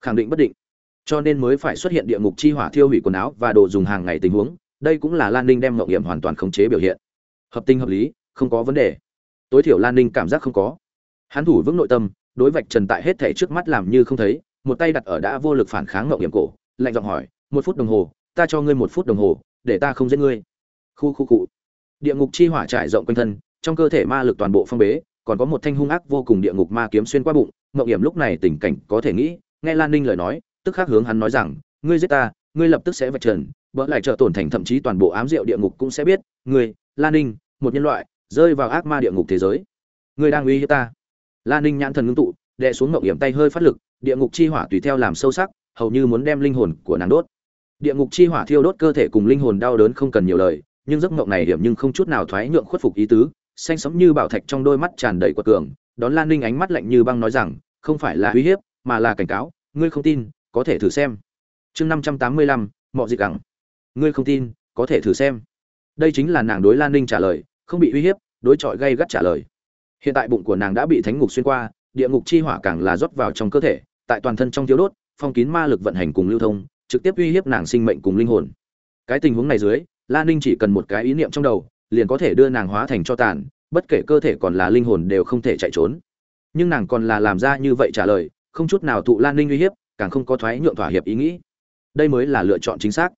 khẳng định bất định. Cho nên mới phải xuất hiện địa ngục chi hỏa thiêu hủy quần áo và đồ dùng hàng ngày tình huống, đây cũng là lan ninh đem mộng hiểm hoàn toàn khống chế biểu hiện. Hợp tình hợp lý, không có vấn đề. Tối thiểu lan ninh cảm giác không có. Hắn thủ vững nội tâm, đối vạch trần tại hết thể trước mắt làm như không thấy, một tay đặt ở đã vô lực phản kháng mộng hiểm cổ, lạnh giọng hỏi, một phút đồng hồ, ta cho ngươi một phút đồng hồ, để ta không giết ngươi. Khu khu cụ địa ngục chi hỏa trải rộng quanh thân, trong cơ thể ma lực toàn bộ phong bế, còn có một thanh hung ác vô cùng địa ngục ma kiếm xuyên qua bụng mộng hiểm lúc này tình cảnh có thể nghĩ nghe lan ninh lời nói, tức khắc hướng hắn nói rằng, ngươi giết ta, ngươi lập tức sẽ vạch trần, bỡ lại trợ tổn thành thậm chí toàn bộ ám rượu địa ngục cũng sẽ biết, ngươi, lan ninh, một nhân loại, rơi vào ác ma địa ngục thế giới. Ngươi đang uy hiếp ta. Lan ninh nhãn thần ngưng tụ, đè xuống mậu hiểm tay hơi phát lực, địa ngục chi hỏa tùy theo làm sâu sắc, hầu như muốn đem linh hồn của nàng đốt. Địa ngục chi hỏa thiêu đốt cơ thể cùng linh hồn đau đớn không cần nhiều lời, nhưng giấc mộng này hiểm nhưng không chút nào thoái nhượng khuất phục ý tứ, xanh sẫm như bảo thạch trong đôi mắt tràn đầy quật cường. Đón lan ninh ánh mắt lạnh như băng nói rằng, không phải là uy hiếp mà là cảnh cáo, ngươi không tin, có thể thử xem. Chương năm trăm tám mươi lăm mọi dịch gẳng. Ngươi không tin, có thể thử xem. Đây chính là nàng đối lan ninh trả lời, không bị uy hiếp, đối chọi gây gắt trả lời. Hiện tại bụng của nàng đã bị thánh ngục xuyên qua, địa ngục chi hỏa càng là rót vào trong cơ thể, tại toàn thân trong thiếu đốt, phong kín ma lực vận hành cùng lưu thông, trực tiếp uy hiếp nàng sinh mệnh cùng linh hồn. Cái tình huống này dưới, lan ninh chỉ cần một cái ý niệm trong đầu, liền có thể đưa nàng hóa thành cho tàn, bất kể cơ thể còn là linh hồn đều không thể chạy trốn. Nhưng nàng còn là làm ra như vậy trả lời không chút nào thụ lan ninh uy hiếp, càng không có thoái nhượng thỏa hiệp ý nghĩ. Đây mới là lựa chọn chính xác.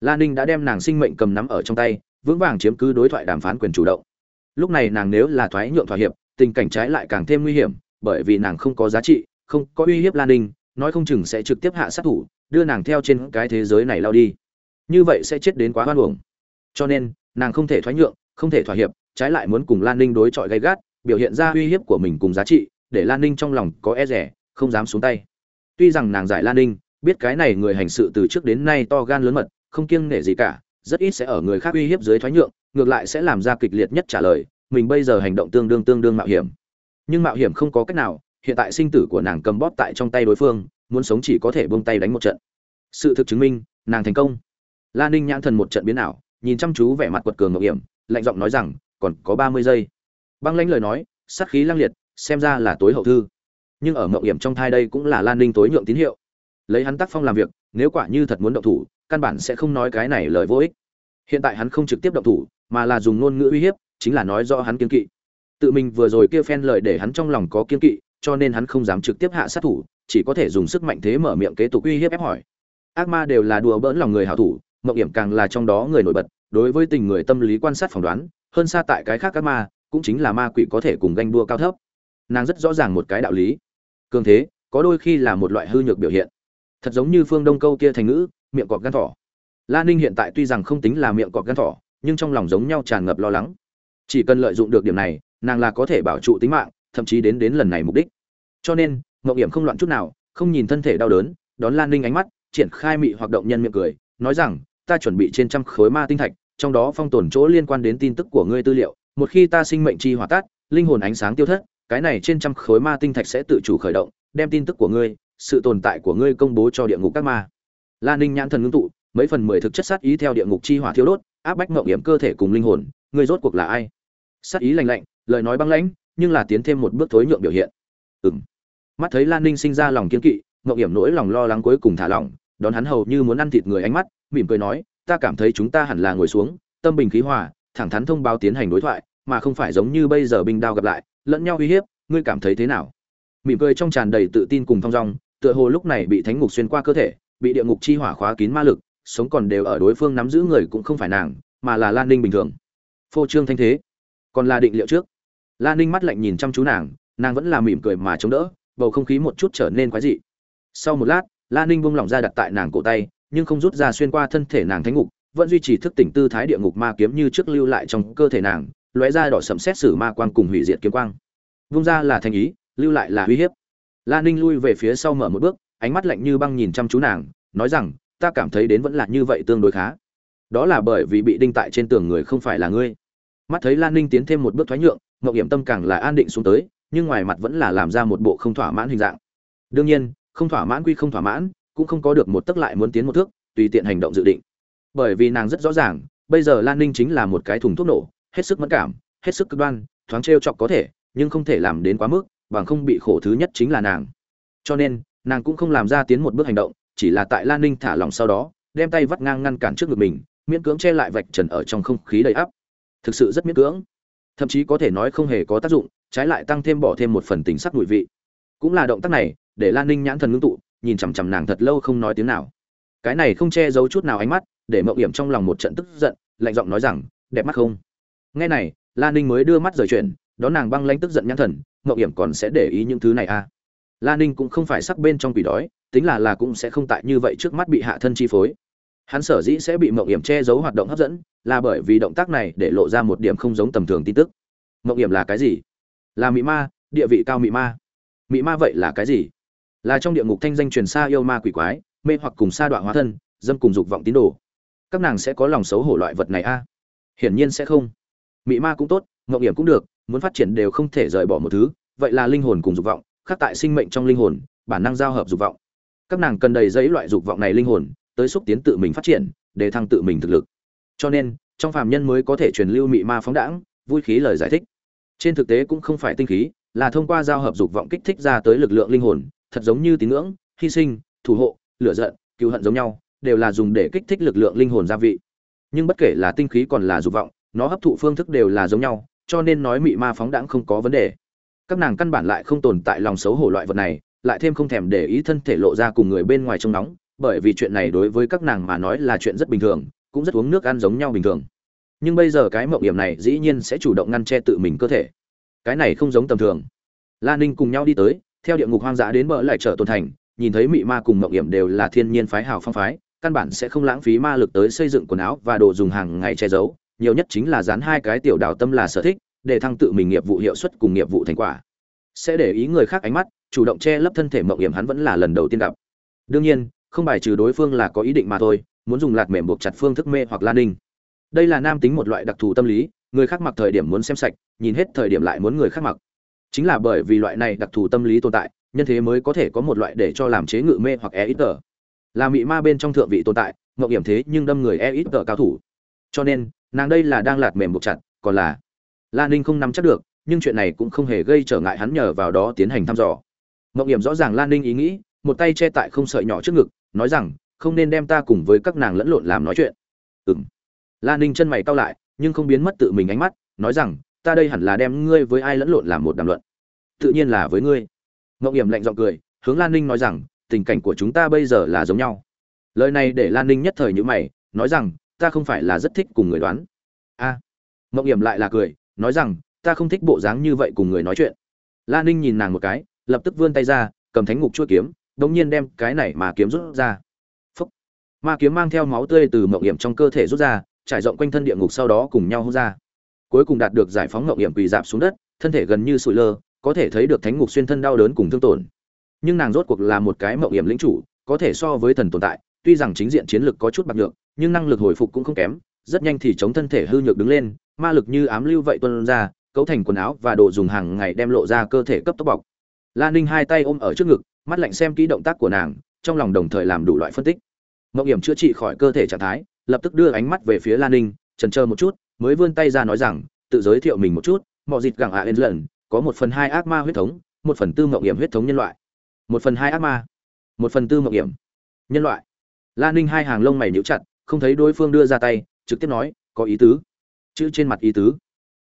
Lan ninh đã đem nàng sinh mệnh cầm nắm ở trong tay, vững vàng chiếm cứ đối thoại đàm phán quyền chủ động. Lúc này nàng nếu là thoái nhượng thỏa hiệp, tình cảnh trái lại càng thêm nguy hiểm, bởi vì nàng không có giá trị, không có uy hiếp lan ninh, nói không chừng sẽ trực tiếp hạ sát thủ, đưa nàng theo trên cái thế giới này lao đi. Như vậy sẽ chết đến quá hoan hồng cho nên, nàng không thể thoái nhượng, không thể thỏa hiệp, trái lại muốn cùng lan ninh đối chọi gay gắt, biểu hiện ra uy hiếp của mình cùng giá trị, để lan ninh trong lòng có e rẻ không dám xuống tay. Tuy rằng nàng giải lan ninh, biết cái này người hành sự từ trước đến nay to gan lớn mật, không kiêng nể gì cả, rất ít sẽ ở người khác uy hiếp dưới thoái nhượng, ngược lại sẽ làm ra kịch liệt nhất trả lời, mình bây giờ hành động tương đương tương đương mạo hiểm. Nhưng mạo hiểm không có cách nào, hiện tại sinh tử của nàng cầm bóp tại trong tay đối phương, muốn sống chỉ có thể buông tay đánh một trận. Sự thực chứng minh, nàng thành công. Lan ninh nhãn thần một trận biến ảo, nhìn chăm chú vẻ mặt quật cường ngọc hiểm, lạnh giọng nói rằng, còn có ba mươi giây. Băng lãnh lời nói, sát khí lăng liệt, xem ra là tối hậu thư nhưng ở ngọc hiểm trong thai đây cũng là lan ninh tối nhượng tín hiệu. Lấy hắn tác phong làm việc, nếu quả như thật muốn động thủ, căn bản sẽ không nói cái này lời vô ích. Hiện tại hắn không trực tiếp động thủ, mà là dùng ngôn ngữ uy hiếp, chính là nói do hắn kiên kỵ. Tự mình vừa rồi kia phen lời để hắn trong lòng có kiên kỵ, cho nên hắn không dám trực tiếp hạ sát thủ, chỉ có thể dùng sức mạnh thế mở miệng kế tục uy hiếp ép hỏi. Ác ma đều là đùa bỡn lòng người hảo thủ, mộng hiểm càng là trong đó người nổi bật, đối với tình người tâm lý quan sát phỏng đoán, hơn xa tại cái khác ác ma, cũng chính là ma quỷ có thể cùng ganh đua cao thấp. Nàng rất rõ ràng một cái đạo lý cường thế, có đôi khi là một loại hư nhược biểu hiện. Thật giống như phương đông câu kia thành ngữ, miệng cọp gan thỏ. La ninh hiện tại tuy rằng không tính là miệng cọp gan thỏ, nhưng trong lòng giống nhau tràn ngập lo lắng. Chỉ cần lợi dụng được điểm này, nàng là có thể bảo trụ tính mạng, thậm chí đến đến lần này mục đích. Cho nên mậu hiểm không loạn chút nào, không nhìn thân thể đau đớn, đón lan ninh ánh mắt, triển khai mị hoạt động nhân miệng cười, nói rằng, ta chuẩn bị trên trăm khối ma tinh thạch, trong đó phong tồn chỗ liên quan đến tin tức của ngươi tư liệu, một khi ta sinh mệnh chi hỏa tát, linh hồn ánh sáng tiêu thất cái này trên trăm khối ma tinh thạch sẽ tự chủ khởi động, đem tin tức của ngươi, sự tồn tại của ngươi công bố cho địa ngục các ma. Lan ninh nhãn thần ngưng tụ, mấy phần mười thực chất sát ý theo địa ngục chi hỏa thiêu đốt, áp bách mộng hiểm cơ thể cùng linh hồn, ngươi rốt cuộc là ai? Sát ý lạnh lạnh, lời nói băng lãnh, nhưng là tiến thêm một bước thối nhượng biểu hiện. Ừng mắt thấy lan ninh sinh ra lòng kiên kỵ ngậu hiểm nỗi lòng lo lắng cuối cùng thả lỏng, đón hắn hầu như muốn ăn thịt người ánh mắt, mỉm cười nói, ta cảm thấy chúng ta hẳn là ngồi xuống, tâm bình khí hòa, thẳng thắn thông báo tiến hành đối thoại, mà không phải giống như bây giờ binh đao gặp lại lẫn nhau uy hiếp, ngươi cảm thấy thế nào? Mỉm cười trong tràn đầy tự tin cùng thong dong, tựa hồ lúc này bị thánh ngục xuyên qua cơ thể, bị địa ngục chi hỏa khóa kín ma lực, sống còn đều ở đối phương nắm giữ người cũng không phải nàng, mà là lan ninh bình thường. Phô trương thanh thế. Còn là định liệu trước. Lan ninh mắt lạnh nhìn chăm chú nàng nàng vẫn là mỉm cười mà chống đỡ, bầu không khí một chút trở nên quái dị. Sau một lát, lan ninh buông lỏng ra đặt tại nàng cổ tay, nhưng không rút ra xuyên qua thân thể nàng thánh ngục, vẫn duy trì thức tỉnh tư thái địa ngục ma kiếm như trước lưu lại trong cơ thể nàng lóe ra đỏ sẫm xét xử ma quang cùng hủy diệt kiếm quang. Vung ra là thành ý, lưu lại là uy hiếp. Lan ninh lui về phía sau mở một bước, ánh mắt lạnh như băng nhìn chăm chú nàng, nói rằng, ta cảm thấy đến vẫn là như vậy tương đối khá. Đó là bởi vì bị đinh tại trên tường người không phải là ngươi. Mắt thấy lan ninh tiến thêm một bước thoái nhượng ngọc hiểm tâm càng là an định xuống tới, nhưng ngoài mặt vẫn là làm ra một bộ không thỏa mãn hình dạng. Đương nhiên, không thỏa mãn quy không thỏa mãn, cũng không có được một tức lại muốn tiến một thước, tùy tiện hành động dự định. Bởi vì nàng rất rõ ràng, bây giờ lan ninh chính là một cái thùng thuốc nổ hết sức mẫn cảm, hết sức cực đoan, thoáng t chọc có thể, nhưng không thể làm đến quá mức, bằng không bị khổ thứ nhất chính là nàng. Cho nên, nàng cũng không làm ra tiến một bước hành động, chỉ là tại lan ninh thả lỏng sau đó, đem tay vắt ngang ngăn cản trước ngực mình, miễn cưỡng che lại vạch trần ở trong không khí đầy áp thực sự rất miễn cưỡng. Thậm chí có thể nói không hề có tác dụng, trái lại tăng thêm bỏ thêm một phần tính sắc mùi vị. Cũng là động tác này, để lan ninh nhãn thần ngưng tụ, nhìn chằm chằm nàng thật lâu không nói tiếng nào. Cái này không che giấu chút nào ánh mắt, để mậu hiểm trong lòng một trận tức giận, lạnh giọng nói rằng, đẹp mắt không? Nghe này lan ninh mới đưa mắt rời chuyện đó nàng băng lãnh tức giận nhãn thần mậu hiểm còn sẽ để ý những thứ này à? Lan ninh cũng không phải sắc bên trong quỷ đói, tính là là cũng sẽ không tại như vậy trước mắt bị hạ thân chi phối. Hắn sở dĩ sẽ bị mậu hiểm che giấu hoạt động hấp dẫn, là bởi vì động tác này để lộ ra một điểm không giống tầm thường tin tức. Mậu hiểm là cái gì? Là mị ma, địa vị cao mị ma. Mị ma vậy là cái gì? Là trong địa ngục thanh danh truyền xa yêu ma quỷ quái, mê hoặc cùng sa đoạn hóa thân, dâm cùng dục vọng tín đồ. Các nàng sẽ có lòng xấu hổ loại vật này a à? hiển nhiên sẽ không mị ma cũng tốt, ngộng hiểm cũng được, muốn phát triển đều không thể rời bỏ một thứ, vậy là linh hồn cùng dục vọng, khác tại sinh mệnh trong linh hồn, bản năng giao hợp dục vọng. Các nàng cần đầy giấy loại dục vọng này linh hồn, tới xúc tiến tự mình phát triển, để thăng tự mình thực lực. Cho nên, trong phàm nhân mới có thể truyền lưu mị ma phóng đãng, vui khí lời giải thích. Trên thực tế cũng không phải tinh khí, là thông qua giao hợp dục vọng kích thích ra tới lực lượng linh hồn, thật giống như tín ngưỡng, hy sinh, thủ hộ, lửa giận, cứu hận giống nhau, đều là dùng để kích thích lực lượng linh hồn gia vị. Nhưng bất kể là tinh khí còn là dục vọng nó hấp thụ phương thức đều là giống nhau, cho nên nói mị ma phóng đãng không có vấn đề. Các nàng căn bản lại không tồn tại lòng xấu hổ loại vật này, lại thêm không thèm để ý thân thể lộ ra cùng người bên ngoài trông nóng, bởi vì chuyện này đối với các nàng mà nói là chuyện rất bình thường, cũng rất uống nước ăn giống nhau bình thường. Nhưng bây giờ cái mộng điểm này dĩ nhiên sẽ chủ động ngăn che tự mình cơ thể. Cái này không giống tầm thường. La ninh cùng nhau đi tới, theo địa ngục hoang dã đến bờ lại trở tồn thành, nhìn thấy mị ma cùng mộng điểm đều là thiên nhiên phái hào phong phái, căn bản sẽ không lãng phí ma lực tới xây dựng quần áo và đồ dùng hàng ngày che giấu nhiều nhất chính là dán hai cái tiểu đào tâm là sở thích, để thăng tự mình nghiệp vụ hiệu suất cùng nghiệp vụ thành quả. Sẽ để ý người khác ánh mắt, chủ động che lấp thân thể mộng hiểm hắn vẫn là lần đầu tiên gặp. Đương nhiên, không bài trừ đối phương là có ý định mà thôi, muốn dùng lạt mềm buộc chặt phương thức mê hoặc lan ninh. Đây là nam tính một loại đặc thù tâm lý, người khác mặc thời điểm muốn xem sạch, nhìn hết thời điểm lại muốn người khác mặc. Chính là bởi vì loại này đặc thù tâm lý tồn tại, nhân thế mới có thể có một loại để cho làm chế ngự mê hoặc e ít tờ. Là mị ma bên trong thượng vị tồn tại mộng hiểm thế nhưng đâm người e ít tờ cao thủ cho nên, nàng đây là đang lạt mềm buộc chặt, còn là lan ninh không nắm chắc được, nhưng chuyện này cũng không hề gây trở ngại hắn nhờ vào đó tiến hành thăm dò. Mộng hiểm rõ ràng lan ninh ý nghĩ, một tay che tại không sợi nhỏ trước ngực, nói rằng, không nên đem ta cùng với các nàng lẫn lộn làm nói chuyện. Ừng lan ninh chân mày cau lại, nhưng không biến mất tự mình ánh mắt, nói rằng, ta đây hẳn là đem ngươi với ai lẫn lộn làm một đàm luận. Tự nhiên là với ngươi. Mộng hiểm lạnh giọng cười, hướng lan ninh nói rằng, tình cảnh của chúng ta bây giờ là giống nhau. Lời này để lan ninh nhất thời nhữ mày, nói rằng ta không phải là rất thích cùng người đoán. A. À, mộng hiểm lại là cười nói rằng ta không thích bộ dáng như vậy cùng người nói chuyện. Lan ninh nhìn nàng một cái lập tức vươn tay ra cầm thánh ngục chuôi kiếm đống nhiên đem cái này mà kiếm rút ra. Phúc. ma kiếm mang theo máu tươi từ mộng hiểm trong cơ thể rút ra trải rộng quanh thân địa ngục sau đó cùng nhau hút ra. Cuối cùng đạt được giải phóng mộng hiểm quỳ dạp xuống đất thân thể gần như sụi lơ có thể thấy được thánh ngục xuyên thân đau đớn cùng thương tổn. Nhưng nàng rốt cuộc là một cái mộng hiểm lĩnh chủ có thể so với thần tồn tại tuy rằng chính diện chiến lực có chút bạc nhược nhưng năng lực hồi phục cũng không kém, rất nhanh thì chống thân thể hư nhược đứng lên, ma lực như ám lưu vậy tuân ra, cấu thành quần áo và đồ dùng hàng ngày đem lộ ra cơ thể cấp tốc bọc. La ninh hai tay ôm ở trước ngực, mắt lạnh xem kỹ động tác của nàng, trong lòng đồng thời làm đủ loại phân tích. Mộng hiểm chữa trị khỏi cơ thể trạng thái, lập tức đưa ánh mắt về phía lan ninh, trần chờ một chút, mới vươn tay ra nói rằng, tự giới thiệu mình một chút, mọi dịt gẳng ạ à lần, có một phần hai ác ma huyết thống, một phần tư mộng hiểm huyết thống nhân loại. Một phần hai ác ma, một phần tư mộng hiểm nhân loại. Lan ninh hai hàng lông mày nhíu chặt không thấy đối phương đưa ra tay, trực tiếp nói, có ý tứ. Chữ trên mặt ý tứ.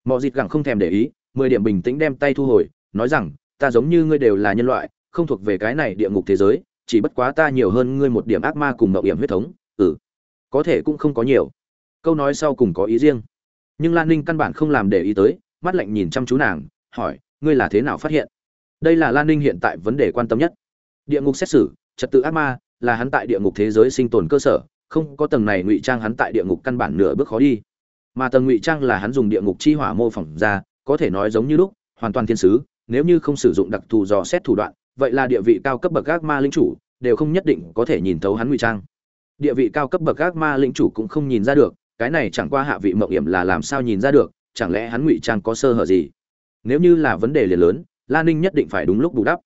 Mọi dịt gẳng không thèm để ý, mười điểm bình tĩnh đem tay thu hồi, nói rằng, ta giống như ngươi đều là nhân loại, không thuộc về cái này địa ngục thế giới, chỉ bất quá ta nhiều hơn ngươi một điểm ác ma cùng mậu hiểm huyết thống. Ừ. Có thể cũng không có nhiều. Câu nói sau cùng có ý riêng. Nhưng lan ninh căn bản không làm để ý tới, mắt lạnh nhìn chăm chú nàng, hỏi, ngươi là thế nào phát hiện? Đây là lan ninh hiện tại vấn đề quan tâm nhất. Địa ngục xét xử, trật tự ác ma, là hắn tại địa ngục thế giới sinh tồn cơ sở không có tầng này ngụy trang hắn tại địa ngục căn bản nửa bước khó đi. Mà tầng ngụy trang là hắn dùng địa ngục chi hỏa mô phỏng ra, có thể nói giống như lúc, hoàn toàn thiên sứ, nếu như không sử dụng đặc thù dò xét thủ đoạn, vậy là địa vị cao cấp bậc gác ma linh chủ, đều không nhất định có thể nhìn thấu hắn ngụy trang. Địa vị cao cấp bậc gác ma linh chủ cũng không nhìn ra được, cái này chẳng qua hạ vị mộng hiểm là làm sao nhìn ra được, chẳng lẽ hắn ngụy trang có sơ hở gì? Nếu như là vấn đề liền lớn, lan ninh nhất định phải đúng lúc bù đắp.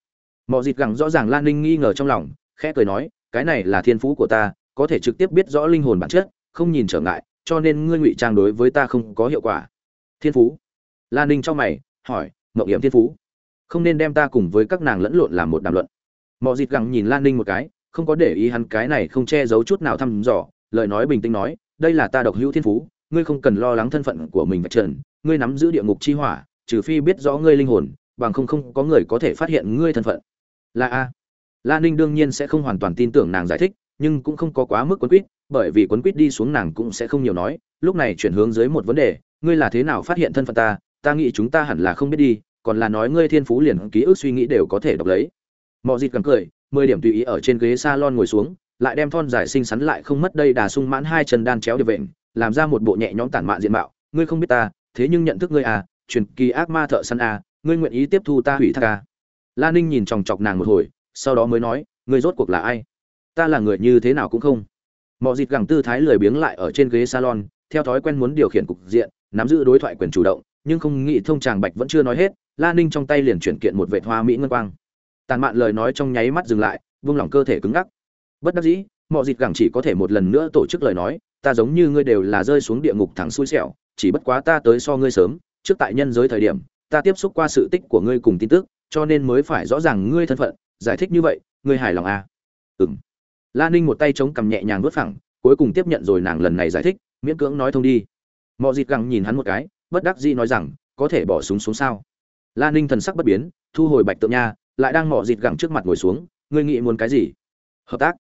Mọi dịp gẳng rõ ràng lan ninh nghi ngờ trong lòng, khẽ cười nói, cái này là thiên phú của ta có thể trực tiếp biết rõ linh hồn bản chất, không nhìn trở ngại, cho nên ngươi ngụy trang đối với ta không có hiệu quả. Thiên phú. Lan ninh trong mày, hỏi mậu hiểm thiên phú, không nên đem ta cùng với các nàng lẫn lộn làm một đàm luận? Mọi dịt gẳng nhìn lan ninh một cái, không có để ý hắn cái này không che giấu chút nào thăm dò, lời nói bình tĩnh nói, đây là ta độc hữu thiên phú, ngươi không cần lo lắng thân phận của mình và trần, ngươi nắm giữ địa ngục chi hỏa, trừ phi biết rõ ngươi linh hồn, bằng không không có người có thể phát hiện ngươi thân phận. Là a. La ninh đương nhiên sẽ không hoàn toàn tin tưởng nàng giải thích nhưng cũng không có quá mức quấn quýt, bởi vì quấn quýt đi xuống nàng cũng sẽ không nhiều nói. Lúc này chuyển hướng dưới một vấn đề, ngươi là thế nào phát hiện thân phận ta? Ta nghĩ chúng ta hẳn là không biết đi, còn là nói ngươi thiên phú liền ký ức suy nghĩ đều có thể đọc lấy. Mộ Dịch càng cười, mười điểm tùy ý ở trên ghế salon ngồi xuống, lại đem thon dài xinh xắn lại không mất đây đà sung mãn hai chân đan chéo đều vện làm ra một bộ nhẹ nhõm tản mạn diện mạo. Ngươi không biết ta, thế nhưng nhận thức ngươi à truyền kỳ ác ma thợ săn à ngươi nguyện ý tiếp thu ta hủy thác à? La ninh nhìn chòng chọc nàng một hồi, sau đó mới nói, ngươi rốt cuộc là ai? Ta là người như thế nào cũng không. Mọi dịt gẳng tư thái lười biếng lại ở trên ghế salon, theo thói quen muốn điều khiển cục diện, nắm giữ đối thoại quyền chủ động, nhưng không nghĩ thông tràng bạch vẫn chưa nói hết, la ninh trong tay liền chuyển kiện một vệ hoa mỹ ngân quang. Tàn mạn lời nói trong nháy mắt dừng lại, vung lòng cơ thể cứng ngắc. Bất đắc dĩ mọi dịt gẳng chỉ có thể một lần nữa tổ chức lời nói, ta giống như ngươi đều là rơi xuống địa ngục thẳng xui xẻo, chỉ bất quá ta tới so ngươi sớm, trước tại nhân giới thời điểm, ta tiếp xúc qua sự tích của ngươi cùng tin tức, cho nên mới phải rõ ràng ngươi thân phận, giải thích như vậy, ngươi hài lòng à? ừng la ninh một tay chống cầm nhẹ nhàng vớt phẳng, cuối cùng tiếp nhận rồi nàng lần này giải thích, miễn cưỡng nói thông đi. Mọi Dịt gẳng nhìn hắn một cái, bất đắc dĩ nói rằng, có thể bỏ súng xuống sao? La ninh thần sắc bất biến, thu hồi bạch tượng nha, lại đang Mộ dịt gẳng trước mặt ngồi xuống, ngươi nghĩ muốn cái gì? Hợp tác.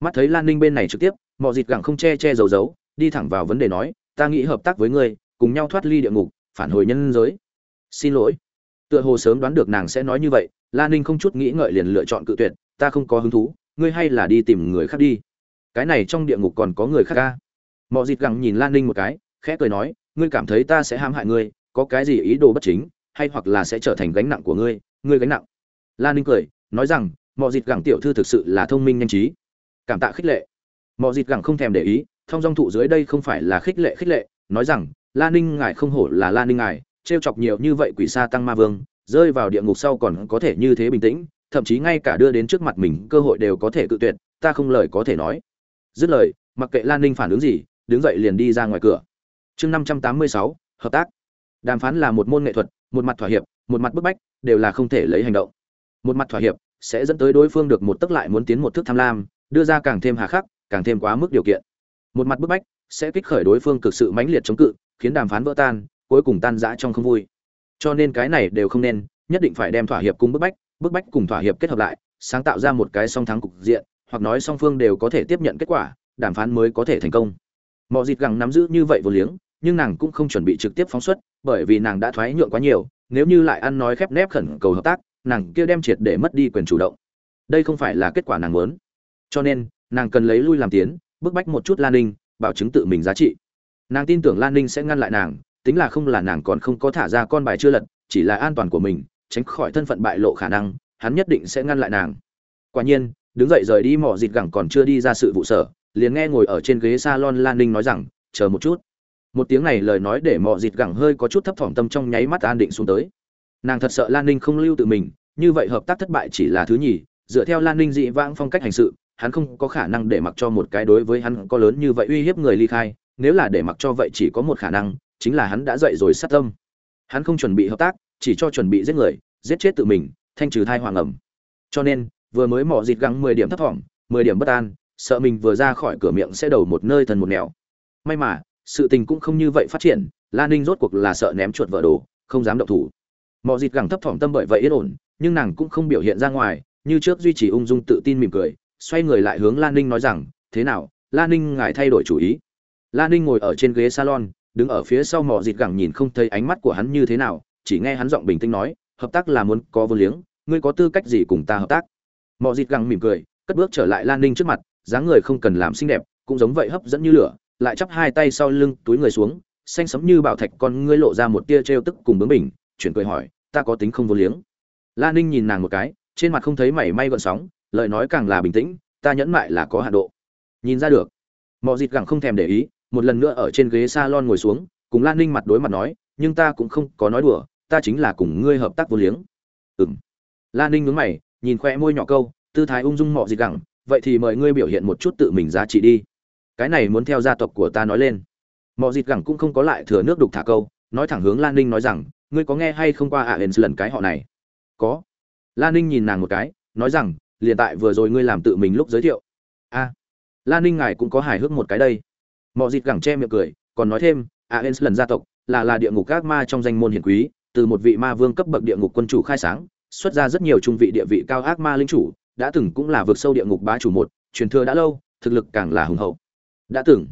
Mắt thấy lan ninh bên này trực tiếp Mộ dịt gẳng không che che giấu giấu, đi thẳng vào vấn đề nói, ta nghĩ hợp tác với ngươi, cùng nhau thoát ly địa ngục, phản hồi nhân giới. Xin lỗi. Tựa hồ sớm đoán được nàng sẽ nói như vậy lan ninh không chút nghĩ ngợi liền lựa chọn cự tuyệt, ta không có hứng thú ngươi hay là đi tìm người khác đi cái này trong địa ngục còn có người khác à? ca mò dịt gẳng nhìn lan ninh một cái khẽ cười nói ngươi cảm thấy ta sẽ hãm hại ngươi có cái gì ý đồ bất chính hay hoặc là sẽ trở thành gánh nặng của ngươi ngươi gánh nặng Lan Ninh cười, nói rằng, mọi dịt gẳng tiểu thư thực sự là thông minh nhanh trí. Cảm tạ khích lệ. Mọi dịt gẳng không thèm để ý, thông dong thụ dưới đây không phải là khích lệ khích lệ, nói rằng, Lan Ninh ngài không hổ là Lan Ninh ngài, trêu chọc nhiều như vậy quỷ sa tăng ma vương, rơi vào địa ngục sau còn có thể như thế bình tĩnh, thậm chí ngay cả đưa đến trước mặt mình cơ hội đều có thể cự tuyệt, ta không lời có thể nói. Dứt lời, mặc kệ Lan Ninh phản ứng gì, đứng dậy liền đi ra ngoài cửa. Chương năm trăm tám mươi sáu, hợp tác. Đàm phán là một môn nghệ thuật, một mặt thỏa hiệp, một mặt bức bách, đều là không thể lấy hành động một mặt thỏa hiệp sẽ dẫn tới đối phương được một tức lại muốn tiến một thước tham lam đưa ra càng thêm hà khắc càng thêm quá mức điều kiện một mặt bức bách sẽ kích khởi đối phương cực sự mãnh liệt chống cự khiến đàm phán vỡ tan cuối cùng tan rã trong không vui cho nên cái này đều không nên nhất định phải đem thỏa hiệp cùng bức bách bức bách cùng thỏa hiệp kết hợp lại, sáng tạo ra một cái song thắng cục diện, hoặc nói song phương đều có thể tiếp nhận kết quả, đàm phán mới có thể thành công. Mọi dịt gẳng nắm giữ như vậy vô liếng, nhưng nàng cũng không chuẩn bị trực tiếp phóng xuất, bởi vì nàng đã thoái nhượng quá nhiều, nếu như lại ăn nói khép nép khẩn cầu hợp tác, nàng kia đem triệt để mất đi quyền chủ động. Đây không phải là kết quả nàng muốn. Cho nên, nàng cần lấy lui làm tiến, bức bách một chút lan ninh, bảo chứng tự mình giá trị. Nàng tin tưởng lan ninh sẽ ngăn lại nàng, tính là không là nàng còn không có thả ra con bài chưa lật, chỉ là an toàn của mình tránh khỏi thân phận bại lộ khả năng, hắn nhất định sẽ ngăn lại nàng. Quả nhiên, đứng dậy rời đi mỏ dịt gẳng còn chưa đi ra sự vụ sở, liền nghe ngồi ở trên ghế salon lan ninh nói rằng, chờ một chút. Một tiếng này lời nói để mỏ dịt gẳng hơi có chút thấp thỏm tâm trong nháy mắt an định xuống tới. Nàng thật sợ lan ninh không lưu tự mình, như vậy hợp tác thất bại chỉ là thứ nhì, dựa theo lan ninh dị vãng phong cách hành sự, hắn không có khả năng để mặc cho một cái đối với hắn có lớn như vậy uy hiếp người ly khai, nếu là để mặc cho vậy chỉ có một khả năng, chính là hắn đã dậy rồi sát tâm. Hắn không chuẩn bị hợp tác chỉ cho chuẩn bị giết người, giết chết tự mình, thanh trừ thai hoàng ẩm. Cho nên, vừa mới mỏ dịt gắng mười điểm thấp thỏm, mười điểm bất an, sợ mình vừa ra khỏi cửa miệng sẽ đầu một nơi thần một nẻo. May mà, sự tình cũng không như vậy phát triển lan ninh rốt cuộc là sợ ném chuột vợ đồ, không dám động thủ. Mỏ dịt gẳng thấp thỏm tâm bởi vậy yên ổn, nhưng nàng cũng không biểu hiện ra ngoài, như trước duy trì ung dung tự tin mỉm cười, xoay người lại hướng lan ninh nói rằng, thế nào lan ninh ngài thay đổi chủ ý? Lan ninh ngồi ở trên ghế salon, đứng ở phía sau mỏ dịt gẳng nhìn không thấy ánh mắt của hắn như thế nào chỉ nghe hắn giọng bình tĩnh nói, hợp tác là muốn có vô liếng, ngươi có tư cách gì cùng ta hợp tác? Mỏ dịt gẳng mỉm cười, cất bước trở lại lan ninh trước mặt, dáng người không cần làm xinh đẹp, cũng giống vậy hấp dẫn như lửa, lại chắp hai tay sau lưng túi người xuống, xanh sẫm như bảo thạch con ngươi lộ ra một tia trêu tức cùng bướng bỉnh, chuyển cười hỏi, ta có tính không vô liếng? Lan ninh nhìn nàng một cái, trên mặt không thấy mảy may gợn sóng, lời nói càng là bình tĩnh, ta nhẫn mại là có hạ độ. Nhìn ra được. Mọi dịt gẳng không thèm để ý, một lần nữa ở trên ghế salon ngồi xuống, cùng lan ninh mặt đối mặt nói, nhưng ta cũng không có nói đùa ta chính là cùng ngươi hợp tác vô liếng. Ừm. Lan ninh nhướng mày, nhìn khoe môi nhỏ câu, tư thái ung dung mọ dịt gẳng, vậy thì mời ngươi biểu hiện một chút tự mình giá trị đi. Cái này muốn theo gia tộc của ta nói lên. Mọ dịt gẳng cũng không có lại thừa nước đục thả câu, nói thẳng hướng lan ninh nói rằng, ngươi có nghe hay không qua ạ à lần cái họ này? Có. Lan ninh nhìn nàng một cái, nói rằng, liền tại vừa rồi ngươi làm tự mình lúc giới thiệu. A. Lan ninh ngài cũng có hài hước một cái đây. Mọi dịt gẳng che miệng cười, còn nói thêm aens lần gia tộc, là là địa ngục các ma trong danh môn hiển quý từ một vị ma vương cấp bậc địa ngục quân chủ khai sáng, xuất ra rất nhiều trung vị địa vị cao ác ma linh chủ, đã từng cũng là vượt sâu địa ngục bá chủ một, truyền thừa đã lâu, thực lực càng là hùng hậu. Đã từng,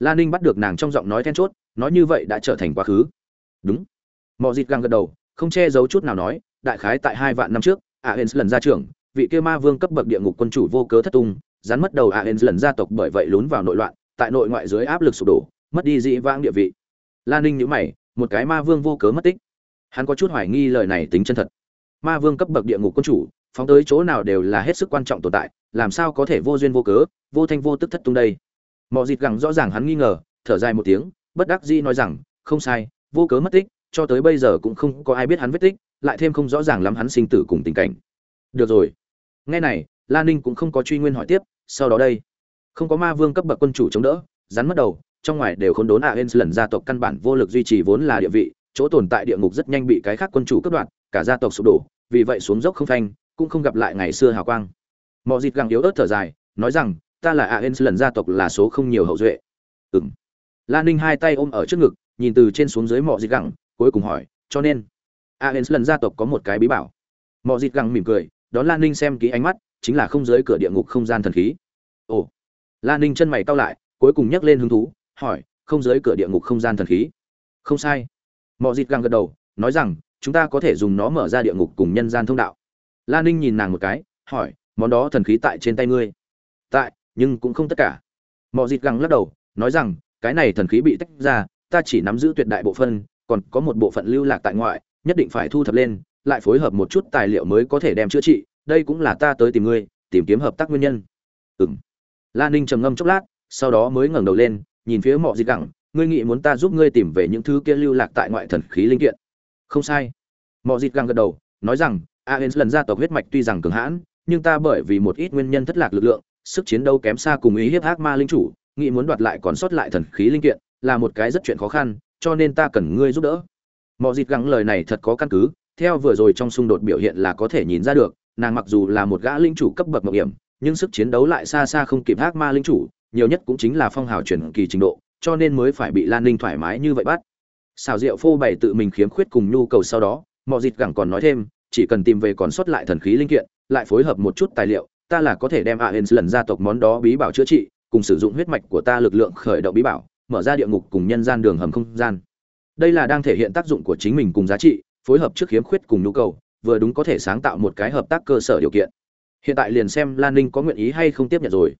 lan ninh bắt được nàng trong giọng nói then chốt, nói như vậy đã trở thành quá khứ. Đúng. Mọi Dịch găng gật đầu, không che giấu chút nào nói, đại khái tại hai vạn năm trước, aens lần ra trưởng, vị kia ma vương cấp bậc địa ngục quân chủ vô cớ thất tung, rắn mất đầu aens lần gia tộc bởi vậy lún vào nội loạn, tại nội ngoại dưới áp lực sụp đổ, mất đi dị vãng địa vị. Lan ninh nhíu mày, một cái ma vương vô cớ mất tích hắn có chút hoài nghi lời này tính chân thật. Ma vương cấp bậc địa ngục quân chủ, phóng tới chỗ nào đều là hết sức quan trọng tồn tại, làm sao có thể vô duyên vô cớ, vô thanh vô tức thất tung đây? Mọi dịt gẳng rõ ràng hắn nghi ngờ, thở dài một tiếng, bất đắc dĩ nói rằng, không sai, vô cớ mất tích, cho tới bây giờ cũng không có ai biết hắn vết tích, lại thêm không rõ ràng lắm hắn sinh tử cùng tình cảnh. Được rồi. Nghe này lan ninh cũng không có truy nguyên hỏi tiếp, sau đó đây. Không có ma vương cấp bậc quân chủ chống đỡ, rắn mất đầu, trong ngoài đều khốn đốn a ên lần gia tộc căn bản vô lực duy trì vốn là địa vị chỗ tồn tại địa ngục rất nhanh bị cái khác quân chủ cướp đoạt, cả gia tộc sụp đổ, vì vậy xuống dốc không phanh, cũng không gặp lại ngày xưa hào quang. Mọ dịt gặng yếu ớt thở dài, nói rằng, ta là Aens lần gia tộc là số không nhiều hậu duệ. Ừm. lan ninh hai tay ôm ở trước ngực, nhìn từ trên xuống dưới mọ dịt gặng, cuối cùng hỏi, cho nên Aens lần gia tộc có một cái bí bảo? Mọ dịt gặng mỉm cười, đón lan ninh xem kỹ ánh mắt, chính là không giới cửa địa ngục không gian thần khí. Ồ. Lan ninh chân mày cau lại, cuối cùng nhấc lên hứng thú, hỏi, không giới cửa địa ngục không gian thần khí? Không sai mọi dịt găng gật đầu, nói rằng, chúng ta có thể dùng nó mở ra địa ngục cùng nhân gian thông đạo. Lan ninh nhìn nàng một cái, hỏi, món đó thần khí tại trên tay ngươi? Tại, nhưng cũng không tất cả. Mọi dịt găng lắc đầu, nói rằng, cái này thần khí bị tách ra, ta chỉ nắm giữ tuyệt đại bộ phân còn có một bộ phận lưu lạc tại ngoại, nhất định phải thu thập lên, lại phối hợp một chút tài liệu mới có thể đem chữa trị, đây cũng là ta tới tìm ngươi, tìm kiếm hợp tác nguyên nhân. Ừng lan ninh trầm ngâm chốc lát, sau đó mới ngẩng đầu lên, nhìn phía mọi dịt gẳng ngươi nghĩ muốn ta giúp ngươi tìm về những thứ kia lưu lạc tại ngoại thần khí linh kiện? Không sai. Mọi dịt găng gật đầu, nói rằng, aens lần gia tộc huyết mạch tuy rằng cường hãn, nhưng ta bởi vì một ít nguyên nhân thất lạc lực lượng, sức chiến đấu kém xa cùng ý hiếp ác ma linh chủ, nghĩ muốn đoạt lại còn sót lại thần khí linh kiện, là một cái rất chuyện khó khăn, cho nên ta cần ngươi giúp đỡ. Mọi dịt găng lời này thật có căn cứ, theo vừa rồi trong xung đột biểu hiện là có thể nhìn ra được, nàng mặc dù là một gã linh chủ cấp bậc mạo hiểm, nhưng sức chiến đấu lại xa xa không kịp ác ma linh chủ, nhiều nhất cũng chính là phong hào truyền kỳ trình độ cho nên mới phải bị lan ninh thoải mái như vậy bắt. Xào rượu phô bày tự mình khiếm khuyết cùng nhu cầu sau đó mọi dịt gẳng còn nói thêm, chỉ cần tìm về còn sót lại thần khí linh kiện, lại phối hợp một chút tài liệu, ta là có thể đem A aens lần gia tộc món đó bí bảo chữa trị, cùng sử dụng huyết mạch của ta lực lượng khởi động bí bảo, mở ra địa ngục cùng nhân gian đường hầm không gian. Đây là đang thể hiện tác dụng của chính mình cùng giá trị, phối hợp trước khiếm khuyết cùng nhu cầu, vừa đúng có thể sáng tạo một cái hợp tác cơ sở điều kiện. Hiện tại liền xem lan ninh có nguyện ý hay không tiếp nhận rồi.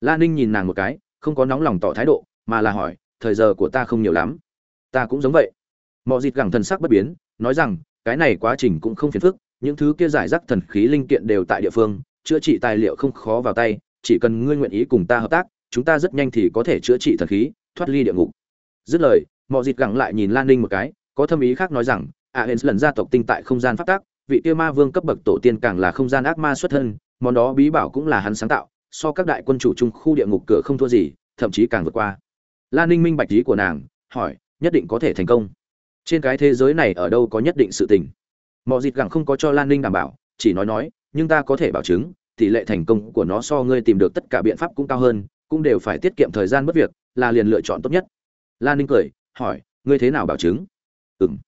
Lan ninh nhìn nàng một cái, không có nóng lòng tỏ thái độ mà là hỏi, thời giờ của ta không nhiều lắm. Ta cũng giống vậy. Mọi dịt gẳng thần sắc bất biến, nói rằng, cái này quá trình cũng không phiền phức, những thứ kia giải rác thần khí linh kiện đều tại địa phương, chữa trị tài liệu không khó vào tay, chỉ cần ngươi nguyện ý cùng ta hợp tác, chúng ta rất nhanh thì có thể chữa trị thần khí, thoát ly địa ngục. Dứt lời mọi dịt gẳng lại nhìn lan ninh một cái, có thâm ý khác nói rằng a hens lần gia tộc tinh tại không gian phát tác vị kia ma vương cấp bậc tổ tiên càng là không gian ác ma xuất thân, món đó bí bảo cũng là hắn sáng tạo, so các đại quân chủ chung khu địa ngục cửa không thua gì, thậm chí càng vượt qua lan ninh minh bạch lý của nàng, hỏi, nhất định có thể thành công. Trên cái thế giới này ở đâu có nhất định sự tình? Mọi dịt gẳng không có cho lan ninh đảm bảo, chỉ nói nói, nhưng ta có thể bảo chứng, tỷ lệ thành công của nó so ngươi tìm được tất cả biện pháp cũng cao hơn, cũng đều phải tiết kiệm thời gian mất việc, là liền lựa chọn tốt nhất. Lan ninh cười, hỏi, ngươi thế nào bảo chứng? Ừng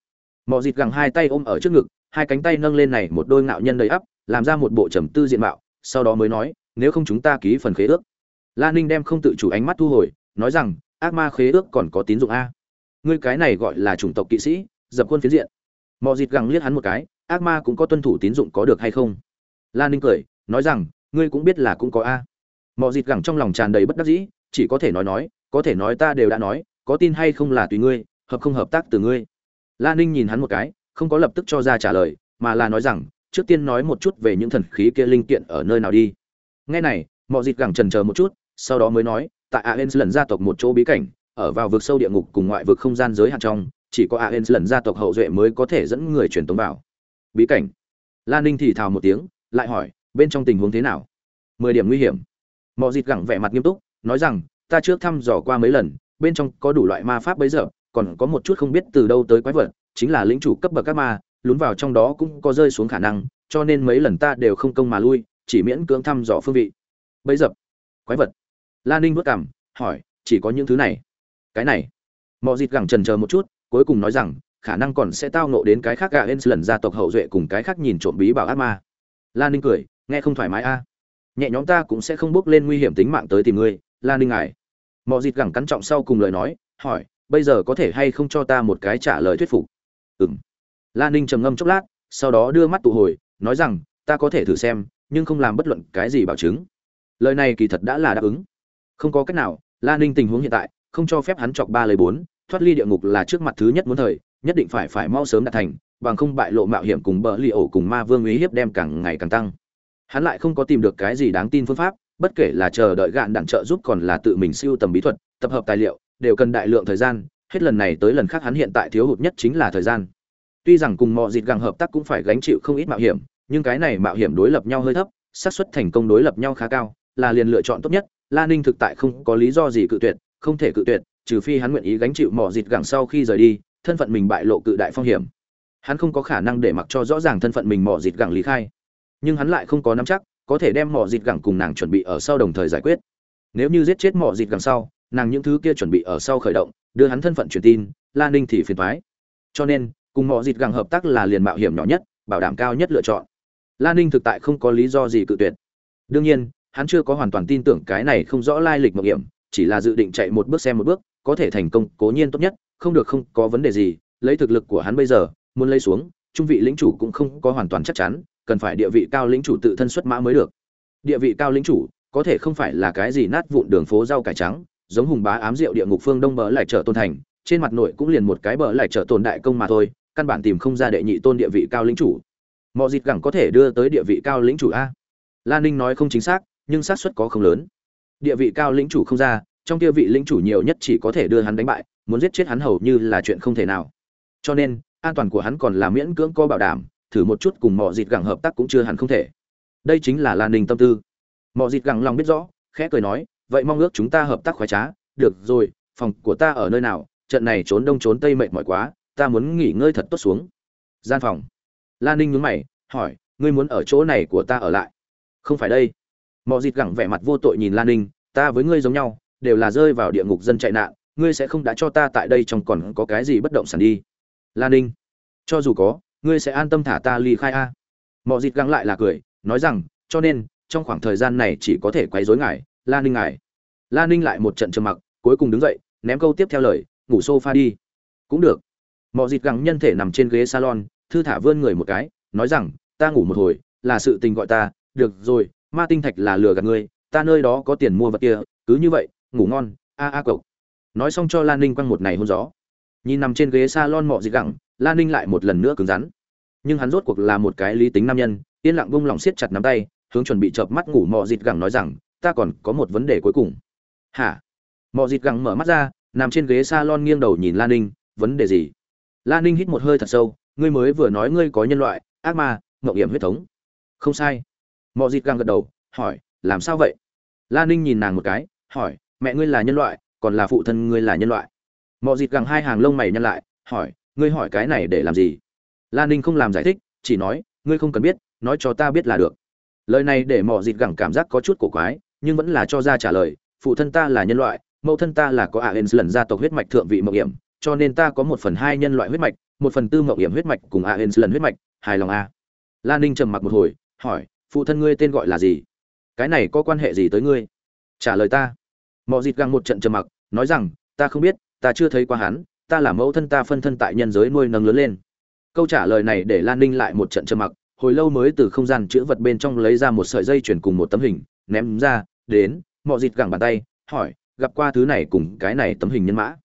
mọi dịt gẳng hai tay ôm ở trước ngực, hai cánh tay nâng lên này một đôi ngạo nhân đầy ắp, làm ra một bộ trầm tư diện mạo, sau đó mới nói, nếu không chúng ta ký phần khế ước. Lan ninh đem không tự chủ ánh mắt thu hồi, nói rằng ác ma khế ước còn có tín dụng a. Ngươi cái này gọi là chủng tộc kỵ sĩ, dập khuôn phiến diện. Mò dịt gẳng liếc hắn một cái, ác ma cũng có tuân thủ tín dụng có được hay không? Lan ninh cười, nói rằng, ngươi cũng biết là cũng có a. Mò dịt gẳng trong lòng tràn đầy bất đắc dĩ, chỉ có thể nói nói, có thể nói ta đều đã nói, có tin hay không là tùy ngươi, hợp không hợp tác từ ngươi. Lan ninh nhìn hắn một cái, không có lập tức cho ra trả lời, mà là nói rằng, trước tiên nói một chút về những thần khí kia linh kiện ở nơi nào đi. Nghe này mò dịt gẳng trần chờ một chút, sau đó mới nói tại aens lần gia tộc một chỗ bí cảnh ở vào vực sâu địa ngục cùng ngoại vực không gian giới hạn trong chỉ có aens lần gia tộc hậu duệ mới có thể dẫn người truyền tống vào. Bí cảnh. Lan ninh thì thào một tiếng lại hỏi bên trong tình huống thế nào? Mười điểm nguy hiểm. Mộ dịt gẳng vẻ mặt nghiêm túc nói rằng ta trước thăm dò qua mấy lần bên trong có đủ loại ma pháp bấy giờ còn có một chút không biết từ đâu tới quái vật chính là lĩnh chủ cấp bậc các ma lún vào trong đó cũng có rơi xuống khả năng cho nên mấy lần ta đều không công mà lui chỉ miễn cưỡng thăm dò phương vị. Bấy giờ, quái vật lan ninh vất cảm hỏi, chỉ có những thứ này? Cái này? Mọi dịt gẳng trần chờ một chút, cuối cùng nói rằng, khả năng còn sẽ tao nộ đến cái khác gà ên lần gia tộc hậu duệ cùng cái khác nhìn trộm bí bảo ác ma. Lan ninh cười, nghe không thoải mái a. Nhẹ nhóm ta cũng sẽ không bước lên nguy hiểm tính mạng tới tìm ngươi lan ninh ngài mọi dịt gẳng cắn trọng sau cùng lời nói, hỏi, bây giờ có thể hay không cho ta một cái trả lời thuyết phục? Ừng lan ninh trầm ngâm chốc lát, sau đó đưa mắt tụ hồi, nói rằng, ta có thể thử xem, nhưng không làm bất luận cái gì bảo chứng. Lời này kỳ thật đã là đáp ứng không có cách nào lan ninh tình huống hiện tại, không cho phép hắn chọc ba lời bốn, thoát ly địa ngục là trước mặt thứ nhất muốn thời, nhất định phải phải mau sớm đạt thành, bằng không bại lộ mạo hiểm cùng bờ li ổ cùng ma vương uy hiếp đem càng ngày càng tăng. Hắn lại không có tìm được cái gì đáng tin phương pháp, bất kể là chờ đợi gạn đặng trợ giúp còn là tự mình siêu tầm bí thuật, tập hợp tài liệu, đều cần đại lượng thời gian, hết lần này tới lần khác hắn hiện tại thiếu hụt nhất chính là thời gian. Tuy rằng cùng mọi dịt gàng hợp tác cũng phải gánh chịu không ít mạo hiểm, nhưng cái này mạo hiểm đối lập nhau hơi thấp, xác suất thành công đối lập nhau khá cao, là liền lựa chọn tốt nhất la ninh thực tại không có lý do gì cự tuyệt, không thể cự tuyệt, trừ phi hắn nguyện ý gánh chịu mỏ dịt gẳng sau khi rời đi, thân phận mình bại lộ cự đại phong hiểm. Hắn không có khả năng để mặc cho rõ ràng thân phận mình mỏ dịt gẳng lý khai. Nhưng hắn lại không có nắm chắc, có thể đem mỏ dịt gẳng cùng nàng chuẩn bị ở sau đồng thời giải quyết. Nếu như giết chết mỏ dịt gẳng sau, nàng những thứ kia chuẩn bị ở sau khởi động, đưa hắn thân phận truyền tin, la ninh thì phiền thoái cho nên, cùng mỏ dịt gẳng hợp tác là liền mạo hiểm nhỏ nhất, bảo đảm cao nhất lựa chọn. La ninh thực tại không có lý do gì cự tuyệt. Đương nhiên hắn chưa có hoàn toàn tin tưởng cái này không rõ lai lịch mạo hiểm, chỉ là dự định chạy một bước xem một bước, có thể thành công, cố nhiên tốt nhất, không được không có vấn đề gì, lấy thực lực của hắn bây giờ, muốn lấy xuống, trung vị lĩnh chủ cũng không có hoàn toàn chắc chắn, cần phải địa vị cao lĩnh chủ tự thân xuất mã mới được. Địa vị cao lĩnh chủ, có thể không phải là cái gì nát vụn đường phố rau cải trắng, giống hùng bá ám rượu địa ngục phương đông bờ lại trở tôn thành, trên mặt nội cũng liền một cái bờ lại trở tồn đại công mà thôi, căn bản tìm không ra đệ nhị tôn địa vị cao lĩnh chủ. Mọi dịp gẳng có thể đưa tới địa vị cao lĩnh chủ a? Lan ninh nói không chính xác nhưng xác suất có không lớn. Địa vị cao lĩnh chủ không ra, trong kia vị lĩnh chủ nhiều nhất chỉ có thể đưa hắn đánh bại, muốn giết chết hắn hầu như là chuyện không thể nào. Cho nên, an toàn của hắn còn là miễn cưỡng có bảo đảm, thử một chút cùng mọi dịt gẳng hợp tác cũng chưa hẳn không thể. Đây chính là lan ninh tâm tư. Mọi dịt gẳng lòng biết rõ, khẽ cười nói, vậy mong ước chúng ta hợp tác khoái trá. Được rồi, phòng của ta ở nơi nào? Trận này trốn đông trốn tây mệt mỏi quá, ta muốn nghỉ ngơi thật tốt xuống. Gian phòng. Lan ninh nhướng mày, hỏi, ngươi muốn ở chỗ này của ta ở lại? Không phải đây mọi dịt gẳng vẻ mặt vô tội nhìn lan ninh, ta với ngươi giống nhau, đều là rơi vào địa ngục dân chạy nạn, ngươi sẽ không đã cho ta tại đây trong còn có cái gì bất động sản đi. Lan ninh, cho dù có, ngươi sẽ an tâm thả ta ly khai a. Mọi dịt gắng lại là cười, nói rằng, cho nên, trong khoảng thời gian này chỉ có thể quấy rối ngài, lan ninh ngài. Lan ninh lại một trận trầm mặc, cuối cùng đứng dậy, ném câu tiếp theo lời, ngủ sofa đi. Cũng được. Mọi dịt gắng nhân thể nằm trên ghế salon, thư thả vươn người một cái, nói rằng, ta ngủ một hồi, là sự tình gọi ta, được rồi ma tinh thạch là lừa gạt ngươi, ta nơi đó có tiền mua vật kia, cứ như vậy, ngủ ngon, a a cậu nói xong cho lan ninh quăng một ngày hôn gió. Nhìn nằm trên ghế s a lon mọ dị gẳng, lan ninh lại một lần nữa cứng rắn. Nhưng hắn rốt cuộc là một cái lý tính nam nhân, yên lặng bông lòng siết chặt nắm tay, hướng chuẩn bị chợp mắt ngủ mọ dịt gẳng nói rằng, ta còn có một vấn đề cuối cùng. Hả? Mọ dịt gẳng mở mắt ra, nằm trên ghế s a lon nghiêng đầu nhìn lan ninh, vấn đề gì? Lan ninh hít một hơi thật sâu, ngươi mới vừa nói ngươi có nhân loại, ác ma mậu hiểm huyết thống. Không sai mọ dịt gẳng gật đầu, hỏi, làm sao vậy? Lan ninh nhìn nàng một cái, hỏi, mẹ ngươi là nhân loại, còn là phụ thân ngươi là nhân loại? Mọi dịt gẳng hai hàng lông mày nhăn lại, hỏi, ngươi hỏi cái này để làm gì? Lan ninh không làm giải thích, chỉ nói, ngươi không cần biết, nói cho ta biết là được. Lời này để mọi dịt gẳng cảm giác có chút cổ quái, nhưng vẫn là cho ra trả lời, phụ thân ta là nhân loại, mẫu thân ta là có aens lần gia tộc huyết mạch thượng vị mậu hiểm, cho nên ta có một phần hai nhân loại huyết mạch, một phần tư mậu hiểm huyết mạch cùng aens lần huyết mạch, hài lòng a. Lan ninh trầm mặc một hồi, hỏi phụ thân ngươi tên gọi là gì? Cái này có quan hệ gì tới ngươi? Trả lời ta. Mọi dịt găng một trận trầm mặc, nói rằng, ta không biết, ta chưa thấy qua hắn, ta là mẫu thân ta phân thân tại nhân giới nuôi nâng lớn lên. Câu trả lời này để lan ninh lại một trận trầm mặc, hồi lâu mới từ không gian chữ vật bên trong lấy ra một sợi dây chuyển cùng một tấm hình, ném ra, đến mọi dịt gẳng bàn tay, hỏi, gặp qua thứ này cùng cái này tấm hình nhân mã?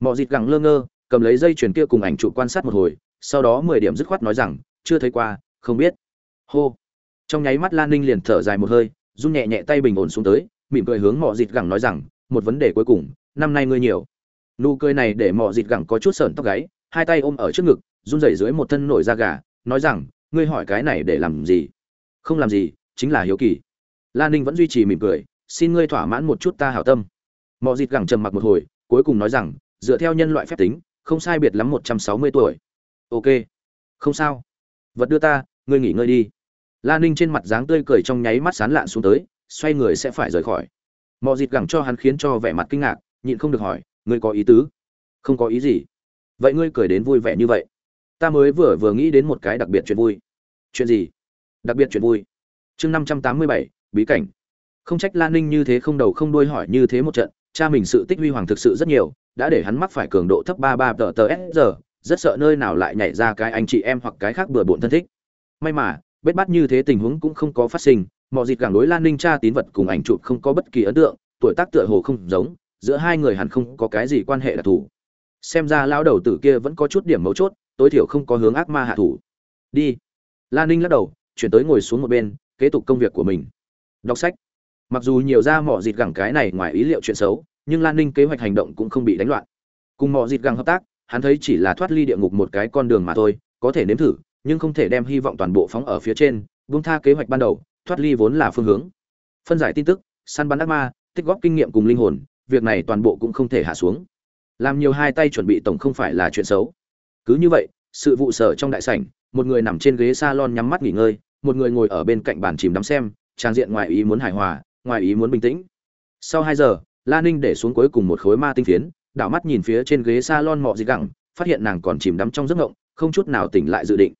Mọi dịt gẳng lơ ngơ, cầm lấy dây chuyển kia cùng ảnh trụ quan sát một hồi, sau đó mười điểm dứt khoát nói rằng, chưa thấy qua, không biết. Hô trong nháy mắt lan ninh liền thở dài một hơi, run nhẹ nhẹ tay bình ổn xuống tới, mỉm cười hướng mọ dịt gẳng nói rằng, một vấn đề cuối cùng, năm nay ngươi nhiều. Nụ cười này để mọ dịt gẳng có chút sờn tóc gáy, hai tay ôm ở trước ngực, run rẩy dưới một thân nổi da gà, nói rằng, ngươi hỏi cái này để làm gì? Không làm gì, chính là hiếu kỳ. Lan ninh vẫn duy trì mỉm cười, xin ngươi thỏa mãn một chút ta hảo tâm. Mọ dịt gẳng trầm mặc một hồi, cuối cùng nói rằng, dựa theo nhân loại phép tính, không sai biệt lắm một trăm sáu mươi tuổi. Ok. Không sao. Vật đưa ta, ngươi nghỉ ngơi đi la ninh trên mặt dáng tươi cười trong nháy mắt sán lạn xuống tới, xoay người sẽ phải rời khỏi. Mọi dịt gẳng cho hắn khiến cho vẻ mặt kinh ngạc, nhịn không được hỏi, ngươi có ý tứ? Không có ý gì. Vậy ngươi cười đến vui vẻ như vậy? Ta mới vừa vừa nghĩ đến một cái đặc biệt chuyện vui. Chuyện gì? Đặc biệt chuyện vui. Chương năm trăm tám mươi bảy, bí cảnh. Không trách lan ninh như thế không đầu không đuôi hỏi như thế một trận, cha mình sự tích huy hoàng thực sự rất nhiều, đã để hắn mắc phải cường độ thấp ba ba tờ tờ s giờ, rất sợ nơi nào lại nhảy ra cái anh chị em hoặc cái khác bừa bộn thân thích. May mà vết bắt như thế tình huống cũng không có phát sinh mọi dịp gẳng đối lan ninh tra tín vật cùng ảnh chụp không có bất kỳ ấn tượng, tuổi tác tựa hồ không giống, giữa hai người hẳn không có cái gì quan hệ đặc thù. Xem ra lão đầu tử kia vẫn có chút điểm mấu chốt, tối thiểu không có hướng ác ma hạ thủ. Đi. Lan ninh lắc đầu, chuyển tới ngồi xuống một bên, kế tục công việc của mình. Đọc sách. Mặc dù nhiều ra mỏ dịt gẳng cái này ngoài ý liệu chuyện xấu, nhưng lan ninh kế hoạch hành động cũng không bị đánh loạn. Cùng mỏ dịt gẳng hợp tác, hắn thấy chỉ là thoát ly địa ngục một cái con đường mà thôi, có thể nếm thử nhưng không thể đem hy vọng toàn bộ phóng ở phía trên, buông tha kế hoạch ban đầu, thoát ly vốn là phương hướng. Phân giải tin tức, săn bắn ác ma, tích góp kinh nghiệm cùng linh hồn, việc này toàn bộ cũng không thể hạ xuống. Làm nhiều hai tay chuẩn bị tổng không phải là chuyện xấu. Cứ như vậy, sự vụ sở trong đại sảnh, một người nằm trên ghế salon nhắm mắt nghỉ ngơi, một người ngồi ở bên cạnh bàn chìm đắm xem trang diện ngoài ý muốn hài hòa, ngoài ý muốn bình tĩnh. Sau hai giờ, la ninh để xuống cuối cùng một khối ma tinh phiến, đảo mắt nhìn phía trên ghế salon mọ gì gẳng, phát hiện nàng còn chìm đắm trong giấc ngộng, không chút nào tỉnh lại dự định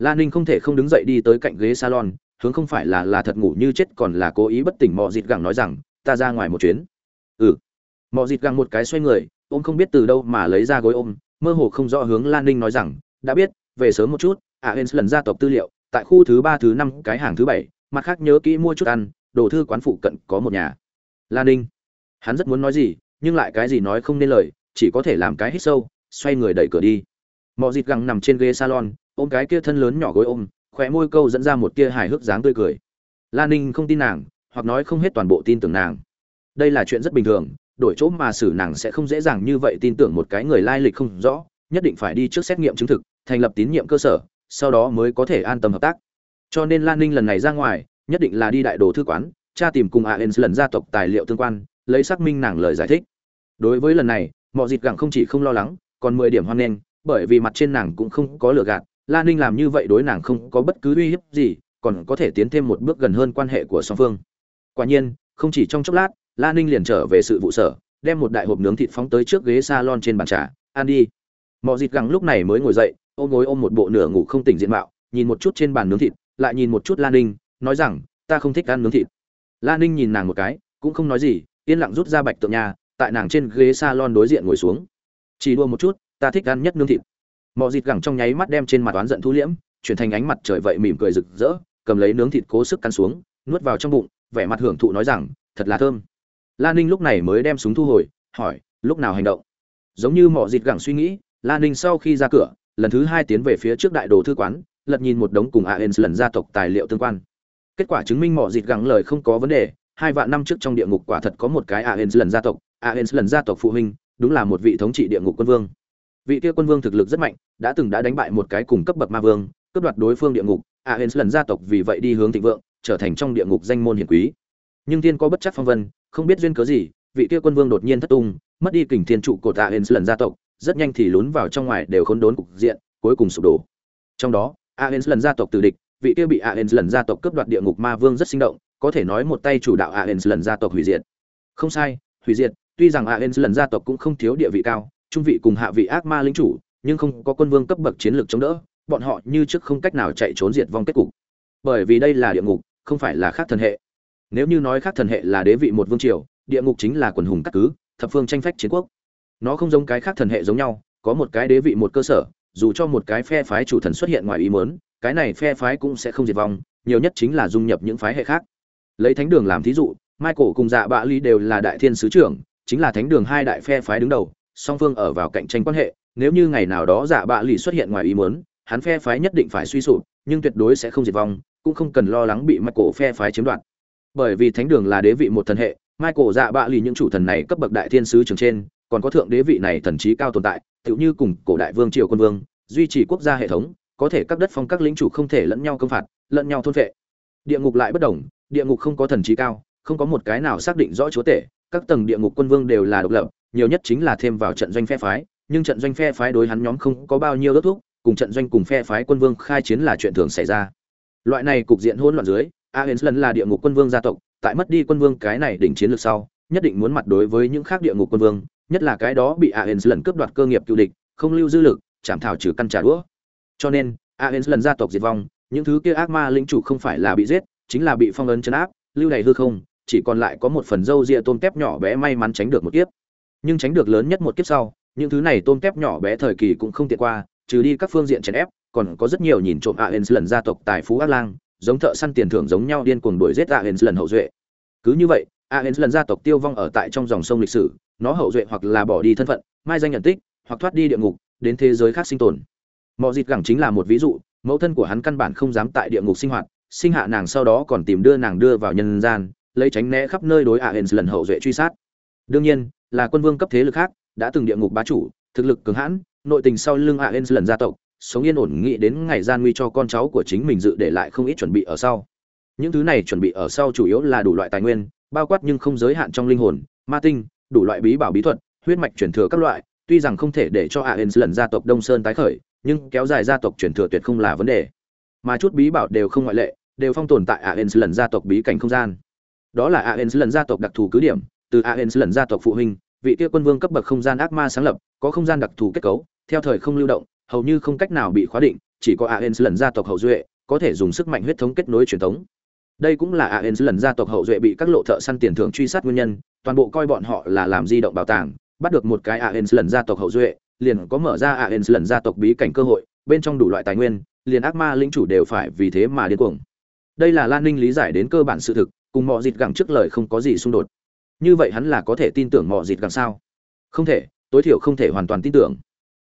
la ninh không thể không đứng dậy đi tới cạnh ghế salon, hướng không phải là là thật ngủ như chết còn là cố ý bất tỉnh mọ dịt gẳng nói rằng, ta ra ngoài một chuyến. Ừ. Mọ dịt gẳng một cái xoay người, ôm không biết từ đâu mà lấy ra gối ôm, mơ hồ không rõ hướng lan ninh nói rằng, đã biết, về sớm một chút à hens lần gia tộc tư liệu, tại khu thứ ba thứ năm, cái hàng thứ bảy, mặt khác nhớ kỹ mua chút ăn, đồ thư quán phụ cận có một nhà. Lan ninh. Hắn rất muốn nói gì, nhưng lại cái gì nói không nên lời, chỉ có thể làm cái hít sâu, xoay người đẩy cửa đi. Mò dịt găng nằm trên ghế salon ôm cái kia thân lớn nhỏ gối ôm khỏe môi câu dẫn ra một tia hài hước dáng tươi cười. Lan ninh không tin nàng, hoặc nói không hết toàn bộ tin tưởng nàng. Đây là chuyện rất bình thường, đổi chỗ mà xử nàng sẽ không dễ dàng như vậy tin tưởng một cái người lai lịch không rõ, nhất định phải đi trước xét nghiệm chứng thực, thành lập tín nhiệm cơ sở, sau đó mới có thể an tâm hợp tác. Cho nên lan ninh lần này ra ngoài, nhất định là đi đại đồ thư quán cha tìm cùng aens lần gia tộc tài liệu tương quan, lấy xác minh nàng lời giải thích. Đối với lần này, mọi dịp gặng không chỉ không lo lắng, còn mười điểm hoan nghênh, bởi vì mặt trên nàng cũng không có lừa gạt lan ninh làm như vậy đối nàng không có bất cứ uy hiếp gì, còn có thể tiến thêm một bước gần hơn quan hệ của song phương. Quả nhiên, không chỉ trong chốc lát lan ninh liền trở về sự vụ sở, đem một đại hộp nướng thịt phóng tới trước ghế salon trên bàn trà. Ăn đi. Mọi dịp gặng lúc này mới ngồi dậy, ôm ngồi ôm một bộ nửa ngủ không tỉnh diện mạo, nhìn một chút trên bàn nướng thịt, lại nhìn một chút lan ninh, nói rằng, ta không thích ăn nướng thịt. Lan ninh nhìn nàng một cái, cũng không nói gì, yên lặng rút ra bạch tượng nhà, tại nàng trên ghế salon đối diện ngồi xuống. Chỉ đua một chút, ta thích ăn nhất nướng thịt mọi Dịt gẳng trong nháy mắt đem trên mặt oán giận thu liễm, chuyển thành ánh mặt trời vậy mỉm cười rực rỡ, cầm lấy nướng thịt cố sức cắn xuống, nuốt vào trong bụng, vẻ mặt hưởng thụ nói rằng, thật là thơm. Lan ninh lúc này mới đem súng thu hồi, hỏi, lúc nào hành động? Giống như mọi Dịt gẳng suy nghĩ lan ninh sau khi ra cửa, lần thứ hai tiến về phía trước đại đồ thư quán, lật nhìn một đống cùng aens lần gia tộc tài liệu tương quan. Kết quả chứng minh mọi Dịt gẳng lời không có vấn đề, hai vạn năm trước trong địa ngục quả thật có một cái aens lần gia tộc aens lần gia tộc phụ huynh, đúng là một vị thống trị địa ngục quân vương vị kia quân vương thực lực rất mạnh, đã từng đã đánh bại một cái cùng cấp bậc ma vương, cướp đoạt đối phương địa ngục, a hên lần gia tộc vì vậy đi hướng thịnh vượng, trở thành trong địa ngục danh môn hiển quý. Nhưng thiên có bất chắc phong vân, không biết duyên cớ gì, vị kia quân vương đột nhiên thất tung, mất đi kình thiên trụ của hên lần gia tộc, rất nhanh thì lún vào trong ngoài đều khốn đốn cục diện, cuối cùng sụp đổ. Trong đó, a hên lần gia tộc từ địch, vị kia bị a hên lần gia tộc cướp đoạt địa ngục ma vương rất sinh động, có thể nói một tay chủ đạo a hên lần gia tộc hủy diệt. Không sai, hủy diệt, tuy rằng a hên lần gia tộc cũng không thiếu địa vị cao trung vị cùng hạ vị ác ma lĩnh chủ, nhưng không có quân vương cấp bậc chiến lược chống đỡ, bọn họ như trước không cách nào chạy trốn diệt vong kết cục. Bởi vì đây là địa ngục, không phải là khác thần hệ. Nếu như nói khác thần hệ là đế vị một vương triều, địa ngục chính là quần hùng cát cứ, thập phương tranh phách chiến quốc. Nó không giống cái khác thần hệ giống nhau, có một cái đế vị một cơ sở, dù cho một cái phe phái chủ thần xuất hiện ngoài ý muốn, cái này phe phái cũng sẽ không diệt vong, nhiều nhất chính là dung nhập những phái hệ khác. Lấy thánh đường làm thí dụ, michael cùng dạ bạ ly đều là đại thiên sứ trưởng, chính là thánh đường hai đại phe phái đứng đầu song phương ở vào cạnh tranh quan hệ, nếu như ngày nào đó dạ bạ Lì xuất hiện ngoài ý muốn, hắn phe phái nhất định phải suy sụp, nhưng tuyệt đối sẽ không diệt vong, cũng không cần lo lắng bị michael phe phái chiếm đoạt. Bởi vì thánh đường là đế vị một thần hệ, michael dạ bạ Lì những chủ thần này cấp bậc đại thiên sứ trưởng trên, còn có thượng đế vị này thần trí cao tồn tại, tựu như cùng cổ đại vương triều quân vương, duy trì quốc gia hệ thống, có thể các đất phong các lĩnh chủ không thể lẫn nhau công phạt, lẫn nhau thôn vệ địa ngục lại bất đồng, địa ngục không có thần trí cao, không có một cái nào xác định rõ chúa tể, các tầng địa ngục quân vương đều là độc lập nhiều nhất chính là thêm vào trận doanh phe phái, nhưng trận doanh phe phái đối hắn nhóm không có bao nhiêu đốt thuốc cùng trận doanh cùng phe phái quân vương khai chiến là chuyện thường xảy ra. Loại này cục diện hỗn loạn dưới aens lần là địa ngục quân vương gia tộc, tại mất đi quân vương cái này đỉnh chiến lược sau, nhất định muốn mặt đối với những khác địa ngục quân vương, nhất là cái đó bị aens lần cướp đoạt cơ nghiệp cựu địch, không lưu dư lực chạm thảo trừ căn trả đũa. Cho nên aens lần gia tộc diệt vong, những thứ kia ác ma linh chủ không phải là bị giết, chính là bị phong ấn chấn áp, lưu đầy hư không, chỉ còn lại có một phần dâu ria tôm tép nhỏ bé may mắn tránh được một kiếp nhưng tránh được lớn nhất một kiếp sau, những thứ này tôm tép nhỏ bé thời kỳ cũng không tiện qua, trừ đi các phương diện chèn ép, còn có rất nhiều nhìn trộm aens lần gia tộc tài phú ác lang, giống thợ săn tiền thưởng giống nhau điên cuồng đuổi giết aens lần hậu duệ. Cứ như vậy aens lần gia tộc tiêu vong ở tại trong dòng sông lịch sử, nó hậu duệ hoặc là bỏ đi thân phận, mai danh nhận tích, hoặc thoát đi địa ngục, đến thế giới khác sinh tồn. Mọi dịt gẳng chính là một ví dụ, mẫu thân của hắn căn bản không dám tại địa ngục sinh hoạt, sinh hạ nàng sau đó còn tìm đưa nàng đưa vào nhân gian, lấy tránh né khắp nơi đối aens lần hậu duệ truy sát. Đương nhiên là quân vương cấp thế lực khác, đã từng địa ngục bá chủ, thực lực cường hãn, nội tình sau lưng Aen lần gia tộc, sống yên ổn nghĩ đến ngày gian nguy cho con cháu của chính mình dự để lại không ít chuẩn bị ở sau. Những thứ này chuẩn bị ở sau chủ yếu là đủ loại tài nguyên, bao quát nhưng không giới hạn trong linh hồn, ma tinh, đủ loại bí bảo bí thuật, huyết mạch truyền thừa các loại, tuy rằng không thể để cho Aen lần gia tộc đông sơn tái khởi, nhưng kéo dài gia tộc truyền thừa tuyệt không là vấn đề. Mà chút bí bảo đều không ngoại lệ, đều phong tồn tại Aen lần gia tộc bí cảnh không gian. Đó là Aen lần gia tộc đặc thù cứ điểm từ aens lần gia tộc phụ huynh, vị kia quân vương cấp bậc không gian ác ma sáng lập, có không gian đặc thù kết cấu, theo thời không lưu động, hầu như không cách nào bị khóa định, chỉ có aens lần gia tộc hậu duệ có thể dùng sức mạnh huyết thống kết nối truyền thống. Đây cũng là aens lần gia tộc hậu duệ bị các lộ thợ săn tiền thưởng truy sát nguyên nhân, toàn bộ coi bọn họ là làm di động bảo tàng, bắt được một cái aens lần gia tộc hậu duệ, liền có mở ra aens lần gia tộc bí cảnh cơ hội, bên trong đủ loại tài nguyên, liền ác ma lĩnh chủ đều phải vì thế mà điên cuồng. Đây là lan ninh lý giải đến cơ bản sự thực, cùng mọi dịch gẳng trước lời không có gì xung đột như vậy hắn là có thể tin tưởng mọi dịt gẳng sao? Không thể, tối thiểu không thể hoàn toàn tin tưởng.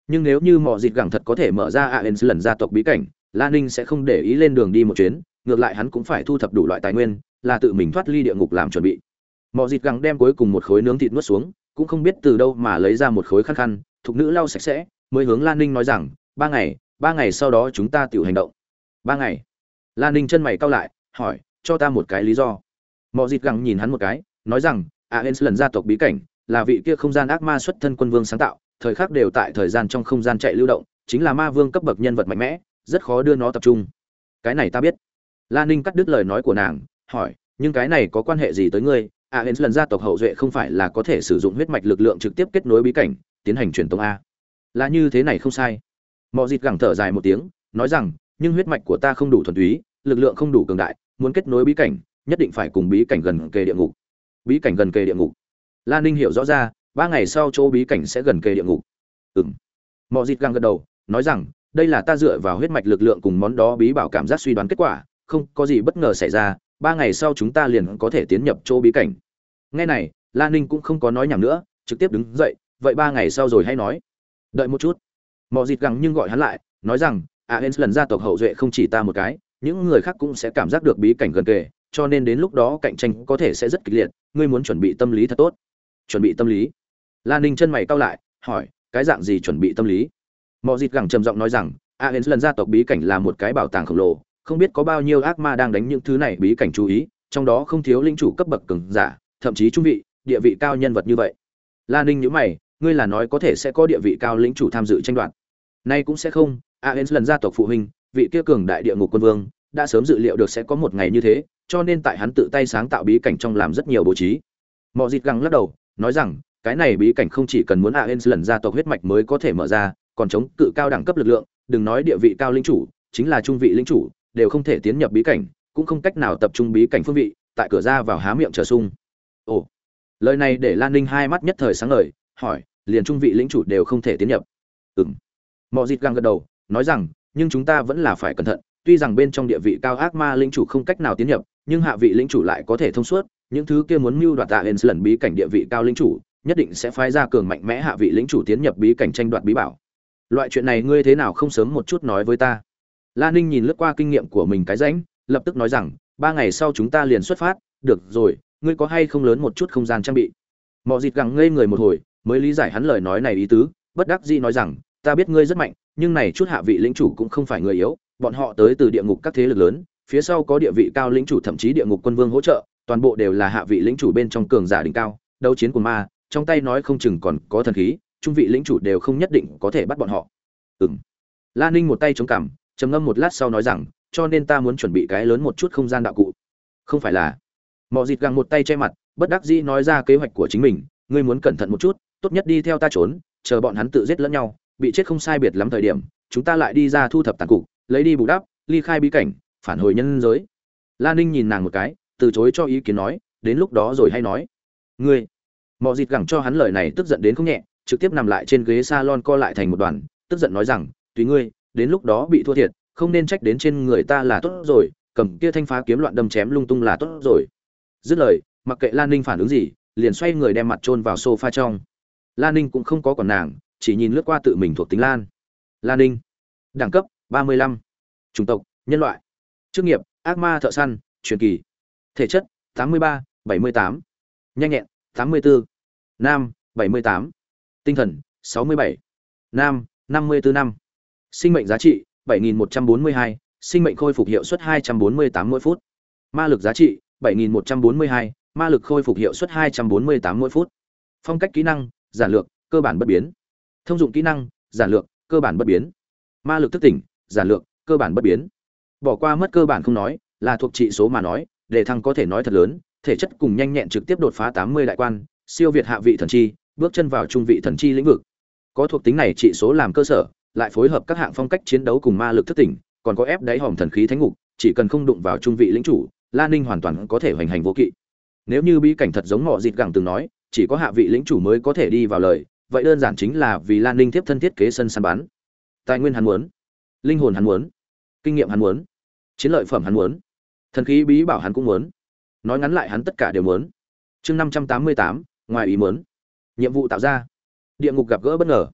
Nhưng nếu như mọi dịt gẳng thật có thể mở ra aens lần gia tộc bí cảnh lan ninh sẽ không để ý lên đường đi một chuyến, ngược lại hắn cũng phải thu thập đủ loại tài nguyên, là tự mình thoát ly địa ngục làm chuẩn bị. Mọi dịt gẳng đem cuối cùng một khối nướng thịt nuốt xuống, cũng không biết từ đâu mà lấy ra một khối khăn khăn, thục nữ lau sạch sẽ, mới hướng lan ninh nói rằng, ba ngày ba ngày sau đó chúng ta tự hành động. Ba ngày? Lan ninh chân mày cau lại, hỏi, cho ta một cái lý do. Mọi dịt gẳng nhìn hắn một cái, nói rằng aens lần gia tộc bí cảnh, là vị kia không gian ác ma xuất thân quân vương sáng tạo, thời khắc đều tại thời gian trong không gian chạy lưu động, chính là ma vương cấp bậc nhân vật mạnh mẽ, rất khó đưa nó tập trung. Cái này ta biết. Lan ninh cắt đứt lời nói của nàng, hỏi, nhưng cái này có quan hệ gì tới ngươi? Aens lần gia tộc hậu duệ không phải là có thể sử dụng huyết mạch lực lượng trực tiếp kết nối bí cảnh, tiến hành truyền tống a? Là như thế này không sai. Mộ dịt gẳng thở dài một tiếng, nói rằng, nhưng huyết mạch của ta không đủ thuần túy, lực lượng không đủ cường đại, muốn kết nối bí cảnh, nhất định phải cùng bí cảnh gần kề địa ngục bí cảnh gần kề địa ngục. Lan ninh hiểu rõ ra, ba ngày sau chỗ bí cảnh sẽ gần kề địa ngục. Ừng mọi dịt găng gật đầu, nói rằng, đây là ta dựa vào huyết mạch lực lượng cùng món đó bí bảo cảm giác suy đoán kết quả, không có gì bất ngờ xảy ra, ba ngày sau chúng ta liền có thể tiến nhập chỗ bí cảnh. Ngay này lan ninh cũng không có nói nhảm nữa, trực tiếp đứng dậy, vậy ba ngày sau rồi hay nói. Đợi một chút. Mọi dịt găng nhưng gọi hắn lại, nói rằng, a hens lần gia tộc hậu duệ không chỉ ta một cái, những người khác cũng sẽ cảm giác được bí cảnh gần kề cho nên đến lúc đó cạnh tranh có thể sẽ rất kịch liệt, ngươi muốn chuẩn bị tâm lý thật tốt. Chuẩn bị tâm lý. Lan ninh chân mày cau lại, hỏi, cái dạng gì chuẩn bị tâm lý? Mọi dịt gẳng trầm giọng nói rằng, a hến lần gia tộc bí cảnh là một cái bảo tàng khổng lồ, không biết có bao nhiêu ác ma đang đánh những thứ này bí cảnh chú ý, trong đó không thiếu linh chủ cấp bậc cường giả, thậm chí trung vị, địa vị cao nhân vật như vậy. Lan ninh nhữ mày, ngươi là nói có thể sẽ có địa vị cao lĩnh chủ tham dự tranh đoạt. Nay cũng sẽ không, a hến lần gia tộc phụ huynh, vị kia cường đại địa ngục quân vương, đã sớm dự liệu được sẽ có một ngày như thế cho nên tại hắn tự tay sáng tạo bí cảnh trong làm rất nhiều bố trí. Mọi dịt găng lắc đầu, nói rằng, cái này bí cảnh không chỉ cần muốn aens lần gia tộc huyết mạch mới có thể mở ra, còn chống cự cao đẳng cấp lực lượng, đừng nói địa vị cao linh chủ, chính là trung vị linh chủ, đều không thể tiến nhập bí cảnh, cũng không cách nào tập trung bí cảnh phương vị, tại cửa ra vào há miệng trở sung. Ồ, lời này để lan ninh hai mắt nhất thời sáng ngời, hỏi, liền trung vị lĩnh chủ đều không thể tiến nhập. Ừng mọi dịt găng gật đầu, nói rằng, nhưng chúng ta vẫn là phải cẩn thận, tuy rằng bên trong địa vị cao ác ma lĩnh chủ không cách nào tiến nhập nhưng hạ vị lĩnh chủ lại có thể thông suốt, những thứ kia muốn mưu đoạt tạ hên lần bí cảnh địa vị cao lĩnh chủ, nhất định sẽ phái ra cường mạnh mẽ hạ vị lĩnh chủ tiến nhập bí cảnh tranh đoạt bí bảo. Loại chuyện này ngươi thế nào không sớm một chút nói với ta? La ninh nhìn lướt qua kinh nghiệm của mình cái rãnh, lập tức nói rằng, ba ngày sau chúng ta liền xuất phát, được rồi, ngươi có hay không lớn một chút không gian trang bị? Mọi dịt gặng ngây người một hồi, mới lý giải hắn lời nói này ý tứ, bất đắc dĩ nói rằng, ta biết ngươi rất mạnh, nhưng này chút hạ vị lĩnh chủ cũng không phải người yếu, bọn họ tới từ địa ngục các thế lực lớn phía sau có địa vị cao lĩnh chủ thậm chí địa ngục quân vương hỗ trợ, toàn bộ đều là hạ vị lĩnh chủ bên trong cường giả đỉnh cao, đấu chiến của ma, trong tay nói không chừng còn có thần khí, trung vị lĩnh chủ đều không nhất định có thể bắt bọn họ. Ừm. la ninh một tay chống cằm, trầm ngâm một lát sau nói rằng, cho nên ta muốn chuẩn bị cái lớn một chút không gian đạo cụ. Không phải là. Mọ Dịch găng một tay che mặt, bất đắc dĩ nói ra kế hoạch của chính mình, ngươi muốn cẩn thận một chút, tốt nhất đi theo ta trốn, chờ bọn hắn tự giết lẫn nhau, bị chết không sai biệt lắm thời điểm, chúng ta lại đi ra thu thập tàn cục, lấy đi bù đắp, ly khai bí cảnh phản hồi nhân giới. Lan ninh nhìn nàng một cái, từ chối cho ý kiến nói, đến lúc đó rồi hay nói. Ngươi mọi dịt gẳng cho hắn lời này tức giận đến không nhẹ, trực tiếp nằm lại trên ghế salon co lại thành một đoàn, tức giận nói rằng, tùy ngươi, đến lúc đó bị thua thiệt, không nên trách đến trên người ta là tốt rồi, cầm kia thanh phá kiếm loạn đâm chém lung tung là tốt rồi. Dứt lời, mặc kệ lan ninh phản ứng gì, liền xoay người đem mặt chôn vào sofa trong. Lan ninh cũng không có còn nàng, chỉ nhìn lướt qua tự mình thuộc tính lan. Lan ninh, đẳng cấp ba mươi lăm, chủng tộc, nhân loại chức nghiệp, ác ma thợ săn, truyền kỳ. Thể chất, tám mươi ba, bảy mươi tám. Nhanh nhẹn, tám mươi bốn nam, bảy mươi tám. Tinh thần, sáu mươi bảy. Nam, năm mươi bốn năm. Sinh mệnh giá trị, bảy nghìn một trăm bốn mươi hai. Sinh mệnh khôi phục hiệu suất hai trăm bốn mươi tám mỗi phút. Ma lực giá trị, bảy nghìn một trăm bốn mươi hai. Ma lực khôi phục hiệu suất hai trăm bốn mươi tám mỗi phút. Phong cách kỹ năng, giản lược, cơ bản bất biến. Thông dụng kỹ năng, giản lược, cơ bản bất biến. Ma lực thức tỉnh, giản lược, cơ bản bất biến bỏ qua mất cơ bản không nói, là thuộc trị số mà nói đề thăng có thể nói thật lớn, thể chất cùng nhanh nhẹn trực tiếp đột phá tám mươi đại quan, siêu việt hạ vị thần chi, bước chân vào trung vị thần chi lĩnh vực. Có thuộc tính này trị số làm cơ sở, lại phối hợp các hạng phong cách chiến đấu cùng ma lực thức tỉnh, còn có ép đáy hòm thần khí thánh ngục, chỉ cần không đụng vào trung vị lĩnh chủ lan ninh hoàn toàn có thể hoành hành vô kỵ. Nếu như bí cảnh thật giống ngọ dịt gẳng từng nói, chỉ có hạ vị lĩnh chủ mới có thể đi vào lời, vậy đơn giản chính là vì lan ninh tiếp thân thiết kế sân săn bắn. Tài nguyên hắn muốn, linh hồn hắn muốn, kinh nghiệm hắn muốn chiến lợi phẩm hắn muốn. Thần khí bí bảo hắn cũng muốn. Nói ngắn lại hắn tất cả đều muốn. Chương năm trăm tám mươi tám, ngoài ý muốn. Nhiệm vụ tạo ra. Địa ngục gặp gỡ bất ngờ.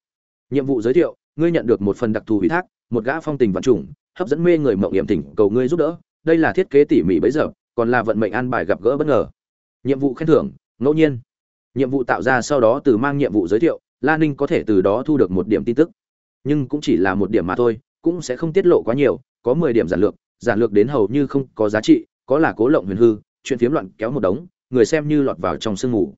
Nhiệm vụ giới thiệu, ngươi nhận được một phần đặc thù ủy thác, một gã phong tình vận trùng, hấp dẫn mê người mộng hiểm tỉnh cầu ngươi giúp đỡ. Đây là thiết kế tỉ mỉ bấy giờ, còn là vận mệnh an bài gặp gỡ bất ngờ. Nhiệm vụ khen thưởng, ngẫu nhiên. Nhiệm vụ tạo ra sau đó từ mang nhiệm vụ giới thiệu, la ninh có thể từ đó thu được một điểm tin tức. Nhưng cũng chỉ là một điểm mà thôi, cũng sẽ không tiết lộ quá nhiều, có mười điểm giản lược giản lược đến hầu như không có giá trị, có là cố lộng huyền hư, chuyện phiếm loạn kéo một đống, người xem như lọt vào trong sương mù.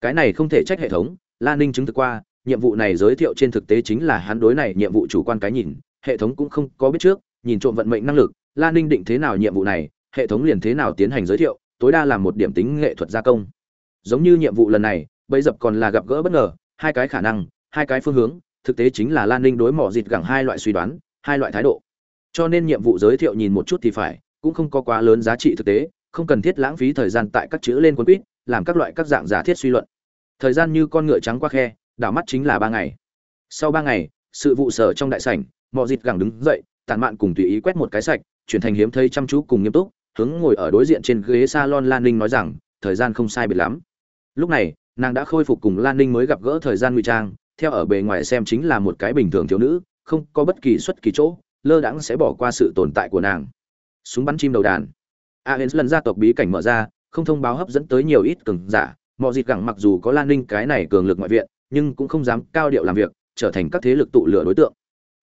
Cái này không thể trách hệ thống Lan ninh chứng thực qua, nhiệm vụ này giới thiệu trên thực tế chính là hắn đối này nhiệm vụ chủ quan cái nhìn, hệ thống cũng không có biết trước, nhìn trộm vận mệnh năng lực Lan ninh định thế nào nhiệm vụ này, hệ thống liền thế nào tiến hành giới thiệu, tối đa là một điểm tính nghệ thuật gia công. Giống như nhiệm vụ lần này bấy dập còn là gặp gỡ bất ngờ, hai cái khả năng, hai cái phương hướng, thực tế chính là lan ninh đối mỏ dịt gẳng hai loại suy đoán, hai loại thái độ cho nên nhiệm vụ giới thiệu nhìn một chút thì phải, cũng không có quá lớn giá trị thực tế, không cần thiết lãng phí thời gian tại các chữ lên quân quýt, làm các loại các dạng giả thiết suy luận. Thời gian như con ngựa trắng qua khe, đảo mắt chính là ba ngày. Sau ba ngày, sự vụ sở trong đại sảnh, mọi dịt gẳng đứng dậy tàn mạn cùng tùy ý quét một cái sạch, chuyển thành hiếm thấy chăm chú cùng nghiêm túc, hướng ngồi ở đối diện trên ghế salon lan ninh nói rằng, thời gian không sai biệt lắm. Lúc này, nàng đã khôi phục cùng lan ninh mới gặp gỡ thời gian ngụy trang, theo ở bề ngoài xem chính là một cái bình thường thiếu nữ, không có bất kỳ xuất kỳ chỗ lơ đãng sẽ bỏ qua sự tồn tại của nàng. Súng bắn chim đầu đàn. Aens lần gia tộc bí cảnh mở ra, không thông báo hấp dẫn tới nhiều ít cường giả. Mọi Dịch gẳng mặc dù có lan ninh cái này cường lực ngoại viện, nhưng cũng không dám cao điệu làm việc, trở thành các thế lực tụ lửa đối tượng.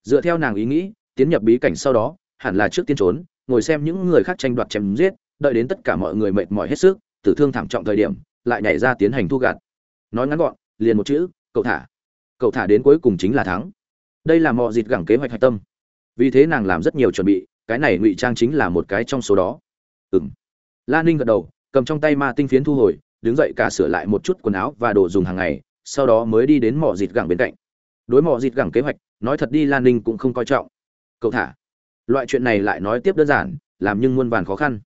Dựa theo nàng ý nghĩ, tiến nhập bí cảnh sau đó, hẳn là trước tiên trốn, ngồi xem những người khác tranh đoạt chém giết, đợi đến tất cả mọi người mệt mỏi hết sức, tử thương thảm trọng thời điểm, lại nhảy ra tiến hành thu gặt. nói ngắn gọn, liền một chữ cậu thả. Cậu thả đến cuối cùng chính là thắng. Đây là mọi Dịch gẳng kế hoạch hạch tâm vì thế nàng làm rất nhiều chuẩn bị, cái này ngụy trang chính là một cái trong số đó. Ừng lan ninh gật đầu, cầm trong tay ma tinh phiến thu hồi, đứng dậy cả sửa lại một chút quần áo và đồ dùng hàng ngày, sau đó mới đi đến mỏ dịt gẳng bên cạnh. Đối mỏ dịt gẳng kế hoạch, nói thật đi lan ninh cũng không coi trọng. Cậu thả. Loại chuyện này lại nói tiếp đơn giản, làm nhưng muôn vàn khó khăn.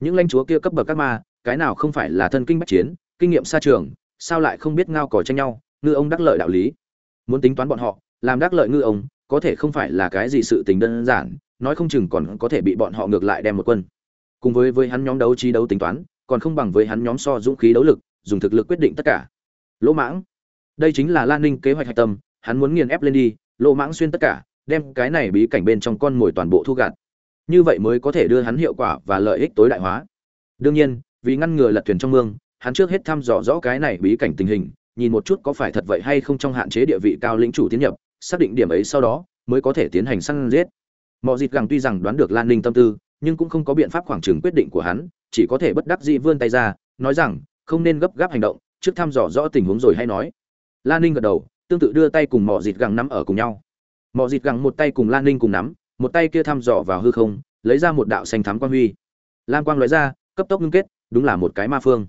Những lãnh chúa kia cấp bậc các ma, cái nào không phải là thân kinh bách chiến, kinh nghiệm xa trường, sao lại không biết ngao cò tranh nhau, ngư ông đắc lợi đạo lý. Muốn tính toán bọn họ, làm đắc lợi ngư ông có thể không phải là cái gì sự tình đơn giản, nói không chừng còn có thể bị bọn họ ngược lại đem một quân. Cùng với với hắn nhóm đấu trí đấu tính toán, còn không bằng với hắn nhóm so dũng khí đấu lực, dùng thực lực quyết định tất cả. Lỗ mãng. Đây chính là lan ninh kế hoạch hạch tâm, hắn muốn nghiền ép lên đi, lỗ mãng xuyên tất cả, đem cái này bí cảnh bên trong con mồi toàn bộ thu gạt. Như vậy mới có thể đưa hắn hiệu quả và lợi ích tối đại hóa. Đương nhiên, vì ngăn ngừa lật thuyền trong mương, hắn trước hết thăm dò rõ cái này bí cảnh tình hình, nhìn một chút có phải thật vậy hay không trong hạn chế địa vị cao lĩnh chủ tiến nhập xác định điểm ấy sau đó, mới có thể tiến hành săn giết. Mọi dịp gẳng tuy rằng đoán được lan ninh tâm tư, nhưng cũng không có biện pháp khoảng trừng quyết định của hắn, chỉ có thể bất đắc dĩ vươn tay ra, nói rằng, không nên gấp gáp hành động, trước thăm dò rõ tình huống rồi hay nói. Lan ninh gật đầu, tương tự đưa tay cùng mọi dịt gẳng nắm ở cùng nhau. Mọi dịt gẳng một tay cùng lan ninh cùng nắm, một tay kia thăm dò vào hư không, lấy ra một đạo xanh thắm quang huy. Lam quang lóe ra, cấp tốc ngưng kết, đúng là một cái ma phương.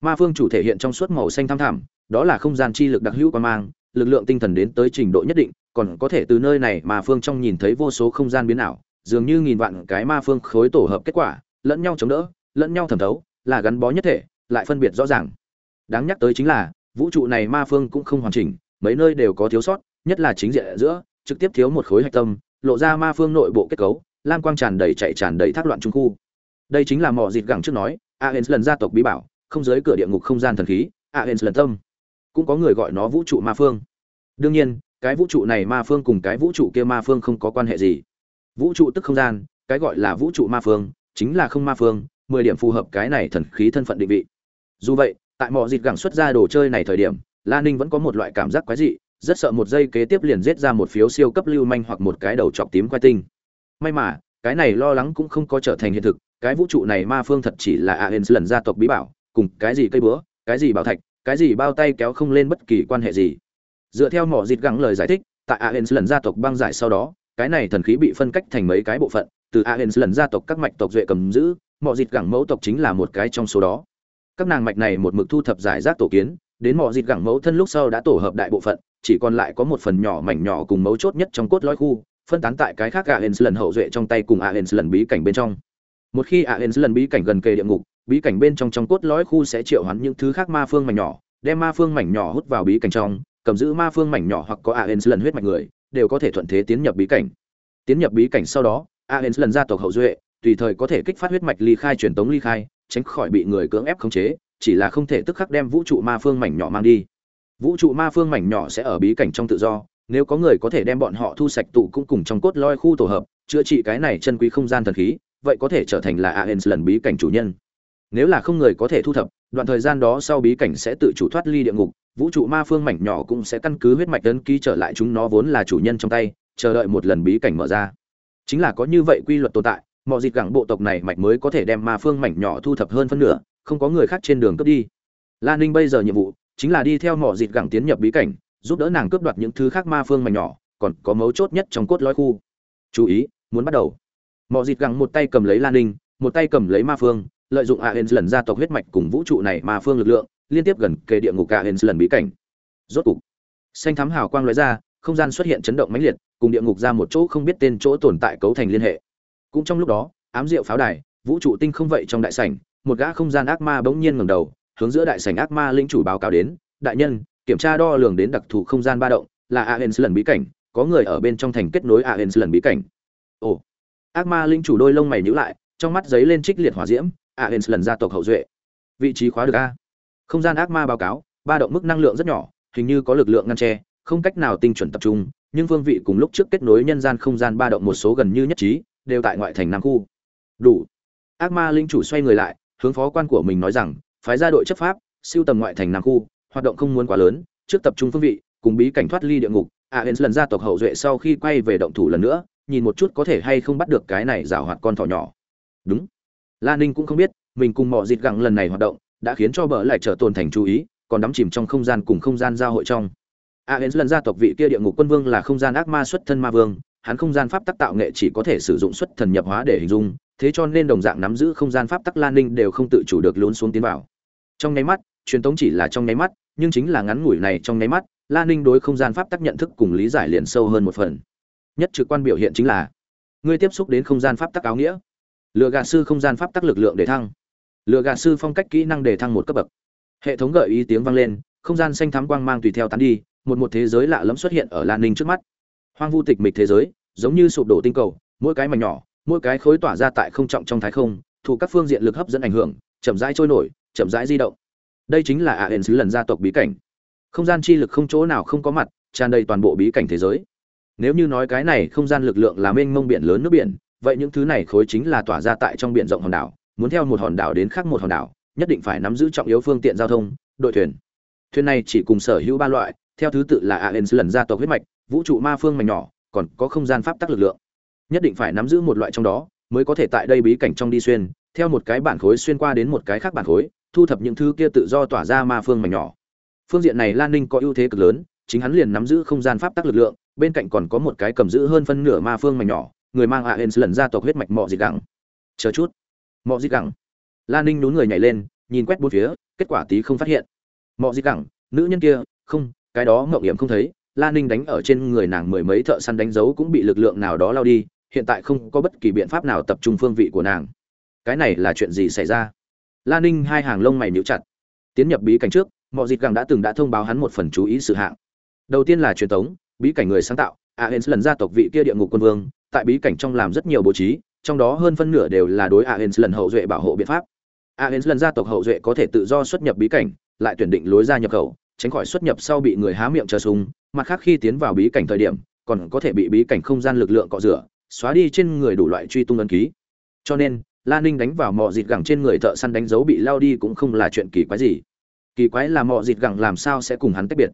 Ma phương chủ thể hiện trong suốt màu xanh thắm thẳm, đó là không gian chi lực đặc hữu quan mang lực lượng tinh thần đến tới trình độ nhất định, còn có thể từ nơi này mà phương trong nhìn thấy vô số không gian biến ảo, dường như nghìn vạn cái ma phương khối tổ hợp kết quả, lẫn nhau chống đỡ, lẫn nhau thẩm thấu, là gắn bó nhất thể, lại phân biệt rõ ràng. Đáng nhắc tới chính là, vũ trụ này ma phương cũng không hoàn chỉnh, mấy nơi đều có thiếu sót, nhất là chính diện ở giữa, trực tiếp thiếu một khối hạch tâm, lộ ra ma phương nội bộ kết cấu, lam quang tràn đầy chạy tràn đầy thác loạn trung khu. Đây chính là mỏ dịt gẳng trước nói aens lần gia tộc bí bảo, không giới cửa địa ngục không gian thần khí aens lần tâm cũng có người gọi nó vũ trụ ma phương. Đương nhiên, cái vũ trụ này ma phương cùng cái vũ trụ kia ma phương không có quan hệ gì. Vũ trụ tức không gian, cái gọi là vũ trụ ma phương, chính là không ma phương, mười điểm phù hợp cái này thần khí thân phận định vị. Dù vậy, tại mọi dịp gẳng xuất ra đồ chơi này thời điểm, la ninh vẫn có một loại cảm giác quái dị, rất sợ một giây kế tiếp liền giết ra một phiếu siêu cấp lưu manh hoặc một cái đầu chọc tím khoai tinh. May mà, cái này lo lắng cũng không có trở thành hiện thực, cái vũ trụ này ma phương thật chỉ là aen lần gia tộc bí bảo, cùng cái gì cây búa, cái gì bảo thạch cái gì bao tay kéo không lên bất kỳ quan hệ gì. Dựa theo mỏ dịt gắng lời giải thích, tại aens lần gia tộc băng giải sau đó, cái này thần khí bị phân cách thành mấy cái bộ phận, từ aens lần gia tộc các mạch tộc duệ cầm giữ, mỏ dịt gẳng mẫu tộc chính là một cái trong số đó. Các nàng mạch này một mực thu thập giải rác tổ kiến, đến mỏ dịt gẳng mẫu thân lúc sau đã tổ hợp đại bộ phận, chỉ còn lại có một phần nhỏ mảnh nhỏ cùng mấu chốt nhất trong cốt lõi khu, phân tán tại cái khác aens lần hậu duệ trong tay cùng aens lần bí cảnh bên trong. Một khi aens lần bí cảnh gần kề địa ngục bí cảnh bên trong trong cốt lõi khu sẽ triệu hoán những thứ khác ma phương mảnh nhỏ, đem ma phương mảnh nhỏ hút vào bí cảnh trong, cầm giữ ma phương mảnh nhỏ hoặc có aens lần huyết mạch người, đều có thể thuận thế tiến nhập bí cảnh. Tiến nhập bí cảnh sau đó aens lần gia tộc hậu duệ, tùy thời có thể kích phát huyết mạch ly khai, truyền tống ly khai, tránh khỏi bị người cưỡng ép khống chế, chỉ là không thể tức khắc đem vũ trụ ma phương mảnh nhỏ mang đi. Vũ trụ ma phương mảnh nhỏ sẽ ở bí cảnh trong tự do, nếu có người có thể đem bọn họ thu sạch tụ cũng cùng trong cốt lõi khu tổ hợp, chữa trị cái này chân quý không gian thần khí, vậy có thể trở thành là aens lần bí cảnh chủ nhân nếu là không người có thể thu thập, đoạn thời gian đó sau bí cảnh sẽ tự chủ thoát ly địa ngục, vũ trụ ma phương mảnh nhỏ cũng sẽ căn cứ huyết mạch tấn ký trở lại chúng nó vốn là chủ nhân trong tay, chờ đợi một lần bí cảnh mở ra. Chính là có như vậy quy luật tồn tại, mọi dịp gẳng bộ tộc này mạch mới có thể đem ma phương mảnh nhỏ thu thập hơn phân nửa, không có người khác trên đường cướp đi. Lan ninh bây giờ nhiệm vụ chính là đi theo mỏ dịt gẳng tiến nhập bí cảnh, giúp đỡ nàng cướp đoạt những thứ khác ma phương mảnh nhỏ, còn có mấu chốt nhất trong cốt lõi khu. Chú ý, muốn bắt đầu. Mỏ dịt gẳng một tay cầm lấy lan ninh, một tay cầm lấy ma phương lợi dụng aens lần gia tộc huyết mạch cùng vũ trụ này mà phương lực lượng, liên tiếp gần kề địa ngục aens lần bí cảnh. Rốt cục, xanh thắm hào quang lóe ra, không gian xuất hiện chấn động mãnh liệt, cùng địa ngục ra một chỗ không biết tên chỗ tồn tại cấu thành liên hệ. Cũng trong lúc đó, ám diệu pháo đài, vũ trụ tinh không vậy trong đại sảnh, một gã không gian ác ma bỗng nhiên ngẩng đầu, hướng giữa đại sảnh ác ma linh chủ báo cáo đến, đại nhân, kiểm tra đo lường đến đặc thù không gian ba động, là aens lần bí cảnh, có người ở bên trong thành kết nối aens lần bí cảnh. Ồ, ác ma linh chủ đôi lông mày nhíu lại, trong mắt giấy lên trích liệt hỏa diễm aens lần gia tộc hậu duệ. Vị trí khóa được a. Không gian ác ma báo cáo, ba động mức năng lượng rất nhỏ, hình như có lực lượng ngăn tre không cách nào tinh chuẩn tập trung, nhưng vương vị cùng lúc trước kết nối nhân gian không gian ba động một số gần như nhất trí, đều tại ngoại thành nam khu. Đủ. Ác ma linh chủ xoay người lại, hướng phó quan của mình nói rằng, phái ra đội chấp pháp, siêu tầm ngoại thành nam khu, hoạt động không muốn quá lớn, trước tập trung phương vị, cùng bí cảnh thoát ly địa ngục, aens lần gia tộc hậu duệ sau khi quay về động thủ lần nữa, nhìn một chút có thể hay không bắt được cái này rào hoạt con thỏ nhỏ. Đúng. Lan Ninh cũng không biết, mình cùng Mộ dịt gặng lần này hoạt động, đã khiến cho bờ lại trở tồn thành chú ý, còn đắm chìm trong không gian cùng không gian giao hội trong. Aens lần gia tộc vị kia địa ngục quân vương là không gian ác ma xuất thân ma vương, hắn không gian pháp tắc tạo nghệ chỉ có thể sử dụng xuất thần nhập hóa để hình dung, thế cho nên đồng dạng nắm giữ không gian pháp tắc Lan Ninh đều không tự chủ được lún xuống tiến vào. Trong nháy mắt, truyền tống chỉ là trong nháy mắt, nhưng chính là ngắn ngủi này trong nháy mắt, Lan Ninh đối không gian pháp tắc nhận thức cùng lý giải liền sâu hơn một phần. Nhất trực quan biểu hiện chính là, ngươi tiếp xúc đến không gian pháp tắc áo nghĩa lựa gạt sư không gian pháp tắc lực lượng để thăng. Lựa gạt sư phong cách kỹ năng để thăng một cấp bậc. Hệ thống gợi ý tiếng vang lên, không gian xanh thắm quang mang tùy theo tán đi, một một thế giới lạ lẫm xuất hiện ở lan ninh trước mắt. Hoang vu tịch mịch thế giới, giống như sụp đổ tinh cầu, mỗi cái mảnh nhỏ, mỗi cái khối tỏa ra tại không trọng trong thái không, thuộc các phương diện lực hấp dẫn ảnh hưởng, chậm rãi trôi nổi, chậm rãi di động. Đây chính là ả sứ lần gia tộc bí cảnh. Không gian chi lực không chỗ nào không có mặt, tràn đầy toàn bộ bí cảnh thế giới. Nếu như nói cái này không gian lực lượng là mênh mông biển lớn nước biển vậy những thứ này khối chính là tỏa ra tại trong biển rộng hòn đảo, muốn theo một hòn đảo đến khác một hòn đảo, nhất định phải nắm giữ trọng yếu phương tiện giao thông, đội thuyền. Thuyền này chỉ cùng sở hữu ba loại, theo thứ tự là aens lần gia tộc huyết mạch, vũ trụ ma phương mảnh nhỏ, còn có không gian pháp tắc lực lượng. Nhất định phải nắm giữ một loại trong đó, mới có thể tại đây bí cảnh trong đi xuyên, theo một cái bản khối xuyên qua đến một cái khác bản khối, thu thập những thứ kia tự do tỏa ra ma phương mảnh nhỏ. Phương diện này lan ninh có ưu thế cực lớn, chính hắn liền nắm giữ không gian pháp tắc lực lượng, bên cạnh còn có một cái cầm giữ hơn phân nửa ma phương mảnh nhỏ người mang ạ hên lần gia tộc huyết mạch mọ dị gẳng. Chờ chút. Mọ dị gẳng. Lan ninh nhún người nhảy lên, nhìn quét bốn phía, kết quả tí không phát hiện. Mọ dị gẳng, nữ nhân kia, không, cái đó ngậu nghiệm không thấy. Lan ninh đánh ở trên người nàng mười mấy thợ săn đánh dấu cũng bị lực lượng nào đó lao đi, hiện tại không có bất kỳ biện pháp nào tập trung phương vị của nàng. Cái này là chuyện gì xảy ra? Lan ninh hai hàng lông mày níu chặt. Tiến nhập bí cảnh trước mọi dịp gẳng đã từng đã thông báo hắn một phần chú ý sự hạng. Đầu tiên là truyền thống, bí cảnh người sáng tạo aens lần gia tộc vị kia địa ngục quân vương tại bí cảnh trong làm rất nhiều bố trí, trong đó hơn phân nửa đều là đối aens lần hậu duệ bảo hộ biện pháp. Aens lần gia tộc hậu duệ có thể tự do xuất nhập bí cảnh, lại tuyển định lối ra nhập khẩu, tránh khỏi xuất nhập sau bị người há miệng chờ súng, mặt khác khi tiến vào bí cảnh thời điểm, còn có thể bị bí cảnh không gian lực lượng cọ rửa, xóa đi trên người đủ loại truy tung ấn ký. Cho nên, la ninh đánh vào mọ dịt gẳng trên người thợ săn đánh dấu bị lao đi cũng không là chuyện kỳ quái gì. Kỳ quái là mọ dịt gẳng làm sao sẽ cùng hắn tách biệt?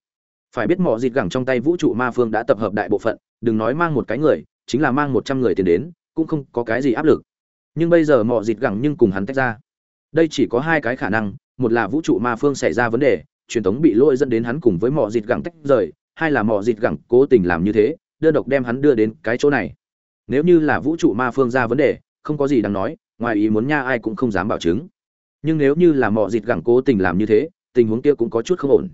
Phải biết mọ dịt gẳng trong tay vũ trụ ma phương đã tập hợp đại bộ phận, đừng nói mang một cái người chính là mang một trăm người tiền đến, cũng không có cái gì áp lực. Nhưng bây giờ mọ dịt gẳng nhưng cùng hắn tách ra. Đây chỉ có hai cái khả năng, một là vũ trụ ma phương xảy ra vấn đề, truyền thống bị lỗi dẫn đến hắn cùng với mọ dịt gẳng tách rời, hai là mọ dịt gẳng cố tình làm như thế, đơn độc đem hắn đưa đến cái chỗ này. Nếu như là vũ trụ ma phương ra vấn đề, không có gì đáng nói, ngoài ý muốn nha ai cũng không dám bảo chứng. Nhưng nếu như là mọ dịt gẳng cố tình làm như thế, tình huống kia cũng có chút không ổn.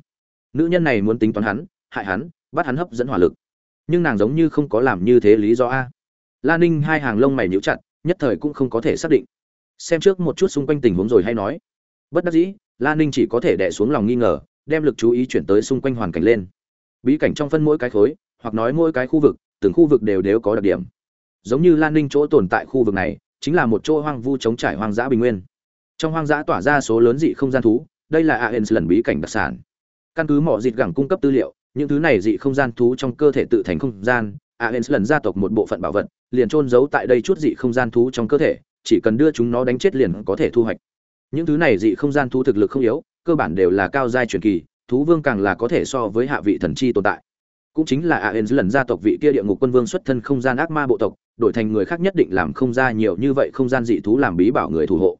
Nữ nhân này muốn tính toán hắn, hại hắn, bắt hắn hấp dẫn hỏa lực nhưng nàng giống như không có làm như thế lý do a. Lan ninh hai hàng lông mày nhíu chặt, nhất thời cũng không có thể xác định. Xem trước một chút xung quanh tình huống rồi hay nói. Bất đắc dĩ Lan ninh chỉ có thể đè xuống lòng nghi ngờ, đem lực chú ý chuyển tới xung quanh hoàn cảnh lên. Bí cảnh trong phân mỗi cái khối, hoặc nói mỗi cái khu vực, từng khu vực đều đều có đặc điểm. Giống như lan ninh chỗ tồn tại khu vực này, chính là một chỗ hoang vu chống trải hoang dã bình nguyên. Trong hoang dã tỏa ra số lớn dị không gian thú, đây là aens lần bí cảnh đặc sản. Căn cứ mỏ dịt gẳng cung cấp tư liệu những thứ này dị không gian thú trong cơ thể tự thành không gian aens lần gia tộc một bộ phận bảo vật, liền trôn giấu tại đây chút dị không gian thú trong cơ thể, chỉ cần đưa chúng nó đánh chết liền có thể thu hoạch. Những thứ này dị không gian thú thực lực không yếu, cơ bản đều là cao giai truyền kỳ, thú vương càng là có thể so với hạ vị thần chi tồn tại. Cũng chính là aens lần gia tộc vị kia địa ngục quân vương xuất thân không gian ác ma bộ tộc, đổi thành người khác nhất định làm không ra nhiều như vậy không gian dị thú làm bí bảo người thủ hộ.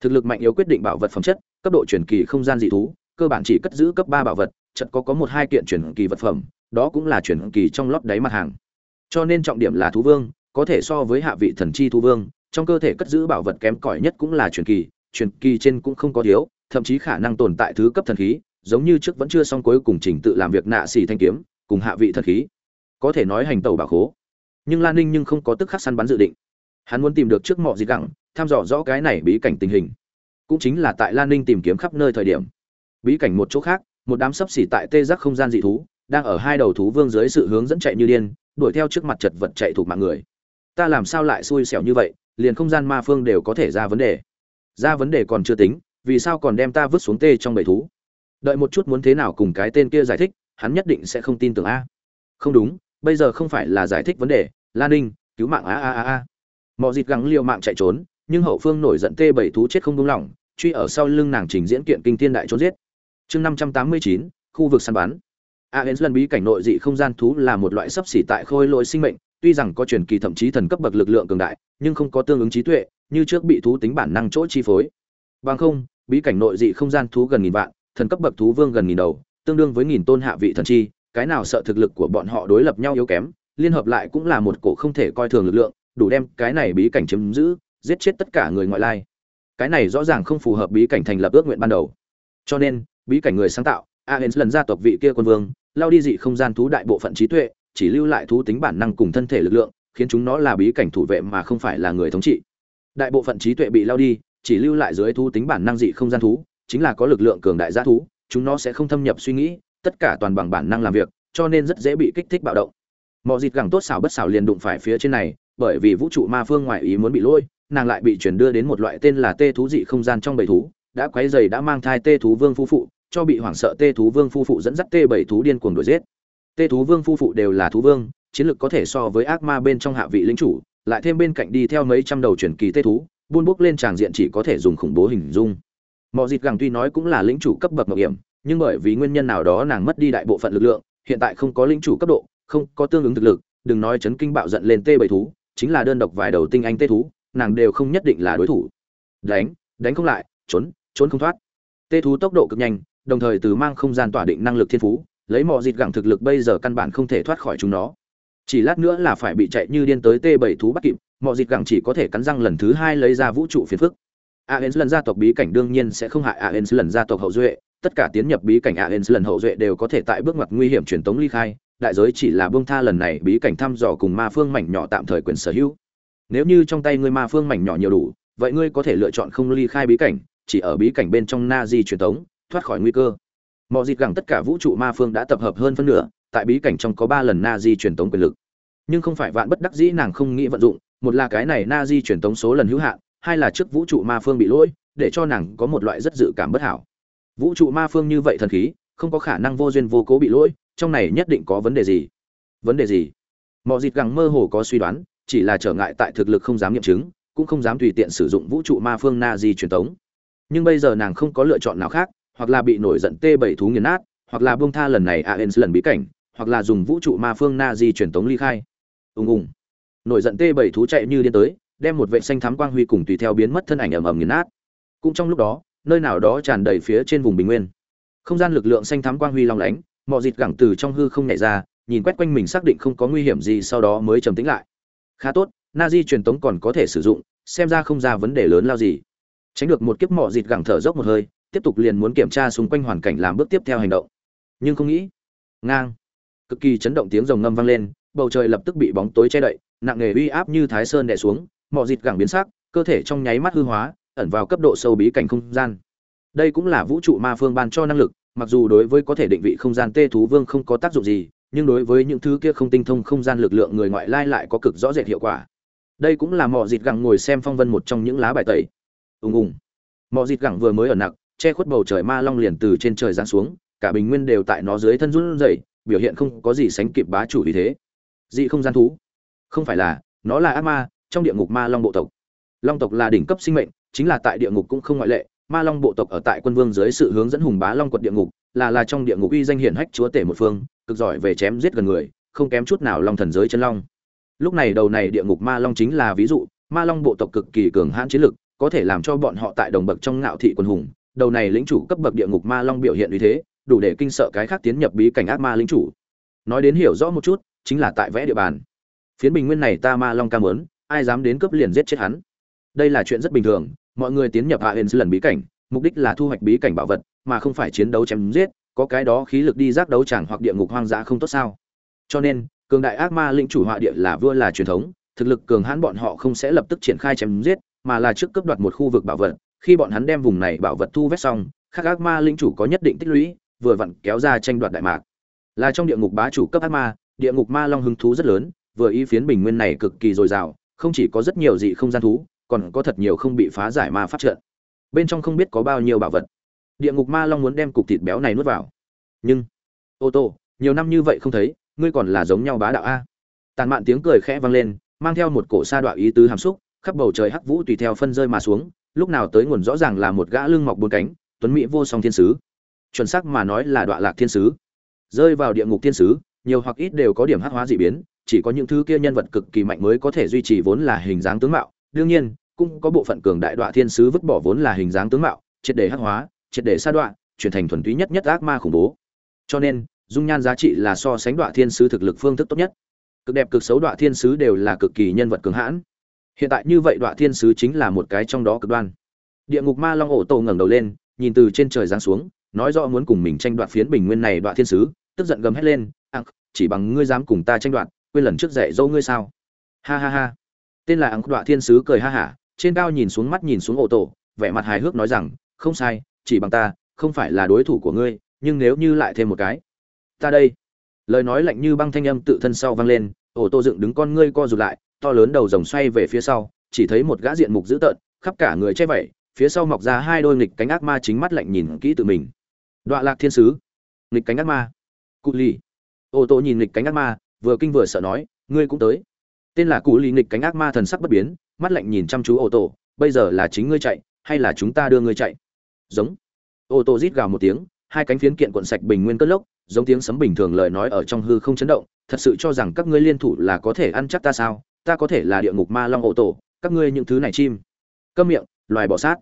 Thực lực mạnh yếu quyết định bảo vật phẩm chất, cấp độ truyền kỳ không gian dị thú, cơ bản chỉ cất giữ cấp ba bảo vật chợt có có một hai kiện truyền kỳ vật phẩm đó cũng là truyền kỳ trong lót đáy mặt hàng. Cho nên trọng điểm là thú vương có thể so với hạ vị thần chi thú vương trong cơ thể cất giữ bảo vật kém cỏi nhất cũng là truyền kỳ truyền kỳ trên cũng không có thiếu thậm chí khả năng tồn tại thứ cấp thần khí giống như trước vẫn chưa xong cuối cùng trình tự làm việc nạ xỉ thanh kiếm cùng hạ vị thần khí. Có thể nói hành tẩu bảo khố. Nhưng lan ninh nhưng không có tức khắc săn bắn dự định. Hắn muốn tìm được trước mọ gì gặng, tham dò rõ cái này bí cảnh tình hình. Cũng chính là tại lan ninh tìm kiếm khắp nơi thời điểm. Bí cảnh một chỗ khác một đám sấp xỉ tại tê giác không gian dị thú, đang ở hai đầu thú vương dưới sự hướng dẫn chạy như điên, đuổi theo trước mặt chật vật chạy thuộc mạng người. Ta làm sao lại xui xẻo như vậy, liền không gian ma phương đều có thể ra vấn đề. Ra vấn đề còn chưa tính, vì sao còn đem ta vứt xuống tê trong bầy thú? Đợi một chút muốn thế nào cùng cái tên kia giải thích, hắn nhất định sẽ không tin tưởng a. Không đúng, bây giờ không phải là giải thích vấn đề, lan ninh, cứu mạng a a a a. Mọi dịp gắng liều mạng chạy trốn, nhưng hậu phương nổi giận tê bảy thú chết không đúng lòng, truy ở sau lưng nàng trình diễn kiện kinh thiên đại trốn giết chương năm trăm tám mươi chín, khu vực săn bắn. A lần bí cảnh nội dị không gian thú là một loại sấp xỉ tại khôi lỗi sinh mệnh, tuy rằng có truyền kỳ thậm chí thần cấp bậc lực lượng cường đại, nhưng không có tương ứng trí tuệ, như trước bị thú tính bản năng chỗ chi phối. Bằng không, bí cảnh nội dị không gian thú gần nghìn vạn, thần cấp bậc thú vương gần nghìn đầu, tương đương với nghìn tôn hạ vị thần chi, cái nào sợ thực lực của bọn họ đối lập nhau yếu kém, liên hợp lại cũng là một cổ không thể coi thường lực lượng, đủ đem cái này bí cảnh chiếm giữ, giết chết tất cả người ngoại lai. Cái này rõ ràng không phù hợp bí cảnh thành lập ước nguyện ban đầu. Cho nên bí cảnh người sáng tạo aens lần gia tộc vị kia quân vương, lao đi dị không gian thú đại bộ phận trí tuệ, chỉ lưu lại thú tính bản năng cùng thân thể lực lượng, khiến chúng nó là bí cảnh thủ vệ mà không phải là người thống trị. Đại bộ phận trí tuệ bị lao đi, chỉ lưu lại dưới thú tính bản năng dị không gian thú, chính là có lực lượng cường đại gia thú, chúng nó sẽ không thâm nhập suy nghĩ, tất cả toàn bằng bản năng làm việc, cho nên rất dễ bị kích thích bạo động. Mọi dịp gẳng tốt xảo bất xảo liền đụng phải phía trên này, bởi vì vũ trụ ma phương ngoại ý muốn bị lôi, nàng lại bị chuyển đưa đến một loại tên là tê thú dị không gian trong bầy thú, đã quấy dày đã mang thai tê thú vương phu phụ cho bị hoảng sợ tê thú vương phu phụ dẫn dắt tê bảy thú điên cuồng đuổi giết. Tê thú vương phu phụ đều là thú vương, chiến lược có thể so với ác ma bên trong hạ vị lính chủ, lại thêm bên cạnh đi theo mấy trăm đầu truyền kỳ tê thú, buôn bốc lên tràng diện chỉ có thể dùng khủng bố hình dung. Mọi Dịt gẳng tuy nói cũng là lính chủ cấp bậc mạo hiểm, nhưng bởi vì nguyên nhân nào đó nàng mất đi đại bộ phận lực lượng, hiện tại không có lính chủ cấp độ, không có tương ứng thực lực, đừng nói chấn kinh bạo giận lên tê bảy thú, chính là đơn độc vài đầu tinh anh tê thú, nàng đều không nhất định là đối thủ. Đánh đánh không lại, trốn trốn không thoát. Tê thú tốc độ cực nhanh đồng thời từ mang không gian tỏa định năng lực thiên phú, lấy mọi dịt gẳng thực lực bây giờ căn bản không thể thoát khỏi chúng nó. Chỉ lát nữa là phải bị chạy như điên tới t 7 thú bắt kịp, mọi dịt gẳng chỉ có thể cắn răng lần thứ hai lấy ra vũ trụ phiền phức. Aens lần gia tộc bí cảnh đương nhiên sẽ không hại aens lần gia tộc hậu duệ, tất cả tiến nhập bí cảnh aens lần hậu duệ đều có thể tại bước ngoặt nguy hiểm truyền tống ly khai, đại giới chỉ là buông tha lần này bí cảnh thăm dò cùng ma phương mảnh nhỏ tạm thời quyền sở hữu. Nếu như trong tay ngươi ma phương mảnh nhỏ nhiều đủ, vậy ngươi có thể lựa chọn không ly khai bí cảnh, chỉ ở bí cảnh bên trong na di truyền tống thoát khỏi nguy cơ. Mọi dịp gẳng tất cả vũ trụ ma phương đã tập hợp hơn phân nửa, tại bí cảnh trong có ba lần na di truyền tống quyền lực. Nhưng không phải vạn bất đắc dĩ nàng không nghĩ vận dụng, một là cái này na di truyền tống số lần hữu hạn, hai là trước vũ trụ ma phương bị lỗi, để cho nàng có một loại rất dự cảm bất hảo. Vũ trụ ma phương như vậy thần khí, không có khả năng vô duyên vô cố bị lỗi, trong này nhất định có vấn đề gì? Vấn đề gì? Mọi dịp gẳng mơ hồ có suy đoán, chỉ là trở ngại tại thực lực không dám nghiệm chứng, cũng không dám tùy tiện sử dụng vũ trụ ma phương na di truyền tống. Nhưng bây giờ nàng không có lựa chọn nào khác hoặc là bị nổi giận t bảy thú nghiền nát, hoặc là buông tha lần này aens lần bí cảnh, hoặc là dùng vũ trụ ma phương na di truyền tống ly khai. Ùng ùng. Nổi giận t bảy thú chạy như điên tới, đem một vệ xanh thắm quang huy cùng tùy theo biến mất thân ảnh ầm ầm nghiền nát. Cũng trong lúc đó, nơi nào đó tràn đầy phía trên vùng bình nguyên. Không gian lực lượng xanh thắm quang huy long lánh, mọi dịt gẳng từ trong hư không nhảy ra, nhìn quét quanh mình xác định không có nguy hiểm gì sau đó mới trầm tĩnh lại. Khá tốt na di truyền tống còn có thể sử dụng, xem ra không ra vấn đề lớn lao gì. Tránh được một kiếp mọ dịt gẳng thở dốc một hơi tiếp tục liền muốn kiểm tra xung quanh hoàn cảnh làm bước tiếp theo hành động. Nhưng không nghĩ, ngang, cực kỳ chấn động tiếng rồng ngâm vang lên, bầu trời lập tức bị bóng tối che đậy, nặng nề uy áp như thái sơn đè xuống, mọ dịt gẳng biến sắc, cơ thể trong nháy mắt hư hóa, ẩn vào cấp độ sâu bí cảnh không gian. Đây cũng là vũ trụ ma phương ban cho năng lực, mặc dù đối với có thể định vị không gian tê thú vương không có tác dụng gì, nhưng đối với những thứ kia không tinh thông không gian lực lượng người ngoại lai lại có cực rõ rệt hiệu quả. Đây cũng là mọ dịt gẳng ngồi xem phong vân một trong những lá bài tẩy. Ùng ùng. Mọ dịt gẳng vừa mới ở nặng che khuất bầu trời ma long liền từ trên trời giáng xuống, cả bình nguyên đều tại nó dưới thân run rẩy, biểu hiện không có gì sánh kịp bá chủ vì thế. Dị không gian thú. Không phải là, nó là ác ma, trong địa ngục ma long bộ tộc. Long tộc là đỉnh cấp sinh mệnh, chính là tại địa ngục cũng không ngoại lệ, ma long bộ tộc ở tại quân vương dưới sự hướng dẫn hùng bá long quật địa ngục, là là trong địa ngục uy danh hiển hách chúa tể một phương, cực giỏi về chém giết gần người, không kém chút nào long thần giới chân long. Lúc này đầu này địa ngục ma long chính là ví dụ, ma long bộ tộc cực kỳ cường hãn chiến lực, có thể làm cho bọn họ tại đồng bậc trong ngạo thị quân hùng đầu này lĩnh chủ cấp bậc địa ngục ma long biểu hiện uy thế đủ để kinh sợ cái khác tiến nhập bí cảnh ác ma lĩnh chủ. Nói đến hiểu rõ một chút chính là tại vẽ địa bàn. Phiến bình nguyên này ta ma long ca muốn, ai dám đến cướp liền giết chết hắn. Đây là chuyện rất bình thường mọi người tiến nhập hạ hên lần bí cảnh mục đích là thu hoạch bí cảnh bảo vật mà không phải chiến đấu chém giết có cái đó khí lực đi giác đấu chẳng hoặc địa ngục hoang dã không tốt sao. Cho nên cường đại ác ma lĩnh chủ họa địa là vua là truyền thống thực lực cường hãn bọn họ không sẽ lập tức triển khai chém giết mà là trước cướp đoạt một khu vực bảo vật khi bọn hắn đem vùng này bảo vật thu vét xong các ác ma linh chủ có nhất định tích lũy, vừa vặn kéo ra tranh đoạt đại mạc. Là trong địa ngục bá chủ cấp ác ma, địa ngục ma long hứng thú rất lớn, vừa ý phiến bình nguyên này cực kỳ dồi dào, không chỉ có rất nhiều dị không gian thú, còn có thật nhiều không bị phá giải ma phát trợn bên trong không biết có bao nhiêu bảo vật. Địa ngục ma long muốn đem cục thịt béo này nuốt vào. Nhưng, ô tô, nhiều năm như vậy không thấy, ngươi còn là giống nhau bá đạo a. Tàn mạn tiếng cười khẽ vang lên, mang theo một cổ sa đoạn ý tứ hàm xúc, khắp bầu trời hắc vũ tùy theo phân rơi mà xuống lúc nào tới nguồn rõ ràng là một gã lưng mọc bốn cánh, tuấn mỹ vô song thiên sứ. Chuẩn xác mà nói là đoạn lạc thiên sứ. Rơi vào địa ngục thiên sứ, nhiều hoặc ít đều có điểm hắc hóa dị biến, chỉ có những thứ kia nhân vật cực kỳ mạnh mới có thể duy trì vốn là hình dáng tướng mạo. Đương nhiên, cũng có bộ phận cường đại đoạn thiên sứ vứt bỏ vốn là hình dáng tướng mạo, triệt để hắc hóa, triệt để sa đoạn chuyển thành thuần túy nhất nhất ác ma khủng bố. Cho nên, dung nhan giá trị là so sánh đoạn thiên sứ thực lực phương thức tốt nhất. Cực đẹp cực xấu đoạn thiên sứ đều là cực kỳ nhân vật cường hãn hiện tại như vậy đoạn thiên sứ chính là một cái trong đó cực đoan. Địa ngục ma long ổ tổ ngẩng đầu lên, nhìn từ trên trời giáng xuống, nói rõ muốn cùng mình tranh đoạt phiến bình nguyên này đoạn thiên sứ, tức giận gầm hét lên ăng chỉ bằng ngươi dám cùng ta tranh đoạt, quên lần trước dạy dỗ ngươi sao? Ha ha ha. Tên là ăng đoạn thiên sứ cười ha hả, trên cao nhìn xuống mắt nhìn xuống ổ tổ, vẻ mặt hài hước nói rằng, không sai, chỉ bằng ta, không phải là đối thủ của ngươi, nhưng nếu như lại thêm một cái, ta đây. Lời nói lạnh như băng thanh âm tự thân sau vang lên, ổ tô dựng đứng con ngươi co rụt lại to lớn đầu rồng xoay về phía sau, chỉ thấy một gã diện mục dữ tợn, khắp cả người che vẩy, phía sau mọc ra hai đôi nghịch cánh ác ma chính mắt lạnh nhìn kỹ tự mình. Đoạ lạc thiên sứ, nghịch cánh ác ma. Cụ lỵ. ô tô nhìn nghịch cánh ác ma, vừa kinh vừa sợ nói, ngươi cũng tới. Tên là cụ lỵ nghịch cánh ác ma thần sắc bất biến, mắt lạnh nhìn chăm chú ô tô, bây giờ là chính ngươi chạy, hay là chúng ta đưa ngươi chạy? Giống. Ô tô rít gào một tiếng, hai cánh phiến kiện cuộn sạch bình nguyên cất lốc, giống tiếng sấm bình thường lời nói ở trong hư không chấn động, thật sự cho rằng các ngươi liên thủ là có thể ăn chắc ta sao? Ta có thể là địa ngục ma long ổ tổ các ngươi những thứ này chim. Câm miệng loài bỏ sát.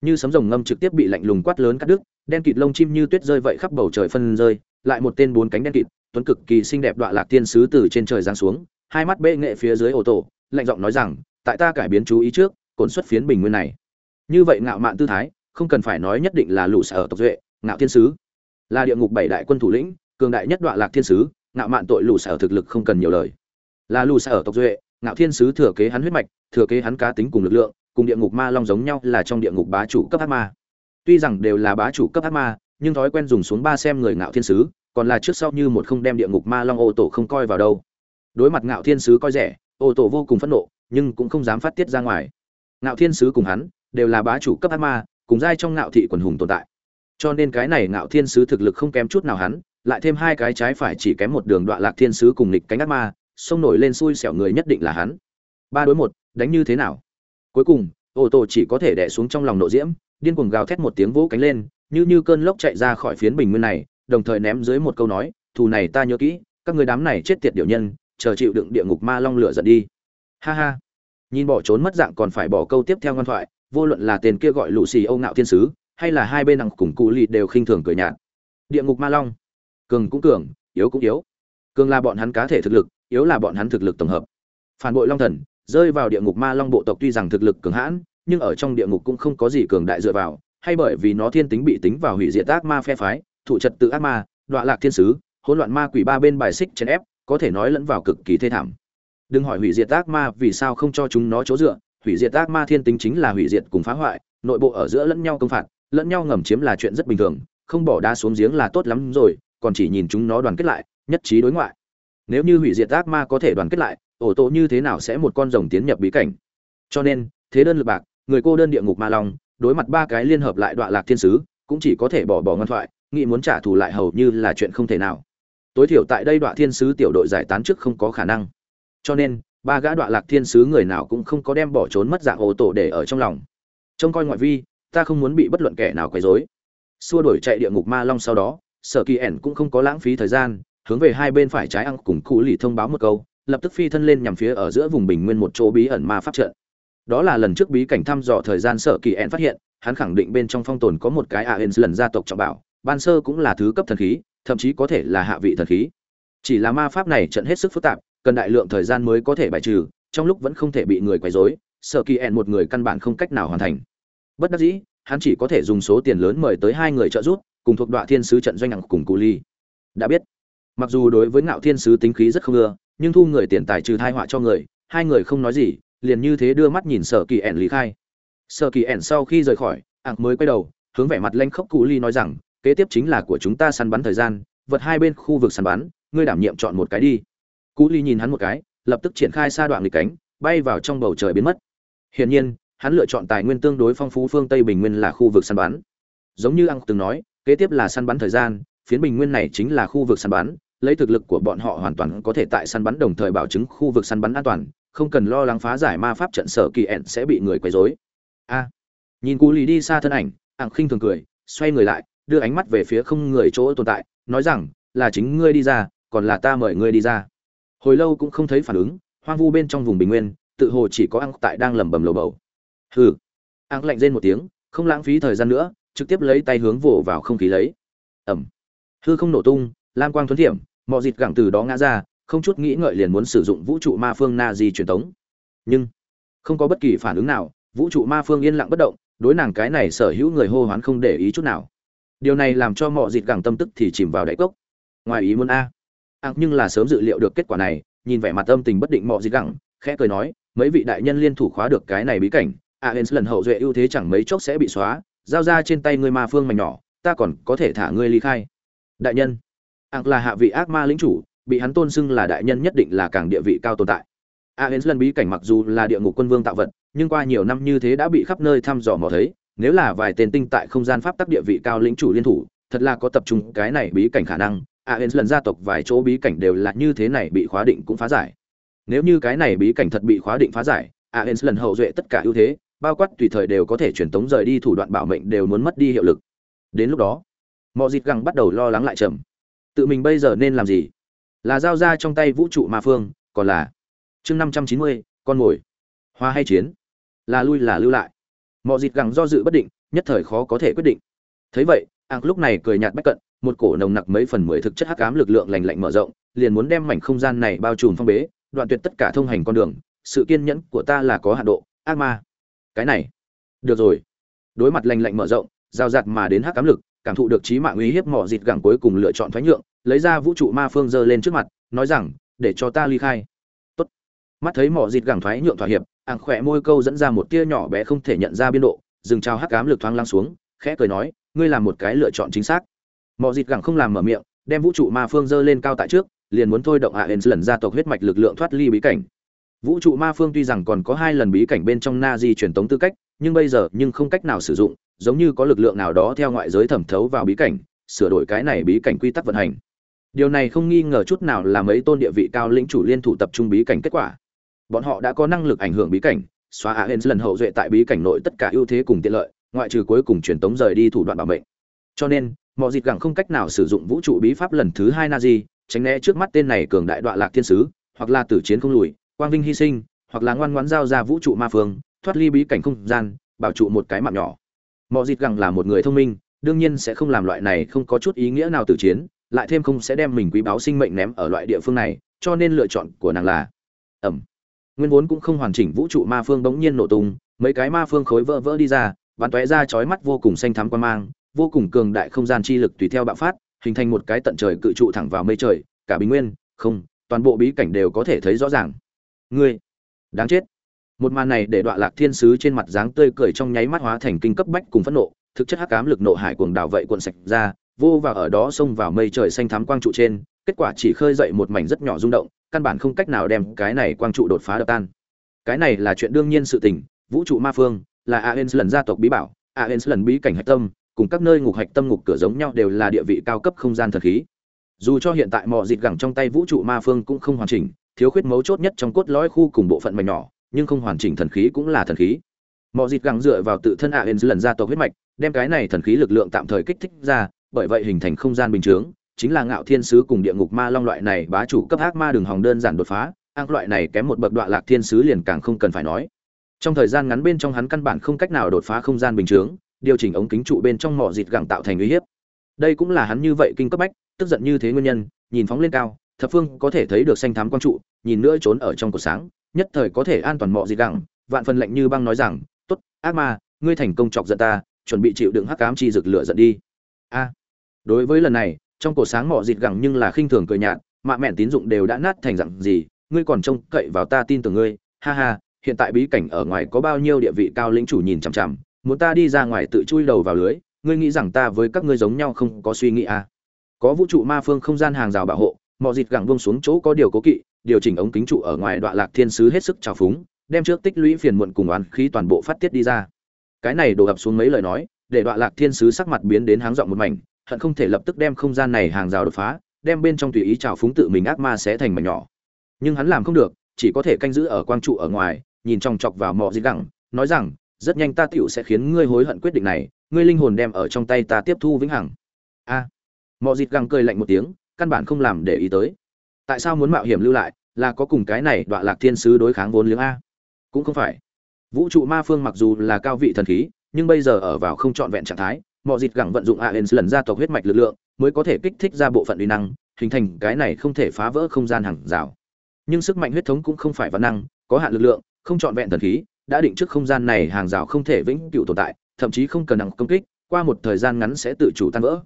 Như sấm rồng ngâm trực tiếp bị lạnh lùng quát lớn cắt đứt đen kịt lông chim như tuyết rơi vậy khắp bầu trời phân rơi lại một tên bốn cánh đen kịt tuấn cực kỳ xinh đẹp đọa lạc tiên sứ từ trên trời giáng xuống hai mắt bệ nghệ phía dưới ổ tổ, lạnh giọng nói rằng tại ta cải biến chú ý trước cồn xuất phiến bình nguyên này. Như vậy ngạo mạn tư thái không cần phải nói nhất định là lũ sở tộc duệ ngạo thiên sứ. Là địa ngục bảy đại quân thủ lĩnh cường đại nhất đọa lạc thiên sứ ngạo mạn tội lũ sở thực lực không cần nhiều lời. Là lũ sở tộc duệ ngạo thiên sứ thừa kế hắn huyết mạch, thừa kế hắn cá tính cùng lực lượng, cùng địa ngục ma long giống nhau là trong địa ngục bá chủ cấp ác ma. Tuy rằng đều là bá chủ cấp ác ma, nhưng thói quen dùng xuống ba xem người ngạo thiên sứ, còn là trước sau như một không đem địa ngục ma long ô tổ không coi vào đâu. Đối mặt ngạo thiên sứ coi rẻ, ô tổ vô cùng phẫn nộ, nhưng cũng không dám phát tiết ra ngoài. Ngạo thiên sứ cùng hắn, đều là bá chủ cấp ác ma, cùng giai trong ngạo thị quần hùng tồn tại. Cho nên cái này ngạo thiên sứ thực lực không kém chút nào hắn, lại thêm hai cái trái phải chỉ kém một đường đoạn lạc thiên sứ cùng nghịch cánh ác ma xông nổi lên xui xẻo người nhất định là hắn. Ba đối một, đánh như thế nào? Cuối cùng, ô tô chỉ có thể đẻ xuống trong lòng nộ diễm, điên cuồng gào thét một tiếng vỗ cánh lên, như như cơn lốc chạy ra khỏi phiến bình nguyên này, đồng thời ném dưới một câu nói, thù này ta nhớ kỹ, các người đám này chết tiệt điều nhân, chờ chịu đựng địa ngục ma long lửa giận đi. Ha ha. Nhìn bỏ trốn mất dạng còn phải bỏ câu tiếp theo ngoan thoại, vô luận là tên kia gọi lũ xì âu ngạo thiên sứ, hay là hai bên nặng cùng cụ lì đều khinh thường cười nhạt. Địa ngục ma long. Cường cũng cường, yếu cũng yếu. Cường là bọn hắn cá thể thực lực yếu là bọn hắn thực lực tổng hợp. Phản bội long thần, rơi vào địa ngục ma long bộ tộc tuy rằng thực lực cường hãn, nhưng ở trong địa ngục cũng không có gì cường đại dựa vào, hay bởi vì nó thiên tính bị tính vào hủy diệt ác ma phe phái, thụ trật tự ác ma, đọa lạc thiên sứ, hỗn loạn ma quỷ ba bên bài xích chèn ép, có thể nói lẫn vào cực kỳ thê thảm. Đừng hỏi hủy diệt ác ma vì sao không cho chúng nó chỗ dựa, hủy diệt ác ma thiên tính chính là hủy diệt cùng phá hoại, nội bộ ở giữa lẫn nhau công phạt, lẫn nhau ngầm chiếm là chuyện rất bình thường, không bỏ đá xuống giếng là tốt lắm rồi, còn chỉ nhìn chúng nó đoàn kết lại, nhất trí đối ngoại nếu như hủy diệt ác ma có thể đoàn kết lại, ổ tổ như thế nào sẽ một con rồng tiến nhập bí cảnh? Cho nên, thế đơn lực bạc, người cô đơn địa ngục ma long, đối mặt ba cái liên hợp lại đoạn lạc thiên sứ, cũng chỉ có thể bỏ bỏ ngoan thoại, nghĩ muốn trả thù lại hầu như là chuyện không thể nào. Tối thiểu tại đây đoạn thiên sứ tiểu đội giải tán trước không có khả năng. Cho nên, ba gã đoạn lạc thiên sứ người nào cũng không có đem bỏ trốn mất dạng ổ tổ để ở trong lòng. Trông coi ngoại vi, ta không muốn bị bất luận kẻ nào quấy rối. Xua đuổi chạy địa ngục ma long sau đó, sở kỳ ẻn cũng không có lãng phí thời gian hướng về hai bên phải trái ăn cùng cụ lì thông báo một câu, lập tức phi thân lên nhằm phía ở giữa vùng bình nguyên một chỗ bí ẩn ma pháp trận. Đó là lần trước bí cảnh thăm dò thời gian sở kỳ En phát hiện, hắn khẳng định bên trong phong tồn có một cái aens lần gia tộc trọng bảo, ban sơ cũng là thứ cấp thần khí, thậm chí có thể là hạ vị thần khí. Chỉ là ma pháp này trận hết sức phức tạp, cần đại lượng thời gian mới có thể bài trừ, trong lúc vẫn không thể bị người quấy rối sở kỳ En một người căn bản không cách nào hoàn thành. Bất đắc dĩ, hắn chỉ có thể dùng số tiền lớn mời tới hai người trợ giúp, cùng thuộc đoạn thiên sứ trận doanh nặng cùng cụ ly đã biết mặc dù đối với ngạo thiên sứ tính khí rất không ưa, nhưng thu người tiền tài trừ thai họa cho người, hai người không nói gì, liền như thế đưa mắt nhìn sở kỳ ẻn lý khai. Sở kỳ ẻn sau khi rời khỏi ạc mới quay đầu, hướng vẻ mặt lanh khốc cụ ly nói rằng, kế tiếp chính là của chúng ta săn bắn thời gian, vật hai bên khu vực săn bắn, ngươi đảm nhiệm chọn một cái đi. Cụ ly nhìn hắn một cái, lập tức triển khai sa đoạn nghịch cánh, bay vào trong bầu trời biến mất. Hiển nhiên, hắn lựa chọn tài nguyên tương đối phong phú phương tây bình nguyên là khu vực săn bắn. Giống như ăn từng nói, kế tiếp là săn bắn thời gian phiến bình nguyên này chính là khu vực săn bắn, lấy thực lực của bọn họ hoàn toàn có thể tại săn bắn đồng thời bảo chứng khu vực săn bắn an toàn, không cần lo lắng phá giải ma pháp trận sở kỳ ẹn sẽ bị người quấy rối. A. Nhìn cú lì đi xa thân ảnh, ảng khinh thường cười, xoay người lại, đưa ánh mắt về phía không người chỗ tồn tại, nói rằng, là chính ngươi đi ra, còn là ta mời ngươi đi ra. Hồi lâu cũng không thấy phản ứng, hoang vu bên trong vùng bình nguyên, tự hồ chỉ có Ảng tại đang lẩm bẩm lầu bầu. Hừ. Ảng lạnh rên một tiếng, không lãng phí thời gian nữa, trực tiếp lấy tay hướng vồ vào không khí lấy. Ẩm hư không nổ tung, lam quang thuấn thiểm mọ dịt gẳng từ đó ngã ra, không chút nghĩ ngợi liền muốn sử dụng vũ trụ ma phương na di truyền tống. Nhưng, không có bất kỳ phản ứng nào, vũ trụ ma phương yên lặng bất động, đối nàng cái này sở hữu người hô hoán không để ý chút nào. Điều này làm cho mọ dịt gẳng tâm tức thì chìm vào đáy cốc. Ngoài ý muốn a. Ác nhưng là sớm dự liệu được kết quả này, nhìn vẻ mặt tâm tình bất định mọ dịt gẳng, khẽ cười nói, mấy vị đại nhân liên thủ khóa được cái này bí cảnh aens lần hậu duệ ưu thế chẳng mấy chốc sẽ bị xóa, giao ra trên tay ngươi ma phương mảnh nhỏ, ta còn có thể thả ngươi ly khai đại nhân. Ác là hạ vị ác ma lĩnh chủ, bị hắn tôn xưng là đại nhân nhất định là càng địa vị cao tồn tại. A aens lần bí cảnh mặc dù là địa ngục quân vương tạo vật, nhưng qua nhiều năm như thế đã bị khắp nơi thăm dò mò thấy, nếu là vài tên tinh tại không gian pháp tắc địa vị cao lĩnh chủ liên thủ, thật là có tập trung cái này bí cảnh khả năng. A aens lần gia tộc vài chỗ bí cảnh đều là như thế này bị khóa định cũng phá giải. Nếu như cái này bí cảnh thật bị khóa định phá giải, A aens lần hậu duệ tất cả ưu thế, bao quát tùy thời đều có thể truyền tống rời đi thủ đoạn bảo mệnh đều muốn mất đi hiệu lực. Đến lúc đó mọi dịp gẳng bắt đầu lo lắng lại trầm. Tự mình bây giờ nên làm gì? Là giao ra trong tay vũ trụ ma phương, còn là chương năm trăm chín mươi, con mồi. Hoa hay chiến? Là lui là lưu lại. Mọi dịp gẳng do dự bất định, nhất thời khó có thể quyết định. Thấy vậy ạc lúc này cười nhạt bách cận, một cổ nồng nặc mấy phần mười thực chất hắc ám lực lượng lành lạnh mở rộng, liền muốn đem mảnh không gian này bao trùm phong bế, đoạn tuyệt tất cả thông hành con đường, sự kiên nhẫn của ta là có hạn độ, ác ma. Cái này. Được rồi. Đối mặt lành lạnh mở rộng, giao giạt mà đến hắc ám lực cảm thụ được trí mạng uy hiếp mỏ dịt gẳng cuối cùng lựa chọn thoái nhượng, lấy ra vũ trụ ma phương giơ lên trước mặt, nói rằng, để cho ta ly khai. Tốt. Mắt thấy mỏ dịt gẳng thoái nhượng thỏa hiệp, ảng khỏe môi câu dẫn ra một tia nhỏ bé không thể nhận ra biên độ, dừng trao hắc ám lực thoáng lăng xuống, khẽ cười nói, ngươi làm một cái lựa chọn chính xác. Mỏ dịt gẳng không làm mở miệng, đem vũ trụ ma phương giơ lên cao tại trước, liền muốn thôi động hạ à lần gia tộc huyết mạch lực lượng thoát ly bí cảnh. Vũ trụ ma phương tuy rằng còn có hai lần bí cảnh bên trong na di truyền tống tư cách, nhưng bây giờ nhưng không cách nào sử dụng giống như có lực lượng nào đó theo ngoại giới thẩm thấu vào bí cảnh, sửa đổi cái này bí cảnh quy tắc vận hành. Điều này không nghi ngờ chút nào là mấy tôn địa vị cao lĩnh chủ liên thủ tập trung bí cảnh kết quả. Bọn họ đã có năng lực ảnh hưởng bí cảnh, xóa a lần hậu duệ tại bí cảnh nội tất cả ưu thế cùng tiện lợi, ngoại trừ cuối cùng truyền tống rời đi thủ đoạn bảo mệnh. Cho nên, mọi dịp gẳng không cách nào sử dụng vũ trụ bí pháp lần thứ hai na di tránh né trước mắt tên này cường đại đoạn lạc thiên sứ, hoặc là tử chiến không lùi, quang vinh hy sinh, hoặc là ngoan ngoãn giao ra vũ trụ ma phương, thoát ly bí cảnh không gian, bảo trụ một cái mạng nhỏ mọi Dịt gẳng là một người thông minh, đương nhiên sẽ không làm loại này không có chút ý nghĩa nào tử chiến, lại thêm không sẽ đem mình quý báo sinh mệnh ném ở loại địa phương này, cho nên lựa chọn của nàng là ẩm. Nguyên vốn cũng không hoàn chỉnh vũ trụ ma phương bỗng nhiên nổ tung, mấy cái ma phương khối vỡ vỡ đi ra bắn tóe ra chói mắt vô cùng xanh thắm quan mang, vô cùng cường đại không gian chi lực tùy theo bạo phát, hình thành một cái tận trời cự trụ thẳng vào mây trời, cả bình nguyên, không, toàn bộ bí cảnh đều có thể thấy rõ ràng. Ngươi, đáng chết một màn này để đoạn lạc thiên sứ trên mặt dáng tươi cười trong nháy mắt hóa thành kinh cấp bách cùng phẫn nộ, thực chất hắc ám lực nộ hải cuồng đảo vậy cuộn sạch ra, vô và ở đó xông vào mây trời xanh thắm quang trụ trên, kết quả chỉ khơi dậy một mảnh rất nhỏ rung động, căn bản không cách nào đem cái này quang trụ đột phá đập tan. Cái này là chuyện đương nhiên sự tình, vũ trụ ma phương, là aens lần gia tộc bí bảo aens lần bí cảnh hạch tâm, cùng các nơi ngục hạch tâm ngục cửa giống nhau đều là địa vị cao cấp không gian thần khí. Dù cho hiện tại mọi dịt gẳng trong tay vũ trụ ma phương cũng không hoàn chỉnh, thiếu khuyết mấu chốt nhất trong cốt lõi khu cùng bộ phận mảnh nhỏ nhưng không hoàn chỉnh thần khí cũng là thần khí. Mọi dịt gắng dựa vào tự thân aens lần ra tộc huyết mạch, đem cái này thần khí lực lượng tạm thời kích thích ra, bởi vậy hình thành không gian bình chướng, chính là ngạo thiên sứ cùng địa ngục ma long loại này bá chủ cấp ác ma đường hòng đơn giản đột phá, ác loại này kém một bậc đoạn lạc thiên sứ liền càng không cần phải nói. Trong thời gian ngắn bên trong hắn căn bản không cách nào đột phá không gian bình chướng, điều chỉnh ống kính trụ bên trong mỏ dịt gẳng tạo thành uy hiếp. Đây cũng là hắn như vậy kinh cấp bách, tức giận như thế nguyên nhân, nhìn phóng lên cao, thập phương có thể thấy được xanh thắm quang trụ, nhìn nữa trốn ở trong cột sáng nhất thời có thể an toàn mọ dịt gẳng. Vạn phần lạnh như băng nói rằng, tốt, ác ma, ngươi thành công chọc giận ta, chuẩn bị chịu đựng hắc ám chi rực lửa giận đi. A. Đối với lần này, trong cổ sáng mọ dịt gẳng nhưng là khinh thường cười nhạt, mạ mẹn tín dụng đều đã nát thành dặn gì, ngươi còn trông cậy vào ta tin tưởng ngươi. Ha ha, hiện tại bí cảnh ở ngoài có bao nhiêu địa vị cao lĩnh chủ nhìn chằm chằm, muốn ta đi ra ngoài tự chui đầu vào lưới, ngươi nghĩ rằng ta với các ngươi giống nhau không có suy nghĩ à? Có vũ trụ ma phương không gian hàng rào bảo hộ, mọ dịt gẳng buông xuống chỗ có điều cố kỵ điều chỉnh ống kính trụ ở ngoài đoạn lạc thiên sứ hết sức trào phúng đem trước tích lũy phiền muộn cùng oán khí toàn bộ phát tiết đi ra. Cái này đổ ập xuống mấy lời nói để đoạn lạc thiên sứ sắc mặt biến đến háng dọn một mảnh hận không thể lập tức đem không gian này hàng rào đột phá đem bên trong tùy ý trào phúng tự mình ác ma sẽ thành mảnh nhỏ. Nhưng hắn làm không được chỉ có thể canh giữ ở quang trụ ở ngoài nhìn chòng chọc vào mọ dịch đẳng nói rằng rất nhanh ta tựu sẽ khiến ngươi hối hận quyết định này ngươi linh hồn đem ở trong tay ta tiếp thu vĩnh hằng. A. À, mọ dịt gẳng cười lạnh một tiếng căn bản không làm để ý tới tại sao muốn mạo hiểm lưu lại, là có cùng cái này đọa lạc thiên sứ đối kháng vốn liếng a? Cũng không phải. Vũ trụ ma phương mặc dù là cao vị thần khí, nhưng bây giờ ở vào không trọn vẹn trạng thái, mọi dịt gẳng vận dụng a aens lần ra tộc huyết mạch lực lượng, mới có thể kích thích ra bộ phận uy năng, hình thành cái này không thể phá vỡ không gian hàng rào. Nhưng sức mạnh huyết thống cũng không phải văn năng, có hạn lực lượng, không trọn vẹn thần khí, đã định trước không gian này hàng rào không thể vĩnh cửu tồn tại, thậm chí không cần nặng công kích, qua một thời gian ngắn sẽ tự chủ tan vỡ.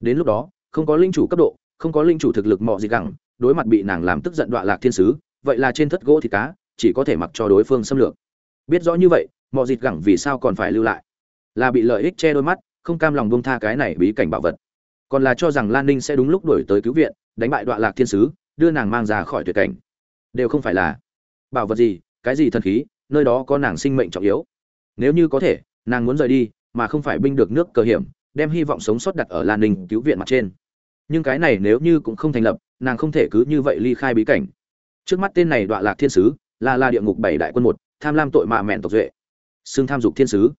Đến lúc đó, không có linh chủ cấp độ, không có linh chủ thực lực mọi dịt gẳng đối mặt bị nàng làm tức giận đọa lạc thiên sứ, vậy là trên thất gỗ thì cá, chỉ có thể mặc cho đối phương xâm lược. Biết rõ như vậy mọi dịt gẳng vì sao còn phải lưu lại? Là bị lợi ích che đôi mắt, không cam lòng bông tha cái này bí cảnh bảo vật. Còn là cho rằng lan ninh sẽ đúng lúc đổi tới cứu viện, đánh bại đoạn lạc thiên sứ, đưa nàng mang ra khỏi tuyệt cảnh. Đều không phải là bảo vật gì, cái gì thần khí, nơi đó có nàng sinh mệnh trọng yếu. Nếu như có thể, nàng muốn rời đi, mà không phải binh được nước cơ hiểm, đem hy vọng sống sót đặt ở lan ninh cứu viện mặt trên. Nhưng cái này nếu như cũng không thành lập nàng không thể cứ như vậy ly khai bí cảnh. Trước mắt tên này đoạn lạc thiên sứ, là là địa ngục bảy đại quân một, tham lam tội mạ mẹn tộc duệ. Xưng tham dục thiên sứ.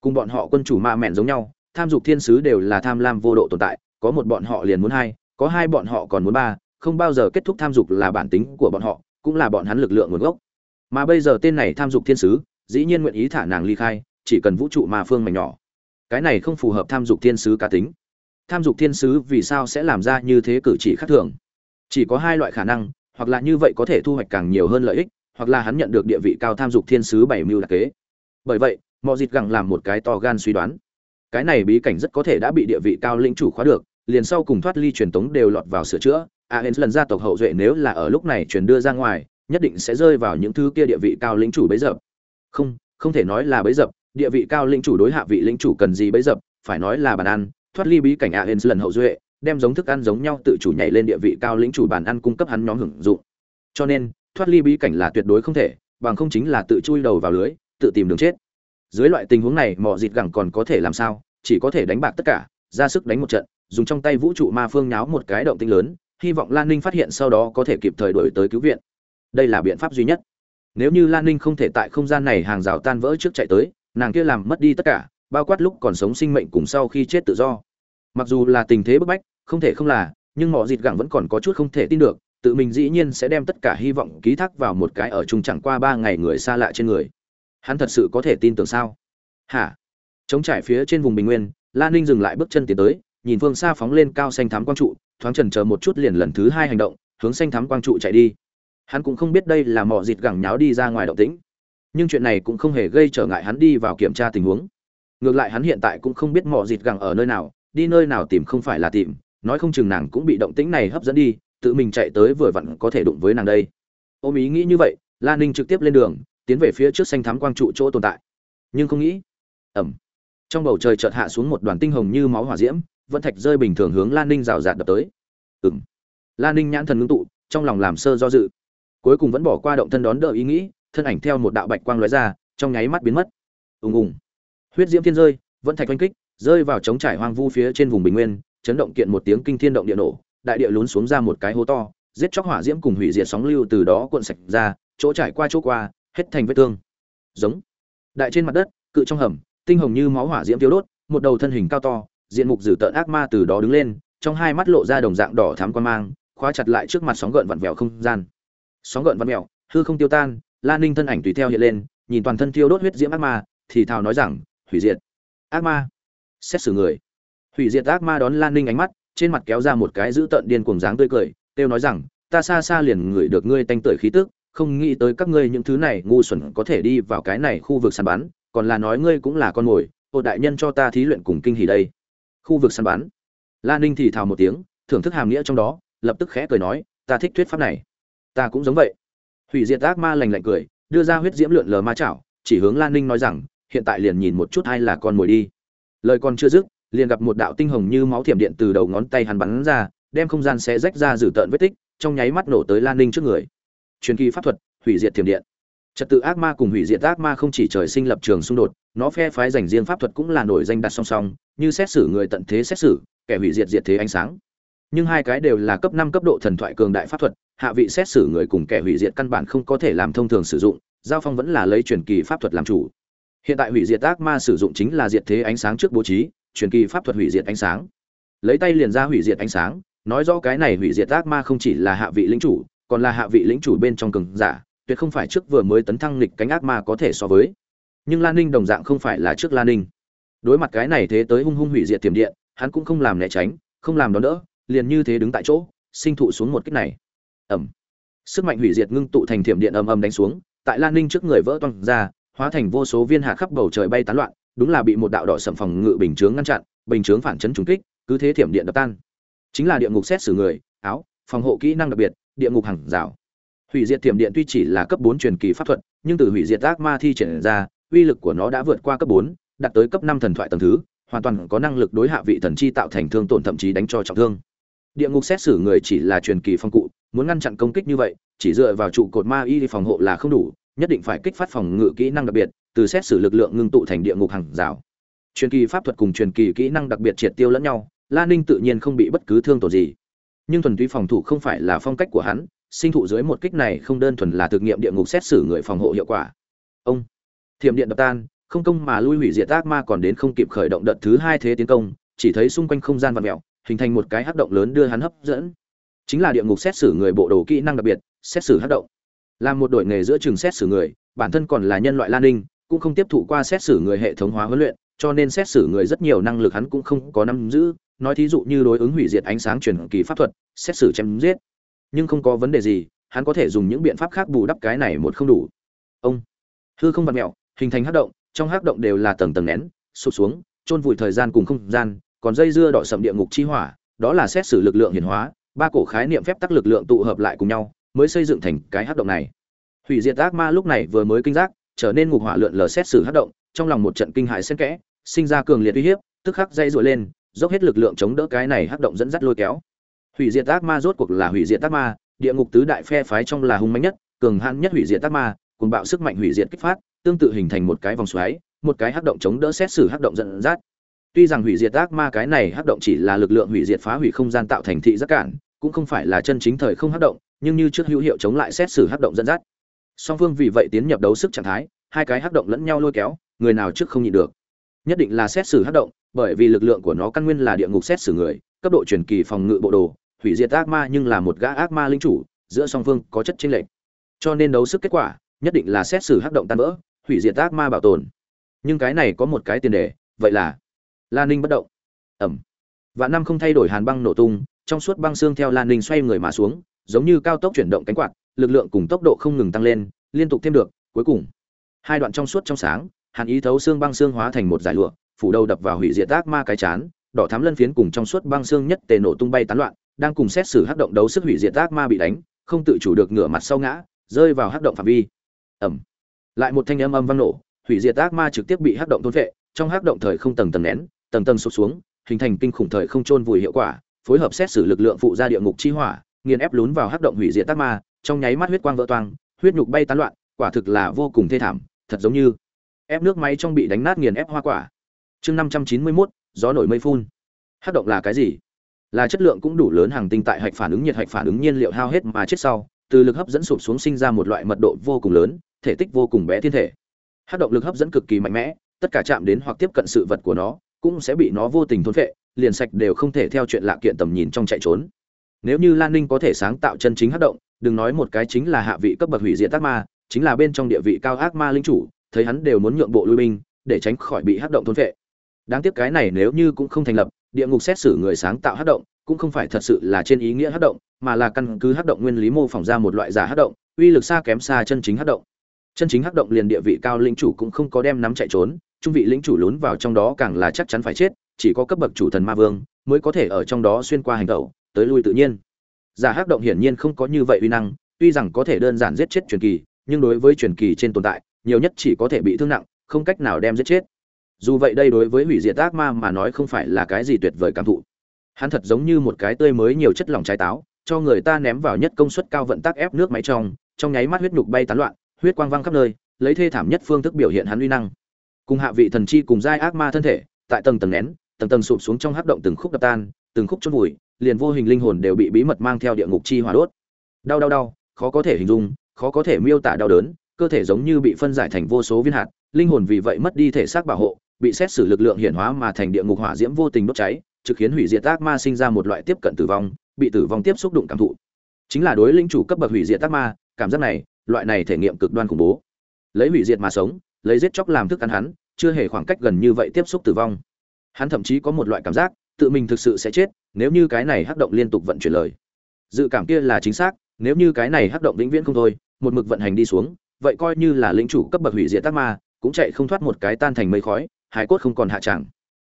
Cùng bọn họ quân chủ mạ mẹn giống nhau, tham dục thiên sứ đều là tham lam vô độ tồn tại, có một bọn họ liền muốn hai, có hai bọn họ còn muốn ba, không bao giờ kết thúc tham dục là bản tính của bọn họ, cũng là bọn hắn lực lượng nguồn gốc. Mà bây giờ tên này tham dục thiên sứ, dĩ nhiên nguyện ý thả nàng ly khai, chỉ cần vũ trụ mà phương mảnh nhỏ. Cái này không phù hợp tham dục thiên sứ cá tính. Tham dục thiên sứ vì sao sẽ làm ra như thế cử chỉ khác thường? Chỉ có hai loại khả năng, hoặc là như vậy có thể thu hoạch càng nhiều hơn lợi ích, hoặc là hắn nhận được địa vị cao tham dục thiên sứ bảy mưu đặc kế. Bởi vậy mọi dịt gẳng làm một cái to gan suy đoán. Cái này bí cảnh rất có thể đã bị địa vị cao lĩnh chủ khóa được, liền sau cùng thoát ly truyền tống đều lọt vào sửa chữa. A hên lần gia tộc hậu duệ nếu là ở lúc này truyền đưa ra ngoài, nhất định sẽ rơi vào những thứ kia địa vị cao lĩnh chủ bấy dập. Không không thể nói là bấy dập, địa vị cao lĩnh chủ đối hạ vị lĩnh chủ cần gì bấy dập, phải nói là bàn ăn, thoát ly bí cảnh a hên lần hậu duệ đem giống thức ăn giống nhau tự chủ nhảy lên địa vị cao lĩnh chủ bàn ăn cung cấp hắn nhóm hưởng dụng. Cho nên, thoát ly bí cảnh là tuyệt đối không thể, bằng không chính là tự chui đầu vào lưới, tự tìm đường chết. Dưới loại tình huống này mỏ dịt gẳng còn có thể làm sao? Chỉ có thể đánh bạc tất cả, ra sức đánh một trận, dùng trong tay vũ trụ ma phương nháo một cái động tinh lớn, hy vọng lan ninh phát hiện sau đó có thể kịp thời đổi tới cứu viện. Đây là biện pháp duy nhất. Nếu như lan ninh không thể tại không gian này hàng rào tan vỡ trước chạy tới, nàng kia làm mất đi tất cả, bao quát lúc còn sống sinh mệnh cùng sau khi chết tự do mặc dù là tình thế bức bách, không thể không là, nhưng mọi dịt gẳng vẫn còn có chút không thể tin được, tự mình dĩ nhiên sẽ đem tất cả hy vọng ký thác vào một cái ở chung chẳng qua ba ngày người xa lạ trên người. Hắn thật sự có thể tin tưởng sao? Hả? Chống trải phía trên vùng bình nguyên lan ninh dừng lại bước chân tiến tới, nhìn phương xa phóng lên cao xanh thám quang trụ, thoáng trần chờ một chút liền lần thứ hai hành động, hướng xanh thám quang trụ chạy đi. Hắn cũng không biết đây là mỏ dịt gẳng nháo đi ra ngoài động tĩnh. Nhưng chuyện này cũng không hề gây trở ngại hắn đi vào kiểm tra tình huống. Ngược lại hắn hiện tại cũng không biết mỏ dịt gẳng ở nơi nào đi nơi nào tìm không phải là tìm, nói không chừng nàng cũng bị động tĩnh này hấp dẫn đi, tự mình chạy tới vừa vặn có thể đụng với nàng đây. Ôm ý nghĩ như vậy lan ninh trực tiếp lên đường, tiến về phía trước xanh thắm quang trụ chỗ tồn tại. Nhưng không nghĩ ẩm trong bầu trời chợt hạ xuống một đoàn tinh hồng như máu hỏa diễm, vẫn thạch rơi bình thường hướng lan ninh rào rạt đập tới. Ừng lan ninh nhãn thần ngưng tụ, trong lòng làm sơ do dự. Cuối cùng vẫn bỏ qua động thân đón đỡ ý nghĩ, thân ảnh theo một đạo bạch quang lóe ra, trong nháy mắt biến mất. Ùng ùng, huyết diễm thiên rơi, vẫn thạch oanh kích rơi vào trống trải hoang vu phía trên vùng bình nguyên, chấn động kiện một tiếng kinh thiên động địa nổ, đại địa lún xuống ra một cái hố to, giết chóc hỏa diễm cùng hủy diệt sóng lưu từ đó cuộn sạch ra, chỗ trải qua chỗ qua, hết thành vết thương. Giống. Đại trên mặt đất, cự trong hầm, tinh hồng như máu hỏa diễm tiêu đốt, một đầu thân hình cao to, diện mục dữ tợn ác ma từ đó đứng lên, trong hai mắt lộ ra đồng dạng đỏ thắm quan mang, khóa chặt lại trước mặt sóng gợn vặn vẹo không gian. Sóng gợn vặn vẹo, hư không tiêu tan, la ninh thân ảnh tùy theo hiện lên, nhìn toàn thân tiêu đốt huyết diễm ác ma, thì thào nói rằng, hủy diệt. Ác ma xét xử người. Hủy diệt ác ma đón lan ninh ánh mắt, trên mặt kéo ra một cái dữ tợn điên cuồng dáng tươi cười têu nói rằng, ta xa xa liền ngửi được ngươi tanh tưởi khí tức, không nghĩ tới các ngươi những thứ này ngu xuẩn có thể đi vào cái này khu vực săn bắn, còn là nói ngươi cũng là con mồi, ô đại nhân cho ta thí luyện cùng kinh hỉ đây. Khu vực săn bắn. Lan ninh thì thào một tiếng, thưởng thức hàm nghĩa trong đó, lập tức khẽ cười nói, ta thích thuyết pháp này. Ta cũng giống vậy. Hủy diệt ác ma lành lạnh cười, đưa ra huyết diễm lượn lờ ma chảo, chỉ hướng lan ninh nói rằng, hiện tại liền nhìn một chút hay là con mồi đi lời còn chưa dứt, liền gặp một đạo tinh hồng như máu thiểm điện từ đầu ngón tay hắn bắn ra, đem không gian xé rách ra dử tợn vết tích, trong nháy mắt nổ tới lan ninh trước người. Truyền kỳ pháp thuật, hủy diệt thiểm điện. Trật tự ác ma cùng hủy diệt ác ma không chỉ trời sinh lập trường xung đột, nó phe phái dành riêng pháp thuật cũng là nổi danh đặt song song, như xét xử người tận thế xét xử, kẻ hủy diệt diệt thế ánh sáng. Nhưng hai cái đều là cấp năm cấp độ thần thoại cường đại pháp thuật, hạ vị xét xử người cùng kẻ hủy diệt căn bản không có thể làm thông thường sử dụng, giao phong vẫn là lấy truyền kỳ pháp thuật làm chủ hiện tại hủy diệt ác ma sử dụng chính là diệt thế ánh sáng trước bố trí, truyền kỳ pháp thuật hủy diệt ánh sáng. Lấy tay liền ra hủy diệt ánh sáng, nói rõ cái này hủy diệt ác ma không chỉ là hạ vị lĩnh chủ, còn là hạ vị lĩnh chủ bên trong cường giả, tuyệt không phải trước vừa mới tấn thăng lịch cánh ác ma có thể so với. Nhưng lan ninh đồng dạng không phải là trước lan ninh. Đối mặt cái này thế tới hung hung hủy diệt tiềm điện, hắn cũng không làm né tránh, không làm đón đỡ, liền như thế đứng tại chỗ, sinh thụ xuống một kích này. Ẩm. Sức mạnh hủy diệt ngưng tụ thành thiểm điện ầm ầm đánh xuống, tại lan ninh trước người vỡ toang ra hóa thành vô số viên hạt khắp bầu trời bay tán loạn, đúng là bị một đạo đỏ sầm phòng ngự bình chướng ngăn chặn, bình chướng phản chấn trúng kích, cứ thế thiểm điện đập tan. Chính là địa ngục xét xử người, áo, phòng hộ kỹ năng đặc biệt, địa ngục hàng rào. Hủy diệt thiểm điện tuy chỉ là cấp bốn truyền kỳ pháp thuật, nhưng từ hủy diệt ác ma thi triển ra, uy lực của nó đã vượt qua cấp bốn, đạt tới cấp năm thần thoại tầng thứ, hoàn toàn có năng lực đối hạ vị thần chi tạo thành thương tổn thậm chí đánh cho trọng thương. Địa ngục xét xử người chỉ là truyền kỳ phong cụ, muốn ngăn chặn công kích như vậy, chỉ dựa vào trụ cột ma y phòng hộ là không đủ nhất định phải kích phát phòng ngự kỹ năng đặc biệt, từ xét xử lực lượng ngưng tụ thành địa ngục hàng rào. Truyền kỳ pháp thuật cùng truyền kỳ kỹ năng đặc biệt triệt tiêu lẫn nhau, la ninh tự nhiên không bị bất cứ thương tổn gì. Nhưng thuần túy phòng thủ không phải là phong cách của hắn, sinh thụ dưới một kích này không đơn thuần là thực nghiệm địa ngục xét xử người phòng hộ hiệu quả. Ông thiểm điện đập tan, không công mà lui hủy diệt ác ma còn đến không kịp khởi động đợt thứ hai thế tiến công, chỉ thấy xung quanh không gian vặn mèo hình thành một cái hắc động lớn đưa hắn hấp dẫn. Chính là địa ngục xét xử người bộ đồ kỹ năng đặc biệt, xét xử hắc động làm một đội nghề giữa trường xét xử người, bản thân còn là nhân loại lan ninh, cũng không tiếp thụ qua xét xử người hệ thống hóa huấn luyện, cho nên xét xử người rất nhiều năng lực hắn cũng không có nắm giữ. Nói thí dụ như đối ứng hủy diệt ánh sáng truyền kỳ pháp thuật, xét xử chém giết. Nhưng không có vấn đề gì, hắn có thể dùng những biện pháp khác bù đắp cái này một không đủ. Ông, hư không vặt mẹo, hình thành hắc động, trong hắc động đều là tầng tầng nén, sụp xuống, chôn vùi thời gian cùng không gian, còn dây dưa đỏ sậm địa ngục chi hỏa, đó là xét xử lực lượng hiển hóa, ba cổ khái niệm phép tắc lực lượng tụ hợp lại cùng nhau mới xây dựng thành cái hắc động này. Hủy diệt ác ma lúc này vừa mới kinh giác, trở nên ngục hỏa lượn lờ xét xử hắc động, trong lòng một trận kinh hại xen kẽ, sinh ra cường liệt uy hiếp, tức khắc dây dội lên, dốc hết lực lượng chống đỡ cái này hắc động dẫn dắt lôi kéo. Hủy diệt ác ma rốt cuộc là hủy diệt ác ma, địa ngục tứ đại phe phái trong là hung mạnh nhất, cường hãn nhất hủy diệt ác ma cùng bạo sức mạnh hủy diệt kích phát, tương tự hình thành một cái vòng xoáy, một cái hắc động chống đỡ xét xử hắc động dẫn dắt. Tuy rằng hủy diệt ác ma cái này hắc động chỉ là lực lượng hủy diệt phá hủy không gian tạo thành thị giác cản, cũng không phải là chân chính thời không hắc động nhưng như trước hữu hiệu chống lại xét xử hắc động dẫn dắt. Song phương vì vậy tiến nhập đấu sức trạng thái, hai cái hắc động lẫn nhau lôi kéo, người nào trước không nhịn được. Nhất định là xét xử hắc động, bởi vì lực lượng của nó căn nguyên là địa ngục xét xử người, cấp độ truyền kỳ phòng ngự bộ đồ, hủy diệt ác ma nhưng là một gã ác ma linh chủ, giữa song phương có chất chênh lệch. Cho nên đấu sức kết quả, nhất định là xét xử hắc động tan vỡ, hủy diệt ác ma bảo tồn. Nhưng cái này có một cái tiền đề, vậy là lan ninh bất động. Ẩm. Và năm không thay đổi hàn băng nổ tung, trong suốt băng xương theo lan ninh xoay người mà xuống giống như cao tốc chuyển động cánh quạt lực lượng cùng tốc độ không ngừng tăng lên liên tục thêm được cuối cùng hai đoạn trong suốt trong sáng hàn ý thấu xương băng xương hóa thành một giải lụa phủ đầu đập vào hủy diệt ác ma cái chán đỏ thắm lân phiến cùng trong suốt băng xương nhất tề nổ tung bay tán loạn đang cùng xét xử hắc động đấu sức hủy diệt ác ma bị đánh không tự chủ được ngửa mặt sau ngã rơi vào hắc động phạm vi. Ầm, lại một thanh âm âm vang nổ hủy diệt ác ma trực tiếp bị hắc động thôn vệ trong hắc động thời không tầng tầng nén tầng tầng sụp xuống hình thành kinh khủng thời không trôn vùi hiệu quả phối hợp xét xử lực lượng phụ ra địa ngục chi hỏa nghiền ép lún vào hắc động hủy diệt ác ma, trong nháy mắt huyết quang vỡ toang, huyết nhục bay tán loạn, quả thực là vô cùng thê thảm, thật giống như ép nước máy trong bị đánh nát nghiền ép hoa quả. Chương năm trăm chín mươi mốt, gió nổi mây phun. Hắc động là cái gì? Là chất lượng cũng đủ lớn hàng tinh tại hạch phản ứng nhiệt, hạch phản ứng nhiên liệu hao hết mà chết sau, từ lực hấp dẫn sụp xuống sinh ra một loại mật độ vô cùng lớn, thể tích vô cùng bé thiên thể. Hắc động lực hấp dẫn cực kỳ mạnh mẽ, tất cả chạm đến hoặc tiếp cận sự vật của nó, cũng sẽ bị nó vô tình thôn phệ, liền sạch đều không thể theo chuyện lạ kiện tầm nhìn trong chạy trốn nếu như lan ninh có thể sáng tạo chân chính hát động, đừng nói một cái chính là hạ vị cấp bậc hủy diệt tác ma, chính là bên trong địa vị cao ác ma linh chủ, thấy hắn đều muốn nhượng bộ lui binh, để tránh khỏi bị hát động thôn vệ. đáng tiếc cái này nếu như cũng không thành lập, địa ngục xét xử người sáng tạo hát động, cũng không phải thật sự là trên ý nghĩa hát động, mà là căn cứ hát động nguyên lý mô phỏng ra một loại giả hát động, uy lực xa kém xa chân chính hát động chân chính hát động liền địa vị cao Linh chủ cũng không có đem nắm chạy trốn, trung vị lĩnh chủ lún vào trong đó càng là chắc chắn phải chết, chỉ có cấp bậc chủ thần ma vương mới có thể ở trong đó xuyên qua hành tẩu tới lui tự nhiên. Giả hắc động hiển nhiên không có như vậy uy năng, tuy rằng có thể đơn giản giết chết truyền kỳ, nhưng đối với truyền kỳ trên tồn tại, nhiều nhất chỉ có thể bị thương nặng, không cách nào đem giết chết. Dù vậy đây đối với hủy diệt ác ma mà nói không phải là cái gì tuyệt vời cảm thụ. Hắn thật giống như một cái tươi mới nhiều chất lỏng trái táo, cho người ta ném vào nhất công suất cao vận tắc ép nước máy trong trong nháy mắt huyết nhục bay tán loạn, huyết quang văng khắp nơi, lấy thê thảm nhất phương thức biểu hiện hắn uy năng. Cùng hạ vị thần chi cùng giai ác ma thân thể, tại tầng tầng nén, tầng tầng sụp xuống trong hắc động từng khúc đập tan, từng khúc chôn vùi liền vô hình linh hồn đều bị bí mật mang theo địa ngục chi hỏa đốt. Đau đau đau, khó có thể hình dung, khó có thể miêu tả đau đớn, cơ thể giống như bị phân giải thành vô số viên hạt, linh hồn vì vậy mất đi thể xác bảo hộ, bị xét xử lực lượng hiển hóa mà thành địa ngục hỏa diễm vô tình đốt cháy, trực khiến hủy diệt ác ma sinh ra một loại tiếp cận tử vong, bị tử vong tiếp xúc đụng cảm thụ. Chính là đối lĩnh chủ cấp bậc hủy diệt ác ma, cảm giác này, loại này thể nghiệm cực đoan khủng bố. Lấy hủy diệt mà sống, lấy giết chóc làm thức ăn hắn, chưa hề khoảng cách gần như vậy tiếp xúc tử vong. Hắn thậm chí có một loại cảm giác tự mình thực sự sẽ chết, nếu như cái này hắc động liên tục vận chuyển lời. Dự cảm kia là chính xác, nếu như cái này hắc động vĩnh viễn không thôi, một mực vận hành đi xuống, vậy coi như là lĩnh chủ cấp bậc hủy diệt tác ma, cũng chạy không thoát một cái tan thành mây khói, hải cốt không còn hạ tràng.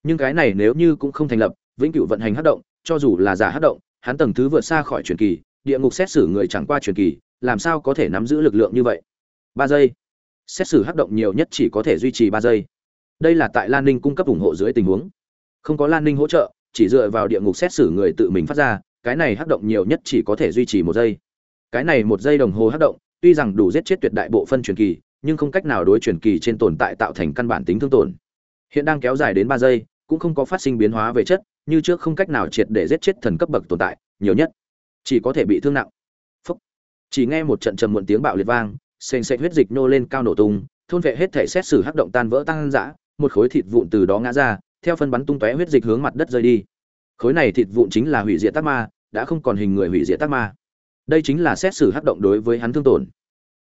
Nhưng cái này nếu như cũng không thành lập, vĩnh cửu vận hành hắc động, cho dù là giả hắc động, hắn tầng thứ vượt xa khỏi truyền kỳ, địa ngục xét xử người chẳng qua truyền kỳ, làm sao có thể nắm giữ lực lượng như vậy? Ba giây. Xét xử hắc động nhiều nhất chỉ có thể duy trì ba giây. Đây là tại lan ninh cung cấp ủng hộ dưới tình huống không có lan ninh hỗ trợ, chỉ dựa vào địa ngục xét xử người tự mình phát ra, cái này hắc động nhiều nhất chỉ có thể duy trì một giây. Cái này một giây đồng hồ hắc động, tuy rằng đủ giết chết tuyệt đại bộ phân truyền kỳ, nhưng không cách nào đối truyền kỳ trên tồn tại tạo thành căn bản tính thương tổn. Hiện đang kéo dài đến ba giây, cũng không có phát sinh biến hóa về chất, như trước không cách nào triệt để giết chết thần cấp bậc tồn tại, nhiều nhất chỉ có thể bị thương nặng. Phúc. chỉ nghe một trận trầm muộn tiếng bạo liệt vang, sền sệt huyết dịch nô lên cao nổ tung, thôn vệ hết thể xét xử hắc động tan vỡ tăng dã, một khối thịt vụn từ đó ngã ra theo phân bắn tung tóe huyết dịch hướng mặt đất rơi đi. Khối này thịt vụn chính là hủy diệt tác ma, đã không còn hình người hủy diệt tác ma. Đây chính là xét xử hắc động đối với hắn thương tổn.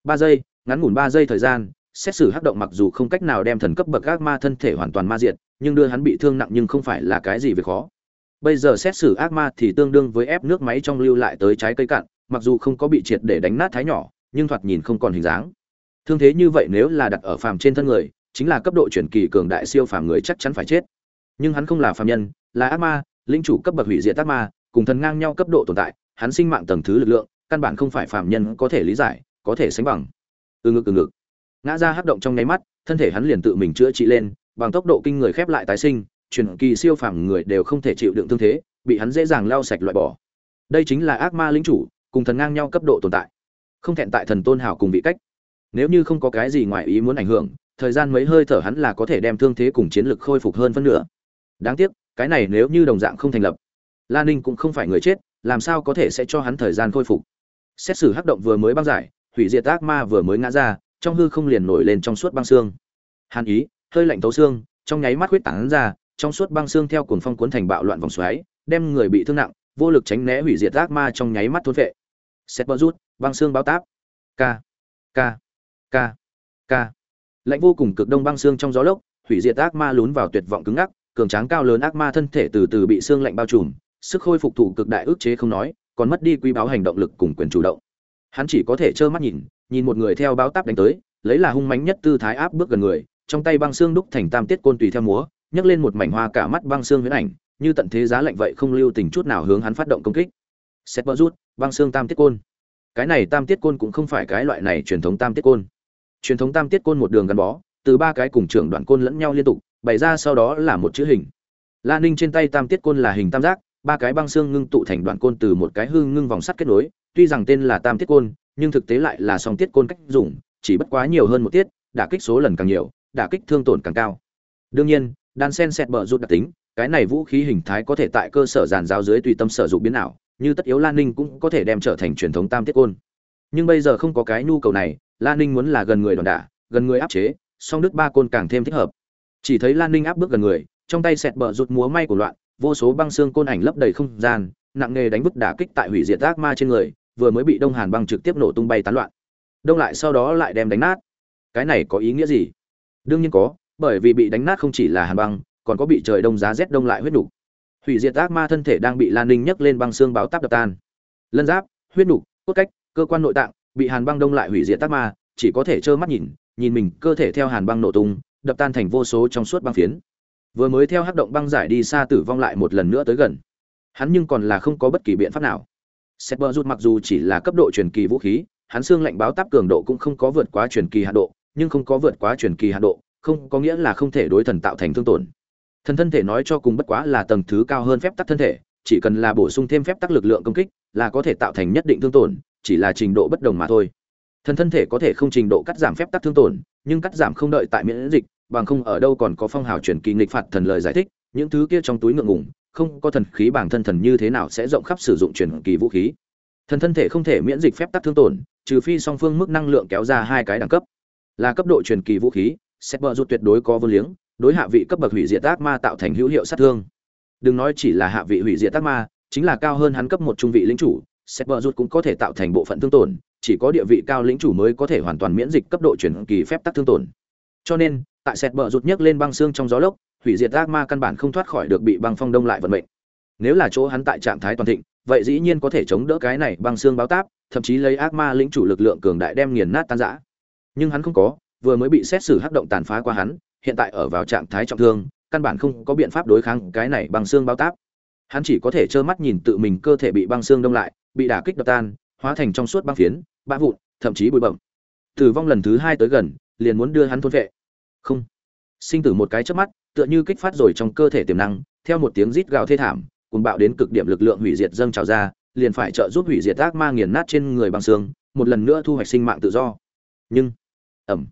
Ba giây, ngắn ngủn ba giây thời gian, xét xử hắc động mặc dù không cách nào đem thần cấp bậc ác ma thân thể hoàn toàn ma diệt, nhưng đưa hắn bị thương nặng nhưng không phải là cái gì về khó. Bây giờ xét xử ác ma thì tương đương với ép nước máy trong lưu lại tới trái cây cạn, mặc dù không có bị triệt để đánh nát thái nhỏ, nhưng thoạt nhìn không còn hình dáng. Thương thế như vậy nếu là đặt ở phàm trên thân người, chính là cấp độ chuyển kỳ cường đại siêu phàm người chắc chắn phải chết nhưng hắn không là phàm nhân, là ác ma linh chủ cấp bậc hủy diệt ác ma, cùng thần ngang nhau cấp độ tồn tại, hắn sinh mạng tầng thứ lực lượng, căn bản không phải phàm nhân có thể lý giải, có thể sánh bằng. Từ ngực từ ngực. Ngã ra hắc động trong nháy mắt, thân thể hắn liền tự mình chữa trị lên, bằng tốc độ kinh người khép lại tái sinh, truyền kỳ siêu phàm người đều không thể chịu đựng thương thế, bị hắn dễ dàng lao sạch loại bỏ. Đây chính là ác ma lính chủ, cùng thần ngang nhau cấp độ tồn tại. Không thẹn tại thần tôn hảo cùng vị cách. Nếu như không có cái gì ngoài ý muốn ảnh hưởng, thời gian mấy hơi thở hắn là có thể đem thương thế cùng chiến lực khôi phục hơn phân nửa đáng tiếc, cái này nếu như đồng dạng không thành lập Lan ninh cũng không phải người chết, làm sao có thể sẽ cho hắn thời gian khôi phục? Xét xử hắc động vừa mới băng giải, hủy diệt ác ma vừa mới ngã ra, trong hư không liền nổi lên trong suốt băng xương. Hàn ý, hơi lạnh tấu xương, trong nháy mắt huyết tản ra, trong suốt băng xương theo cuồng phong cuốn thành bạo loạn vòng xoáy, đem người bị thương nặng, vô lực tránh né hủy diệt ác ma trong nháy mắt thốn vệ. Xét bỡ rút, băng xương bao táp. K k k k lạnh vô cùng cực đông băng xương trong gió lốc, hủy diệt ác ma lún vào tuyệt vọng cứng ngắc cường tráng cao lớn ác ma thân thể từ từ bị xương lạnh bao trùm, sức khôi phục thủ cực đại ức chế không nói, còn mất đi quý báo hành động lực cùng quyền chủ động. Hắn chỉ có thể trơ mắt nhìn nhìn một người theo báo táp đánh tới, lấy là hung mãnh nhất tư thái áp bước gần người, trong tay băng xương đúc thành tam tiết côn tùy theo múa, nhấc lên một mảnh hoa cả mắt băng xương huyễn ảnh, như tận thế giá lạnh vậy không lưu tình chút nào hướng hắn phát động công kích. Xét bờ rút, băng xương tam tiết côn. Cái này tam tiết côn cũng không phải cái loại này truyền thống tam tiết côn. Truyền thống tam tiết côn một đường gắn bó, từ ba cái cùng trưởng đoạn côn lẫn nhau liên tục bày ra sau đó là một chữ hình. La ninh trên tay tam tiết côn là hình tam giác, ba cái băng xương ngưng tụ thành đoạn côn từ một cái hư ngưng vòng sắt kết nối, tuy rằng tên là tam tiết côn, nhưng thực tế lại là song tiết côn cách dùng, chỉ bất quá nhiều hơn một tiết, đả kích số lần càng nhiều, đả kích thương tổn càng cao. Đương nhiên, đan sen sẹt bờ rút đặc tính, cái này vũ khí hình thái có thể tại cơ sở giàn giáo dưới tùy tâm sở dụng biến ảo, như tất yếu lan ninh cũng có thể đem trở thành truyền thống tam tiết côn. Nhưng bây giờ không có cái nhu cầu này lan ninh muốn là gần người đòn đả, gần người áp chế, song đức ba côn càng thêm thích hợp chỉ thấy lan ninh áp bước gần người, trong tay sẹt bờ rụt múa may của loạn, vô số băng xương côn ảnh lấp đầy không gian, nặng nghề đánh bức đả kích tại hủy diệt ác ma trên người, vừa mới bị đông hàn băng trực tiếp nổ tung bay tán loạn. Đông lại sau đó lại đem đánh nát. Cái này có ý nghĩa gì? Đương nhiên có, bởi vì bị đánh nát không chỉ là hàn băng, còn có bị trời đông giá rét đông lại huyết nục. Hủy diệt ác ma thân thể đang bị lan ninh nhấc lên băng xương báo táp đập tan. Lân giáp, huyết nục, cốt cách, cơ quan nội tạng, bị hàn băng đông lại hủy diệt ác ma, chỉ có thể trơ mắt nhìn nhìn mình cơ thể theo hàn băng nổ tung đập tan thành vô số trong suốt băng phiến vừa mới theo hắc động băng giải đi xa tử vong lại một lần nữa tới gần hắn nhưng còn là không có bất kỳ biện pháp nào Sét rút mặc dù chỉ là cấp độ truyền kỳ vũ khí, hắn xương lạnh báo táp cường độ cũng không có vượt quá truyền kỳ hạn độ, nhưng không có vượt quá truyền kỳ hạn độ, không có nghĩa là không thể đối thần tạo thành thương tổn. Thần thân thể nói cho cùng bất quá là tầng thứ cao hơn phép tắc thân thể, chỉ cần là bổ sung thêm phép tắc lực lượng công kích, là có thể tạo thành nhất định thương tổn, chỉ là trình độ bất đồng mà thôi. Thần thân thể có thể không trình độ cắt giảm phép tắc thương tổn, nhưng cắt giảm không đợi tại miễn dịch, bằng không ở đâu còn có phong hào truyền kỳ nghịch phạt thần lời giải thích, những thứ kia trong túi ngượng ngùng, không có thần khí bản thân thần như thế nào sẽ rộng khắp sử dụng truyền kỳ vũ khí. Thần thân thể không thể miễn dịch phép tắc thương tổn trừ phi song phương mức năng lượng kéo ra hai cái đẳng cấp. Là cấp độ truyền kỳ vũ khí sẽ bờ rút tuyệt đối có vô liếng đối hạ vị cấp bậc hủy diệt ác ma tạo thành hữu hiệu sát thương. Đừng nói chỉ là hạ vị hủy diệt ác ma chính là cao hơn hắn cấp một trung vị lính chủ sẽ bờ rút cũng có thể tạo thành bộ phận thương tổn chỉ có địa vị cao lĩnh chủ mới có thể hoàn toàn miễn dịch cấp độ chuyển kỳ phép tắc thương tổn. Cho nên, tại sẹt bờ rụt nhấc lên băng xương trong gió lốc, hủy diệt ác ma căn bản không thoát khỏi được bị băng phong đông lại vận mệnh. Nếu là chỗ hắn tại trạng thái toàn thịnh, vậy dĩ nhiên có thể chống đỡ cái này băng xương báo táp, thậm chí lấy ác ma lĩnh chủ lực lượng cường đại đem nghiền nát tan rã. Nhưng hắn không có, vừa mới bị xét xử hắc động tàn phá qua hắn, hiện tại ở vào trạng thái trọng thương, căn bản không có biện pháp đối kháng cái này băng xương báo táp. Hắn chỉ có thể trơ mắt nhìn tự mình cơ thể bị băng xương đông lại, bị đả kích đập tan hóa thành trong suốt băng phiến, bã vụn, thậm chí bụi bậm tử vong lần thứ hai tới gần, liền muốn đưa hắn thôn vệ. Không. Sinh tử một cái trước mắt, tựa như kích phát rồi trong cơ thể tiềm năng, theo một tiếng rít gào thê thảm cùng bạo đến cực điểm lực lượng hủy diệt dâng trào ra, liền phải trợ giúp hủy diệt ác ma nghiền nát trên người băng xương, một lần nữa thu hoạch sinh mạng tự do. Nhưng ẩm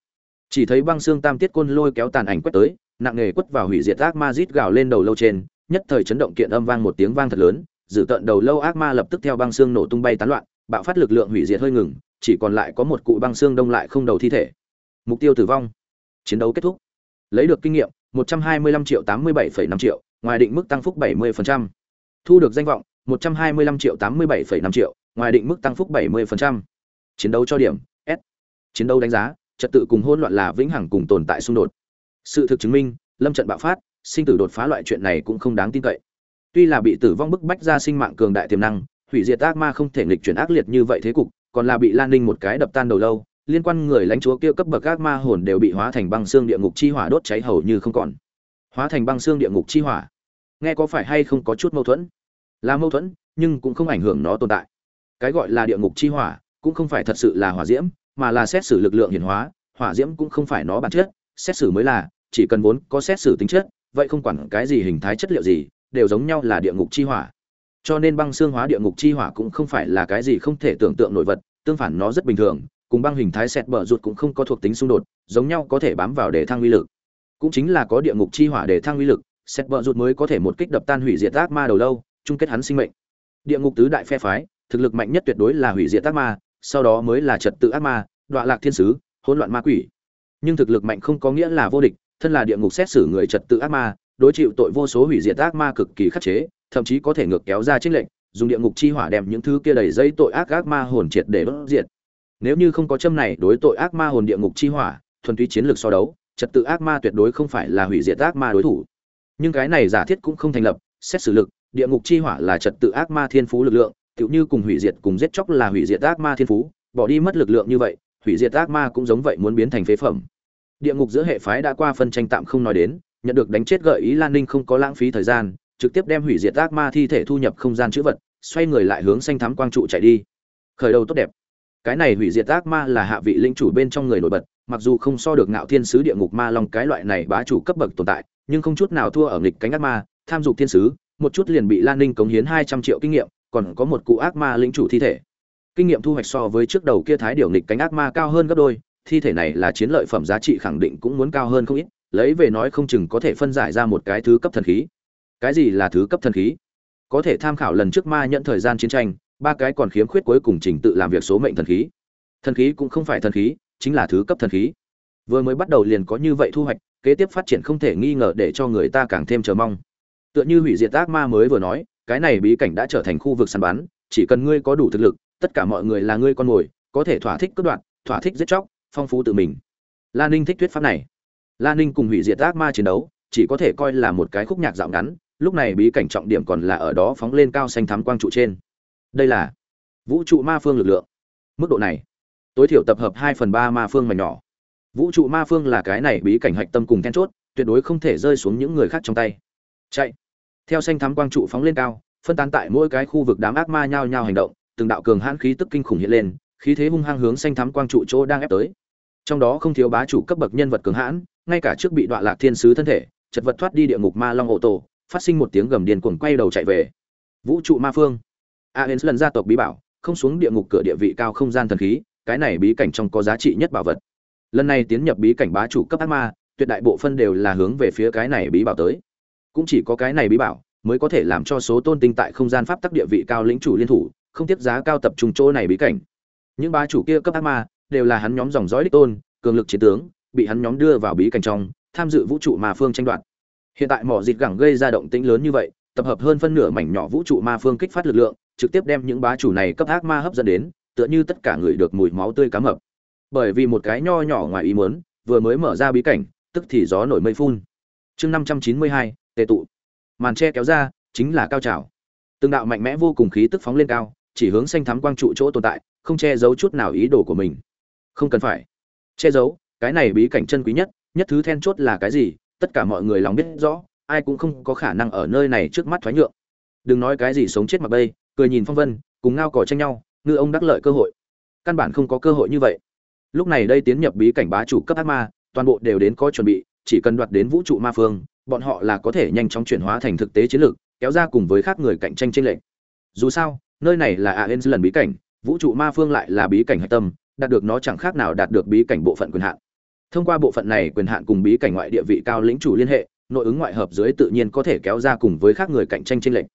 chỉ thấy băng xương tam tiết côn lôi kéo tàn ảnh quét tới, nặng nề quất vào hủy diệt ác ma rít gào lên đầu lâu trên, nhất thời chấn động kiện âm vang một tiếng vang thật lớn dự tận đầu lâu ác ma lập tức theo băng xương nổ tung bay tán loạn bạo phát lực lượng hủy diệt hơi ngừng chỉ còn lại có một cụ băng xương đông lại không đầu thi thể. Mục tiêu tử vong. Chiến đấu kết thúc. Lấy được kinh nghiệm 125 triệu 87,5 triệu ngoài định mức tăng phúc 70%. thu được danh vọng 125 triệu 87,5 triệu ngoài định mức tăng phúc 70%. chiến đấu cho điểm s. Chiến đấu đánh giá trật tự cùng hỗn loạn là vĩnh hằng cùng tồn tại xung đột. Sự thực chứng minh lâm trận bạo phát sinh tử đột phá loại chuyện này cũng không đáng tin cậy. Tuy là bị tử vong bức bách ra sinh mạng cường đại tiềm năng hủy diệt ác ma không thể nghịch chuyển ác liệt như vậy thế cục, còn là bị lan ninh một cái đập tan đầu lâu, liên quan người lãnh chúa kia cấp bậc ác ma hồn đều bị hóa thành băng xương địa ngục chi hỏa đốt cháy hầu như không còn. Hóa thành băng xương địa ngục chi hỏa. Nghe có phải hay không có chút mâu thuẫn? Là mâu thuẫn, nhưng cũng không ảnh hưởng nó tồn tại. Cái gọi là địa ngục chi hỏa, cũng không phải thật sự là hỏa diễm, mà là xét xử lực lượng hiển hóa, hỏa diễm cũng không phải nó bản chất, xét xử mới là, chỉ cần vốn có xét xử tính chất, vậy không quản cái gì hình thái chất liệu gì, đều giống nhau là địa ngục chi hỏa cho nên băng xương hóa địa ngục chi hỏa cũng không phải là cái gì không thể tưởng tượng nổi vật, tương phản nó rất bình thường, cùng băng hình thái xẹt bờ rụt cũng không có thuộc tính xung đột, giống nhau có thể bám vào để thăng uy lực. Cũng chính là có địa ngục chi hỏa để thăng uy lực, xẹt bờ rụt mới có thể một kích đập tan hủy diệt ác ma đầu lâu, chung kết hắn sinh mệnh. Địa ngục tứ đại phe phái, thực lực mạnh nhất tuyệt đối là hủy diệt ác ma, sau đó mới là trật tự ác ma, đọa lạc thiên sứ, hỗn loạn ma quỷ. Nhưng thực lực mạnh không có nghĩa là vô địch, thân là địa ngục xét xử người trật tự ác ma, đối chịu tội vô số hủy diệt ác ma cực kỳ khắc chế thậm chí có thể ngược kéo ra chiến lệnh, dùng địa ngục chi hỏa đem những thứ kia đầy dây tội ác ác ma hồn triệt để đốt diệt. Nếu như không có châm này đối tội ác ma hồn địa ngục chi hỏa, thuần túy chiến lược so đấu, trật tự ác ma tuyệt đối không phải là hủy diệt ác ma đối thủ. Nhưng cái này giả thiết cũng không thành lập, xét xử lực, địa ngục chi hỏa là trật tự ác ma thiên phú lực lượng, tựu như cùng hủy diệt cùng giết chóc là hủy diệt ác ma thiên phú, bỏ đi mất lực lượng như vậy, hủy diệt ác ma cũng giống vậy muốn biến thành phế phẩm. Địa ngục giữa hệ phái đã qua phân tranh tạm không nói đến, nhận được đánh chết gợi ý lan ninh không có lãng phí thời gian trực tiếp đem hủy diệt ác ma thi thể thu nhập không gian chữ vật, xoay người lại hướng xanh thắm quang trụ chạy đi. Khởi đầu tốt đẹp. Cái này hủy diệt ác ma là hạ vị linh chủ bên trong người nổi bật, mặc dù không so được ngạo thiên sứ địa ngục ma long cái loại này bá chủ cấp bậc tồn tại, nhưng không chút nào thua ở nghịch cánh ác ma, tham dục thiên sứ, một chút liền bị lan ninh cống hiến hai trăm triệu kinh nghiệm, còn có một cụ ác ma lĩnh chủ thi thể. Kinh nghiệm thu hoạch so với trước đầu kia thái điều nghịch cánh ác ma cao hơn gấp đôi, thi thể này là chiến lợi phẩm giá trị khẳng định cũng muốn cao hơn không ít, lấy về nói không chừng có thể phân giải ra một cái thứ cấp thần khí cái gì là thứ cấp thần khí? Có thể tham khảo lần trước ma nhận thời gian chiến tranh, ba cái còn khiếm khuyết cuối cùng trình tự làm việc số mệnh thần khí. Thần khí cũng không phải thần khí, chính là thứ cấp thần khí. Vừa mới bắt đầu liền có như vậy thu hoạch, kế tiếp phát triển không thể nghi ngờ để cho người ta càng thêm chờ mong. Tựa như hủy diệt ác ma mới vừa nói, cái này bí cảnh đã trở thành khu vực săn bắn, chỉ cần ngươi có đủ thực lực, tất cả mọi người là ngươi con mồi, có thể thỏa thích cướp đoạt, thỏa thích giết chóc, phong phú tự mình. Lan ninh thích thuyết pháp này. Lan ninh cùng hủy diệt ác ma chiến đấu, chỉ có thể coi là một cái khúc nhạc dạo ngắn lúc này bí cảnh trọng điểm còn là ở đó phóng lên cao xanh thắm quang trụ trên. Đây là vũ trụ ma phương lực lượng. Mức độ này, tối thiểu tập hợp hai phần ba ma phương mảnh nhỏ. Vũ trụ ma phương là cái này bí cảnh hạch tâm cùng then chốt, tuyệt đối không thể rơi xuống những người khác trong tay. Chạy. Theo xanh thắm quang trụ phóng lên cao, phân tán tại mỗi cái khu vực đám ác ma nhao nhao hành động, từng đạo cường hãn khí tức kinh khủng hiện lên, khí thế hung hăng hướng xanh thắm quang trụ chỗ đang ép tới. Trong đó không thiếu bá chủ cấp bậc nhân vật cường hãn, ngay cả trước bị đoạn lạc thiên sứ thân thể, chật vật thoát đi địa ngục ma long ô tô phát sinh một tiếng gầm điên cuồng quay đầu chạy về. Vũ trụ ma phương. Aens lần gia tộc bí bảo, không xuống địa ngục cửa địa vị cao không gian thần khí, cái này bí cảnh trong có giá trị nhất bảo vật. Lần này tiến nhập bí cảnh bá chủ cấp ác ma, tuyệt đại bộ phân đều là hướng về phía cái này bí bảo tới. Cũng chỉ có cái này bí bảo mới có thể làm cho số tôn tinh tại không gian pháp tắc địa vị cao lĩnh chủ liên thủ, không tiết giá cao tập trung chỗ này bí cảnh. Những bá chủ kia cấp ác ma đều là hắn nhóm dòng dõi đích tôn, cường lực chiến tướng, bị hắn nhóm đưa vào bí cảnh trong, tham dự vũ trụ ma phương tranh đoạt hiện tại mỏ dịt gẳng gây ra động tĩnh lớn như vậy, tập hợp hơn phân nửa mảnh nhỏ vũ trụ ma phương kích phát lực lượng, trực tiếp đem những bá chủ này cấp ác ma hấp dẫn đến, tựa như tất cả người được mùi máu tươi cá mập. Bởi vì một cái nho nhỏ ngoài ý muốn, vừa mới mở ra bí cảnh, tức thì gió nổi mây phun. Chương năm trăm chín mươi hai, tề tụ. Màn tre kéo ra, chính là cao trào. Từng đạo mạnh mẽ vô cùng khí tức phóng lên cao, chỉ hướng xanh thắm quang trụ chỗ tồn tại, không che giấu chút nào ý đồ của mình. Không cần phải che giấu, cái này bí cảnh chân quý nhất nhất thứ then chốt là cái gì? Tất cả mọi người lòng biết rõ, ai cũng không có khả năng ở nơi này trước mắt thoái nhượng. Đừng nói cái gì sống chết mặc bây cười nhìn phong vân, cùng ngao cỏ tranh nhau, ngư ông đắc lợi cơ hội. Căn bản không có cơ hội như vậy. Lúc này đây tiến nhập bí cảnh bá chủ cấp ác ma, toàn bộ đều đến có chuẩn bị, chỉ cần đoạt đến vũ trụ ma phương, bọn họ là có thể nhanh chóng chuyển hóa thành thực tế chiến lược, kéo ra cùng với khác người cạnh tranh tranh lệch. Dù sao, nơi này là aens lần bí cảnh, vũ trụ ma phương lại là bí cảnh hạch tâm, đạt được nó chẳng khác nào đạt được bí cảnh bộ phận quyền hạn thông qua bộ phận này quyền hạn cùng bí cảnh ngoại địa vị cao lĩnh chủ liên hệ, nội ứng ngoại hợp dưới tự nhiên có thể kéo ra cùng với khác người cạnh tranh trên lệch.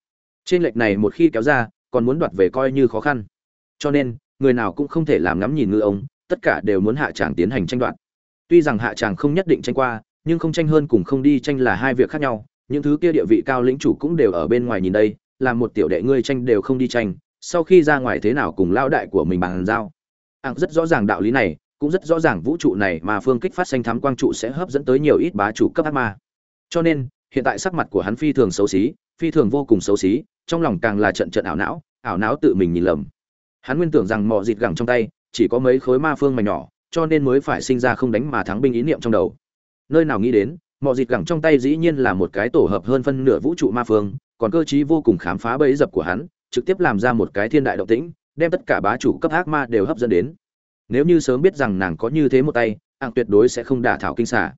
Trên lệch này một khi kéo ra, còn muốn đoạt về coi như khó khăn. Cho nên, người nào cũng không thể làm ngắm nhìn ngư ông, tất cả đều muốn hạ tràng tiến hành tranh đoạt. Tuy rằng hạ tràng không nhất định tranh qua, nhưng không tranh hơn cùng không đi tranh là hai việc khác nhau. Những thứ kia địa vị cao lĩnh chủ cũng đều ở bên ngoài nhìn đây làm một tiểu đệ ngươi tranh đều không đi tranh, sau khi ra ngoài thế nào cùng lao đại của mình bàn giao. Ạng rất rõ ràng đạo lý này cũng rất rõ ràng vũ trụ này mà phương kích phát xanh thám quang trụ sẽ hấp dẫn tới nhiều ít bá chủ cấp ác ma. Cho nên, hiện tại sắc mặt của hắn phi thường xấu xí, phi thường vô cùng xấu xí, trong lòng càng là trận trận ảo não ảo não tự mình nhìn lầm. Hắn nguyên tưởng rằng mò dịt gẳng trong tay, chỉ có mấy khối ma phương mảnh nhỏ, cho nên mới phải sinh ra không đánh mà thắng binh ý niệm trong đầu. Nơi nào nghĩ đến mò dịt gẳng trong tay dĩ nhiên là một cái tổ hợp hơn phân nửa vũ trụ ma phương, còn cơ chí vô cùng khám phá bẫy dập của hắn, trực tiếp làm ra một cái thiên đại động tĩnh, đem tất cả bá chủ cấp ác ma đều hấp dẫn đến nếu như sớm biết rằng nàng có như thế một tay ạng tuyệt đối sẽ không đả thảo kinh xả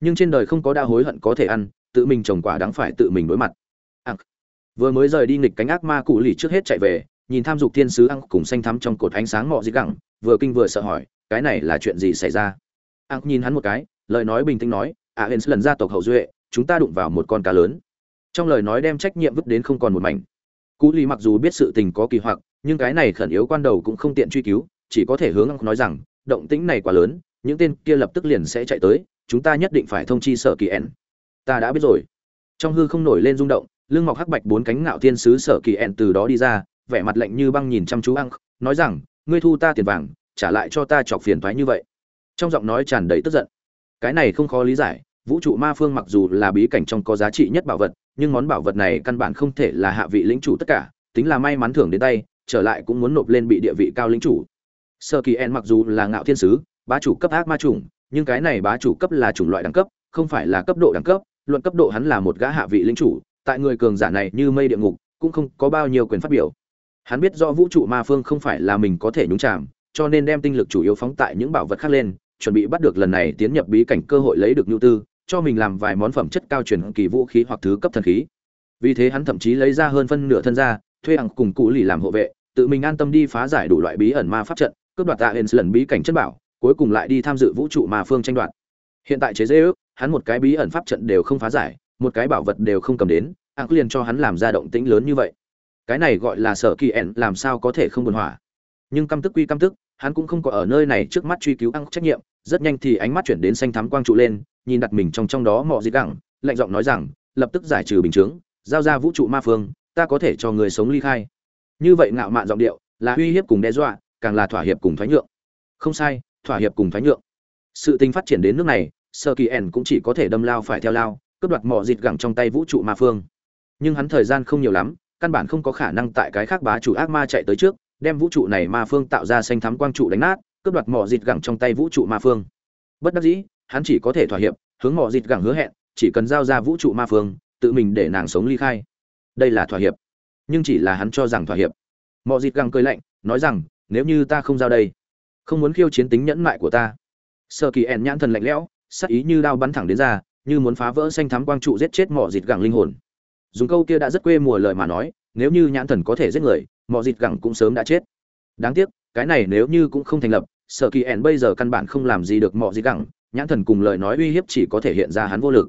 nhưng trên đời không có đa hối hận có thể ăn, tự mình trồng quả đáng phải tự mình đối mặt. Ạng vừa mới rời đi nghịch cánh ác ma cụ lì trước hết chạy về, nhìn tham dục thiên sứ ạng cùng xanh thắm trong cột ánh sáng ngọ dĩ gẳng vừa kinh vừa sợ hỏi, cái này là chuyện gì xảy ra? Ạng nhìn hắn một cái, lời nói bình tĩnh nói à hên lần gia tộc hậu duệ, chúng ta đụng vào một con cá lớn. Trong lời nói đem trách nhiệm vứt đến không còn một mảnh. Cụ lì mặc dù biết sự tình có kỳ hoặc, nhưng cái này khẩn yếu quan đầu cũng không tiện truy cứu chỉ có thể hướng nói rằng, động tĩnh này quá lớn, những tên kia lập tức liền sẽ chạy tới, chúng ta nhất định phải thông chi sở kỳ ẻn ta đã biết rồi. Trong hư không nổi lên rung động lưng mọc hắc bạch bốn cánh ngạo thiên sứ sở kỳ ẻn từ đó đi ra, vẻ mặt lạnh như băng nhìn chăm chú ăn nói rằng, ngươi thu ta tiền vàng, trả lại cho ta chọc phiền thoái như vậy. Trong giọng nói tràn đầy tức giận. Cái này không khó lý giải, vũ trụ ma phương mặc dù là bí cảnh trong có giá trị nhất bảo vật, nhưng món bảo vật này căn bản không thể là hạ vị lĩnh chủ tất cả, tính là may mắn thưởng đến tay, trở lại cũng muốn nộp lên bị địa vị cao lĩnh chủ sơ kỳ en mặc dù là ngạo thiên sứ, bá chủ cấp ác ma chủng, nhưng cái này bá chủ cấp là chủng loại đẳng cấp, không phải là cấp độ đẳng cấp. Luận cấp độ hắn là một gã hạ vị linh chủ, tại người cường giả này như mây địa ngục, cũng không có bao nhiêu quyền phát biểu. Hắn biết do vũ trụ ma phương không phải là mình có thể nhúng chạm cho nên đem tinh lực chủ yếu phóng tại những bảo vật khác lên, chuẩn bị bắt được lần này tiến nhập bí cảnh cơ hội lấy được nhu tư, cho mình làm vài món phẩm chất cao truyền kỳ vũ khí hoặc thứ cấp thần khí. Vì thế hắn thậm chí lấy ra hơn phân nửa thân ra thuê hàng cùng cụ lì làm hộ vệ, tự mình an tâm đi phá giải đủ loại bí ẩn ma pháp trận cướp đoạt tạ hens lần bí cảnh chân bảo, cuối cùng lại đi tham dự vũ trụ ma phương tranh đoạt. Hiện tại chế dễ ước, hắn một cái bí ẩn pháp trận đều không phá giải, một cái bảo vật đều không cầm đến, ác liền cho hắn làm ra động tĩnh lớn như vậy. Cái này gọi là sở kỳ ẻn làm sao có thể không buồn hỏa? Nhưng căm tức quy căm tức, hắn cũng không có ở nơi này trước mắt truy cứu ăn trách nhiệm, rất nhanh thì ánh mắt chuyển đến xanh thắm quang trụ lên, nhìn đặt mình trong trong đó mọ dị gẳng, lạnh giọng nói rằng, lập tức giải trừ bình chướng, giao ra vũ trụ ma phương, ta có thể cho người sống ly khai. Như vậy ngạo mạn giọng điệu, là uy hiếp cùng đe dọa càng là thỏa hiệp cùng thoái nhượng. Không sai, thỏa hiệp cùng thoái nhượng. Sự tình phát triển đến nước này, sơ kỳ ẻn cũng chỉ có thể đâm lao phải theo lao, cướp đoạt mỏ dịt gẳng trong tay vũ trụ ma phương. Nhưng hắn thời gian không nhiều lắm, căn bản không có khả năng tại cái khác bá chủ ác ma chạy tới trước, đem vũ trụ này ma phương tạo ra xanh thắm quang trụ đánh nát, cướp đoạt mỏ dịt gẳng trong tay vũ trụ ma phương. Bất đắc dĩ, hắn chỉ có thể thỏa hiệp, hướng mỏ dịt gẳng hứa hẹn, chỉ cần giao ra vũ trụ ma phương, tự mình để nàng sống ly khai. Đây là thỏa hiệp. Nhưng chỉ là hắn cho rằng thỏa hiệp. Mỏ dịt gẳng cười lạnh, nói rằng nếu như ta không giao đây, không muốn khiêu chiến tính nhẫn mại của ta. Sơ kỳ ẻn nhãn thần lạnh lẽo, sắc ý như đao bắn thẳng đến ra như muốn phá vỡ xanh thắm quang trụ giết chết mỏ dịt gẳng linh hồn. Dùng câu kia đã rất quê mùa lời mà nói, nếu như nhãn thần có thể giết người mỏ dịt gẳng cũng sớm đã chết. Đáng tiếc, cái này nếu như cũng không thành lập sợ kỳ ẻn bây giờ căn bản không làm gì được mỏ dịt gẳng, nhãn thần cùng lời nói uy hiếp chỉ có thể hiện ra hắn vô lực.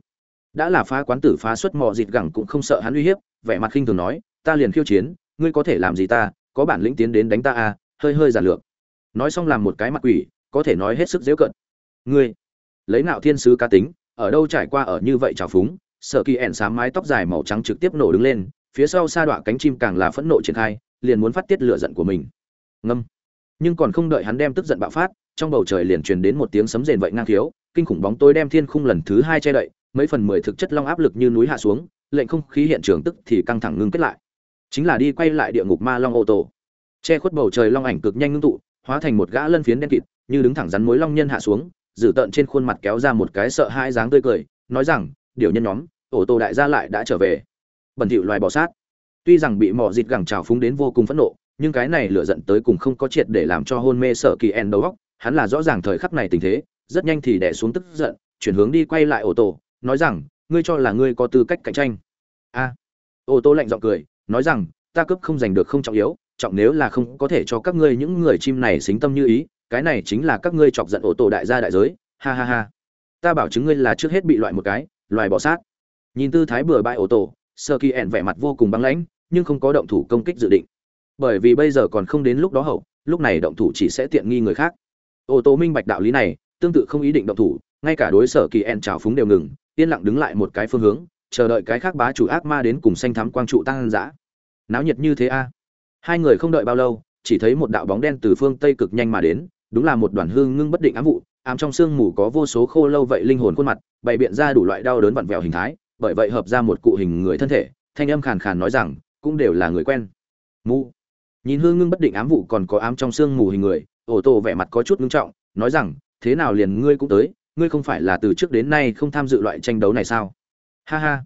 Đã là phá quán tử phá xuất mỏ dịt gẳng cũng không sợ hắn uy hiếp, vẻ mặt khinh thường nói, ta liền khiêu chiến, ngươi có thể làm gì ta, có bản lĩnh tiến đến đánh ta à hơi hơi giản lược. Nói xong làm một cái mặt quỷ, có thể nói hết sức dễ cận. Ngươi, lấy nạo thiên sứ cá tính, ở đâu trải qua ở như vậy trào phúng, sợ kỳ ẻn sám mái tóc dài màu trắng trực tiếp nổ đứng lên, phía sau sa đọa cánh chim càng là phẫn nộ triển khai, liền muốn phát tiết lửa giận của mình. Ngâm. Nhưng còn không đợi hắn đem tức giận bạo phát, trong bầu trời liền truyền đến một tiếng sấm rền vậy ngang thiếu, kinh khủng bóng tối đem thiên khung lần thứ hai che đậy, mấy phần mười thực chất long áp lực như núi hạ xuống, lệnh không khí hiện trường tức thì căng thẳng ngưng kết lại. Chính là đi quay lại địa ngục ma long ô tô che khuất bầu trời long ảnh cực nhanh ngưng tụ hóa thành một gã lân phiến đen kịt như đứng thẳng rắn mối long nhân hạ xuống dử tợn trên khuôn mặt kéo ra một cái sợ hai dáng tươi cười nói rằng điều nhân nhóm ổ tổ đại gia lại đã trở về. Bẩn thỉu loài bò sát. Tuy rằng bị mỏ dịt gẳng trào phúng đến vô cùng phẫn nộ nhưng cái này lựa giận tới cùng không có triệt để làm cho hôn mê sợ kỳ en đầu góc hắn là rõ ràng thời khắc này tình thế rất nhanh thì đẻ xuống tức giận chuyển hướng đi quay lại ổ tổ nói rằng ngươi cho là ngươi có tư cách cạnh tranh. A. À, ô tô lạnh giọng cười nói rằng ta cướp không giành được không trọng yếu trọng nếu là không có thể cho các ngươi những người chim này xính tâm như ý, cái này chính là các ngươi chọc giận ổ tổ đại gia đại giới, ha ha ha. Ta bảo chứng ngươi là trước hết bị loại một cái, loài bỏ sát. Nhìn tư thái bừa bãi ổ tổ, sơ kỳ ẻn vẻ mặt vô cùng băng lãnh, nhưng không có động thủ công kích dự định. Bởi vì bây giờ còn không đến lúc đó hậu, lúc này động thủ chỉ sẽ tiện nghi người khác. Ổ tổ minh bạch đạo lý này, tương tự không ý định động thủ, ngay cả đối sở kỳ en trào phúng đều ngừng, yên lặng đứng lại một cái phương hướng, chờ đợi cái khác bá chủ ác ma đến cùng xanh thắm quang trụ tăng ăn dã. Náo nhiệt như thế a hai người không đợi bao lâu, chỉ thấy một đạo bóng đen từ phương tây cực nhanh mà đến, đúng là một đoàn hương ngưng bất định ám vụ, ám trong sương mù có vô số khô lâu vậy linh hồn khuôn mặt, bày biện ra đủ loại đau đớn vặn vẹo hình thái, bởi vậy hợp ra một cụ hình người thân thể, thanh âm khàn khàn nói rằng, cũng đều là người quen. Mu. Nhìn hương ngưng bất định ám vụ còn có ám trong xương mù hình người, ổ tổ vẻ mặt có chút ngưng trọng, nói rằng, thế nào liền ngươi cũng tới, ngươi không phải là từ trước đến nay không tham dự loại tranh đấu này sao? Ha ha.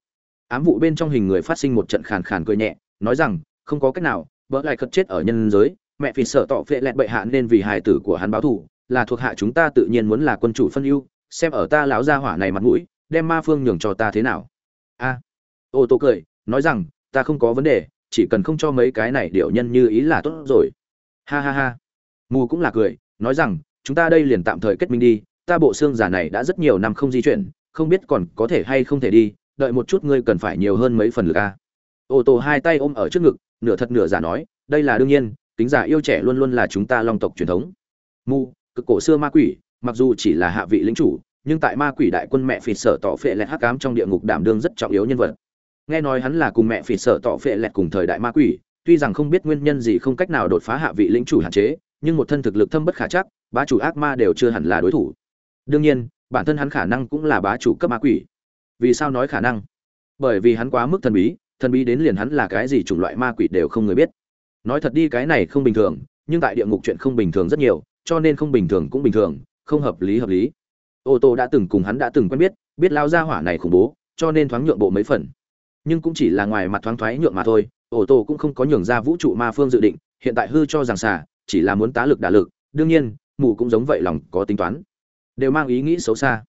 Ám vụ bên trong hình người phát sinh một trận khàn khàn cười nhẹ, nói rằng, không có cách nào vợ lại cất chết ở nhân giới, mẹ vì sợ tọ phệ lẹt bệ hạ nên vì hài tử của hắn báo thù, là thuộc hạ chúng ta tự nhiên muốn là quân chủ phân ưu, xem ở ta lão gia hỏa này mặt mũi, đem ma phương nhường cho ta thế nào. A. Ô tô cười, nói rằng, ta không có vấn đề, chỉ cần không cho mấy cái này điệu nhân như ý là tốt rồi. Ha ha ha. Mù cũng là cười, nói rằng, chúng ta đây liền tạm thời kết minh đi, ta bộ xương giả này đã rất nhiều năm không di chuyển, không biết còn có thể hay không thể đi, đợi một chút ngươi cần phải nhiều hơn mấy phần lực a. Ô tô hai tay ôm ở trước ngực nửa thật nửa giả nói, đây là đương nhiên tính giả yêu trẻ luôn luôn là chúng ta long tộc truyền thống. Mu, cực cổ xưa ma quỷ, mặc dù chỉ là hạ vị lĩnh chủ, nhưng tại ma quỷ đại quân mẹ phỉ sở tỏ phệ lẹt hắc ám trong địa ngục đảm đương rất trọng yếu nhân vật. Nghe nói hắn là cùng mẹ phỉ sở tỏ phệ lẹt cùng thời đại ma quỷ, tuy rằng không biết nguyên nhân gì không cách nào đột phá hạ vị lĩnh chủ hạn chế, nhưng một thân thực lực thâm bất khả chắc, bá chủ ác ma đều chưa hẳn là đối thủ. Đương nhiên, bản thân hắn khả năng cũng là bá chủ cấp ma quỷ. Vì sao nói khả năng? Bởi vì hắn quá mức thần bí thần bí đến liền hắn là cái gì chủng loại ma quỷ đều không người biết. Nói thật đi, cái này không bình thường, nhưng tại địa ngục chuyện không bình thường rất nhiều, cho nên không bình thường cũng bình thường, không hợp lý hợp lý. Ô tô đã từng cùng hắn đã từng quen biết biết lao ra hỏa này khủng bố, cho nên thoáng nhượng bộ mấy phần. Nhưng cũng chỉ là ngoài mặt thoáng thoái nhượng mà thôi, ô tô cũng không có nhường ra vũ trụ ma phương dự định, hiện tại hư cho rằng xả chỉ là muốn tá lực đả lực, đương nhiên, mù cũng giống vậy lòng có tính toán. Đều mang ý nghĩ xấu xa.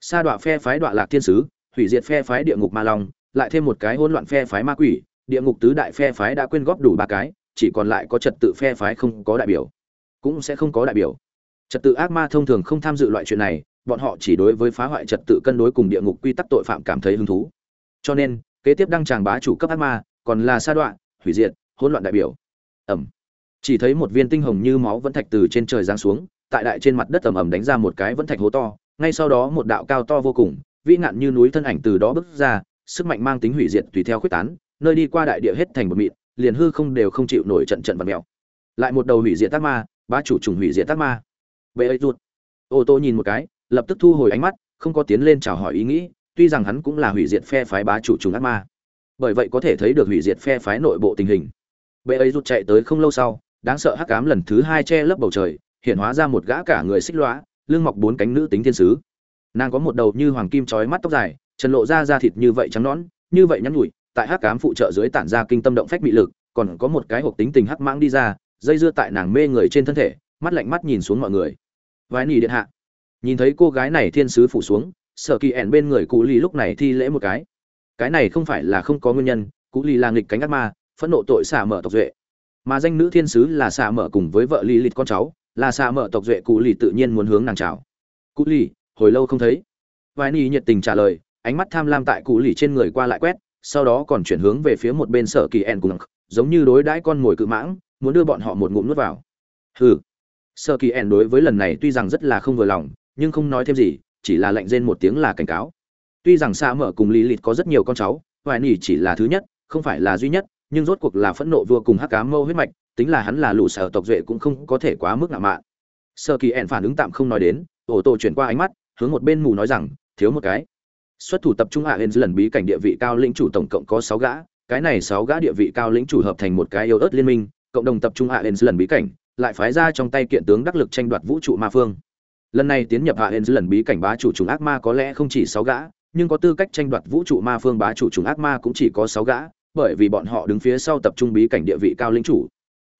Sa đọa phe phái đọa lạc thiên sứ, hủy diệt phe phái địa ngục ma long lại thêm một cái hỗn loạn phe phái ma quỷ, địa ngục tứ đại phe phái đã quyên góp đủ ba cái, chỉ còn lại có trật tự phe phái không có đại biểu. Cũng sẽ không có đại biểu. Trật tự ác ma thông thường không tham dự loại chuyện này, bọn họ chỉ đối với phá hoại trật tự cân đối cùng địa ngục quy tắc tội phạm cảm thấy hứng thú. Cho nên, kế tiếp đăng tràng bá chủ cấp ác ma, còn là sa đoạn hủy diệt, hỗn loạn đại biểu. Ầm. chỉ thấy một viên tinh hồng như máu vẫn thạch từ trên trời giáng xuống, tại đại trên mặt đất ẩm ẩm đánh ra một cái vẫn thạch hố to, ngay sau đó một đạo cao to vô cùng, vĩ nạn như núi thân ảnh từ đó bước ra sức mạnh mang tính hủy diệt tùy theo khuyết tán, nơi đi qua đại địa hết thành một mịn, liền hư không đều không chịu nổi trận trận vật mèo. Lại một đầu hủy diệt tác ma, bá chủ trùng hủy diệt tác ma. Bệ ấy rụt. Ô tô nhìn một cái, lập tức thu hồi ánh mắt, không có tiến lên chào hỏi ý nghĩ, tuy rằng hắn cũng là hủy diệt phe phái bá chủ trùng ác ma. Bởi vậy có thể thấy được hủy diệt phe phái nội bộ tình hình. Bệ ấy rụt chạy tới không lâu sau, đáng sợ hắc ám lần thứ hai che lấp bầu trời, hiện hóa ra một gã cả người xích lõa lưng mọc bốn cánh nữ tính thiên sứ. Nàng có một đầu như hoàng kim chói mắt tóc dài trần lộ ra da thịt như vậy trắng nõn, như vậy nhắn nhủi, tại hắc cám phụ trợ dưới tản ra kinh tâm động phách bị lực, còn có một cái hộp tính tình hắc mãng đi ra, dây dưa tại nàng mê người trên thân thể, mắt lạnh mắt nhìn xuống mọi người. Vái nỉ điện hạ. Nhìn thấy cô gái này thiên sứ phủ xuống, sở kỳ ẻn bên người cụ ly lúc này thi lễ một cái. Cái này không phải là không có nguyên nhân, cụ ly là nghịch cánh ác ma, phẫn nộ tội xả mở tộc duệ. Mà danh nữ thiên sứ là xả mở cùng với vợ ly lịt con cháu, là xả mở tộc duệ cụ ly tự nhiên muốn hướng nàng chào. Cụ ly hồi lâu không thấy. Vài ni nhiệt tình trả lời ánh mắt tham lam tại cụ lì trên người qua lại quét, sau đó còn chuyển hướng về phía một bên sở kỳ En cùng, giống như đối đãi con mồi cự mãng, muốn đưa bọn họ một ngụm nuốt vào. Hừ. Sơ kỳ En đối với lần này tuy rằng rất là không vừa lòng, nhưng không nói thêm gì, chỉ là lệnh rên một tiếng là cảnh cáo. Tuy rằng xa mở cùng lý lịt có rất nhiều con cháu, hoài nỉ chỉ là thứ nhất, không phải là duy nhất, nhưng rốt cuộc là phẫn nộ vua cùng hắc cá mâu huyết mạch, tính là hắn là lũ sở tộc duệ cũng không có thể quá mức ngạo mạn. Sơ kỳ ẻn phản ứng tạm không nói đến ổ tổ chuyển qua ánh mắt, hướng một bên mù nói rằng, thiếu một cái xuất thủ tập trung hạ hên lần bí cảnh địa vị cao lĩnh chủ tổng cộng có sáu gã, cái này sáu gã địa vị cao lĩnh chủ hợp thành một cái yêu ớt liên minh, cộng đồng tập trung hạ hên lần bí cảnh, lại phái ra trong tay kiện tướng đắc lực tranh đoạt vũ trụ ma phương. Lần này tiến nhập hạ hên lần bí cảnh bá chủ trùng ác ma có lẽ không chỉ sáu gã, nhưng có tư cách tranh đoạt vũ trụ ma phương bá chủ trùng ác ma cũng chỉ có sáu gã, bởi vì bọn họ đứng phía sau tập trung bí cảnh địa vị cao lĩnh chủ.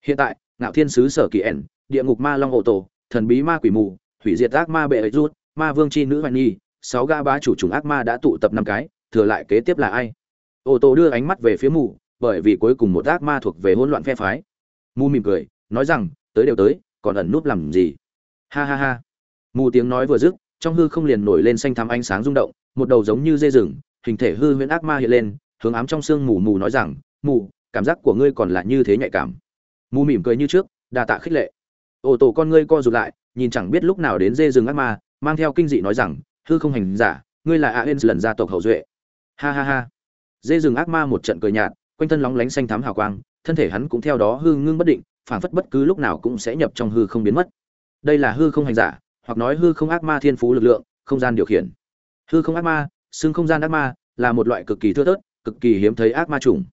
Hiện tại, ngạo thiên sứ sở kỳ ẻn địa ngục ma long hộ tổ, thần bí ma quỷ mù, hủy diệt ác ma bệ rút, ma vương chi nữ hoài nhi sáu gã bá chủ trùng ác ma đã tụ tập năm cái, thừa lại kế tiếp là ai? Ô tô đưa ánh mắt về phía mù, bởi vì cuối cùng một ác ma thuộc về hỗn loạn phe phái. Mù mỉm cười, nói rằng, tới đều tới, còn ẩn núp làm gì? Ha ha ha. Mù tiếng nói vừa dứt, trong hư không liền nổi lên xanh thắm ánh sáng rung động, một đầu giống như dê rừng, hình thể hư huyễn ác ma hiện lên, hướng ám trong xương mù mù nói rằng, mù, cảm giác của ngươi còn là như thế nhạy cảm. Mù mỉm cười như trước đà tạ khích lệ. Ô tô con ngươi co rụt lại, nhìn chẳng biết lúc nào đến dê rừng ác ma, mang theo kinh dị nói rằng hư không hành giả, ngươi là a lần gia tộc hậu duệ. Ha ha ha. Dê rừng ác ma một trận cười nhạt, quanh thân lóng lánh xanh thắm hào quang, thân thể hắn cũng theo đó hư ngưng bất định, phảng phất bất cứ lúc nào cũng sẽ nhập trong hư không biến mất. Đây là hư không hành giả, hoặc nói hư không ác ma thiên phú lực lượng, không gian điều khiển. Hư không ác ma, xương không gian ác ma, là một loại cực kỳ thưa thớt, cực kỳ hiếm thấy ác ma chủng.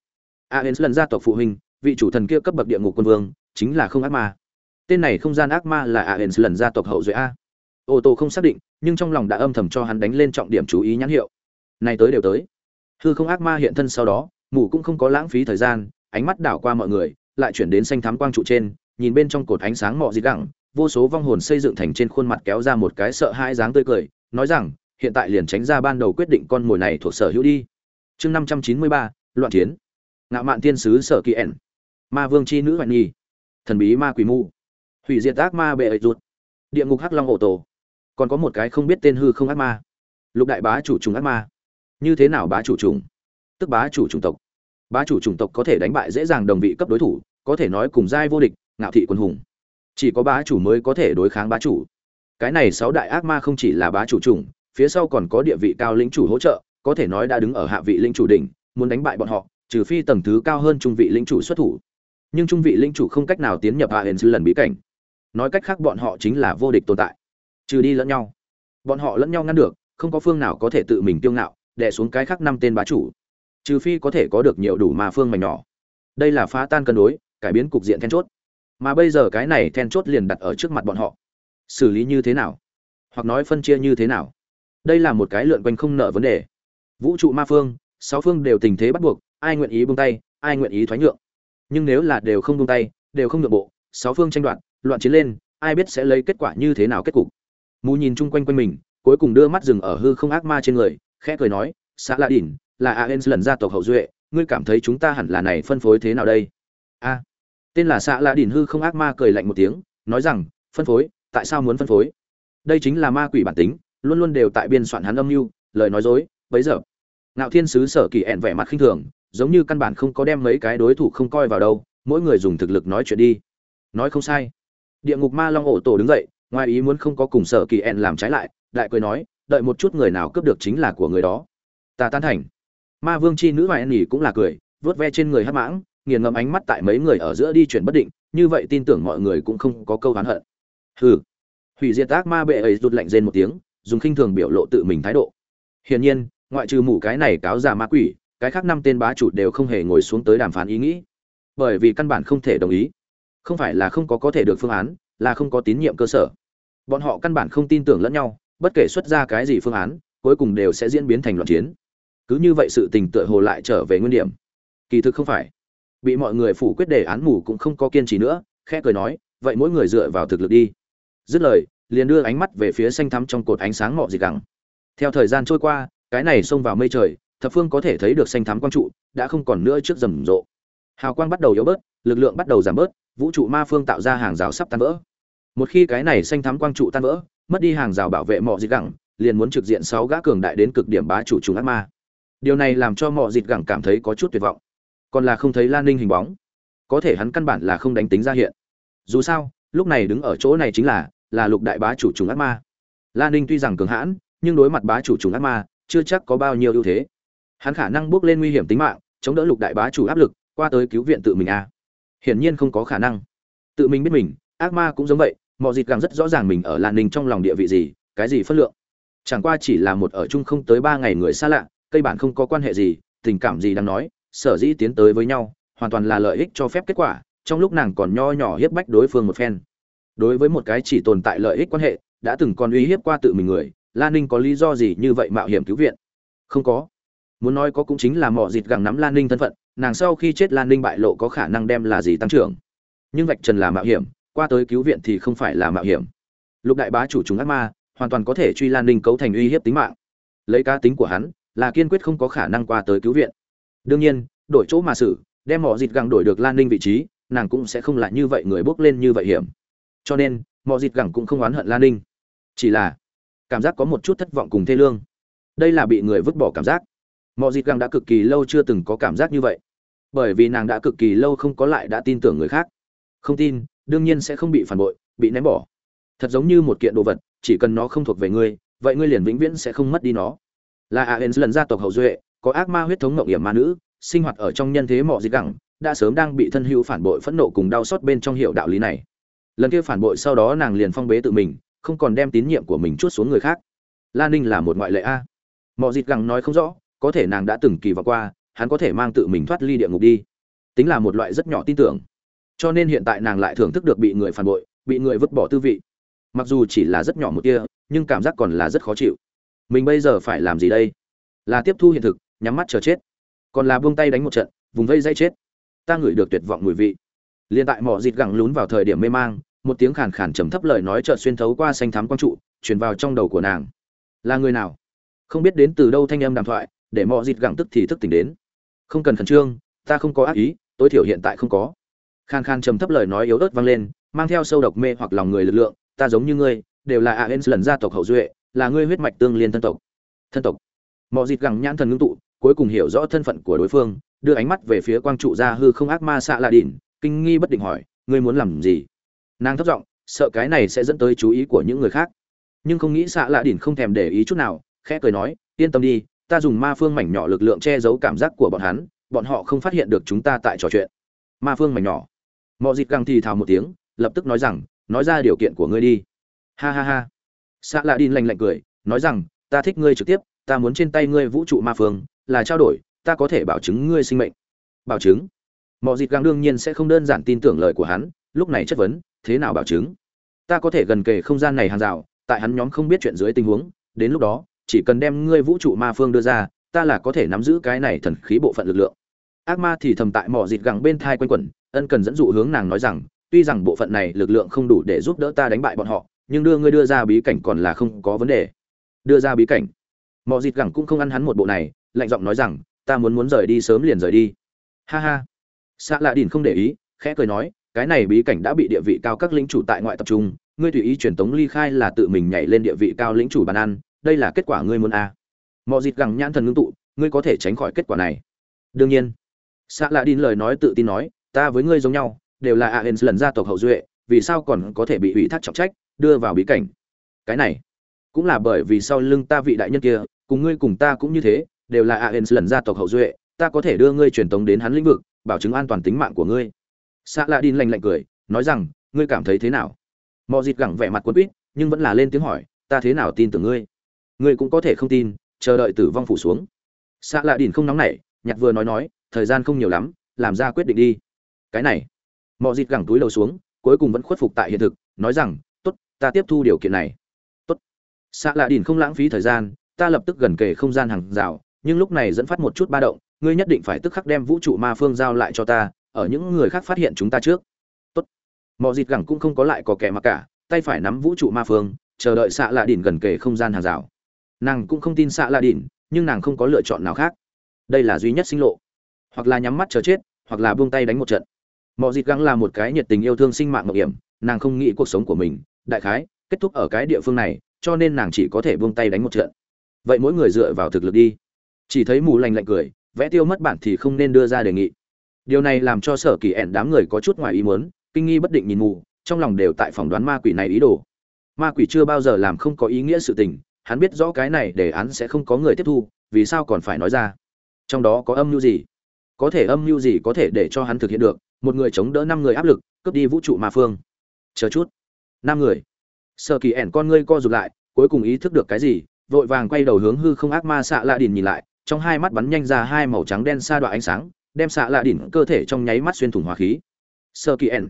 Aens lần gia tộc phụ huynh, vị chủ thần kia cấp bậc địa ngục quân vương, chính là không ác ma. Tên này không gian ác ma là aens lần gia tộc hậu duệ a. Ô tô không xác định nhưng trong lòng đã âm thầm cho hắn đánh lên trọng điểm chú ý nhãn hiệu. Này tới đều tới. Hư không ác ma hiện thân sau đó, mù cũng không có lãng phí thời gian, ánh mắt đảo qua mọi người, lại chuyển đến xanh thắm quang trụ trên, nhìn bên trong cột ánh sáng mọ dị gẳng, vô số vong hồn xây dựng thành trên khuôn mặt kéo ra một cái sợ hãi dáng tươi cười, nói rằng, hiện tại liền tránh ra ban đầu quyết định con mồi này thuộc sở hữu đi. Chương năm trăm chín mươi ba, loạn chiến. Ngạo mạn tiên sứ sở kỳ ẻn. Ma vương c h i nữ hoài nhi thần bí ma quỷ mu hủy diệt ác ma bệ ẩy ruột địa ngục hắc long ổ tổ còn có một cái không biết tên hư không ác ma. Lục đại bá chủ trùng ác ma. Như thế nào bá chủ trùng? Tức bá chủ chủng tộc. Bá chủ chủng tộc có thể đánh bại dễ dàng đồng vị cấp đối thủ, có thể nói cùng giai vô địch, ngạo thị quân hùng. Chỉ có bá chủ mới có thể đối kháng bá chủ. Cái này sáu đại ác ma không chỉ là bá chủ chủng, phía sau còn có địa vị cao lĩnh chủ hỗ trợ, có thể nói đã đứng ở hạ vị lĩnh chủ đỉnh, muốn đánh bại bọn họ, trừ phi tầng thứ cao hơn trung vị lĩnh chủ xuất thủ. Nhưng trung vị lĩnh chủ không cách nào tiến nhập hạ hền sư lần bí cảnh. Nói cách khác bọn họ chính là vô địch tồn tại trừ đi lẫn nhau. Bọn họ lẫn nhau ngăn được, không có phương nào có thể tự mình tiêu ngạo, đè xuống cái khác năm tên bá chủ. Trừ phi có thể có được nhiều đủ mà phương mảnh nhỏ. Đây là phá tan cân đối, cải biến cục diện then chốt. Mà bây giờ cái này then chốt liền đặt ở trước mặt bọn họ. Xử lý như thế nào? Hoặc nói phân chia như thế nào? Đây là một cái lượn quanh không nợ vấn đề. Vũ trụ ma phương, sáu phương đều tình thế bắt buộc, ai nguyện ý buông tay, ai nguyện ý thoái nhượng. Nhưng nếu là đều không buông tay, đều không nhượng bộ, sáu phương tranh đoạt, loạn chiến lên, ai biết sẽ lấy kết quả như thế nào kết cục mù nhìn chung quanh quanh mình, cuối cùng đưa mắt dừng ở hư không ác ma trên người, khẽ cười nói xã la đỉn là aens lần gia tộc hậu duệ, ngươi cảm thấy chúng ta hẳn là này phân phối thế nào đây? A. Tên là xã la đỉn hư không ác ma cười lạnh một tiếng, nói rằng, phân phối, tại sao muốn phân phối? Đây chính là ma quỷ bản tính, luôn luôn đều tại biên soạn hắn âm mưu, lời nói dối, bấy giờ. Ngạo thiên sứ sở kỳ ẹn vẻ mặt khinh thường, giống như căn bản không có đem mấy cái đối thủ không coi vào đâu, mỗi người dùng thực lực nói chuyện đi. Nói không sai. Địa ngục ma long ổ tổ đứng dậy ngoài ý muốn không có cùng sở kỳ ẹn làm trái lại, đại cười nói, đợi một chút người nào cướp được chính là của người đó. Ta tán thành. Ma vương chi nữ hoài nhỉ cũng là cười vớt ve trên người hát mãng, nghiền ngẫm ánh mắt tại mấy người ở giữa đi chuyển bất định, như vậy tin tưởng mọi người cũng không có câu oán hận. Hừ. Hủy diệt ác ma bệ ấy rụt lạnh rên một tiếng, dùng khinh thường biểu lộ tự mình thái độ. Hiển nhiên, ngoại trừ mủ cái này cáo già ma quỷ, cái khác năm tên bá chủ đều không hề ngồi xuống tới đàm phán ý nghĩ. Bởi vì căn bản không thể đồng ý. Không phải là không có có thể được phương án, là không có tín nhiệm cơ sở bọn họ căn bản không tin tưởng lẫn nhau, bất kể xuất ra cái gì phương án, cuối cùng đều sẽ diễn biến thành loạn chiến. Cứ như vậy sự tình tựa hồ lại trở về nguyên điểm. Kỳ thực không phải. Bị mọi người phủ quyết đề án mù cũng không có kiên trì nữa, khẽ cười nói, vậy mỗi người dựa vào thực lực đi. Dứt lời, liền đưa ánh mắt về phía xanh thắm trong cột ánh sáng mọ dị gẳng. Theo thời gian trôi qua, cái này xông vào mây trời, thập phương có thể thấy được xanh thắm quang trụ, đã không còn nữa trước rầm rộ. Hào quang bắt đầu yếu bớt, lực lượng bắt đầu giảm bớt, vũ trụ ma phương tạo ra hàng rào sắp tan vỡ một khi cái này xanh thắm quang trụ tan vỡ, mất đi hàng rào bảo vệ mọ dịt gẳng, liền muốn trực diện sáu gã cường đại đến cực điểm bá chủ trùng ác ma. Điều này làm cho mọ dịt gẳng cảm thấy có chút tuyệt vọng. Còn là không thấy lan ninh hình bóng. Có thể hắn căn bản là không đánh tính ra hiện. Dù sao, lúc này đứng ở chỗ này chính là là lục đại bá chủ trùng ác ma. Lan ninh tuy rằng cường hãn, nhưng đối mặt bá chủ trùng ác ma, chưa chắc có bao nhiêu ưu thế. Hắn khả năng bước lên nguy hiểm tính mạng, chống đỡ lục đại bá chủ áp lực, qua tới cứu viện tự mình a à. hiển nhiên không có khả năng. Tự mình biết mình ác ma cũng giống vậy mọi dịp càng rất rõ ràng mình ở lan ninh trong lòng địa vị gì, cái gì phất lượng. Chẳng qua chỉ là một ở chung không tới ba ngày người xa lạ, cây bản không có quan hệ gì, tình cảm gì đang nói, sở dĩ tiến tới với nhau, hoàn toàn là lợi ích cho phép kết quả, trong lúc nàng còn nho nhỏ hiếp bách đối phương một phen. Đối với một cái chỉ tồn tại lợi ích quan hệ, đã từng còn uy hiếp qua tự mình người, lan ninh có lý do gì như vậy mạo hiểm cứu viện? Không có. Muốn nói có cũng chính là mỏ dịt gẳng nắm lan ninh thân phận, nàng sau khi chết lan ninh bại lộ có khả năng đem là gì tăng trưởng. Nhưng vạch trần là mạo hiểm qua tới cứu viện thì không phải là mạo hiểm. Lục đại bá chủ chúng ác ma, hoàn toàn có thể truy lan ninh cấu thành uy hiếp tính mạng. Lấy cá tính của hắn, là kiên quyết không có khả năng qua tới cứu viện. Đương nhiên, đổi chỗ mà xử, đem mỏ dịt gẳng đổi được lan ninh vị trí, nàng cũng sẽ không lại như vậy người bước lên như vậy hiểm. Cho nên mỏ dịt gẳng cũng không oán hận lan ninh. Chỉ là, cảm giác có một chút thất vọng cùng thê lương. Đây là bị người vứt bỏ cảm giác. Mỏ dịt gẳng đã cực kỳ lâu chưa từng có cảm giác như vậy. Bởi vì nàng đã cực kỳ lâu không có lại đã tin tưởng người khác. Không tin đương nhiên sẽ không bị phản bội, bị ném bỏ. Thật giống như một kiện đồ vật, chỉ cần nó không thuộc về ngươi, vậy ngươi liền vĩnh viễn sẽ không mất đi nó. Là aens lần gia tộc hậu duệ, có ác ma huyết thống ngộng hiểm ma nữ, sinh hoạt ở trong nhân thế mọ dịch gẳng, đã sớm đang bị thân hữu phản bội phẫn nộ cùng đau xót bên trong hiệu đạo lý này. Lần kia phản bội sau đó nàng liền phong bế tự mình, không còn đem tín nhiệm của mình chút xuống người khác. La ninh là một ngoại lệ a. Mọ dịch gẳng nói không rõ, có thể nàng đã từng kỳ vào qua, hắn có thể mang tự mình thoát ly địa ngục đi. Tính là một loại rất nhỏ tin tưởng cho nên hiện tại nàng lại thưởng thức được bị người phản bội, bị người vứt bỏ tư vị. Mặc dù chỉ là rất nhỏ một tia, nhưng cảm giác còn là rất khó chịu. Mình bây giờ phải làm gì đây? Là tiếp thu hiện thực, nhắm mắt chờ chết. Còn là buông tay đánh một trận, vùng vây dây chết. Ta ngửi được tuyệt vọng mùi vị. Liền tại mỏ dịt gẳng lún vào thời điểm mê mang, một tiếng khàn khàn trầm thấp lời nói chợt xuyên thấu qua xanh thắm quang trụ, truyền vào trong đầu của nàng. Là người nào? Không biết đến từ đâu thanh âm đàm thoại, để mỏ dịt gẳng tức thì thức tỉnh đến. Không cần khẩn trương, ta không có ác ý, tối thiểu hiện tại không có khang khang trầm thấp lời nói yếu ớt vang lên, mang theo sâu độc mê hoặc lòng người lực lượng, ta giống như ngươi, đều là aens lần gia tộc hậu duệ, là ngươi huyết mạch tương liên thân tộc. Thân tộc. Mọi dịt gẳng nhãn thần ngưng tụ, cuối cùng hiểu rõ thân phận của đối phương, đưa ánh mắt về phía quang trụ gia hư không ác ma xạ la đỉn kinh nghi bất định hỏi, ngươi muốn làm gì? Nàng thấp giọng, sợ cái này sẽ dẫn tới chú ý của những người khác. Nhưng không nghĩ xạ la đỉn không thèm để ý chút nào, khẽ cười nói, yên tâm đi, ta dùng ma phương mảnh nhỏ lực lượng che giấu cảm giác của bọn hắn, bọn họ không phát hiện được chúng ta tại trò chuyện. Ma phương mảnh nhỏ mọi dịt găng thì thào một tiếng, lập tức nói rằng, nói ra điều kiện của ngươi đi. Ha ha ha. Xạ lạ đin lành lạnh cười, nói rằng, ta thích ngươi trực tiếp, ta muốn trên tay ngươi vũ trụ ma phương, là trao đổi, ta có thể bảo chứng ngươi sinh mệnh. Bảo chứng? Mọi dịt găng đương nhiên sẽ không đơn giản tin tưởng lời của hắn, lúc này chất vấn, thế nào bảo chứng? Ta có thể gần kề không gian này hàng rào, tại hắn nhóm không biết chuyện dưới tình huống, đến lúc đó, chỉ cần đem ngươi vũ trụ ma phương đưa ra, ta là có thể nắm giữ cái này thần khí bộ phận lực lượng. Ác ma thì thầm tại mỏ dịt gẳng bên thai quanh quẩn ân cần dẫn dụ hướng nàng nói rằng, tuy rằng bộ phận này lực lượng không đủ để giúp đỡ ta đánh bại bọn họ, nhưng đưa ngươi đưa ra bí cảnh còn là không có vấn đề. Đưa ra bí cảnh. Mọi dịt gẳng cũng không ăn hắn một bộ này, lạnh giọng nói rằng, ta muốn muốn rời đi sớm liền rời đi. Ha ha. Xạ lạ đình không để ý, khẽ cười nói, cái này bí cảnh đã bị địa vị cao các lĩnh chủ tại ngoại tập trung, ngươi tùy ý truyền tống ly khai là tự mình nhảy lên địa vị cao lĩnh chủ bàn ăn, đây là kết quả ngươi muốn a. À. mọi dịt gẳng nhãn thần ngưng tụ, ngươi có thể tránh khỏi kết quả này. Đương nhiên. Xạ lạ đình lời nói tự tin nói ta với ngươi giống nhau, đều là a lần gia tộc hậu duệ, vì sao còn có thể bị ủy thác trọng trách, đưa vào bí cảnh? Cái này cũng là bởi vì sau lưng ta vị đại nhân kia, cùng ngươi cùng ta cũng như thế, đều là aens lần gia tộc hậu duệ, ta có thể đưa ngươi truyền tống đến hắn lĩnh vực, bảo chứng an toàn tính mạng của ngươi. Xạ lạ đin lành lạnh cười, nói rằng, ngươi cảm thấy thế nào? Mọi dịt gẳng vẻ mặt quân quýt, nhưng vẫn là lên tiếng hỏi, ta thế nào tin tưởng ngươi? Ngươi cũng có thể không tin, chờ đợi tử vong phủ xuống. Xạ lạ đin không nóng nảy, nhặt vừa nói nói, thời gian không nhiều lắm, làm ra quyết định đi cái này. Mọi dịt gẳng túi đầu xuống, cuối cùng vẫn khuất phục tại hiện thực, nói rằng ta tiếp thu điều kiện này. Tốt. Xạ lạ đìn không lãng phí thời gian, ta lập tức gần kề không gian hàng rào, nhưng lúc này dẫn phát một chút ba động, ngươi nhất định phải tức khắc đem vũ trụ ma phương giao lại cho ta, ở những người khác phát hiện chúng ta trước. Tốt. Mọi dịt gẳng cũng không có lại có kẻ mặc cả, tay phải nắm vũ trụ ma phương, chờ đợi xạ lạ đìn gần kề không gian hàng rào. Nàng cũng không tin xạ lạ đìn nhưng nàng không có lựa chọn nào khác. Đây là duy nhất sinh lộ. Hoặc là nhắm mắt chờ chết, hoặc là buông tay đánh một trận mọi dịt gắng là một cái nhiệt tình yêu thương sinh mạng mạo hiểm, nàng không nghĩ cuộc sống của mình, đại khái, kết thúc ở cái địa phương này, cho nên nàng chỉ có thể buông tay đánh một trận. Vậy mỗi người dựa vào thực lực đi. Chỉ thấy mù lành lạnh cười, vẽ tiêu mất bản thì không nên đưa ra đề nghị. Điều này làm cho sở kỳ ẻn đám người có chút ngoài ý muốn, kinh nghi bất định nhìn mù, trong lòng đều tại phỏng đoán ma quỷ này ý đồ. Ma quỷ chưa bao giờ làm không có ý nghĩa sự tình, hắn biết rõ cái này đề án sẽ không có người tiếp thu, vì sao còn phải nói ra. Trong đó có âm mưu gì? Có thể âm mưu gì có thể để cho hắn thực hiện được? Một người chống đỡ năm người áp lực, cướp đi vũ trụ ma phương. Chờ chút. Năm người. Sợ kỳ ẻn con ngươi co rụt lại, cuối cùng ý thức được cái gì, vội vàng quay đầu hướng hư không ác ma xạ lạ đìn nhìn lại, trong hai mắt bắn nhanh ra hai màu trắng đen xa đoạn ánh sáng, đem xạ lạ đìn cơ thể trong nháy mắt xuyên thủng hỏa khí. Sợ kỳ ẻn.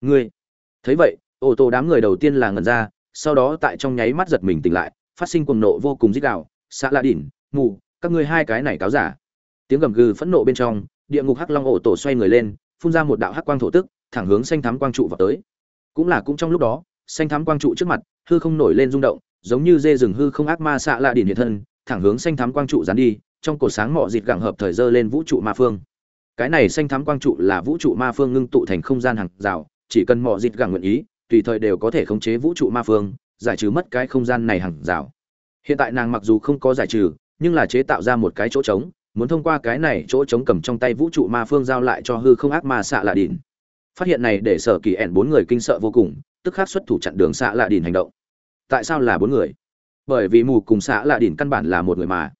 Ngươi. Thấy vậy, ô tô đám người đầu tiên là ngần ra, sau đó tại trong nháy mắt giật mình tỉnh lại, phát sinh cuồng nộ vô cùng dích đạo xạ lạ đìn mù, các ngươi hai cái này cáo giả. Tiếng gầm gừ phẫn nộ bên trong, địa ngục hắc long ổ tổ xoay người lên phun ra một đạo hắc quang thổ tức, thẳng hướng xanh thắm quang trụ vào tới. Cũng là cũng trong lúc đó, xanh thắm quang trụ trước mặt, hư không nổi lên rung động, giống như dê rừng hư không ác ma xạ lạ điển hiện thân, thẳng hướng xanh thắm quang trụ dán đi, trong cổ sáng mọ dịt gẳng hợp thời dơ lên vũ trụ ma phương. Cái này xanh thắm quang trụ là vũ trụ ma phương ngưng tụ thành không gian hàng rào, chỉ cần mọ dịt gẳng nguyện ý, tùy thời đều có thể khống chế vũ trụ ma phương, giải trừ mất cái không gian này hàng rào. Hiện tại nàng mặc dù không có giải trừ, nhưng là chế tạo ra một cái chỗ trống muốn thông qua cái này chỗ chống cầm trong tay vũ trụ ma phương giao lại cho hư không ác ma xạ lạ đỉn phát hiện này để sở kỳ ẻn bốn người kinh sợ vô cùng, tức khắc xuất thủ chặn đường xạ lạ đỉn hành động. Tại sao là bốn người? Bởi vì mù cùng xạ lạ đỉn căn bản là một người mà.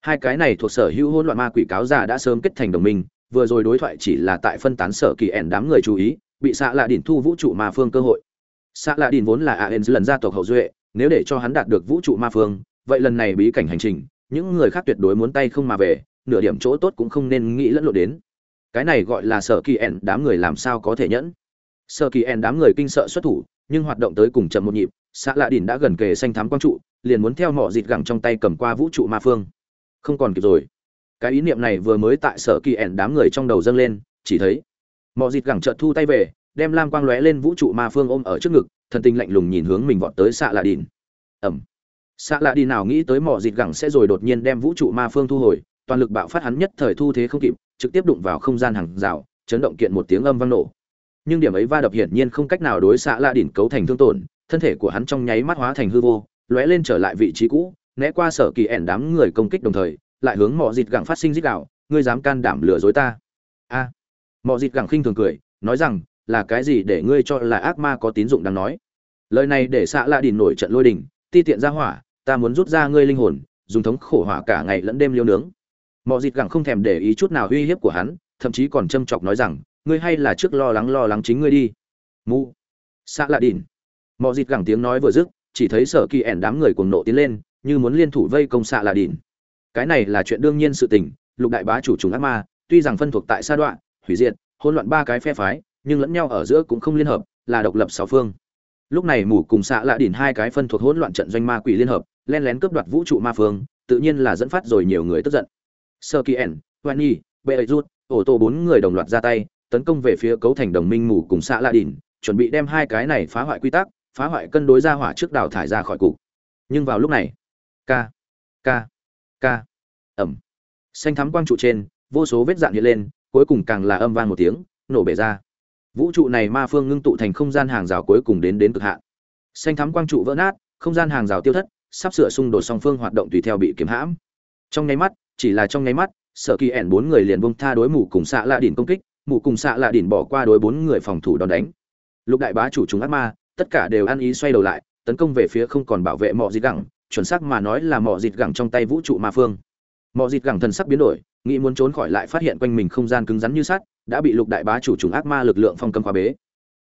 Hai cái này thuộc sở hữu hỗn loạn ma quỷ cáo già đã sớm kết thành đồng minh, vừa rồi đối thoại chỉ là tại phân tán sở kỳ ẻn đám người chú ý, bị xạ lạ đỉn thu vũ trụ ma phương cơ hội. Xạ lạ đỉn vốn là a en lần gia tộc hậu duệ, nếu để cho hắn đạt được vũ trụ ma phương, vậy lần này bí cảnh hành trình, những người khác tuyệt đối muốn tay không mà về nửa điểm chỗ tốt cũng không nên nghĩ lẫn lộn đến. Cái này gọi là sở kỳ ẻn đám người làm sao có thể nhẫn? Sở kỳ ẻn đám người kinh sợ xuất thủ, nhưng hoạt động tới cùng chậm một nhịp xã lạ đỉnh đã gần kề xanh thám quang trụ, liền muốn theo mỏ dịt gẳng trong tay cầm qua vũ trụ ma phương. Không còn kịp rồi. Cái ý niệm này vừa mới tại sở kỳ ẻn đám người trong đầu dâng lên, chỉ thấy mỏ dịt gẳng chợt thu tay về, đem lam quang lóe lên vũ trụ ma phương ôm ở trước ngực, thần tình lạnh lùng nhìn hướng mình vọt tới xạ lạ đỉnh. Ẩm xạ lạ đỉnh nào nghĩ tới mỏ dịt gẳng sẽ rồi đột nhiên đem vũ trụ ma phương thu hồi toàn lực bạo phát hắn nhất thời thu thế không kịp trực tiếp đụng vào không gian hàng rào chấn động kiện một tiếng âm vang nổ. Nhưng điểm ấy va đập hiển nhiên không cách nào đối xạ la đỉnh cấu thành thương tổn thân thể của hắn trong nháy mắt hóa thành hư vô lóe lên trở lại vị trí cũ né qua sở kỳ ẻn đám người công kích đồng thời lại hướng mỏ dịt gặng phát sinh rít đạo ngươi dám can đảm lừa dối ta? A. À, mỏ dịt gặng khinh thường cười nói rằng là cái gì để ngươi cho là ác ma có tín dụng đang nói? Lời này để xạ la đỉnh nổi trận lôi đình ti tiện ra hỏa ta muốn rút ra ngươi linh hồn dùng thống khổ hỏa cả ngày lẫn đêm liêu nướng mọi dịt gẳng không thèm để ý chút nào uy hiếp của hắn, thậm chí còn châm chọc nói rằng, ngươi hay là trước lo lắng lo lắng chính ngươi đi. Mu xạ lạ đỉnh mọi dịt gẳng tiếng nói vừa dứt, chỉ thấy sở kỳ ẻn đám người cuồng nộ tiến lên, như muốn liên thủ vây công xạ lạ đỉnh cái này là chuyện đương nhiên sự tình, lục đại bá chủ trùng ác ma, tuy rằng phân thuộc tại sa đoạn, hủy diệt, hỗn loạn ba cái phe phái, nhưng lẫn nhau ở giữa cũng không liên hợp, là độc lập sáu phương. Lúc này mủ cùng xạ lạ đỉnh hai cái phân thuộc hỗn loạn trận doanh ma quỷ liên hợp, len lén cướp đoạt vũ trụ ma phương, tự nhiên là dẫn phát rồi nhiều người tức giận sơ kỳ ẻn hoan nhi, bệ rút, ổ tô bốn người đồng loạt ra tay, tấn công về phía cấu thành đồng minh mù cùng xã La đỉnh, chuẩn bị đem hai cái này phá hoại quy tắc, phá hoại cân đối ra hỏa trước đào thải ra khỏi cục. Nhưng vào lúc này k k k ẩm xanh thắm quang trụ trên, vô số vết dạn hiện lên, cuối cùng càng là âm vang một tiếng, nổ bể ra. Vũ trụ này ma phương ngưng tụ thành không gian hàng rào cuối cùng đến đến cực hạn. Xanh thắm quang trụ vỡ nát, không gian hàng rào tiêu thất, sắp sửa xung đột song phương hoạt động tùy theo bị kiếm hãm. Trong nháy mắt chỉ là trong nháy mắt, sở kỳ ẻn bốn người liền bông tha đối mù cùng xạ lạ đỉnh công kích mù cùng xạ lạ đỉnh bỏ qua đối bốn người phòng thủ đòn đánh. Lục đại bá chủ chúng ác ma, tất cả đều ăn ý xoay đầu lại, tấn công về phía không còn bảo vệ mọ dịt gẳng, chuẩn xác mà nói là mọ dịt gẳng trong tay vũ trụ ma phương. Mọ dịt gẳng thần sắc biến đổi, nghĩ muốn trốn khỏi lại phát hiện quanh mình không gian cứng rắn như sắt, đã bị lục đại bá chủ trùng ác ma lực lượng phong cầm khóa bế.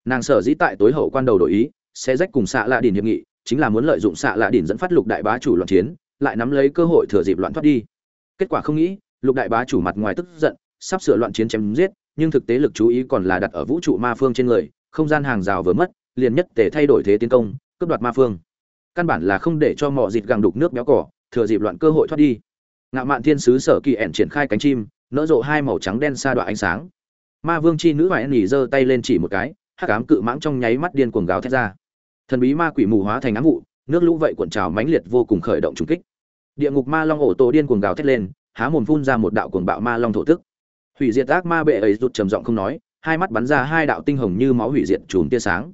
Nàng sở dĩ tại tối hậu quan đầu đổi ý, sẽ rách cùng xạ lạ đỉnh hiệp nghị, chính là muốn lợi dụng xạ lạ đỉnh dẫn phát lục đại bá chủ loạn chiến, lại nắm lấy cơ hội thừa dịp loạn thoát đi kết quả không nghĩ, lục đại bá chủ mặt ngoài tức giận, sắp sửa loạn chiến chém giết, nhưng thực tế lực chú ý còn là đặt ở vũ trụ ma phương trên người, không gian hàng rào vừa mất, liền nhất tề thay đổi thế tiến công, cướp đoạt ma phương. Căn bản là không để cho mỏ dịt gàng đục nước béo cỏ, thừa dịp loạn cơ hội thoát đi. Ngạo mạn thiên sứ sở kỳ ẻn triển khai cánh chim, nở rộ hai màu trắng đen xa đoạn ánh sáng. Ma vương chi nữ hoài nỉ giơ tay lên chỉ một cái, hắc ám cự mãng trong nháy mắt điên cuồng gào thét ra. Thần bí ma quỷ mù hóa thành ám vụ, nước lũ vậy cuộn trào mãnh liệt vô cùng khởi động trùng kích địa ngục ma long ổ tổ điên cuồng gào thét lên, há mồm phun ra một đạo cuồng bạo ma long thổ tức. Hủy diệt ác ma bệ ấy rụt trầm giọng không nói, hai mắt bắn ra hai đạo tinh hồng như máu hủy diệt chùm tia sáng.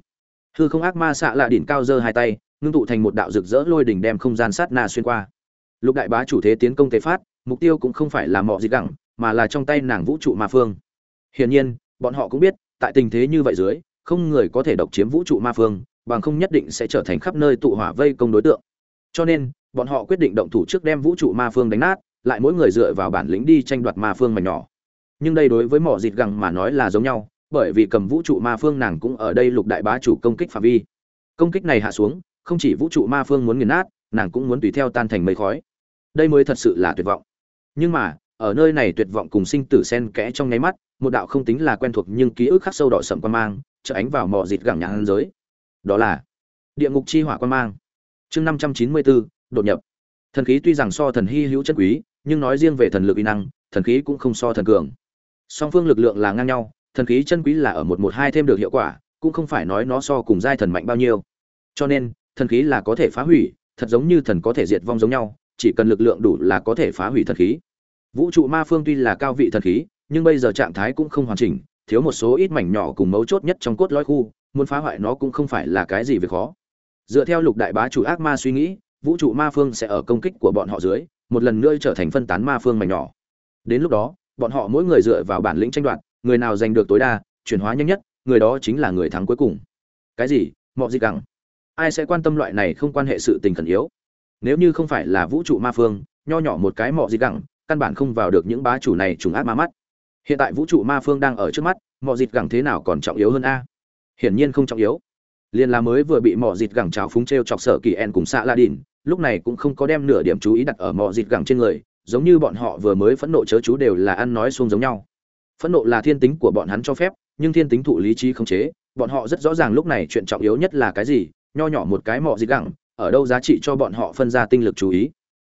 Hư không ác ma xạ lạ đỉnh cao giơ hai tay, ngưng tụ thành một đạo rực rỡ lôi đỉnh đem không gian sát na xuyên qua. Lục đại bá chủ thế tiến công tế phát, mục tiêu cũng không phải là mọ gì gẳng, mà là trong tay nàng vũ trụ ma phương. Hiển nhiên, bọn họ cũng biết, tại tình thế như vậy dưới, không người có thể độc chiếm vũ trụ ma phương, bằng không nhất định sẽ trở thành khắp nơi tụ hỏa vây công đối tượng. Cho nên bọn họ quyết định động thủ trước đem vũ trụ ma phương đánh nát, lại mỗi người dựa vào bản lĩnh đi tranh đoạt ma phương mảnh nhỏ. Nhưng đây đối với mỏ dịt gẳng mà nói là giống nhau, bởi vì cầm vũ trụ ma phương nàng cũng ở đây lục đại bá chủ công kích phạm vi. Công kích này hạ xuống, không chỉ vũ trụ ma phương muốn nghiền nát, nàng cũng muốn tùy theo tan thành mây khói. Đây mới thật sự là tuyệt vọng. Nhưng mà, ở nơi này tuyệt vọng cùng sinh tử sen kẽ trong nháy mắt, một đạo không tính là quen thuộc nhưng ký ức khắc sâu đỏ sậm quan mang trợ ánh vào mỏ dịt gẳng nhà hân giới. Đó là địa ngục chi hỏa quan mang. Chương năm trăm chín mươi bốn đột nhập. Thần khí tuy rằng so thần hy hữu chất quý, nhưng nói riêng về thần lực uy năng, thần khí cũng không so thần cường. Song phương lực lượng là ngang nhau, thần khí chân quý là ở một một hai thêm được hiệu quả, cũng không phải nói nó so cùng giai thần mạnh bao nhiêu. Cho nên, thần khí là có thể phá hủy, thật giống như thần có thể diệt vong giống nhau, chỉ cần lực lượng đủ là có thể phá hủy thần khí. Vũ trụ ma phương tuy là cao vị thần khí, nhưng bây giờ trạng thái cũng không hoàn chỉnh, thiếu một số ít mảnh nhỏ cùng mấu chốt nhất trong cốt lõi khu, muốn phá hoại nó cũng không phải là cái gì việc khó. Dựa theo lục đại bá chủ ác ma suy nghĩ vũ trụ ma phương sẽ ở công kích của bọn họ dưới, một lần nữa trở thành phân tán ma phương mảnh nhỏ. Đến lúc đó, bọn họ mỗi người dựa vào bản lĩnh tranh đoạt, người nào giành được tối đa, chuyển hóa nhanh nhất, người đó chính là người thắng cuối cùng. Cái gì? Mọi gì cẳng ai sẽ quan tâm loại này không quan hệ sự tình khẩn yếu? Nếu như không phải là vũ trụ ma phương, nho nhỏ một cái mọ gì gẳng, căn bản không vào được những bá chủ này trùng ác ma mắt. Hiện tại vũ trụ ma phương đang ở trước mắt, mọ dịt gẳng thế nào còn trọng yếu hơn a? Hiển nhiên không trọng yếu. Liền là mới vừa bị mọ dịt gẳng trào phúng t r e o chọc sở kỳ en cùng xạ la đìn lúc này cũng không có đem nửa điểm chú ý đặt ở mọi dịt gẳng trên người, giống như bọn họ vừa mới phẫn nộ chớ chú đều là ăn nói xuông giống nhau. Phẫn nộ là thiên tính của bọn hắn cho phép, nhưng thiên tính thụ lý trí không chế, bọn họ rất rõ ràng lúc này chuyện trọng yếu nhất là cái gì, nho nhỏ một cái mọ dịt gẳng, ở đâu giá trị cho bọn họ phân ra tinh lực chú ý.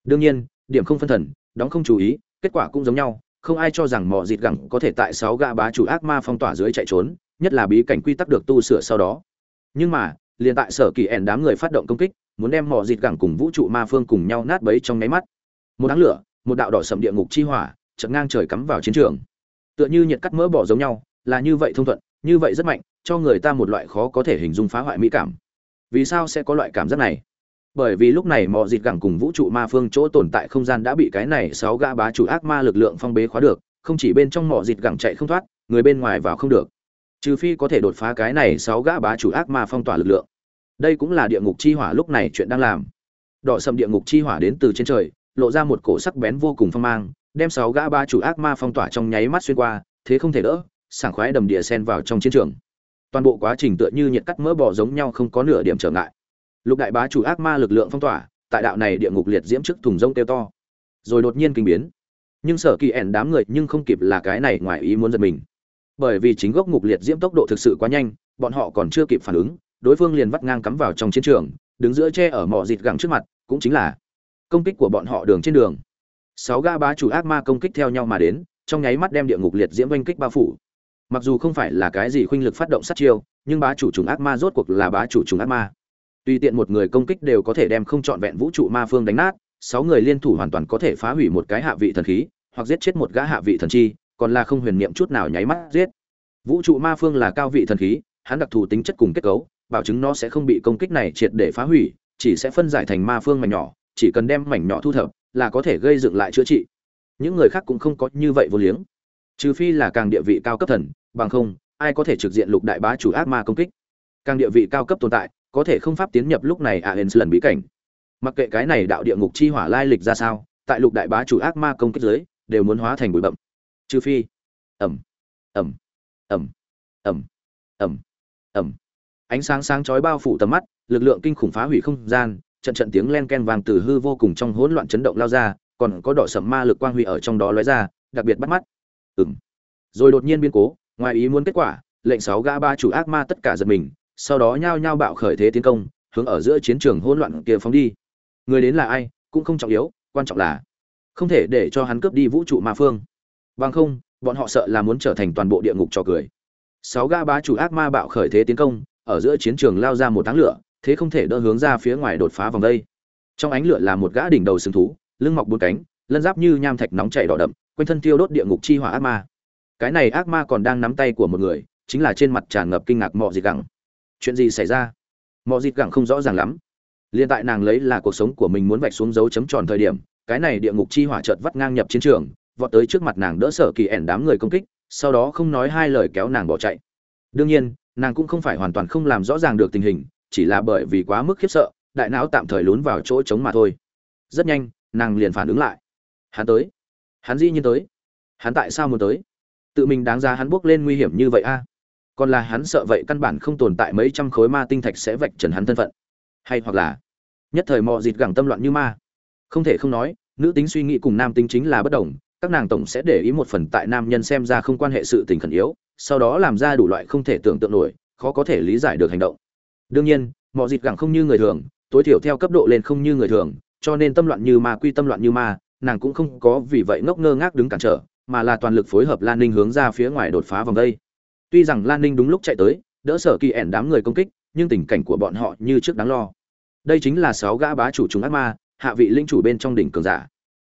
Đương nhiên, điểm không phân thần, đóng không chú ý, kết quả cũng giống nhau, không ai cho rằng mọ dịt gẳng có thể tại sáu gã bá chủ ác ma phong tỏa dưới chạy trốn, nhất là bí cảnh quy tắc được tu sửa sau đó. Nhưng mà, liền tại sở kỳ ẻn đám người phát động công kích muốn đem mỏ dịt gẳng cùng vũ trụ ma phương cùng nhau nát bấy trong nháy mắt. Một đám lửa, một đạo đỏ sầm địa ngục chi hỏa chật ngang trời cắm vào chiến trường. Tựa như nhiệt cắt mỡ bỏ giống nhau, là như vậy thông thuận, như vậy rất mạnh, cho người ta một loại khó có thể hình dung phá hoại mỹ cảm. Vì sao sẽ có loại cảm giác này? Bởi vì lúc này mỏ dịt gẳng cùng vũ trụ ma phương chỗ tồn tại không gian đã bị cái này sáu gã bá chủ ác ma lực lượng phong bế khóa được, không chỉ bên trong mỏ dịt gẳng chạy không thoát, người bên ngoài vào không được. Trừ phi có thể đột phá cái này sáu gã bá chủ ác ma phong tỏa lực lượng đây cũng là địa ngục chi hỏa lúc này chuyện đang làm. Đỏ sầm địa ngục chi hỏa đến từ trên trời, lộ ra một cổ sắc bén vô cùng phong mang, đem sáu gã ba chủ ác ma phong tỏa trong nháy mắt xuyên qua, thế không thể đỡ, sảng khoái đầm địa sen vào trong chiến trường. Toàn bộ quá trình tựa như nhiệt cắt mỡ bỏ giống nhau không có nửa điểm trở ngại. Lục đại bá chủ ác ma lực lượng phong tỏa, tại đạo này địa ngục liệt diễm trước thùng rông kêu to. Rồi đột nhiên kinh biến. Nhưng sở kỳ ẻn đám người nhưng không kịp là cái này ngoài ý muốn giật mình. Bởi vì chính gốc ngục liệt diễm tốc độ thực sự quá nhanh, bọn họ còn chưa kịp phản ứng đối phương liền vắt ngang cắm vào trong chiến trường, đứng giữa tre ở mỏ dịt gẳng trước mặt, cũng chính là công kích của bọn họ đường trên đường. Sáu ga bá chủ ác ma công kích theo nhau mà đến, trong nháy mắt đem địa ngục liệt diễm oanh kích bao phủ. Mặc dù không phải là cái gì khuynh lực phát động sát chiêu, nhưng bá chủ trùng ác ma rốt cuộc là bá chủ trùng ác ma. Tùy tiện một người công kích đều có thể đem không trọn vẹn vũ trụ ma phương đánh nát, sáu người liên thủ hoàn toàn có thể phá hủy một cái hạ vị thần khí, hoặc giết chết một gã hạ vị thần chi, còn là không huyền niệm chút nào nháy mắt giết. Vũ trụ ma phương là cao vị thần khí, hắn đặc thù tính chất cùng kết cấu bảo chứng nó sẽ không bị công kích này triệt để phá hủy chỉ sẽ phân giải thành ma phương mảnh nhỏ chỉ cần đem mảnh nhỏ thu thập là có thể gây dựng lại chữa trị. Những người khác cũng không có như vậy vô liếng. Trừ phi là càng địa vị cao cấp thần bằng không ai có thể trực diện lục đại bá chủ ác ma công kích? Càng địa vị cao cấp tồn tại có thể không pháp tiến nhập lúc này à hens lần bí cảnh. Mặc kệ cái này đạo địa ngục chi hỏa lai lịch ra sao tại lục đại bá chủ ác ma công kích dưới, đều muốn hóa thành bụi bậm trừ phi ầm, ầm, ầm, ầm, ầm, ầm ánh sáng sáng chói bao phủ tầm mắt, lực lượng kinh khủng phá hủy không gian, trận trận tiếng len ken vàng từ hư vô cùng trong hỗn loạn chấn động lao ra, còn có đỏ sầm ma lực quang huy ở trong đó lóe ra, đặc biệt bắt mắt. Ừng rồi đột nhiên biến cố, ngoài ý muốn kết quả, lệnh sáu gã ba chủ ác ma tất cả giật mình, sau đó nhao nhao bạo khởi thế tiến công, hướng ở giữa chiến trường hỗn loạn kia phóng đi. Người đến là ai, cũng không trọng yếu, quan trọng là không thể để cho hắn cướp đi vũ trụ ma phương. Bằng không, bọn họ sợ là muốn trở thành toàn bộ địa ngục trò cười. Sáu gã bá chủ ác ma bạo khởi thế tiến công ở giữa chiến trường lao ra một tháng lửa, thế không thể đỡ hướng ra phía ngoài đột phá vòng đây. Trong ánh lửa là một gã đỉnh đầu sừng thú, lưng mọc bốn cánh, lân giáp như nham thạch nóng chảy đỏ đậm, quanh thân tiêu đốt địa ngục chi hỏa ác ma. Cái này ác ma còn đang nắm tay của một người, chính là trên mặt tràn ngập kinh ngạc mọ dịt gẳng. Chuyện gì xảy ra? Mọ dịt gẳng không rõ ràng lắm. Liên tại nàng lấy là cuộc sống của mình muốn vạch xuống dấu chấm tròn thời điểm, cái này địa ngục chi hỏa chợt vắt ngang nhập chiến trường, vọt tới trước mặt nàng đỡ sở kỳ ẻn đám người công kích, sau đó không nói hai lời kéo nàng bỏ chạy. Đương nhiên nàng cũng không phải hoàn toàn không làm rõ ràng được tình hình, chỉ là bởi vì quá mức khiếp sợ, đại não tạm thời lún vào chỗ trống mà thôi. Rất nhanh, nàng liền phản ứng lại. Hắn tới. Hắn dĩ nhiên tới. Hắn tại sao muốn tới? Tự mình đáng ra hắn bước lên nguy hiểm như vậy a? Còn là hắn sợ vậy căn bản không tồn tại mấy trăm khối ma tinh thạch sẽ vạch trần hắn thân phận. Hay hoặc là, nhất thời mò dịt gẳng tâm loạn như ma. Không thể không nói, nữ tính suy nghĩ cùng nam tính chính là bất đồng, các nàng tổng sẽ để ý một phần tại nam nhân xem ra không quan hệ sự tình khẩn yếu sau đó làm ra đủ loại không thể tưởng tượng nổi, khó có thể lý giải được hành động. Đương nhiên mọi dịt gẳng không như người thường, tối thiểu theo cấp độ lên không như người thường, cho nên tâm loạn như ma quy tâm loạn như ma, nàng cũng không có vì vậy ngốc ngơ ngác đứng cản trở, mà là toàn lực phối hợp lan ninh hướng ra phía ngoài đột phá vòng đây. Tuy rằng lan ninh đúng lúc chạy tới, đỡ sở kỳ ẻn đám người công kích, nhưng tình cảnh của bọn họ như trước đáng lo. Đây chính là sáu gã bá chủ chúng ác ma, hạ vị linh chủ bên trong đỉnh cường giả.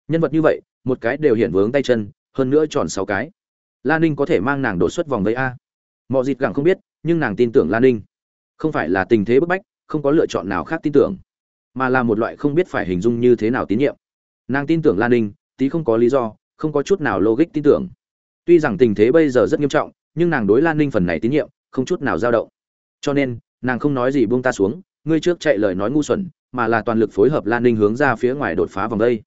Nhân vật như vậy, một cái đều hiện vướng tay chân, hơn nữa tròn sáu cái lan ninh có thể mang nàng đột xuất vòng vây a. Mọi dịt gẳng không biết, nhưng nàng tin tưởng lan ninh. Không phải là tình thế bức bách, không có lựa chọn nào khác tin tưởng, mà là một loại không biết phải hình dung như thế nào tín nhiệm. Nàng tin tưởng lan ninh, tí không có lý do, không có chút nào logic tin tưởng. Tuy rằng tình thế bây giờ rất nghiêm trọng, nhưng nàng đối lan ninh phần này tín nhiệm, không chút nào dao động. Cho nên, nàng không nói gì buông ta xuống, ngươi trước chạy lời nói ngu xuẩn, mà là toàn lực phối hợp lan ninh hướng ra phía ngoài đột phá vòng đây.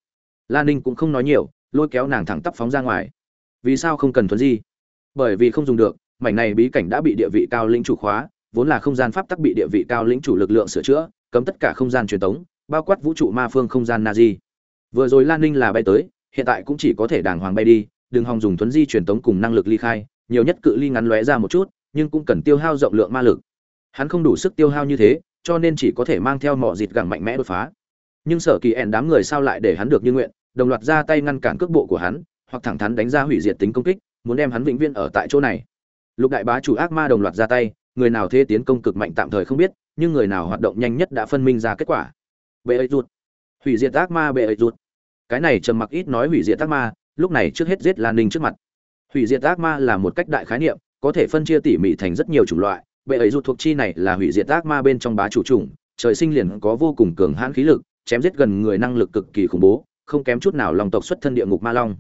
Lan ninh cũng không nói nhiều, lôi kéo nàng thẳng tắp phóng ra ngoài vì sao không cần thuấn di? Bởi vì không dùng được, mảnh này bí cảnh đã bị địa vị cao lĩnh chủ khóa, vốn là không gian pháp tắc bị địa vị cao lĩnh chủ lực lượng sửa chữa, cấm tất cả không gian truyền tống, bao quát vũ trụ ma phương không gian nazi. Vừa rồi lan ninh là bay tới, hiện tại cũng chỉ có thể đàng hoàng bay đi, đừng hòng dùng thuấn di truyền tống cùng năng lực ly khai, nhiều nhất cự ly ngắn lóe ra một chút, nhưng cũng cần tiêu hao rộng lượng ma lực. Hắn không đủ sức tiêu hao như thế, cho nên chỉ có thể mang theo mỏ dịt gẳng mạnh mẽ đột phá. Nhưng sở kỳ ẻn đám người sao lại để hắn được như nguyện, đồng loạt ra tay ngăn cản cước bộ của hắn hoặc thẳng thắn đánh ra hủy diệt tính công kích, muốn đem hắn vĩnh viễn ở tại chỗ này. Lục đại bá chủ ác ma đồng loạt ra tay, người nào thế tiến công cực mạnh tạm thời không biết, nhưng người nào hoạt động nhanh nhất đã phân minh ra kết quả. Bệ ấy rụt. Hủy diệt ác ma bệ ấy rụt. Cái này trầm mặc ít nói hủy diệt ác ma, lúc này trước hết giết lan ninh trước mặt. Hủy diệt ác ma là một cách đại khái niệm, có thể phân chia tỉ mỉ thành rất nhiều chủng loại. Bệ ấy rụt thuộc chi này là hủy diệt ác ma bên trong bá chủ chủng, trời sinh liền có vô cùng cường hãn khí lực, chém giết gần người năng lực cực kỳ khủng bố, không kém chút nào lòng tộc xuất thân địa ngục ma long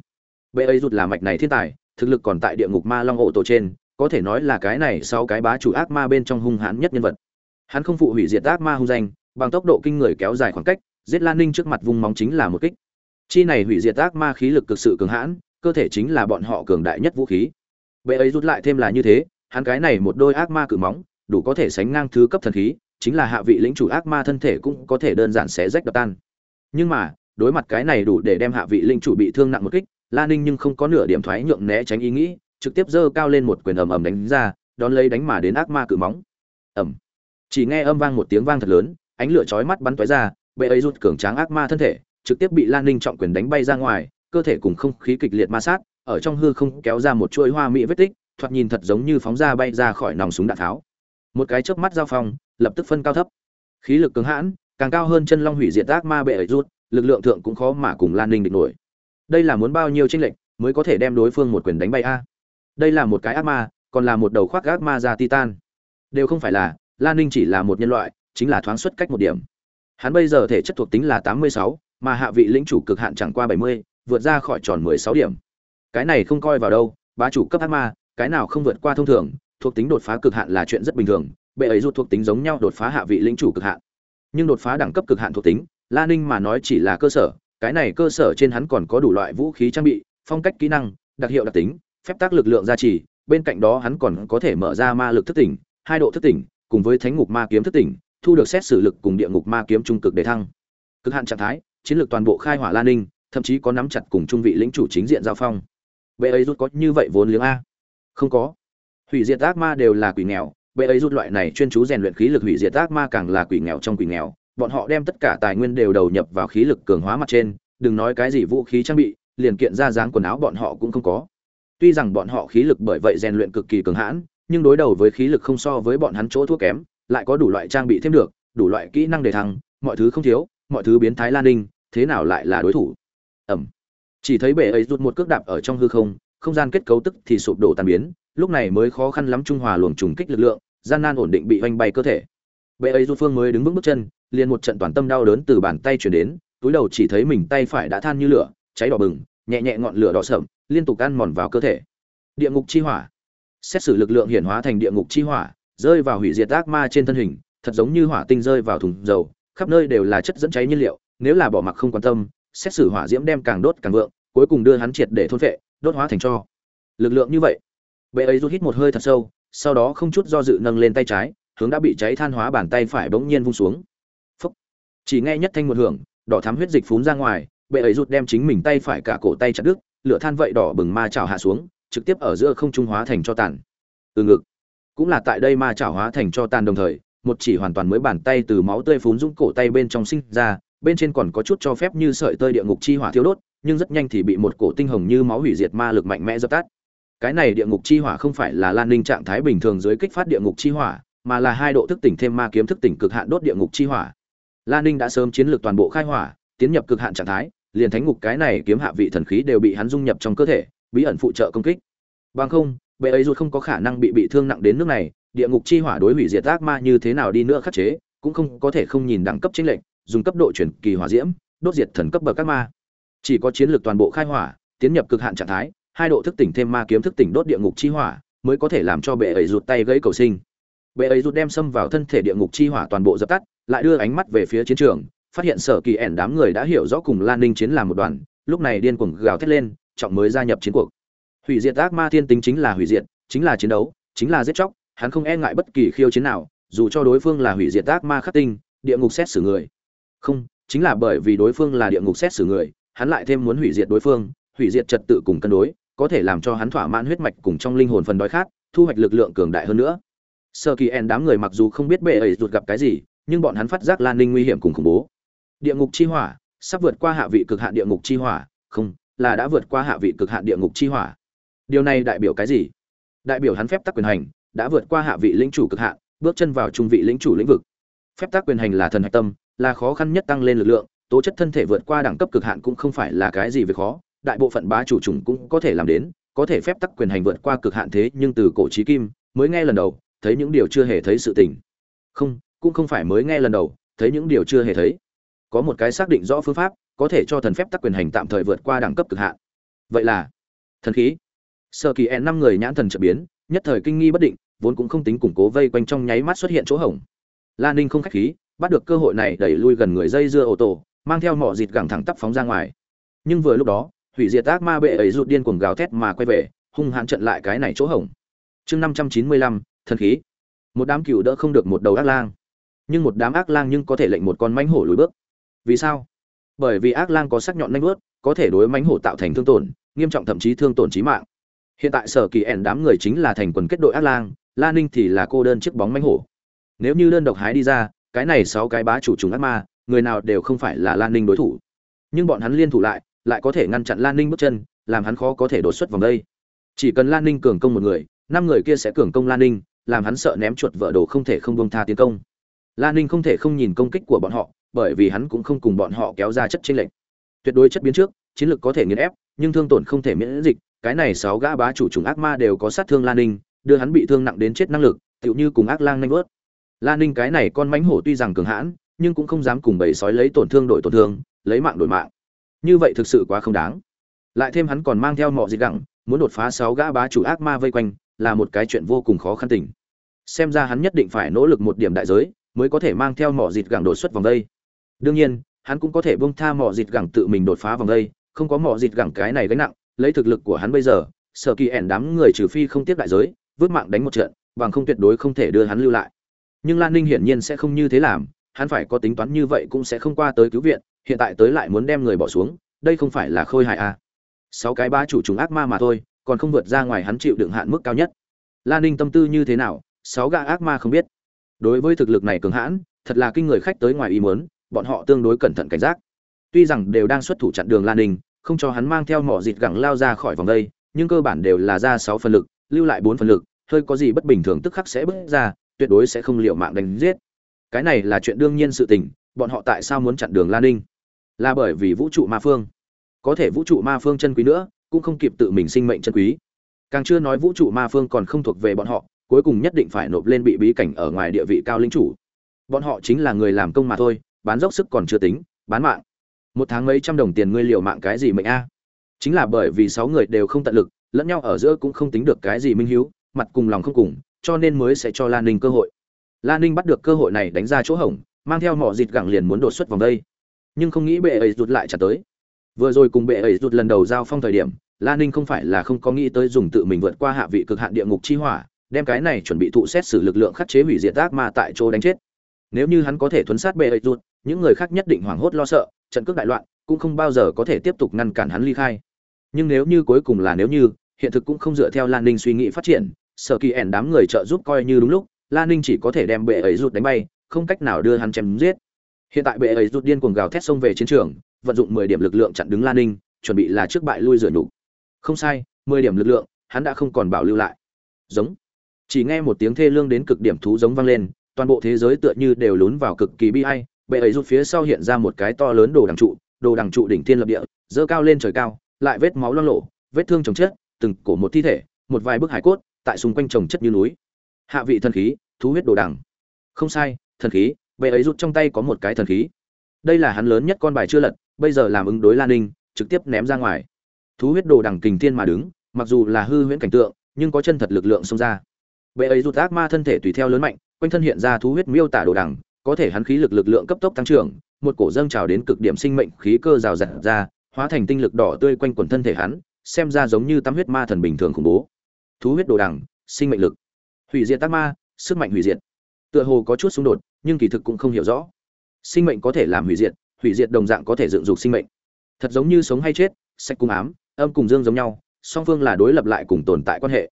bệ ấy rụt là mạch này thiên tài, thực lực còn tại địa ngục ma long ổ tổ trên, có thể nói là cái này sau cái bá chủ ác ma bên trong hung hãn nhất nhân vật. Hắn không phụ hủy diệt ác ma hung danh, bằng tốc độ kinh người kéo dài khoảng cách, giết lan ninh trước mặt vung móng chính là một kích. Chi này hủy diệt ác ma khí lực cực sự cường hãn, cơ thể chính là bọn họ cường đại nhất vũ khí. Bệ ấy rút lại thêm là như thế, hắn cái này một đôi ác ma cự móng, đủ có thể sánh ngang thứ cấp thần khí, chính là hạ vị lĩnh chủ ác ma thân thể cũng có thể đơn giản xé rách đập tan. Nhưng mà, đối mặt cái này đủ để đem hạ vị linh chủ bị thương nặng một kích la ninh nhưng không có nửa điểm thoái nhượng né tránh ý nghĩ, trực tiếp giơ cao lên một quyền ầm ầm đánh ra, đón lấy đánh mà đến ác ma cự móng. Ầm. Chỉ nghe âm vang một tiếng vang thật lớn, ánh lửa chói mắt bắn tóe ra, bệ ấy rút cường tráng ác ma thân thể, trực tiếp bị lan ninh trọng quyền đánh bay ra ngoài, cơ thể cùng không khí kịch liệt ma sát, ở trong hư không kéo ra một chuỗi hoa mỹ vết tích, thoạt nhìn thật giống như phóng ra bay ra khỏi nòng súng đạn tháo. Một cái chớp mắt giao phong, lập tức phân cao thấp. Khí lực cứng hãn, càng cao hơn chân long hủy diệt ác ma bệ ấy rút lực lượng thượng cũng khó mà cùng lan ninh địch nổi đây là muốn bao nhiêu tranh lệnh mới có thể đem đối phương một quyền đánh bay a? Đây là một cái ác ma, còn là một đầu khoác ác ma ra titan. Đều không phải là lan ninh chỉ là một nhân loại, chính là thoáng xuất cách một điểm. Hắn bây giờ thể chất thuộc tính là tám mươi sáu, mà hạ vị lĩnh chủ cực hạn chẳng qua bảy mươi, vượt ra khỏi tròn mười sáu điểm. Cái này không coi vào đâu, bá chủ cấp ác ma, cái nào không vượt qua thông thường, thuộc tính đột phá cực hạn là chuyện rất bình thường, bệ ấy rút thuộc tính giống nhau đột phá hạ vị lĩnh chủ cực hạn. Nhưng đột phá đẳng cấp cực hạn thuộc tính, la ninh mà nói chỉ là cơ sở cái này cơ sở trên hắn còn có đủ loại vũ khí trang bị, phong cách kỹ năng, đặc hiệu đặc tính, phép tác lực lượng gia trì, bên cạnh đó hắn còn có thể mở ra ma lực thức tỉnh, hai độ thức tỉnh, cùng với thánh ngục ma kiếm thức tỉnh, thu được xét xử lực cùng địa ngục ma kiếm trung cực để thăng. Cực hạn trạng thái, chiến lược toàn bộ khai hỏa lan ninh, thậm chí có nắm chặt cùng trung vị lĩnh chủ chính diện giao phong. Bệ ấy rút có như vậy vốn liếng a? Không có. Hủy diệt ác ma đều là quỷ nghèo, bệ ấy rút loại này chuyên chú rèn luyện khí lực hủy diệt ác ma càng là quỷ nghèo trong quỷ nghèo bọn họ đem tất cả tài nguyên đều đầu nhập vào khí lực cường hóa mặt trên, đừng nói cái gì vũ khí trang bị, liền kiện ra dáng quần áo bọn họ cũng không có. Tuy rằng bọn họ khí lực bởi vậy rèn luyện cực kỳ cường hãn, nhưng đối đầu với khí lực không so với bọn hắn chỗ thua kém, lại có đủ loại trang bị thêm được, đủ loại kỹ năng để thăng, mọi thứ không thiếu, mọi thứ biến thái lan ninh, thế nào lại là đối thủ? Ẩm chỉ thấy bể ấy rút một cước đạp ở trong hư không không gian kết cấu tức thì sụp đổ tan biến, lúc này mới khó khăn lắm trung hòa luồng trùng kích lực lượng, gian nan ổn định bị hoành bay cơ thể. Bệ ấy rút phương mới đứng vững bước chân liền một trận toàn tâm đau đớn từ bàn tay chuyển đến, túi đầu chỉ thấy mình tay phải đã than như lửa, cháy đỏ bừng, nhẹ nhẹ ngọn lửa đỏ sậm, liên tục ăn mòn vào cơ thể. Địa ngục chi hỏa. Xét xử lực lượng hiển hóa thành địa ngục chi hỏa, rơi vào hủy diệt ác ma trên thân hình, thật giống như hỏa tinh rơi vào thùng dầu, khắp nơi đều là chất dẫn cháy nhiên liệu, nếu là bỏ mặc không quan tâm, xét xử hỏa diễm đem càng đốt càng vượng, cuối cùng đưa hắn triệt để thôn phệ, đốt hóa thành cho. Lực lượng như vậy. Bệ ấy rút hít một hơi thật sâu, sau đó không chút do dự nâng lên tay trái, hướng đã bị cháy than hóa bàn tay phải bỗng nhiên vung xuống chỉ nghe nhất thanh một hưởng, đỏ thắm huyết dịch phún ra ngoài, bệ ấy rút đem chính mình tay phải cả cổ tay chặt đứt, lửa than vậy đỏ bừng ma chảo hạ xuống, trực tiếp ở giữa không trung hóa thành cho tàn. Từ ngực, cũng là tại đây ma chảo hóa thành cho tàn đồng thời, một chỉ hoàn toàn mới bàn tay từ máu tươi phún dũng cổ tay bên trong sinh ra, bên trên còn có chút cho phép như sợi tơi địa ngục chi hỏa thiêu đốt, nhưng rất nhanh thì bị một cổ tinh hồng như máu hủy diệt ma lực mạnh mẽ dập tắt. Cái này địa ngục chi hỏa không phải là lan ninh trạng thái bình thường dưới kích phát địa ngục chi hỏa, mà là hai độ thức tỉnh thêm ma kiếm thức tỉnh cực hạn đốt địa ngục chi hỏa lan ninh đã sớm chiến lược toàn bộ khai hỏa, tiến nhập cực hạn trạng thái, liền thánh ngục cái này kiếm hạ vị thần khí đều bị hắn dung nhập trong cơ thể, bí ẩn phụ trợ công kích. Bằng không, bệ ấy dù không có khả năng bị bị thương nặng đến nước này, địa ngục chi hỏa đối hủy diệt ác ma như thế nào đi nữa khắc chế, cũng không có thể không nhìn đẳng cấp chính lệnh dùng cấp độ chuyển kỳ hỏa diễm, đốt diệt thần cấp bậc các ma. Chỉ có chiến lược toàn bộ khai hỏa, tiến nhập cực hạn trạng thái, hai độ thức tỉnh thêm ma kiếm thức tỉnh đốt địa ngục chi hỏa, mới có thể làm cho bệ ấy rụt tay gãy cầu sinh bệ ấy rút đem xâm vào thân thể địa ngục chi hỏa toàn bộ dập tắt, lại đưa ánh mắt về phía chiến trường, phát hiện sở kỳ ẻn đám người đã hiểu rõ cùng lan ninh chiến làm một đoàn, lúc này điên cuồng gào thét lên, trọng mới gia nhập chiến cuộc. Hủy diệt ác ma thiên tính chính là hủy diệt, chính là chiến đấu, chính là giết chóc, hắn không e ngại bất kỳ khiêu chiến nào, dù cho đối phương là hủy diệt ác ma khắc tinh, địa ngục xét xử người. Không, chính là bởi vì đối phương là địa ngục xét xử người, hắn lại thêm muốn hủy diệt đối phương, hủy diệt trật tự cùng cân đối, có thể làm cho hắn thỏa mãn huyết mạch cùng trong linh hồn phần đói khát, thu hoạch lực lượng cường đại hơn nữa sơ kỳ en đám người mặc dù không biết bệ ấy rụt gặp cái gì, nhưng bọn hắn phát giác lan ninh nguy hiểm cùng khủng bố. Địa ngục chi hỏa, sắp vượt qua hạ vị cực hạn địa ngục chi hỏa. Không, là đã vượt qua hạ vị cực hạn địa ngục chi hỏa. Điều này đại biểu cái gì? Đại biểu hắn phép tắc quyền hành, đã vượt qua hạ vị lĩnh chủ cực hạn, bước chân vào trung vị lĩnh chủ lĩnh vực. Phép tắc quyền hành là thần hạch tâm, là khó khăn nhất tăng lên lực lượng, tố chất thân thể vượt qua đẳng cấp cực hạn cũng không phải là cái gì về khó. Đại bộ phận bá chủ chủng cũng có thể làm đến, có thể phép tắc quyền hành vượt qua cực hạn thế nhưng từ cổ trí kim, mới nghe lần đầu thấy những điều chưa hề thấy sự tình. Không, cũng không phải mới nghe lần đầu, thấy những điều chưa hề thấy. Có một cái xác định rõ phương pháp, có thể cho thần phép tắc quyền hành tạm thời vượt qua đẳng cấp cực hạn. Vậy là, thần khí. Sơ kỳ ẹn năm người nhãn thần trợ biến, nhất thời kinh nghi bất định, vốn cũng không tính củng cố vây quanh trong nháy mắt xuất hiện chỗ hổng. La ninh không khách khí, bắt được cơ hội này đẩy lui gần người dây dưa ô tô, mang theo mỏ dịt gẳng thẳng tắp phóng ra ngoài. Nhưng vừa lúc đó, hủy diệt ác ma bệ ấy rụt điên cuồng gào thét mà quay về, hung hãn trận lại cái này chỗ hổng. Chương năm trăm chín mươi lăm thần khí. Một đám cừu đỡ không được một đầu ác lang. Nhưng một đám ác lang nhưng có thể lệnh một con mãnh hổ lùi bước. Vì sao? Bởi vì ác lang có sắc nhọn nanh vớt có thể đối mãnh hổ tạo thành thương tổn, nghiêm trọng thậm chí thương tổn chí mạng. Hiện tại sở kỳ ẻn đám người chính là thành quần kết đội ác lang, la ninh thì là cô đơn chiếc bóng mãnh hổ. Nếu như đơn độc hái đi ra, cái này sáu cái bá chủ trùng ác ma, người nào đều không phải là lan ninh đối thủ. Nhưng bọn hắn liên thủ lại lại có thể ngăn chặn lan ninh bước chân, làm hắn khó có thể đột xuất vòng đây. Chỉ cần lan ninh cường công một người, năm người kia sẽ cường công lan ninh làm hắn sợ ném chuột vợ đồ không thể không buông tha tiến công. Lan ninh không thể không nhìn công kích của bọn họ bởi vì hắn cũng không cùng bọn họ kéo ra chất chênh lệch. Tuyệt đối chất biến trước chiến lược có thể nghiền ép nhưng thương tổn không thể miễn dịch cái này sáu gã bá chủ trùng ác ma đều có sát thương lan ninh đưa hắn bị thương nặng đến chết năng lực tựu như cùng ác lang nhanh vớt. Lan ninh cái này con mánh hổ tuy rằng cường hãn nhưng cũng không dám cùng bầy sói lấy tổn thương đổi tổn thương lấy mạng đổi mạng. Như vậy thực sự quá không đáng. Lại thêm hắn còn mang theo mọ dịch gặm, muốn đột phá sáu gã bá chủ ác ma vây quanh là một cái chuyện vô cùng khó khăn tình. Xem ra hắn nhất định phải nỗ lực một điểm đại giới, mới có thể mang theo mỏ dịt gẳng đột xuất vòng đây. Đương nhiên, hắn cũng có thể bông tha mỏ dịt gẳng tự mình đột phá vòng đây, không có mỏ dịt gẳng cái này gánh nặng, lấy thực lực của hắn bây giờ, sở kỳ ẻn đám người trừ phi không tiếp đại giới, vứt mạng đánh một trận, bằng không tuyệt đối không thể đưa hắn lưu lại. Nhưng lan ninh hiển nhiên sẽ không như thế làm, hắn phải có tính toán như vậy cũng sẽ không qua tới cứu viện, hiện tại tới lại muốn đem người bỏ xuống, đây không phải là khôi hại à. sáu cái ba chủ chúng ác ma mà thôi còn không vượt ra ngoài hắn chịu đựng hạn mức cao nhất. Lan ninh tâm tư như thế nào, sáu gã ác ma không biết. Đối với thực lực này cường hãn, thật là kinh người khách tới ngoài ý muốn, bọn họ tương đối cẩn thận cảnh giác. Tuy rằng đều đang xuất thủ chặn đường lan ninh, không cho hắn mang theo mỏ dịt gẳng lao ra khỏi vòng đây, nhưng cơ bản đều là ra sáu phần lực, lưu lại bốn phần lực, hơi có gì bất bình thường tức khắc sẽ bước ra, tuyệt đối sẽ không liệu mạng đánh giết. Cái này là chuyện đương nhiên sự tình, bọn họ tại sao muốn chặn đường lan ninh? Là bởi vì vũ trụ ma phương. Có thể vũ trụ ma phương chân quý nữa cũng không kịp tự mình sinh mệnh chân quý. Càng chưa nói vũ trụ ma phương còn không thuộc về bọn họ, cuối cùng nhất định phải nộp lên bị bí cảnh ở ngoài địa vị cao linh chủ. Bọn họ chính là người làm công mà thôi, bán dốc sức còn chưa tính, bán mạng. Một tháng mấy trăm đồng tiền ngươi liều mạng cái gì mệnh a? Chính là bởi vì sáu người đều không tận lực, lẫn nhau ở giữa cũng không tính được cái gì minh hiếu, mặt cùng lòng không cùng, cho nên mới sẽ cho lan ninh cơ hội. Lan ninh bắt được cơ hội này đánh ra chỗ hổng, mang theo mỏ dịt gẳng liền muốn đột xuất vòng đây. Nhưng không nghĩ bệ ấy rụt lại trả tới vừa rồi cùng bệ ấy rụt lần đầu giao phong thời điểm lan ninh không phải là không có nghĩ tới dùng tự mình vượt qua hạ vị cực hạn địa ngục chi hỏa, đem cái này chuẩn bị thụ xét xử lực lượng khắc chế hủy diệt ác ma tại chỗ đánh chết. Nếu như hắn có thể thuấn sát bệ ấy rụt, những người khác nhất định hoảng hốt lo sợ, trận cước đại loạn, cũng không bao giờ có thể tiếp tục ngăn cản hắn ly khai. Nhưng nếu như cuối cùng là nếu như, hiện thực cũng không dựa theo lan ninh suy nghĩ phát triển, sở kỳ ẻn đám người trợ giúp coi như đúng lúc lan ninh chỉ có thể đem bệ ấy rụt đánh bay, không cách nào đưa hắn chém giết. Hiện tại bệ ấy rụt điên cuồng gào thét xông về chiến trường vận dụng mười điểm lực lượng chặn đứng lan ninh chuẩn bị là trước bại lui rửa nhục. Không sai mười điểm lực lượng hắn đã không còn bảo lưu lại. Giống. Chỉ nghe một tiếng thê lương đến cực điểm thú giống vang lên toàn bộ thế giới tựa như đều lún vào cực kỳ bi ai bệ ấy rút phía sau hiện ra một cái to lớn đồ đằng trụ đồ đằng trụ đỉnh thiên lập địa dơ cao lên trời cao lại vết máu loang lổ, vết thương chồng chết từng cổ một thi thể một vài bức hải cốt tại xung quanh trồng chất như núi. Hạ vị thần khí thú huyết đồ đằng. Không sai thần khí bệ ấy rút trong tay có một cái thần khí. Đây là hắn lớn nhất con bài chưa lật bây giờ làm ứng đối lan ninh, trực tiếp ném ra ngoài. Thú huyết đồ đằng kình thiên mà đứng, mặc dù là hư huyễn cảnh tượng, nhưng có chân thật lực lượng xông ra. Bệ ấy rụt ác ma thân thể tùy theo lớn mạnh, quanh thân hiện ra thú huyết miêu tả đồ đằng, có thể hắn khí lực lực lượng cấp tốc tăng trưởng, một cổ dâng trào đến cực điểm sinh mệnh khí cơ rào rạt ra, hóa thành tinh lực đỏ tươi quanh quần thân thể hắn, xem ra giống như tắm huyết ma thần bình thường khủng bố. Thú huyết đồ đằng, sinh mệnh lực. Hủy diệt tác ma, sức mạnh hủy diệt. Tựa hồ có chút xung đột, nhưng kỳ thực cũng không hiểu rõ. Sinh mệnh có thể làm hủy diệt hủy diệt đồng dạng có thể dựng dục sinh mệnh. Thật giống như sống hay chết, sạch cung ám, âm cùng dương giống nhau, song phương là đối lập lại cùng tồn tại quan hệ.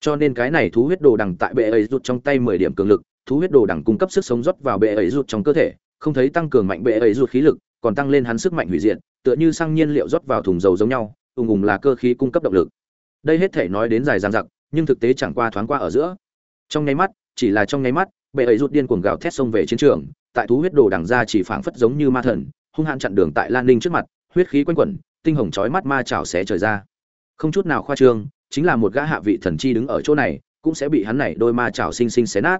Cho nên cái này thú huyết đồ đằng tại bệ ấy rút trong tay mười điểm cường lực, thú huyết đồ đằng cung cấp sức sống rót vào bệ ấy rút trong cơ thể, không thấy tăng cường mạnh bệ ấy rút khí lực, còn tăng lên hắn sức mạnh hủy diệt, tựa như xăng nhiên liệu rót vào thùng dầu giống nhau, ùng ùng là cơ khí cung cấp động lực. Đây hết thể nói đến dài dằng dặc, nhưng thực tế chẳng qua thoáng qua ở giữa. Trong nháy mắt, chỉ là trong nháy mắt, bệ ấy rút điên cuồng gào thét xông về chiến trường tại thú huyết đồ đằng ra chỉ phảng phất giống như ma thần, hung hãn chặn đường tại lan ninh trước mặt, huyết khí quanh quẩn, tinh hồng chói mắt ma chảo xé trời ra. Không chút nào khoa trương, chính là một gã hạ vị thần chi đứng ở chỗ này, cũng sẽ bị hắn này đôi ma chảo sinh sinh xé nát.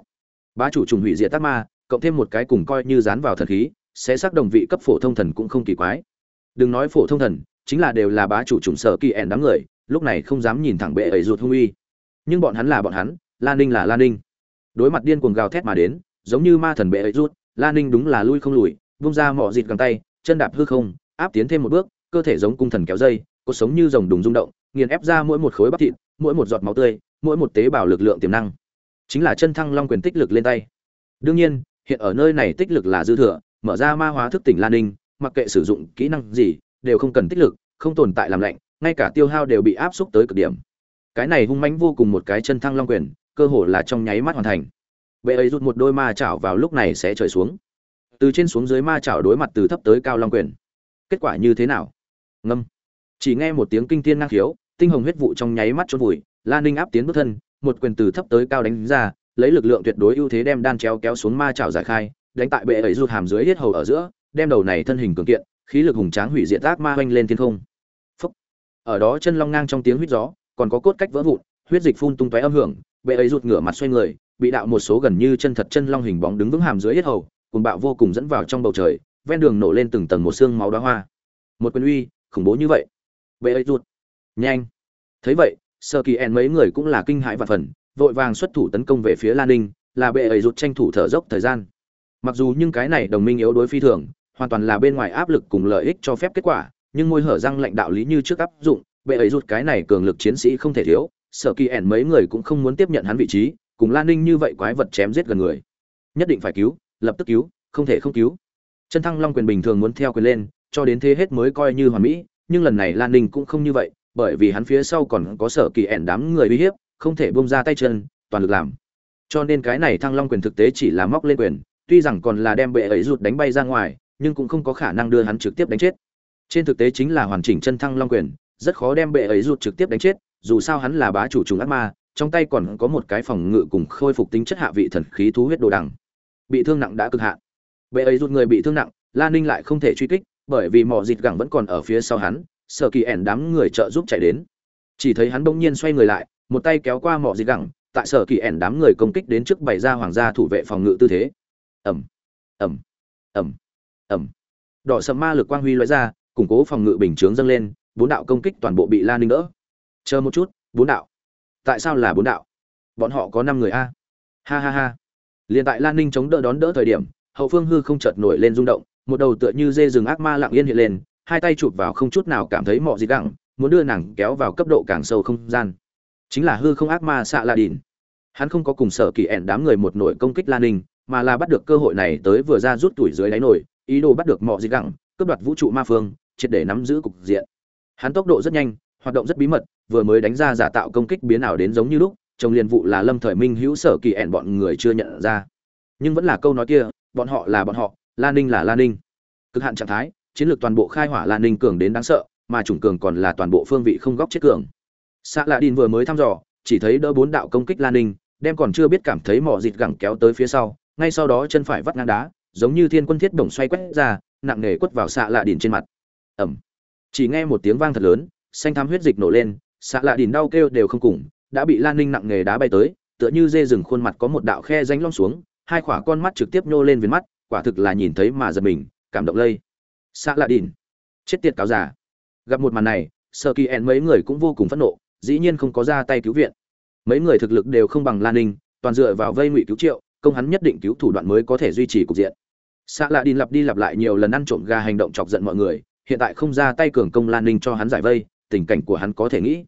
Bá chủ trùng hủy diệt tát ma, cộng thêm một cái cùng coi như dán vào thần khí sẽ sắc đồng vị cấp phổ thông thần cũng không kỳ quái. Đừng nói phổ thông thần, chính là đều là bá chủ trùng sở kỳ ẻn đám người, lúc này không dám nhìn thẳng bệ ấy ruột hung uy. Nhưng bọn hắn là bọn hắn, lan ninh là lan ninh. Đối mặt điên cuồng gào thét mà đến, giống như ma thần bệ ấy ruột lan ninh đúng là lui không lùi vung ra mỏ dịt găng tay, chân đạp hư không, áp tiến thêm một bước, cơ thể giống cung thần kéo dây cuộc sống như rồng đùng rung động, nghiền ép ra mỗi một khối bắp thịt, mỗi một giọt máu tươi, mỗi một tế bào lực lượng tiềm năng. Chính là chân thăng long quyền tích lực lên tay. Đương nhiên, hiện ở nơi này tích lực là dư thừa, mở ra ma hóa thức tỉnh lan ninh, mặc kệ sử dụng kỹ năng gì, đều không cần tích lực, không tồn tại làm lạnh, ngay cả tiêu hao đều bị áp xúc tới cực điểm. Cái này hung mãnh vô cùng một cái chân thăng long quyền, cơ hồ là trong nháy mắt hoàn thành bệ ấy rút một đôi ma chảo vào lúc này sẽ trời xuống. Từ trên xuống dưới ma chảo đối mặt từ thấp tới cao long quyền. Kết quả như thế nào? Ngâm. Chỉ nghe một tiếng kinh thiên năng khiếu, tinh hồng huyết vụ trong nháy mắt trôn vùi lan ninh áp tiến bước thân, một quyền từ thấp tới cao đánh ra, lấy lực lượng tuyệt đối ưu thế đem đan treo kéo xuống ma chảo giải khai, đánh tại bệ ấy rút hàm dưới hết hầu ở giữa, đem đầu này thân hình cường kiện, khí lực hùng tráng hủy diệt ác ma oanh lên thiên không. Phúc. ở đó chân long ngang trong tiếng huyết gió, còn có cốt cách vỡ vụn, huyết dịch phun tung tóe âm hưởng, bệ ấy rụt ngửa mặt xoay người bị đạo một số gần như chân thật chân long hình bóng đứng vững hàm dưới hết hầu, cùng bạo vô cùng dẫn vào trong bầu trời, ven đường nổ lên từng tầng một xương máu đóa hoa. Một quyền uy, khủng bố như vậy. Bệ ấy rụt. Nhanh. Thấy vậy, sơ kỳ en mấy người cũng là kinh hãi và phần, vội vàng xuất thủ tấn công về phía lan ninh, là bệ ấy rụt tranh thủ thở dốc thời gian. Mặc dù nhưng cái này đồng minh yếu đối phi thường, hoàn toàn là bên ngoài áp lực cùng lợi ích cho phép kết quả, nhưng môi hở răng lệnh đạo lý như trước áp dụng, bệ ấy rụt cái này cường lực chiến sĩ không thể thiếu sở kỳ ẻn mấy người cũng không muốn tiếp nhận hắn vị trí cùng lan ninh như vậy quái vật chém giết gần người. Nhất định phải cứu, lập tức cứu, không thể không cứu. Chân thăng long quyền bình thường muốn theo quyền lên, cho đến thế hết mới coi như hoàn mỹ, nhưng lần này lan ninh cũng không như vậy, bởi vì hắn phía sau còn có sở kỳ ẻn đám người uy hiếp, không thể bông ra tay chân, toàn lực làm. Cho nên cái này thăng long quyền thực tế chỉ là móc lên quyền, tuy rằng còn là đem bệ ấy rụt đánh bay ra ngoài, nhưng cũng không có khả năng đưa hắn trực tiếp đánh chết. Trên thực tế chính là hoàn chỉnh chân thăng long quyền, rất khó đem bệ ấy rụt trực tiếp đánh chết, dù sao hắn là bá chủ trùng ác ma trong tay còn có một cái phòng ngự cùng khôi phục tính chất hạ vị thần khí thú huyết đồ đằng. Bị thương nặng đã cực hạn. Bệ ấy rút người bị thương nặng lan ninh lại không thể truy kích, bởi vì mỏ dịt gẳng vẫn còn ở phía sau hắn sợ kỳ ẻn đám người trợ giúp chạy đến. Chỉ thấy hắn bỗng nhiên xoay người lại, một tay kéo qua mỏ dịt gẳng, tại sở kỳ ẻn đám người công kích đến trước bày ra hoàng gia thủ vệ phòng ngự tư thế. Ẩm ẩm ẩm ẩm đỏ sầm ma lực quang huy loại ra, củng cố phòng ngự bình chướng dâng lên, bốn đạo công kích toàn bộ bị lan ninh đỡ. Chờ một chút, bốn đạo tại sao là bốn đạo? Bọn họ có năm người a. Ha ha ha. Liền tại lan ninh chống đỡ đón đỡ thời điểm, hậu phương hư không chợt nổi lên rung động, một đầu tựa như dê rừng ác ma lặng yên hiện lên, hai tay chụp vào không chút nào cảm thấy mọ gì đẳng muốn đưa nàng kéo vào cấp độ càng sâu không gian. Chính là hư không ác ma xạ la đìn hắn không có cùng sở kỳ ẻn đám người một nổi công kích lan ninh, mà là bắt được cơ hội này tới vừa ra rút tuổi dưới đáy nổi, ý đồ bắt được mọ gì đẳng cướp đoạt vũ trụ ma phương, triệt để nắm giữ cục diện. Hắn tốc độ rất nhanh hoạt động rất bí mật, vừa mới đánh ra giả tạo công kích biến ảo đến giống như lúc trong liền vụ là lâm thời minh hữu sở kỳ ẻn bọn người chưa nhận ra. Nhưng vẫn là câu nói kia, bọn họ là bọn họ lan ninh là lan ninh. Cực hạn trạng thái, chiến lược toàn bộ khai hỏa lan ninh cường đến đáng sợ, mà chủng cường còn là toàn bộ phương vị không góc chết cường. Xạ lạ đin vừa mới thăm dò, chỉ thấy đỡ bốn đạo công kích lan ninh, đem còn chưa biết cảm thấy mỏ dịt gẳng kéo tới phía sau, ngay sau đó chân phải vắt ngang đá, giống như thiên quân thiết bổng xoay quét ra, nặng nề quất vào xạ lạ đin trên mặt. Ẩm chỉ nghe một tiếng vang thật lớn xanh thắm huyết dịch nổ lên, xạ lạ đìn đau kêu đều không cùng, đã bị lan ninh nặng nghề đá bay tới, tựa như dê rừng khuôn mặt có một đạo khe ránh long xuống, hai khỏa con mắt trực tiếp nhô lên viền mắt, quả thực là nhìn thấy mà giật mình, cảm động lây. Xạ lạ đìn chết tiệt cáo giả gặp một màn này, sơ kỳ ẹn mấy người cũng vô cùng phẫn nộ, dĩ nhiên không có ra tay cứu viện. Mấy người thực lực đều không bằng lan ninh, toàn dựa vào vây ngụy cứu triệu, công hắn nhất định cứu thủ đoạn mới có thể duy trì cục diện. Xạ lạ đìn lặp đi lặp lại nhiều lần ăn trộm gà hành động chọc giận mọi người, hiện tại không ra tay cường công lan ninh cho hắn giải vây tình cảnh của hắn có thể nghĩ.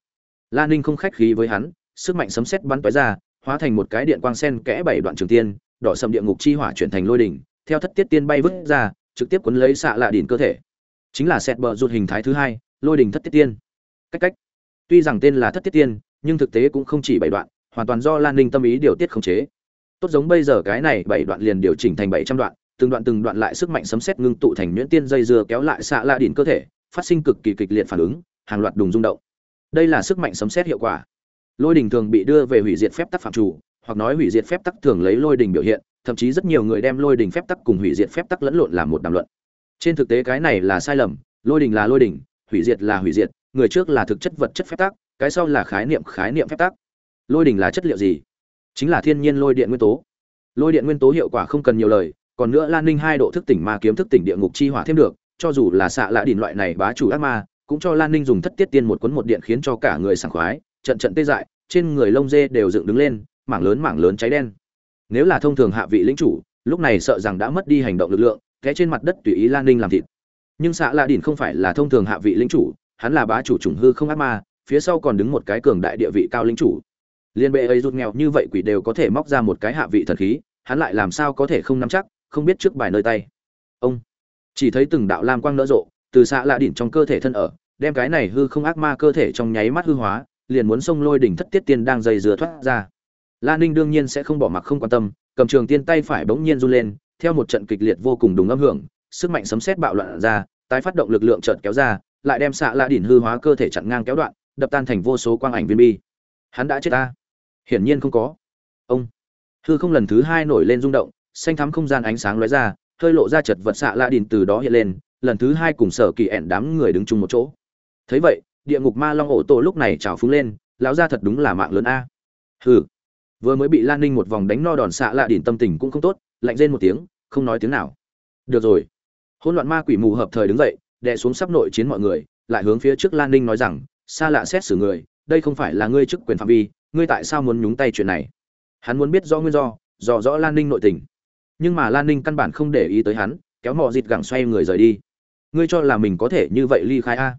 Lan ninh không khách khí với hắn, sức mạnh sấm sét bắn tóe ra, hóa thành một cái điện quang sen kẽ bảy đoạn trường tiên, đỏ sầm địa ngục chi hỏa chuyển thành lôi đỉnh, theo thất tiết tiên bay vứt ra, trực tiếp cuốn lấy xạ lạ đỉnh cơ thể. Chính là sẹt bờ rụt hình thái thứ hai, lôi đỉnh thất tiết tiên. Cách cách. Tuy rằng tên là thất tiết tiên, nhưng thực tế cũng không chỉ bảy đoạn, hoàn toàn do lan ninh tâm ý điều tiết khống chế. Tốt giống bây giờ cái này bảy đoạn liền điều chỉnh thành bảy trăm đoạn, từng đoạn từng đoạn lại sức mạnh sấm sét ngưng tụ thành nhuyễn tiên dây dưa kéo lại xạ lạ đỉnh cơ thể, phát sinh cực kỳ kịch liệt phản ứng hàng loạt đùng rung động. Đây là sức mạnh sấm sét hiệu quả. Lôi đình thường bị đưa về hủy diệt phép tắc phạm chủ, hoặc nói hủy diệt phép tắc thường lấy lôi đình biểu hiện, thậm chí rất nhiều người đem lôi đình phép tắc cùng hủy diệt phép tắc lẫn lộn làm một đàm luận. Trên thực tế cái này là sai lầm, lôi đình là lôi đình, hủy diệt là hủy diệt, người trước là thực chất vật chất phép tắc, cái sau là khái niệm khái niệm phép tắc. Lôi đình là chất liệu gì? Chính là thiên nhiên lôi điện nguyên tố. Lôi điện nguyên tố hiệu quả không cần nhiều lời, còn nữa lan ninh hai độ thức tỉnh ma kiếm thức tỉnh địa ngục chi hỏa thêm được, cho dù là xạ lạ đỉnh loại này bá chủ ác ma cũng cho lan ninh dùng thất tiết tiên một cuốn một điện khiến cho cả người sảng khoái, trận trận tê dại, trên người lông dê đều dựng đứng lên, mảng lớn mảng lớn cháy đen. Nếu là thông thường hạ vị lĩnh chủ, lúc này sợ rằng đã mất đi hành động lực lượng, té trên mặt đất tùy ý lan ninh làm thịt. Nhưng xạ lạ đỉnh không phải là thông thường hạ vị lĩnh chủ, hắn là bá chủ trùng hư không ác ma, phía sau còn đứng một cái cường đại địa vị cao lĩnh chủ. Liên bệ ấy rút nghèo như vậy quỷ đều có thể móc ra một cái hạ vị thần khí, hắn lại làm sao có thể không nắm chắc, không biết trước bài nơi tay. Ông chỉ thấy từng đạo lam quang nở rộ từ xạ lạ đỉnh trong cơ thể thân ở, đem cái này hư không ác ma cơ thể trong nháy mắt hư hóa, liền muốn xông lôi đỉnh thất tiết tiên đang dày dừa thoát ra. La ninh đương nhiên sẽ không bỏ mặc không quan tâm, cầm trường tiên tay phải bỗng nhiên run lên, theo một trận kịch liệt vô cùng đúng âm hưởng, sức mạnh sấm sét bạo loạn ra, tái phát động lực lượng chợt kéo ra, lại đem xạ lạ đỉnh hư hóa cơ thể chặn ngang kéo đoạn, đập tan thành vô số quang ảnh viên bi. Hắn đã chết ta. Hiển nhiên không có. Ông. Hư không lần thứ hai nổi lên rung động, xanh thắm không gian ánh sáng lóe ra, hơi lộ ra chật vật xạ lạ đỉnh từ đó hiện lên lần thứ hai cùng sở kỳ ẹn đám người đứng chung một chỗ. Thấy vậy, địa ngục ma long ổ tổ lúc này trào phúng lên, lão ra thật đúng là mạng lớn a. Hừ. Vừa mới bị lan ninh một vòng đánh no đòn xạ lạ đỉnh tâm tình cũng không tốt, lạnh rên một tiếng, không nói tiếng nào. Được rồi. Hỗn loạn ma quỷ mù hợp thời đứng dậy, đè xuống sắp nội chiến mọi người, lại hướng phía trước lan ninh nói rằng xa lạ xét xử người, đây không phải là ngươi chức quyền phạm vi, ngươi tại sao muốn nhúng tay chuyện này? Hắn muốn biết rõ nguyên do, dò rõ lan ninh nội tình. Nhưng mà lan ninh căn bản không để ý tới hắn, kéo mò dịt gẳng xoay người rời đi ngươi cho là mình có thể như vậy ly khai a?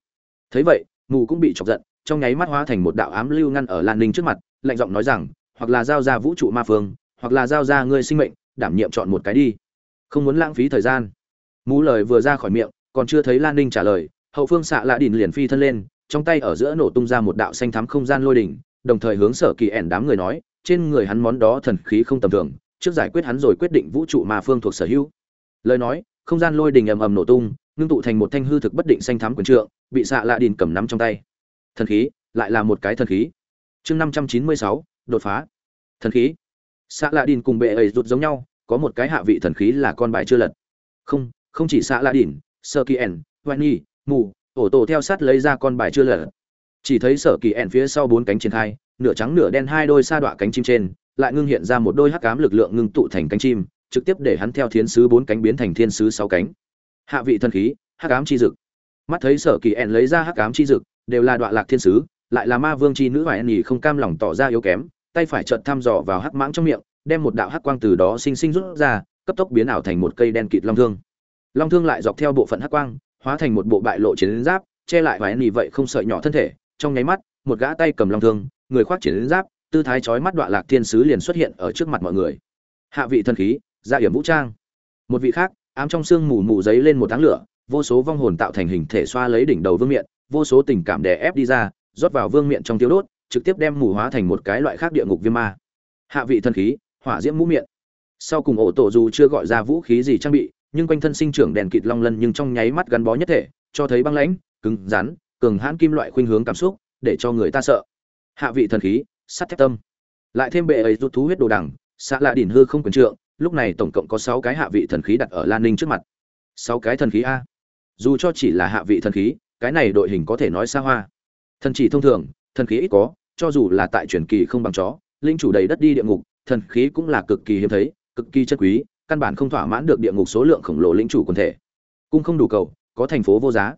Thấy vậy mù cũng bị chọc giận, trong nháy mắt hóa thành một đạo ám lưu ngăn ở lan ninh trước mặt, lạnh giọng nói rằng, hoặc là giao ra vũ trụ ma phương, hoặc là giao ra ngươi sinh mệnh, đảm nhiệm chọn một cái đi. Không muốn lãng phí thời gian. Mú lời vừa ra khỏi miệng, còn chưa thấy lan ninh trả lời, hậu phương xạ lạ đỉnh liền phi thân lên, trong tay ở giữa nổ tung ra một đạo xanh thắm không gian lôi đỉnh, đồng thời hướng sở kỳ ẻn đám người nói, trên người hắn món đó thần khí không tầm thường, trước giải quyết hắn rồi quyết định vũ trụ ma phương thuộc sở hữu. Lời nói, không gian lôi đình ầm ầm nổ tung ngưng tụ thành một thanh hư thực bất định xanh thắm quyền trượng, bị xạ lạ đìn cầm nắm trong tay. Thần khí, lại là một cái thần khí. Chương năm trăm chín mươi sáu, đột phá. Thần khí. Xạ lạ đìn cùng bệ ấy rụt giống nhau, có một cái hạ vị thần khí là con bài chưa lật. Không không chỉ xạ lạ đìn, sơ kỳ ẻn hoan nhi, mù, ổ tổ theo sát lấy ra con bài chưa lật. Chỉ thấy sở kỳ ẻn phía sau bốn cánh triển khai, nửa trắng nửa đen hai đôi sa đọa cánh chim trên, lại ngưng hiện ra một đôi hắc cám lực lượng ngưng tụ thành cánh chim, trực tiếp để hắn theo thiên sứ bốn cánh biến thành thiên sứ sáu cánh hạ vị thần khí, hắc ám chi dực. Mắt thấy sở kỳ ẻn lấy ra hắc ám chi dực, đều là đoạn lạc thiên sứ, lại là ma vương chi nữ vải nhì không cam lòng tỏ ra yếu kém, tay phải chợt thăm dò vào hắc mãng trong miệng, đem một đạo hắc quang từ đó sinh sinh rút ra, cấp tốc biến ảo thành một cây đen kịt long thương. Long thương lại dọc theo bộ phận hắc quang, hóa thành một bộ bại lộ chiến giáp, che lại vải nhì vậy không sợi nhỏ thân thể, trong nháy mắt, một gã tay cầm long thương, người khoác chiến giáp, tư thái chói mắt đoạn lạc thiên sứ liền xuất hiện ở trước mặt mọi người. Hạ vị thần khí gia hiểm vũ trang. Một vị khác ám trong xương mù mù giấy lên một tháng lửa, vô số vong hồn tạo thành hình thể xoa lấy đỉnh đầu vương miện, vô số tình cảm đè ép đi ra, rót vào vương miện trong tiêu đốt, trực tiếp đem mù hóa thành một cái loại khác địa ngục viêm ma. Hạ vị thần khí, hỏa diễm mũ miệng sau cùng ổ tổ dù chưa gọi ra vũ khí gì trang bị, nhưng quanh thân sinh trưởng đèn kịt long lân nhưng trong nháy mắt gắn bó nhất thể, cho thấy băng lãnh, cứng, rắn, cường hãn kim loại khuynh hướng cảm xúc, để cho người ta sợ. Hạ vị thần khí, sắt thép tâm. Lại thêm bệ ấy rút thú huyết đồ đằng, xạ lạ đỉnh hư không quyền trượng lúc này tổng cộng có sáu cái hạ vị thần khí đặt ở lan ninh trước mặt. Sáu cái thần khí a. Dù cho chỉ là hạ vị thần khí, cái này đội hình có thể nói xa hoa. Thần chỉ thông thường, thần khí ít có, cho dù là tại truyền kỳ không bằng chó, linh chủ đầy đất đi địa ngục, thần khí cũng là cực kỳ hiếm thấy, cực kỳ chất quý, căn bản không thỏa mãn được địa ngục số lượng khổng lồ linh chủ quần thể. Cũng không đủ cầu, có thành phố vô giá.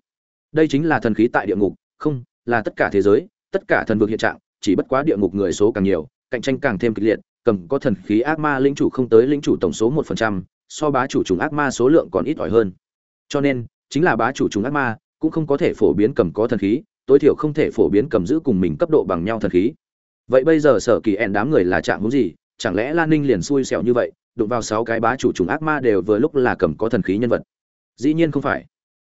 Đây chính là thần khí tại địa ngục, không, là tất cả thế giới, tất cả thần vực hiện trạng, chỉ bất quá địa ngục người số càng nhiều, cạnh tranh càng thêm kịch liệt cầm có thần khí ác ma lĩnh chủ không tới lĩnh chủ tổng số một phần trăm, so bá chủ trùng ác ma số lượng còn ít ỏi hơn. Cho nên, chính là bá chủ trùng ác ma cũng không có thể phổ biến cầm có thần khí, tối thiểu không thể phổ biến cầm giữ cùng mình cấp độ bằng nhau thần khí. Vậy bây giờ sở kỳ ẻn đám người là trạng huống gì? Chẳng lẽ lan ninh liền xui xẻo như vậy, đụng vào sáu cái bá chủ trùng ác ma đều vừa lúc là cầm có thần khí nhân vật? Dĩ nhiên không phải.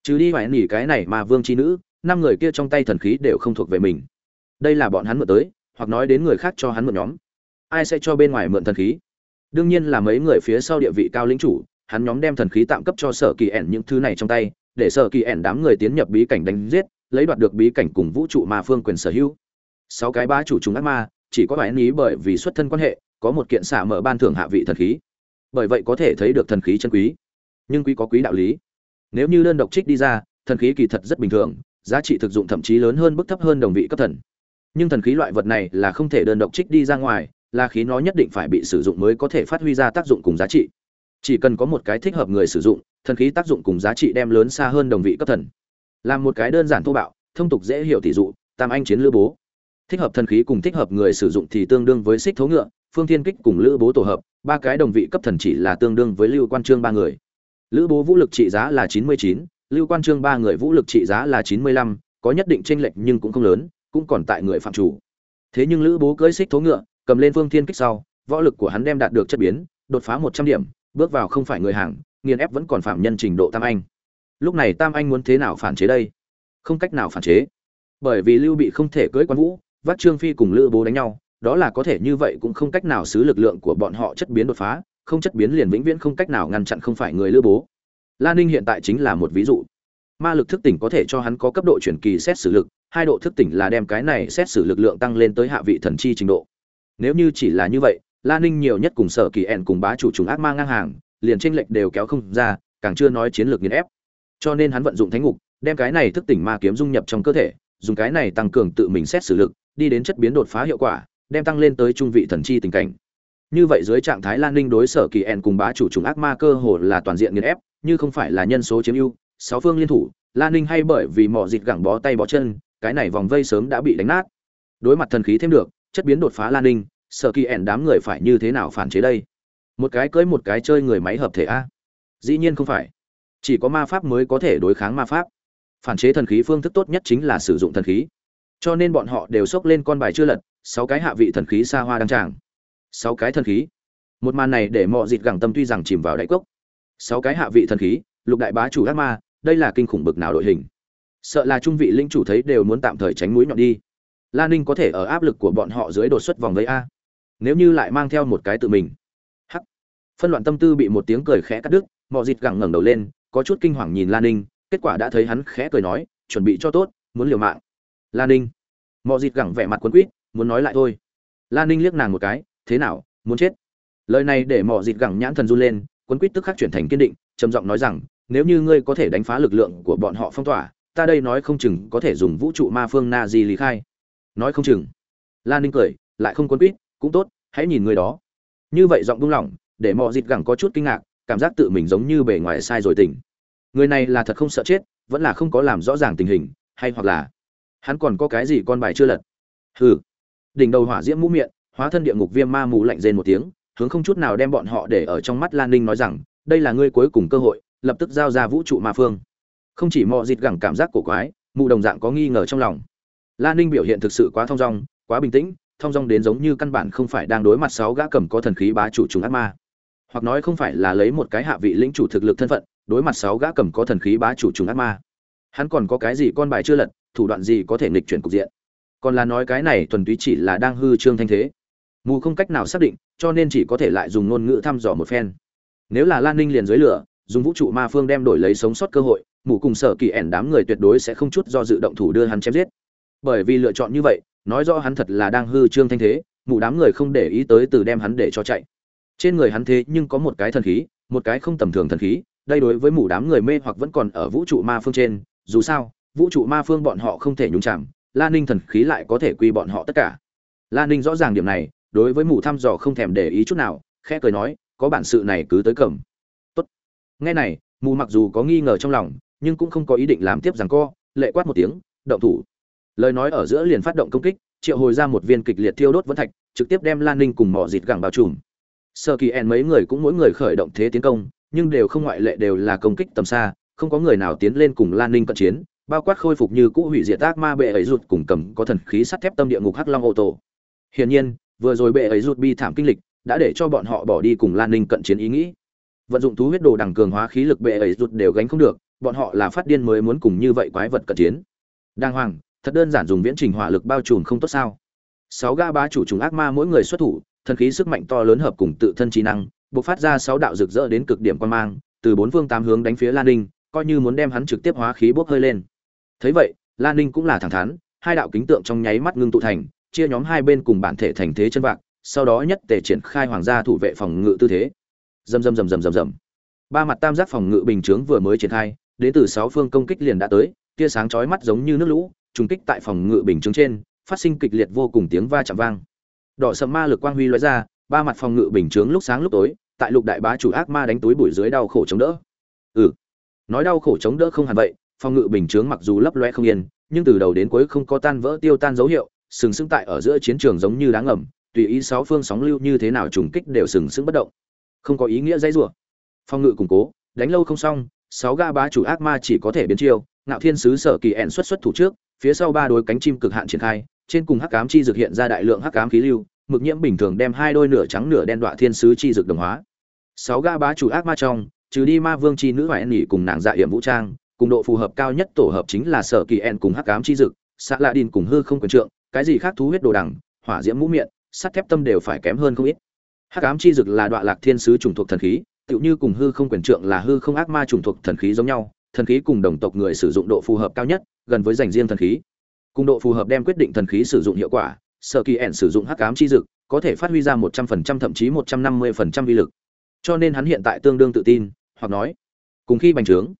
Chứ đi phải nỉ cái này mà vương Chi nữ, năm người kia trong tay thần khí đều không thuộc về mình. Đây là bọn hắn mượn tới, hoặc nói đến người khác cho hắn mượn nhóm ai sẽ cho bên ngoài mượn thần khí? Đương nhiên là mấy người phía sau địa vị cao lĩnh chủ, hắn nhóm đem thần khí tạm cấp cho sở kỳ ẻn những thứ này trong tay, để sở kỳ ẻn đám người tiến nhập bí cảnh đánh giết, lấy đoạt được bí cảnh cùng vũ trụ ma phương quyền sở hữu. Sáu cái ba chủ chúng ác ma, chỉ có phải ý bởi vì xuất thân quan hệ, có một kiện xả mở ban thưởng hạ vị thần khí. Bởi vậy có thể thấy được thần khí chân quý. Nhưng quý có quý đạo lý. Nếu như đơn độc trích đi ra, thần khí kỳ thật rất bình thường, giá trị thực dụng thậm chí lớn hơn mức thấp hơn đồng vị cấp thần. Nhưng thần khí loại vật này là không thể đơn độc trích đi ra ngoài là khí nó nhất định phải bị sử dụng mới có thể phát huy ra tác dụng cùng giá trị. Chỉ cần có một cái thích hợp người sử dụng, thần khí tác dụng cùng giá trị đem lớn xa hơn đồng vị cấp thần. Làm một cái đơn giản thô bạo, thông tục dễ hiểu tỷ dụ, tam anh chiến lữ bố. Thích hợp thần khí cùng thích hợp người sử dụng thì tương đương với xích thố ngựa, phương thiên kích cùng lữ bố tổ hợp, ba cái đồng vị cấp thần chỉ là tương đương với lưu quan trương ba người. Lữ bố vũ lực trị giá là chín mươi chín, lưu quan trương ba người vũ lực trị giá là chín mươi lăm, có nhất định tranh lệch nhưng cũng không lớn, cũng còn tại người phạm chủ. Thế nhưng lữ bố cưỡi xích thố ngựa cầm lên phương thiên kích sau, võ lực của hắn đem đạt được chất biến, đột phá một trăm điểm, bước vào không phải người hàng, nghiền ép vẫn còn phạm nhân trình độ tam anh. Lúc này tam anh muốn thế nào phản chế đây? Không cách nào phản chế. Bởi vì lưu bị không thể cưỡi quan vũ vắt trương phi cùng lữ bố đánh nhau, đó là có thể như vậy cũng không cách nào xứ lực lượng của bọn họ chất biến đột phá, không chất biến liền vĩnh viễn không cách nào ngăn chặn không phải người lữ bố. Lan ninh hiện tại chính là một ví dụ. Ma lực thức tỉnh có thể cho hắn có cấp độ chuyển kỳ xét xử lực, hai độ thức tỉnh là đem cái này xét xử lực lượng tăng lên tới hạ vị thần chi trình độ nếu như chỉ là như vậy Lan ninh nhiều nhất cùng sở kỳ ẹn cùng bá chủ trùng ác ma ngang hàng, liền tranh lệch đều kéo không ra, càng chưa nói chiến lược nghiền ép. Cho nên hắn vận dụng thánh ngục, đem cái này thức tỉnh ma kiếm dung nhập trong cơ thể, dùng cái này tăng cường tự mình xét xử lực, đi đến chất biến đột phá hiệu quả, đem tăng lên tới trung vị thần chi tình cảnh. Như vậy dưới trạng thái lan ninh đối sở kỳ ẹn cùng bá chủ trùng ác ma cơ hồ là toàn diện nghiền ép, như không phải là nhân số chiếm ưu, sáu phương liên thủ lan ninh hay bởi vì mỏ dịt gẳng bó tay bó chân, cái này vòng vây sớm đã bị đánh nát. Đối mặt thần khí thêm được chất biến đột phá lan ninh sở kỳ ẻn đám người phải như thế nào phản chế đây? Một cái cưới một cái chơi người máy hợp thể a. Dĩ nhiên không phải. Chỉ có ma pháp mới có thể đối kháng ma pháp. Phản chế thần khí phương thức tốt nhất chính là sử dụng thần khí. Cho nên bọn họ đều xốc lên con bài chưa lật, sáu cái hạ vị thần khí xa hoa đăng tràng. Sáu cái thần khí. Một màn này để mọi dịt gẳng tâm tuy rằng chìm vào đáy cốc. Sáu cái hạ vị thần khí, lục đại bá chủ ác ma, đây là kinh khủng bực nào đội hình. Sợ là trung vị linh chủ thấy đều muốn tạm thời tránh mũi nhọn đi lan ninh có thể ở áp lực của bọn họ dưới đột xuất vòng vây a. Nếu như lại mang theo một cái tự mình. Hắc. Phân loạn tâm tư bị một tiếng cười khẽ cắt đứt mọi dịt gẳng ngẩng đầu lên, có chút kinh hoàng nhìn lan ninh, kết quả đã thấy hắn khẽ cười nói, chuẩn bị cho tốt, muốn liều mạng. Lan ninh. Mọi dịt gẳng vẻ mặt quấn quýt, muốn nói lại thôi. Lan ninh liếc nàng một cái, thế nào, muốn chết? Lời này để mọi dịt gẳng nhãn thần run lên, quấn quýt tức khắc chuyển thành kiên định, trầm giọng nói rằng, nếu như ngươi có thể đánh phá lực lượng của bọn họ phong tỏa, ta đây nói không chừng có thể dùng vũ trụ ma phương na di lý khai nói không chừng. Lan ninh cười, lại không quấn quýt, cũng tốt, hãy nhìn người đó. Như vậy giọng buông lỏng, để mọi dịt gẳng có chút kinh ngạc, cảm giác tự mình giống như bề ngoài sai rồi tỉnh người này là thật không sợ chết, vẫn là không có làm rõ ràng tình hình, hay hoặc là hắn còn có cái gì con bài chưa lật. Hừ. Đỉnh đầu hỏa diễm mũ miệng, hóa thân địa ngục viêm ma mù lạnh rên một tiếng, hướng không chút nào đem bọn họ để ở trong mắt lan ninh nói rằng, đây là ngươi cuối cùng cơ hội, lập tức giao ra vũ trụ ma phương. Không chỉ mọi dịt gẳng cảm giác cổ quái, mụ đồng dạng có nghi ngờ trong lòng lan ninh biểu hiện thực sự quá thong dong, quá bình tĩnh, thong dong đến giống như căn bản không phải đang đối mặt sáu gã cầm có thần khí bá chủ trùng ác ma. Hoặc nói không phải là lấy một cái hạ vị lĩnh chủ thực lực thân phận, đối mặt sáu gã cầm có thần khí bá chủ trùng ác ma. Hắn còn có cái gì con bài chưa lật, thủ đoạn gì có thể nghịch chuyển cục diện? Còn là nói cái này thuần túy chỉ là đang hư trương thanh thế. Mù không cách nào xác định, cho nên chỉ có thể lại dùng ngôn ngữ thăm dò một phen. Nếu là lan ninh liền dưới lửa, dùng vũ trụ ma phương đem đổi lấy sống sót cơ hội, mù cùng sở kỳ ẻn đám người tuyệt đối sẽ không chút do dự động thủ đưa hắn chém giết bởi vì lựa chọn như vậy, nói rõ hắn thật là đang hư trương thanh thế, mụ đám người không để ý tới từ đem hắn để cho chạy. Trên người hắn thế nhưng có một cái thần khí, một cái không tầm thường thần khí, đây đối với mụ đám người mê hoặc vẫn còn ở vũ trụ ma phương trên, dù sao, vũ trụ ma phương bọn họ không thể nhúng chạm la ninh thần khí lại có thể quy bọn họ tất cả. La ninh rõ ràng điểm này, đối với mụ thăm dò không thèm để ý chút nào, khẽ cười nói, có bản sự này cứ tới cầm. Tốt. Nghe này, mụ mặc dù có nghi ngờ trong lòng, nhưng cũng không có ý định làm tiếp rằng co, lệ quát một tiếng, động thủ lời nói ở giữa liền phát động công kích, triệu hồi ra một viên kịch liệt thiêu đốt vẫn thạch, trực tiếp đem lan ninh cùng mỏ dịt gẳng bao trùm. Sơ kỳ en mấy người cũng mỗi người khởi động thế tiến công, nhưng đều không ngoại lệ đều là công kích tầm xa, không có người nào tiến lên cùng lan ninh cận chiến, bao quát khôi phục như cũ hủy diệt ác ma bệ ấy rụt cùng cầm có thần khí sắt thép tâm địa ngục hắc long ô tô. Hiển nhiên, vừa rồi bệ ấy rụt bi thảm kinh lịch, đã để cho bọn họ bỏ đi cùng lan ninh cận chiến ý nghĩ. Vận dụng thú huyết đồ đằng cường hóa khí lực bệ ấy rụt đều gánh không được, bọn họ là phát điên mới muốn cùng như vậy quái vật cận chiến. Đàng hoàng thật đơn giản dùng viễn trình hỏa lực bao trùm không tốt sao. Sáu ga bá chủ trùng ác ma mỗi người xuất thủ, thần khí sức mạnh to lớn hợp cùng tự thân trí năng, bộc phát ra sáu đạo rực rỡ đến cực điểm quan mang, từ bốn phương tám hướng đánh phía lan ninh, coi như muốn đem hắn trực tiếp hóa khí bốc hơi lên. Thấy vậy, lan ninh cũng là thẳng thắn, hai đạo kính tượng trong nháy mắt ngưng tụ thành, chia nhóm hai bên cùng bản thể thành thế chân vạc, sau đó nhất tề triển khai hoàng gia thủ vệ phòng ngự tư thế. Rầm rầm rầm rầm rầm rầm. Ba mặt tam giác phòng ngự bình chướng vừa mới triển khai, đến từ sáu phương công kích liền đã tới, tia sáng chói mắt giống như nước lũ trùng kích tại phòng ngự bình chứng trên, phát sinh kịch liệt vô cùng tiếng va chạm vang. Đỏ sầm ma lực quang huy lóe ra, ba mặt phòng ngự bình chứng lúc sáng lúc tối, tại lục đại bá chủ ác ma đánh túi bụi dưới đau khổ chống đỡ. Ừ. Nói đau khổ chống đỡ không hẳn vậy, phòng ngự bình chứng mặc dù lấp loe không yên, nhưng từ đầu đến cuối không có tan vỡ tiêu tan dấu hiệu, sừng sững tại ở giữa chiến trường giống như đá ngầm, tùy ý sáu phương sóng lưu như thế nào trùng kích đều sừng sững bất động. Không có ý nghĩa dãy rủa. Phòng ngự củng cố, đánh lâu không xong, sáu ga bá chủ ác ma chỉ có thể biến chiêu, ngạo thiên sứ sở kỳ ẹn xuất xuất thủ trước phía sau ba đôi cánh chim cực hạn triển khai, trên cùng hắc ám chi dược hiện ra đại lượng hắc ám khí lưu, mực nhiễm bình thường đem hai đôi nửa trắng nửa đen đọa thiên sứ chi dược đồng hóa. Sáu ga bá chủ ác ma trong, trừ đi ma vương chi nữ hoài nỉ cùng nàng dạ yểm vũ trang, cùng độ phù hợp cao nhất tổ hợp chính là sở kỳ en cùng hắc ám chi dược xạ lạ đin cùng hư không quyền trượng, cái gì khác thú huyết đồ đằng, hỏa diễm mũ miệng, sắt thép tâm đều phải kém hơn không ít. Hắc ám chi dực là đoạn lạc thiên sứ trùng thuộc thần khí, tựu như cùng hư không quyền trượng là hư không ác ma trùng thuộc thần khí giống nhau thần khí cùng đồng tộc người sử dụng độ phù hợp cao nhất, gần với dành riêng thần khí. Cùng độ phù hợp đem quyết định thần khí sử dụng hiệu quả, sở kỳ ẻn sử dụng hắc ám chi dực, có thể phát huy ra một trăm phần trăm thậm chí một trăm năm mươi phần trăm vi lực. Cho nên hắn hiện tại tương đương tự tin, hoặc nói, cùng khi bành trướng.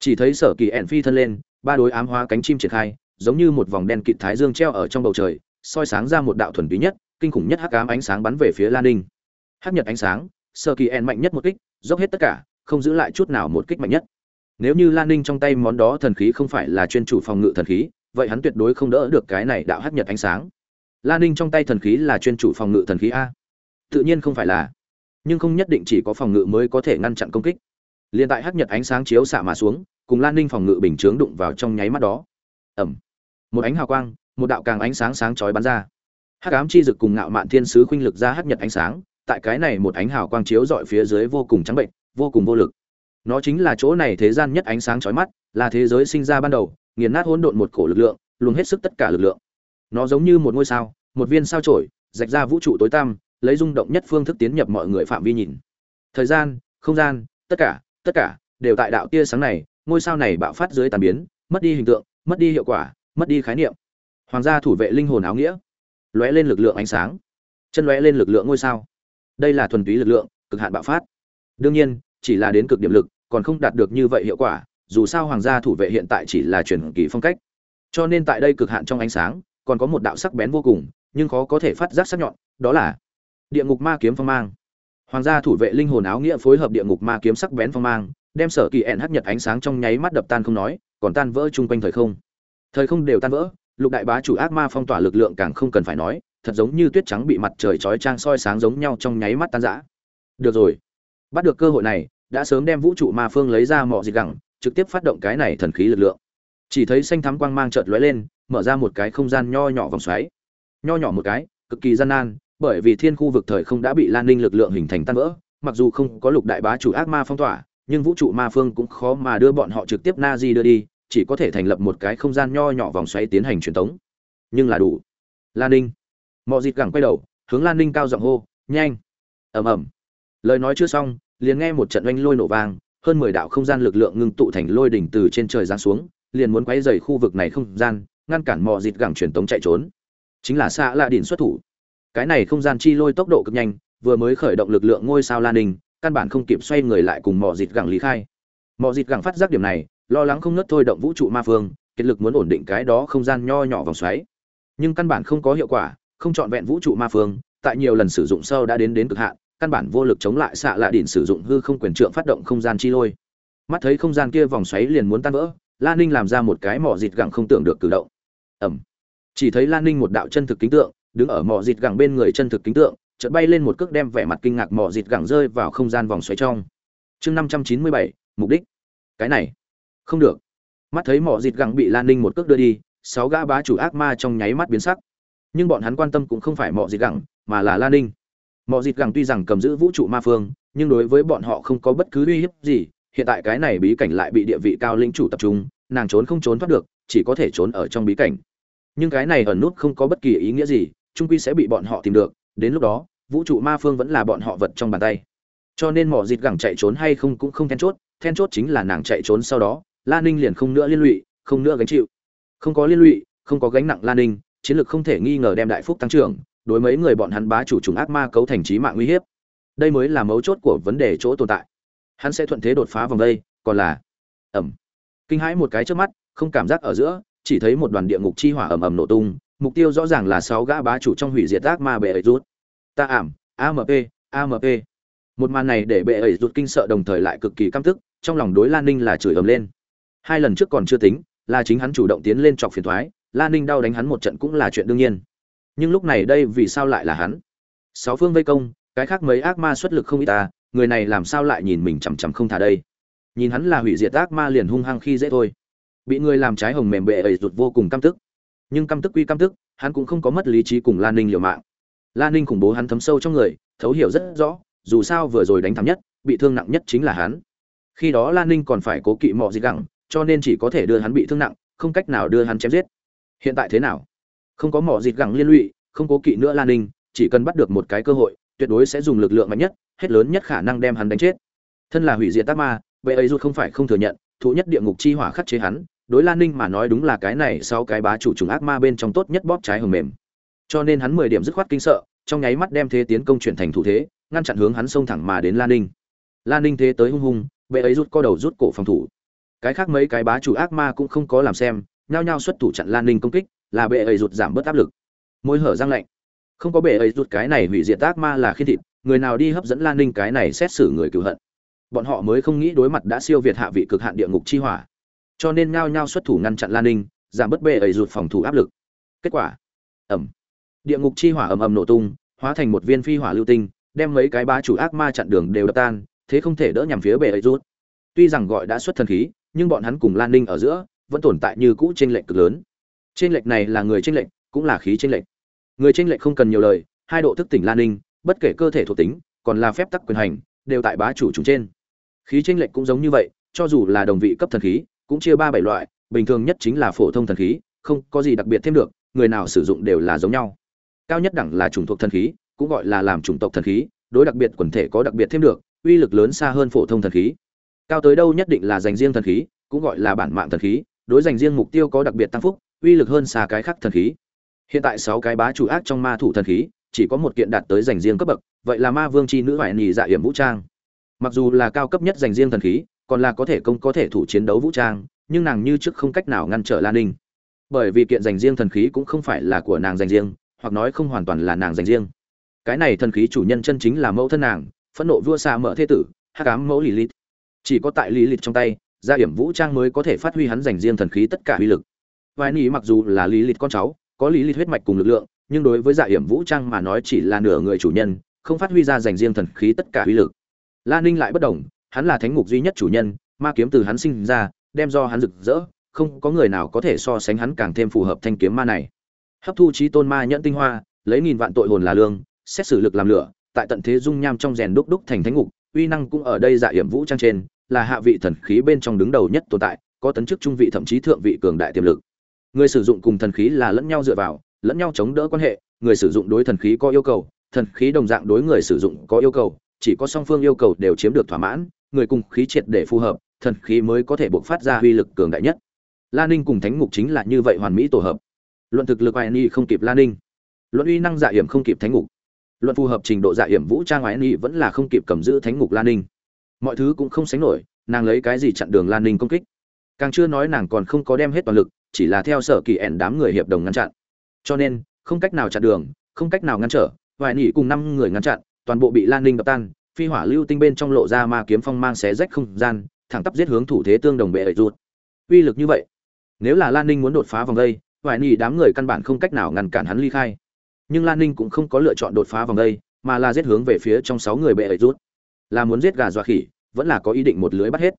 Chỉ thấy sở kỳ ẻn phi thân lên, ba đối ám hóa cánh chim triển khai, giống như một vòng đen kịt thái dương treo ở trong bầu trời, soi sáng ra một đạo thuần túy nhất, kinh khủng nhất hắc ám ánh sáng bắn về phía lan ninh. Hắc nhật ánh sáng, sở kỳ ẻn mạnh nhất một kích, dốc hết tất cả, không giữ lại chút nào một kích mạnh nhất nếu như lan ninh trong tay món đó thần khí không phải là chuyên chủ phòng ngự thần khí, vậy hắn tuyệt đối không đỡ được cái này đạo hắc nhật ánh sáng. Lan ninh trong tay thần khí là chuyên chủ phòng ngự thần khí a. Tự nhiên không phải là. Nhưng không nhất định chỉ có phòng ngự mới có thể ngăn chặn công kích. Liền tại hắc nhật ánh sáng chiếu xạ mà xuống, cùng lan ninh phòng ngự bình chướng đụng vào trong nháy mắt đó. Ẩm. Một ánh hào quang, một đạo càng ánh sáng sáng chói bắn ra. Hắc ám chi dực cùng ngạo mạn thiên sứ khuynh lực ra hắc nhật ánh sáng, tại cái này một ánh hào quang chiếu dọi phía dưới vô cùng trắng bệnh, vô cùng vô lực nó chính là chỗ này thế gian nhất ánh sáng chói mắt, là thế giới sinh ra ban đầu, nghiền nát hỗn độn một cổ lực lượng luôn hết sức tất cả lực lượng. Nó giống như một ngôi sao, một viên sao trổi, rạch ra vũ trụ tối tăm, lấy rung động nhất phương thức tiến nhập mọi người phạm vi nhìn. Thời gian, không gian, tất cả tất cả, đều tại đạo tia sáng này, ngôi sao này bạo phát dưới tàn biến, mất đi hình tượng, mất đi hiệu quả, mất đi khái niệm. Hoàng gia thủ vệ linh hồn áo nghĩa. Lóe lên lực lượng ánh sáng. Chân lóe lên lực lượng ngôi sao. Đây là thuần túy lực lượng, cực hạn bạo phát. Đương nhiên, chỉ là đến cực điểm lực còn không đạt được như vậy hiệu quả, dù sao hoàng gia thủ vệ hiện tại chỉ là truyền kỳ phong cách. Cho nên tại đây cực hạn trong ánh sáng, còn có một đạo sắc bén vô cùng, nhưng khó có thể phát giác sắc nhọn, đó là địa ngục ma kiếm phong mang. Hoàng gia thủ vệ linh hồn áo nghĩa phối hợp địa ngục ma kiếm sắc bén phong mang, đem sở kỳ ẹn hấp nhật ánh sáng trong nháy mắt đập tan không nói, còn tan vỡ chung quanh thời không. Thời không đều tan vỡ, lục đại bá chủ ác ma phong tỏa lực lượng càng không cần phải nói, thật giống như tuyết trắng bị mặt trời chói trang soi sáng giống nhau trong nháy mắt tan rã. Được rồi, bắt được cơ hội này đã sớm đem vũ trụ ma phương lấy ra mỏ dịch gẳng, trực tiếp phát động cái này thần khí lực lượng. Chỉ thấy xanh thắm quang mang chợt lóe lên, mở ra một cái không gian nho nhỏ vòng xoáy. Nho nhỏ một cái, cực kỳ gian nan, bởi vì thiên khu vực thời không đã bị lan ninh lực lượng hình thành tan vỡ, mặc dù không có lục đại bá chủ ác ma phong tỏa, nhưng vũ trụ ma phương cũng khó mà đưa bọn họ trực tiếp na di đưa đi, chỉ có thể thành lập một cái không gian nho nhỏ vòng xoáy tiến hành truyền tống. Nhưng là đủ. Lan ninh. Mọi dịp gẳng quay đầu, hướng lan ninh cao giọng hô, nhanh. Ầm ầm. Lời nói chưa xong liền nghe một trận oanh lôi nổ vang hơn mười đạo không gian lực lượng ngưng tụ thành lôi đỉnh từ trên trời giáng xuống liền muốn quấy rầy khu vực này không gian ngăn cản mọi dịt gẳng truyền tống chạy trốn. Chính là xa lạ điển xuất thủ. Cái này không gian chi lôi tốc độ cực nhanh vừa mới khởi động lực lượng ngôi sao lan đình, căn bản không kịp xoay người lại cùng mỏ dịt gẳng lý khai. Mỏ dịt gẳng phát giác điểm này lo lắng không ngớt thôi động vũ trụ ma phương kết lực muốn ổn định cái đó không gian nho nhỏ vòng xoáy. Nhưng căn bản không có hiệu quả không chọn vẹn vũ trụ ma phương tại nhiều lần sử dụng sau đã đến đến cực hạn căn bản vô lực chống lại xạ lạ đỉnh sử dụng hư không quyền trượng phát động không gian chi lôi. Mắt thấy không gian kia vòng xoáy liền muốn tan vỡ lan ninh làm ra một cái mỏ dịt gẳng không tưởng được cử động. Ẩm chỉ thấy lan ninh một đạo chân thực kính tượng, đứng ở mỏ dịt gẳng bên người chân thực kính tượng, chợt bay lên một cước đem vẻ mặt kinh ngạc mỏ dịt gẳng rơi vào không gian vòng xoáy trong. Chương năm trăm chín mươi bảy, mục đích. Cái này. Không được. Mắt thấy mỏ dịt gẳng bị lan ninh một cước đưa đi, sáu gã bá chủ ác ma trong nháy mắt biến sắc. Nhưng bọn hắn quan tâm cũng không phải mỏ dịt gẳng, mà là lan ninh mọi dịt gẳng tuy rằng cầm giữ vũ trụ ma phương, nhưng đối với bọn họ không có bất cứ uy hiếp gì, hiện tại cái này bí cảnh lại bị địa vị cao lĩnh chủ tập trung, nàng trốn không trốn thoát được, chỉ có thể trốn ở trong bí cảnh. Nhưng cái này ẩn nút không có bất kỳ ý nghĩa gì trung quy sẽ bị bọn họ tìm được, đến lúc đó, vũ trụ ma phương vẫn là bọn họ vật trong bàn tay. Cho nên mỏ dịt gẳng chạy trốn hay không cũng không then chốt then chốt chính là nàng chạy trốn sau đó, la ninh liền không nữa liên lụy, không nữa gánh chịu. Không có liên lụy, không có gánh nặng la ninh, chiến lược không thể nghi ngờ đem đại phúc tăng trưởng đối mấy người bọn hắn bá chủ trùng ác ma cấu thành trí mạng nguy hiếp. Đây mới là mấu chốt của vấn đề chỗ tồn tại. Hắn sẽ thuận thế đột phá vòng đây, còn là ẩm kinh hãi một cái trước mắt, không cảm giác ở giữa, chỉ thấy một đoàn địa ngục chi hỏa ầm ầm nổ tung, mục tiêu rõ ràng là sáu gã bá chủ trong hủy diệt ác ma bệ ấy rút. Ta ảm amp amp một màn này để bệ ấy rút kinh sợ đồng thời lại cực kỳ căm tức, trong lòng đối lan ninh là chửi ầm lên. Hai lần trước còn chưa tính, là chính hắn chủ động tiến lên chọc phiền thoái, lan ninh đau đánh hắn một trận cũng là chuyện đương nhiên nhưng lúc này đây vì sao lại là hắn? Sáu phương vây công, cái khác mấy ác ma xuất lực không ít ta người này làm sao lại nhìn mình chằm chằm không thả đây? Nhìn hắn là hủy diệt ác ma liền hung hăng khi dễ thôi. Bị người làm trái hồng mềm bệ ấy rụt vô cùng căm tức. Nhưng căm tức quy căm tức, hắn cũng không có mất lý trí cùng lan ninh liều mạng. Lan ninh khủng bố hắn thấm sâu trong người, thấu hiểu rất rõ, dù sao vừa rồi đánh thắng nhất, bị thương nặng nhất chính là hắn. Khi đó lan ninh còn phải cố kỵ mọi gì gẳng, cho nên chỉ có thể đưa hắn bị thương nặng, không cách nào đưa hắn chém giết. Hiện tại thế nào? Không có mỏ dịt gẳng liên lụy, không cố kỵ nữa lan ninh, chỉ cần bắt được một cái cơ hội, tuyệt đối sẽ dùng lực lượng mạnh nhất, hết lớn nhất khả năng đem hắn đánh chết. Thân là hủy diệt tác ma vậy ấy rút không phải không thừa nhận, thụ nhất địa ngục chi hỏa khắc chế hắn, đối lan ninh mà nói đúng là cái này sau cái bá chủ trùng ác ma bên trong tốt nhất bóp trái hầm mềm. Cho nên hắn mười điểm dứt khoát kinh sợ, trong nháy mắt đem thế tiến công chuyển thành thủ thế, ngăn chặn hướng hắn xông thẳng mà đến lan ninh. Lan ninh thế tới hung hung, bệ ấy rút co đầu rút cổ phòng thủ. Cái khác mấy cái bá chủ ác ma cũng không có làm xem, nhao nhao xuất thủ chặn lan ninh công kích là bệ ấy rụt giảm bớt áp lực. Môi hở răng lạnh. Không có bệ ấy rụt cái này hủy diệt ác ma là khi thịt, người nào đi hấp dẫn lan ninh cái này xét xử người cựu hận. Bọn họ mới không nghĩ đối mặt đã siêu việt hạ vị cực hạn địa ngục chi hỏa. Cho nên nhao nhao xuất thủ ngăn chặn lan ninh, giảm bớt bệ ấy rụt phòng thủ áp lực. Kết quả ẩm địa ngục chi hỏa ầm ầm nổ tung, hóa thành một viên phi hỏa lưu tinh, đem mấy cái bá chủ ác ma chặn đường đều đập tan, thế không thể đỡ nhằm phía bệ ấy rút tuy rằng gọi đã xuất thần khí, nhưng bọn hắn cùng lan ninh ở giữa vẫn tồn tại như cũ trên lệnh cực lớn trên lệch này là người trên lệch, cũng là khí trên lệch. người trên lệch không cần nhiều lời hai độ thức tỉnh lan ninh bất kể cơ thể thuộc tính còn là phép tắc quyền hành đều tại bá chủ chúng trên. Khí trên lệch cũng giống như vậy cho dù là đồng vị cấp thần khí cũng chia ba bảy loại bình thường nhất chính là phổ thông thần khí không có gì đặc biệt thêm được người nào sử dụng đều là giống nhau. Cao nhất đẳng là chủng thuộc thần khí cũng gọi là làm chủng tộc thần khí đối đặc biệt quần thể có đặc biệt thêm được uy lực lớn xa hơn phổ thông thần khí. Cao tới đâu nhất định là dành riêng thần khí cũng gọi là bản mạng thần khí đối dành riêng mục tiêu có đặc biệt tăng phúc uy lực hơn xa cái khác thần khí. Hiện tại sáu cái bá chủ ác trong ma thủ thần khí, chỉ có một kiện đạt tới dành riêng cấp bậc, vậy là ma vương c h i nữ hoài nhì dạ hiểm vũ trang. Mặc dù là cao cấp nhất dành riêng thần khí, còn là có thể công có thể thủ chiến đấu vũ trang, nhưng nàng như trước không cách nào ngăn trở lan ninh. Bởi vì kiện dành riêng thần khí cũng không phải là của nàng dành riêng, hoặc nói không hoàn toàn là nàng dành riêng. Cái này thần khí chủ nhân chân chính là mẫu thân nàng, phẫn nộ vua xa mở thế tử hát cám mẫu lì lít chỉ có tại lý lịch trong tay dạ gia hiểm vũ trang mới có thể phát huy hắn dành riêng thần khí tất cả uy lực vài nỉ mặc dù là lý lịch con cháu, có lý lịch huyết mạch cùng lực lượng, nhưng đối với dạ hiểm vũ trang mà nói chỉ là nửa người chủ nhân, không phát huy ra dành riêng thần khí tất cả uy lực. La ninh lại bất đồng, hắn là thánh ngục duy nhất chủ nhân, ma kiếm từ hắn sinh ra, đem do hắn rực rỡ, không có người nào có thể so sánh hắn càng thêm phù hợp thanh kiếm ma này. Hấp thu trí tôn ma nhẫn tinh hoa, lấy nghìn vạn tội hồn là lương, xét xử lực làm lửa, tại tận thế dung nham trong rèn đúc đúc thành thánh ngục, uy năng cũng ở đây dạ hiểm vũ trang trên, là hạ vị thần khí bên trong đứng đầu nhất tồn tại, có tấn chức trung vị thậm chí thượng vị cường đại tiềm lực người sử dụng cùng thần khí là lẫn nhau dựa vào, lẫn nhau chống đỡ quan hệ, người sử dụng đối thần khí có yêu cầu, thần khí đồng dạng đối người sử dụng có yêu cầu, chỉ có song phương yêu cầu đều chiếm được thỏa mãn, người cùng khí triệt để phù hợp, thần khí mới có thể buộc phát ra uy lực cường đại nhất. La ninh cùng thánh ngục chính là như vậy hoàn mỹ tổ hợp. Luận thực lực ai ni không kịp la ninh. Luận uy năng dạ hiểm không kịp thánh ngục. Luận phù hợp trình độ dạ hiểm vũ trang ai ni vẫn là không kịp cầm giữ thánh ngục la ninh. Mọi thứ cũng không sánh nổi, nàng lấy cái gì chặn đường lan ninh công kích? Càng chưa nói nàng còn không có đem hết toàn lực chỉ là theo sở kỳ ẻn đám người hiệp đồng ngăn chặn. Cho nên, không cách nào chặn đường, không cách nào ngăn trở, vài nỉ cùng năm người ngăn chặn, toàn bộ bị lan ninh đập tan, phi hỏa lưu tinh bên trong lộ ra ma kiếm phong mang xé rách không gian, thẳng tắp giết hướng thủ thế tương đồng bệ ẩy ruột. Uy lực như vậy, nếu là lan ninh muốn đột phá vòng đây, vài nỉ đám người căn bản không cách nào ngăn cản hắn ly khai. Nhưng lan ninh cũng không có lựa chọn đột phá vòng đây, mà là giết hướng về phía trong sáu người bệ ẩy rút là muốn giết gà dọa khỉ, vẫn là có ý định một lưới bắt hết.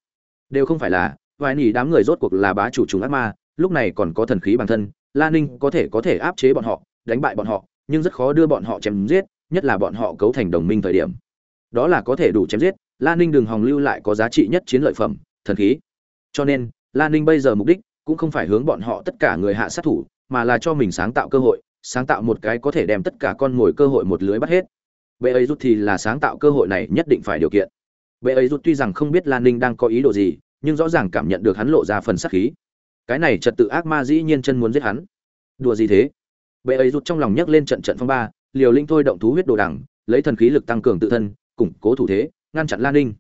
Đều không phải là, vài nỉ đám người rốt cuộc là bá chủ chúng ác ma lúc này còn có thần khí bản thân, la ninh có thể có thể áp chế bọn họ, đánh bại bọn họ, nhưng rất khó đưa bọn họ chém giết, nhất là bọn họ cấu thành đồng minh thời điểm. Đó là có thể đủ chém giết lan ninh đường hòng lưu lại có giá trị nhất chiến lợi phẩm, thần khí. Cho nên lan ninh bây giờ mục đích cũng không phải hướng bọn họ tất cả người hạ sát thủ, mà là cho mình sáng tạo cơ hội, sáng tạo một cái có thể đem tất cả con mồi cơ hội một lưới bắt hết. Bệ ấy rút thì là sáng tạo cơ hội này nhất định phải điều kiện. Bệ ấy rút tuy rằng không biết lan ninh đang có ý đồ gì, nhưng rõ ràng cảm nhận được hắn lộ ra phần sắc khí cái này trật tự ác ma dĩ nhiên chân muốn giết hắn. Đùa gì thế? Bệ ấy rút trong lòng nhấc lên trận trận phong ba, liều linh thôi động thú huyết đồ đằng, lấy thần khí lực tăng cường tự thân, củng cố thủ thế, ngăn chặn lan ninh.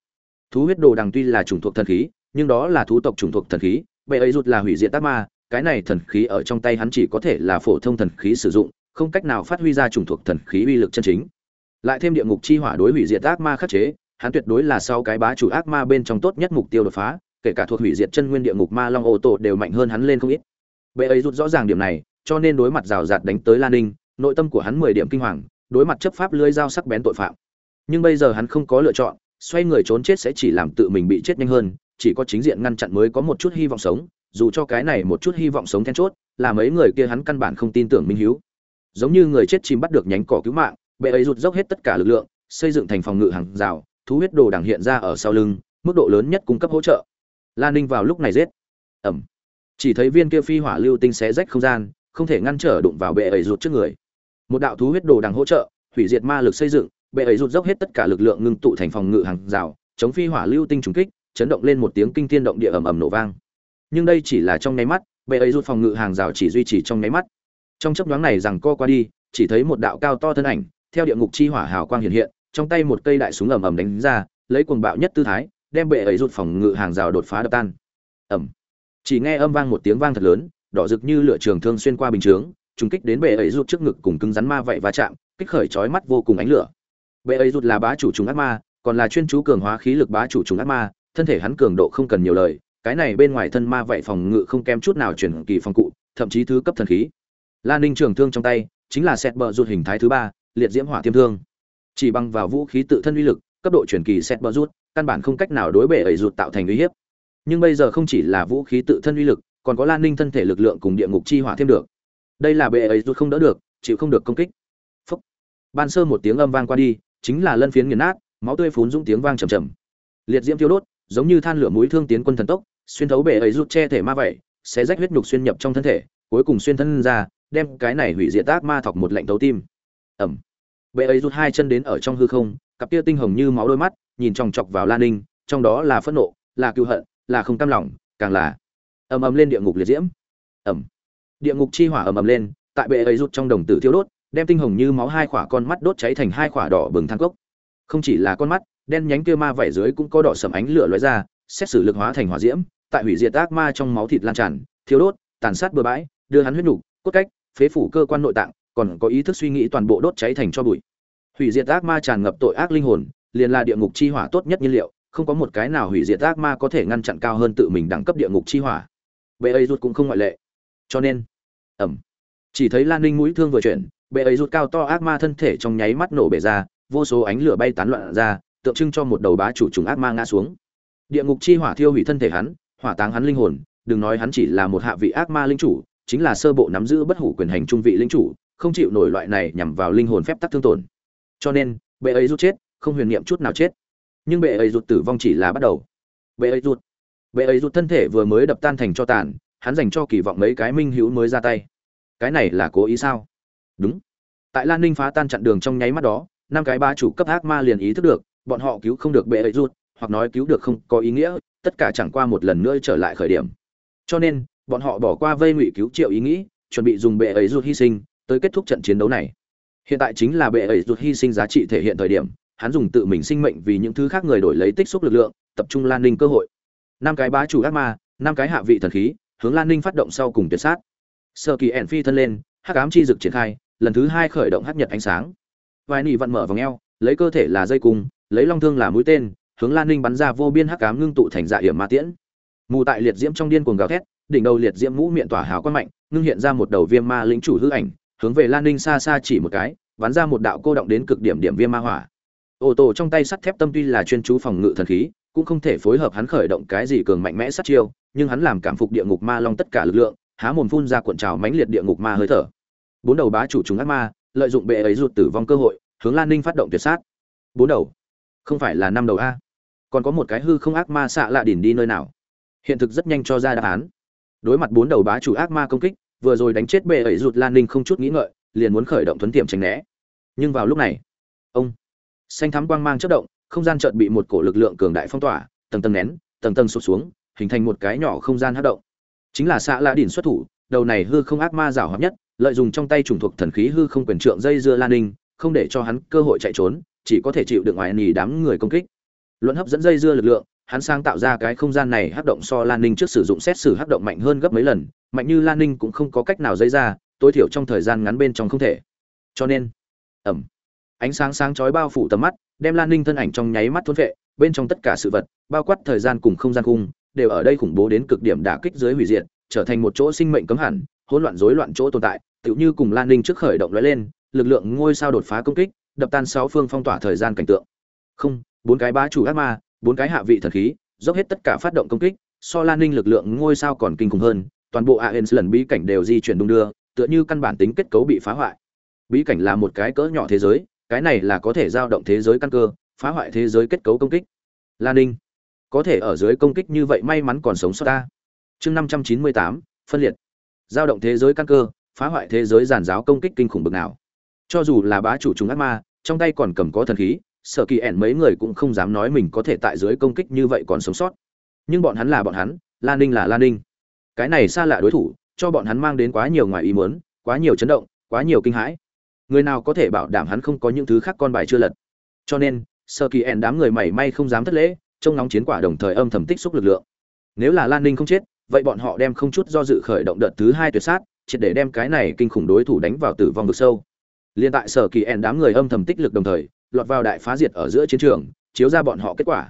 Thú huyết đồ đằng tuy là chủng thuộc thần khí, nhưng đó là thú tộc chủng thuộc thần khí, bệ ấy rút là hủy diệt ác ma, cái này thần khí ở trong tay hắn chỉ có thể là phổ thông thần khí sử dụng, không cách nào phát huy ra chủng thuộc thần khí uy lực chân chính. Lại thêm địa ngục chi hỏa đối hủy diệt ác ma khắc chế, hắn tuyệt đối là sau cái bá chủ ác ma bên trong tốt nhất mục tiêu đột phá kể cả thuộc hủy diệt chân nguyên địa ngục ma long ô tô đều mạnh hơn hắn lên không ít. Bệ ấy rút rõ ràng điểm này, cho nên đối mặt rào rạt đánh tới lan ninh, nội tâm của hắn mười điểm kinh hoàng, đối mặt chấp pháp lưới dao sắc bén tội phạm. Nhưng bây giờ hắn không có lựa chọn, xoay người trốn chết sẽ chỉ làm tự mình bị chết nhanh hơn, chỉ có chính diện ngăn chặn mới có một chút hy vọng sống, dù cho cái này một chút hy vọng sống then chốt, là mấy người kia hắn căn bản không tin tưởng minh hiếu. Giống như người chết chìm bắt được nhánh cỏ cứu mạng, bệ ấy rụt dốc hết tất cả lực lượng, xây dựng thành phòng ngự hàng rào, thú huyết đồ đảng hiện ra ở sau lưng, mức độ lớn nhất cung cấp hỗ trợ lan ninh vào lúc này giết. Ẩm. Chỉ thấy viên kia phi hỏa lưu tinh xé rách không gian, không thể ngăn trở đụng vào bệ ấy rụt trước người. Một đạo thú huyết đồ đằng hỗ trợ, hủy diệt ma lực xây dựng, bệ ấy rụt dốc hết tất cả lực lượng ngưng tụ thành phòng ngự hàng rào, chống phi hỏa lưu tinh trùng kích, chấn động lên một tiếng kinh thiên động địa ầm ầm nổ vang. Nhưng đây chỉ là trong nháy mắt, bệ ấy rụt phòng ngự hàng rào chỉ duy trì trong nháy mắt. Trong chấp nhoáng này rằng co qua đi, chỉ thấy một đạo cao to thân ảnh, theo địa ngục chi hỏa hào quang hiện hiện, trong tay một cây đại súng ầm ầm đánh ra, lấy cuồng bạo nhất tư thái đem bệ ấy rút phòng ngự hàng rào đột phá đập tan. Ầm. Chỉ nghe âm vang một tiếng vang thật lớn, đỏ rực như lửa trường thương xuyên qua bình chướng, trùng kích đến bệ ấy rút trước ngực cùng cứng rắn ma vậy va chạm, kích khởi chói mắt vô cùng ánh lửa. Bệ ấy rút là bá chủ trùng ác ma, còn là chuyên chú cường hóa khí lực bá chủ trùng ác ma, thân thể hắn cường độ không cần nhiều lời, cái này bên ngoài thân ma vậy phòng ngự không kém chút nào chuyển kỳ phòng cụ, thậm chí thứ cấp thần khí. Lan ninh trường thương trong tay, chính là xét bờ rút hình thái thứ ba, liệt diễm hỏa tiêm thương. Chỉ bằng vào vũ khí tự thân uy lực, cấp độ chuyển kỳ xét bờ rút căn bản không cách nào đối bể ẩy rụt tạo thành uy hiếp. Nhưng bây giờ không chỉ là vũ khí tự thân uy lực, còn có lan ninh thân thể lực lượng cùng địa ngục chi hỏa thêm được. Đây là bệ ấy rụt không đỡ được, chịu không được công kích. Phúc. Ban sơ một tiếng âm vang qua đi, chính là lân phiến nghiền nát, máu tươi phún dũng tiếng vang trầm trầm. Liệt diễm thiêu đốt, giống như than lửa mũi thương tiến quân thần tốc, xuyên thấu bể ấy rụt che thể ma vậy sẽ rách huyết nhục xuyên nhập trong thân thể, cuối cùng xuyên thân ra, đem cái này hủy diệt ác ma thọc một lạnh thấu tim. Ẩm. Bệ ấy rút hai chân đến ở trong hư không, cặp kia tinh hồng như máu đôi mắt nhìn chòng chọc vào lan ninh, trong đó là phẫn nộ, là cựu hận, là không cam lòng, càng là ầm ầm lên địa ngục liệt diễm. Ẩm địa ngục chi hỏa ầm ầm lên, tại bệ ấy rút trong đồng tử thiêu đốt, đem tinh hồng như máu hai khỏa con mắt đốt cháy thành hai khỏa đỏ bừng thang cốc. Không chỉ là con mắt, đen nhánh kia ma vảy dưới cũng có đỏ sầm ánh lửa lóe ra, xét xử lực hóa thành hỏa diễm, tại hủy diệt ác ma trong máu thịt lan tràn, thiêu đốt, tàn sát bừa bãi, đưa hắn huyết nục cốt cách, phế phủ cơ quan nội tạng, còn có ý thức suy nghĩ toàn bộ đốt cháy thành cho bụi. Hủy diệt ác ma tràn ngập tội ác linh hồn liền là địa ngục chi hỏa tốt nhất nhiên liệu, không có một cái nào hủy diệt ác ma có thể ngăn chặn cao hơn tự mình đẳng cấp địa ngục chi hỏa. Bệ ấy rút cũng không ngoại lệ. Cho nên ẩm chỉ thấy lan ninh mũi thương vừa chuyển, bệ ấy rút cao to ác ma thân thể trong nháy mắt nổ bể ra, vô số ánh lửa bay tán loạn ra, tượng trưng cho một đầu bá chủ trùng ác ma ngã xuống. Địa ngục chi hỏa thiêu hủy thân thể hắn, hỏa táng hắn linh hồn, đừng nói hắn chỉ là một hạ vị ác ma linh chủ, chính là sơ bộ nắm giữ bất hủ quyền hành trung vị linh chủ, không chịu nổi loại này nhằm vào linh hồn phép tắc thương tổn. Cho nên, bệ ấy rút chết không huyền niệm chút nào chết. Nhưng bệ ấy rụt tử vong chỉ là bắt đầu. Bệ ấy rụt. Bệ ấy rụt thân thể vừa mới đập tan thành cho tàn, hắn dành cho kỳ vọng mấy cái minh hữu mới ra tay. Cái này là cố ý sao? Đúng. Tại lan ninh phá tan chặn đường trong nháy mắt đó, năm cái ba chủ cấp ác ma liền ý thức được, bọn họ cứu không được bệ ấy rụt, hoặc nói cứu được không có ý nghĩa, tất cả chẳng qua một lần nữa trở lại khởi điểm. Cho nên, bọn họ bỏ qua vây ngụy cứu triệu ý nghĩ, chuẩn bị dùng bệ ấy rụt hy sinh, tới kết thúc trận chiến đấu này. Hiện tại chính là bệ ấy rụt hy sinh giá trị thể hiện thời điểm hắn dùng tự mình sinh mệnh vì những thứ khác người đổi lấy tích xúc lực lượng, tập trung lan ninh cơ hội. Năm cái bá chủ ác ma, năm cái hạ vị thần khí, hướng lan ninh phát động sau cùng tuyệt sát. Sơ kỳ ẻn phi thân lên, hắc ám chi dực triển khai, lần thứ hai khởi động hắc nhật ánh sáng. Vài nỉ vặn mở vòng eo, lấy cơ thể là dây cung, lấy long thương là mũi tên, hướng lan ninh bắn ra vô biên hắc ám ngưng tụ thành dạ hiểm ma tiễn. Mù tại liệt diễm trong điên cuồng gào thét, đỉnh đầu liệt diễm mũ miệng tỏa hào quang mạnh, ngưng hiện ra một đầu viêm ma lĩnh chủ hư ảnh, hướng về lan ninh xa xa chỉ một cái, bắn ra một đạo cô động đến cực điểm điểm viêm ma hỏa ô tô trong tay sắt thép tâm tuy là chuyên chú phòng ngự thần khí, cũng không thể phối hợp hắn khởi động cái gì cường mạnh mẽ sát chiêu, nhưng hắn làm cảm phục địa ngục ma long tất cả lực lượng, há mồm phun ra cuộn trào mãnh liệt địa ngục ma hơi thở. Bốn đầu bá chủ chúng ác ma, lợi dụng bệ ấy ruột tử vong cơ hội, hướng lan ninh phát động tuyệt sát. Bốn đầu? Không phải là năm đầu a. Còn có một cái hư không ác ma xạ lạ đỉnh đi nơi nào? Hiện thực rất nhanh cho ra đáp án. Đối mặt bốn đầu bá chủ ác ma công kích, vừa rồi đánh chết bệ ấy ruột lan ninh không chút nghĩ ngợi, liền muốn khởi động thuấn tiệm tránh né. Nhưng vào lúc này, ông xanh thắm quang mang chất động, không gian chợt bị một cổ lực lượng cường đại phong tỏa, tầng tầng nén, tầng tầng sụp xuống, hình thành một cái nhỏ không gian hát động. Chính là xạ lạ đỉnh xuất thủ, đầu này hư không ác ma rào hợp nhất, lợi dụng trong tay trùng thuộc thần khí hư không quyền trượng dây dưa lan ninh, không để cho hắn cơ hội chạy trốn, chỉ có thể chịu được ngoài nỉ đám người công kích. Luận hấp dẫn dây dưa lực lượng, hắn sáng tạo ra cái không gian này hấp động so lan ninh trước sử dụng xét xử hấp động mạnh hơn gấp mấy lần, mạnh như lan ninh cũng không có cách nào dây ra, tối thiểu trong thời gian ngắn bên trong không thể. Cho nên ẩm ánh sáng sáng chói bao phủ tầm mắt, đem lan ninh thân ảnh trong nháy mắt thôn vệ, bên trong tất cả sự vật, bao quát thời gian cùng không gian cung, đều ở đây khủng bố đến cực điểm đả kích dưới hủy diệt, trở thành một chỗ sinh mệnh cấm hẳn, hỗn loạn rối loạn chỗ tồn tại, tựu như cùng lan ninh trước khởi động lóe lên, lực lượng ngôi sao đột phá công kích, đập tan sáu phương phong tỏa thời gian cảnh tượng. Không, bốn cái bá chủ ác ma, bốn cái hạ vị thần khí, dốc hết tất cả phát động công kích, so lan ninh lực lượng ngôi sao còn kinh khủng hơn, toàn bộ aens lần bí cảnh đều di chuyển đung đưa, tựa như căn bản tính kết cấu bị phá hoại. Bí cảnh là một cái cỡ nhỏ thế giới cái này là có thể giao động thế giới căn cơ, phá hoại thế giới kết cấu công kích. Lan ninh, có thể ở dưới công kích như vậy may mắn còn sống sót ta. Chương năm trăm chín mươi tám, phân liệt. Giao động thế giới căn cơ, phá hoại thế giới giàn giáo công kích kinh khủng bực nào. Cho dù là bá chủ chúng ác ma, trong tay còn cầm có thần khí, sợ kỳ ẻn mấy người cũng không dám nói mình có thể tại dưới công kích như vậy còn sống sót. Nhưng bọn hắn là bọn hắn, lan ninh là lan ninh. Cái này xa lạ đối thủ, cho bọn hắn mang đến quá nhiều ngoài ý muốn, quá nhiều chấn động, quá nhiều kinh hãi người nào có thể bảo đảm hắn không có những thứ khác con bài chưa lật? Cho nên, sơ kỳ ẹn đám người mảy may không dám thất lễ, trông nóng chiến quả đồng thời âm thầm tích xúc lực lượng. Nếu là lan ninh không chết, vậy bọn họ đem không chút do dự khởi động đợt thứ hai tuyệt sát, triệt để đem cái này kinh khủng đối thủ đánh vào tử vong vực sâu. Liên tại sở kỳ ẹn đám người âm thầm tích lực đồng thời, lọt vào đại phá diệt ở giữa chiến trường, chiếu ra bọn họ kết quả.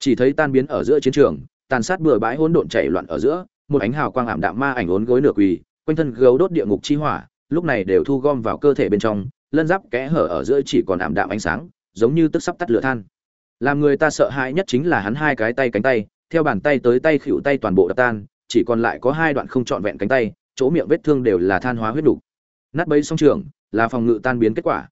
Chỉ thấy tan biến ở giữa chiến trường, tàn sát bừa bãi hỗn độn chảy loạn ở giữa, một ánh hào quang ảm đạm ma ảnh ốn gối nửa quỳ, quanh thân gấu đốt địa ngục chi hỏa lúc này đều thu gom vào cơ thể bên trong lân giáp kẽ hở ở giữa chỉ còn ảm đạm ánh sáng giống như tức sắp tắt lửa than. Làm người ta sợ hãi nhất chính là hắn hai cái tay cánh tay theo bàn tay tới tay khựu tay toàn bộ đập tan chỉ còn lại có hai đoạn không trọn vẹn cánh tay chỗ miệng vết thương đều là than hóa huyết đủ. nát bấy song trường là phòng ngự tan biến kết quả.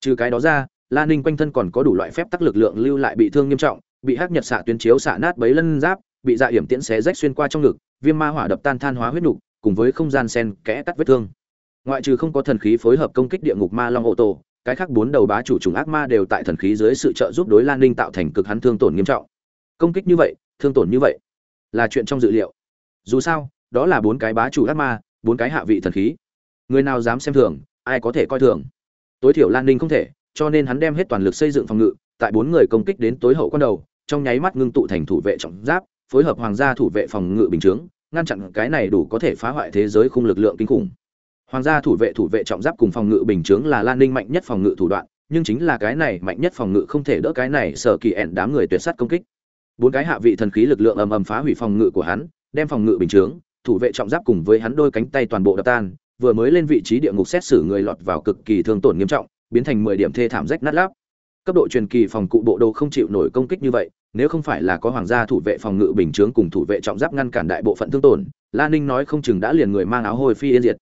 Trừ cái đó ra la ninh quanh thân còn có đủ loại phép tắc lực lượng lưu lại bị thương nghiêm trọng bị hắc nhật xạ tuyến chiếu xạ nát bấy lân giáp bị dạ hiểm tiễn xé rách xuyên qua trong ngực viêm ma hỏa đập tan than hóa huyết đủ, cùng với không gian sen kẽ cắt vết thương ngoại trừ không có thần khí phối hợp công kích địa ngục ma long ô tô, cái khác bốn đầu bá chủ trùng ác ma đều tại thần khí dưới sự trợ giúp đối lan ninh tạo thành cực hắn thương tổn nghiêm trọng. Công kích như vậy, thương tổn như vậy, là chuyện trong dự liệu. Dù sao, đó là bốn cái bá chủ ác ma, bốn cái hạ vị thần khí. Người nào dám xem thường, ai có thể coi thường. Tối thiểu lan ninh không thể, cho nên hắn đem hết toàn lực xây dựng phòng ngự, tại bốn người công kích đến tối hậu quan đầu, trong nháy mắt ngưng tụ thành thủ vệ trọng giáp, phối hợp hoàng gia thủ vệ phòng ngự bình chướng, ngăn chặn cái này đủ có thể phá hoại thế giới khung lực lượng kinh khủng hoàng gia thủ vệ thủ vệ trọng giáp cùng phòng ngự bình chướng là lan ninh mạnh nhất phòng ngự thủ đoạn, nhưng chính là cái này mạnh nhất phòng ngự không thể đỡ cái này sở kỳ ẹn đám người tuyệt sát công kích. Bốn cái hạ vị thần khí lực lượng ầm ầm phá hủy phòng ngự của hắn, đem phòng ngự bình chướng, thủ vệ trọng giáp cùng với hắn đôi cánh tay toàn bộ đập tan, vừa mới lên vị trí địa ngục xét xử người lọt vào cực kỳ thương tổn nghiêm trọng, biến thành mười điểm thê thảm rách nát láp. Cấp độ truyền kỳ phòng cụ bộ đồ không chịu nổi công kích như vậy, nếu không phải là có hoàng gia thủ vệ phòng ngự bình chướng cùng thủ vệ trọng giáp ngăn cản đại bộ phận thương tổn, Lan ninh nói không chừng đã liền người mang áo hồi phi yên diệt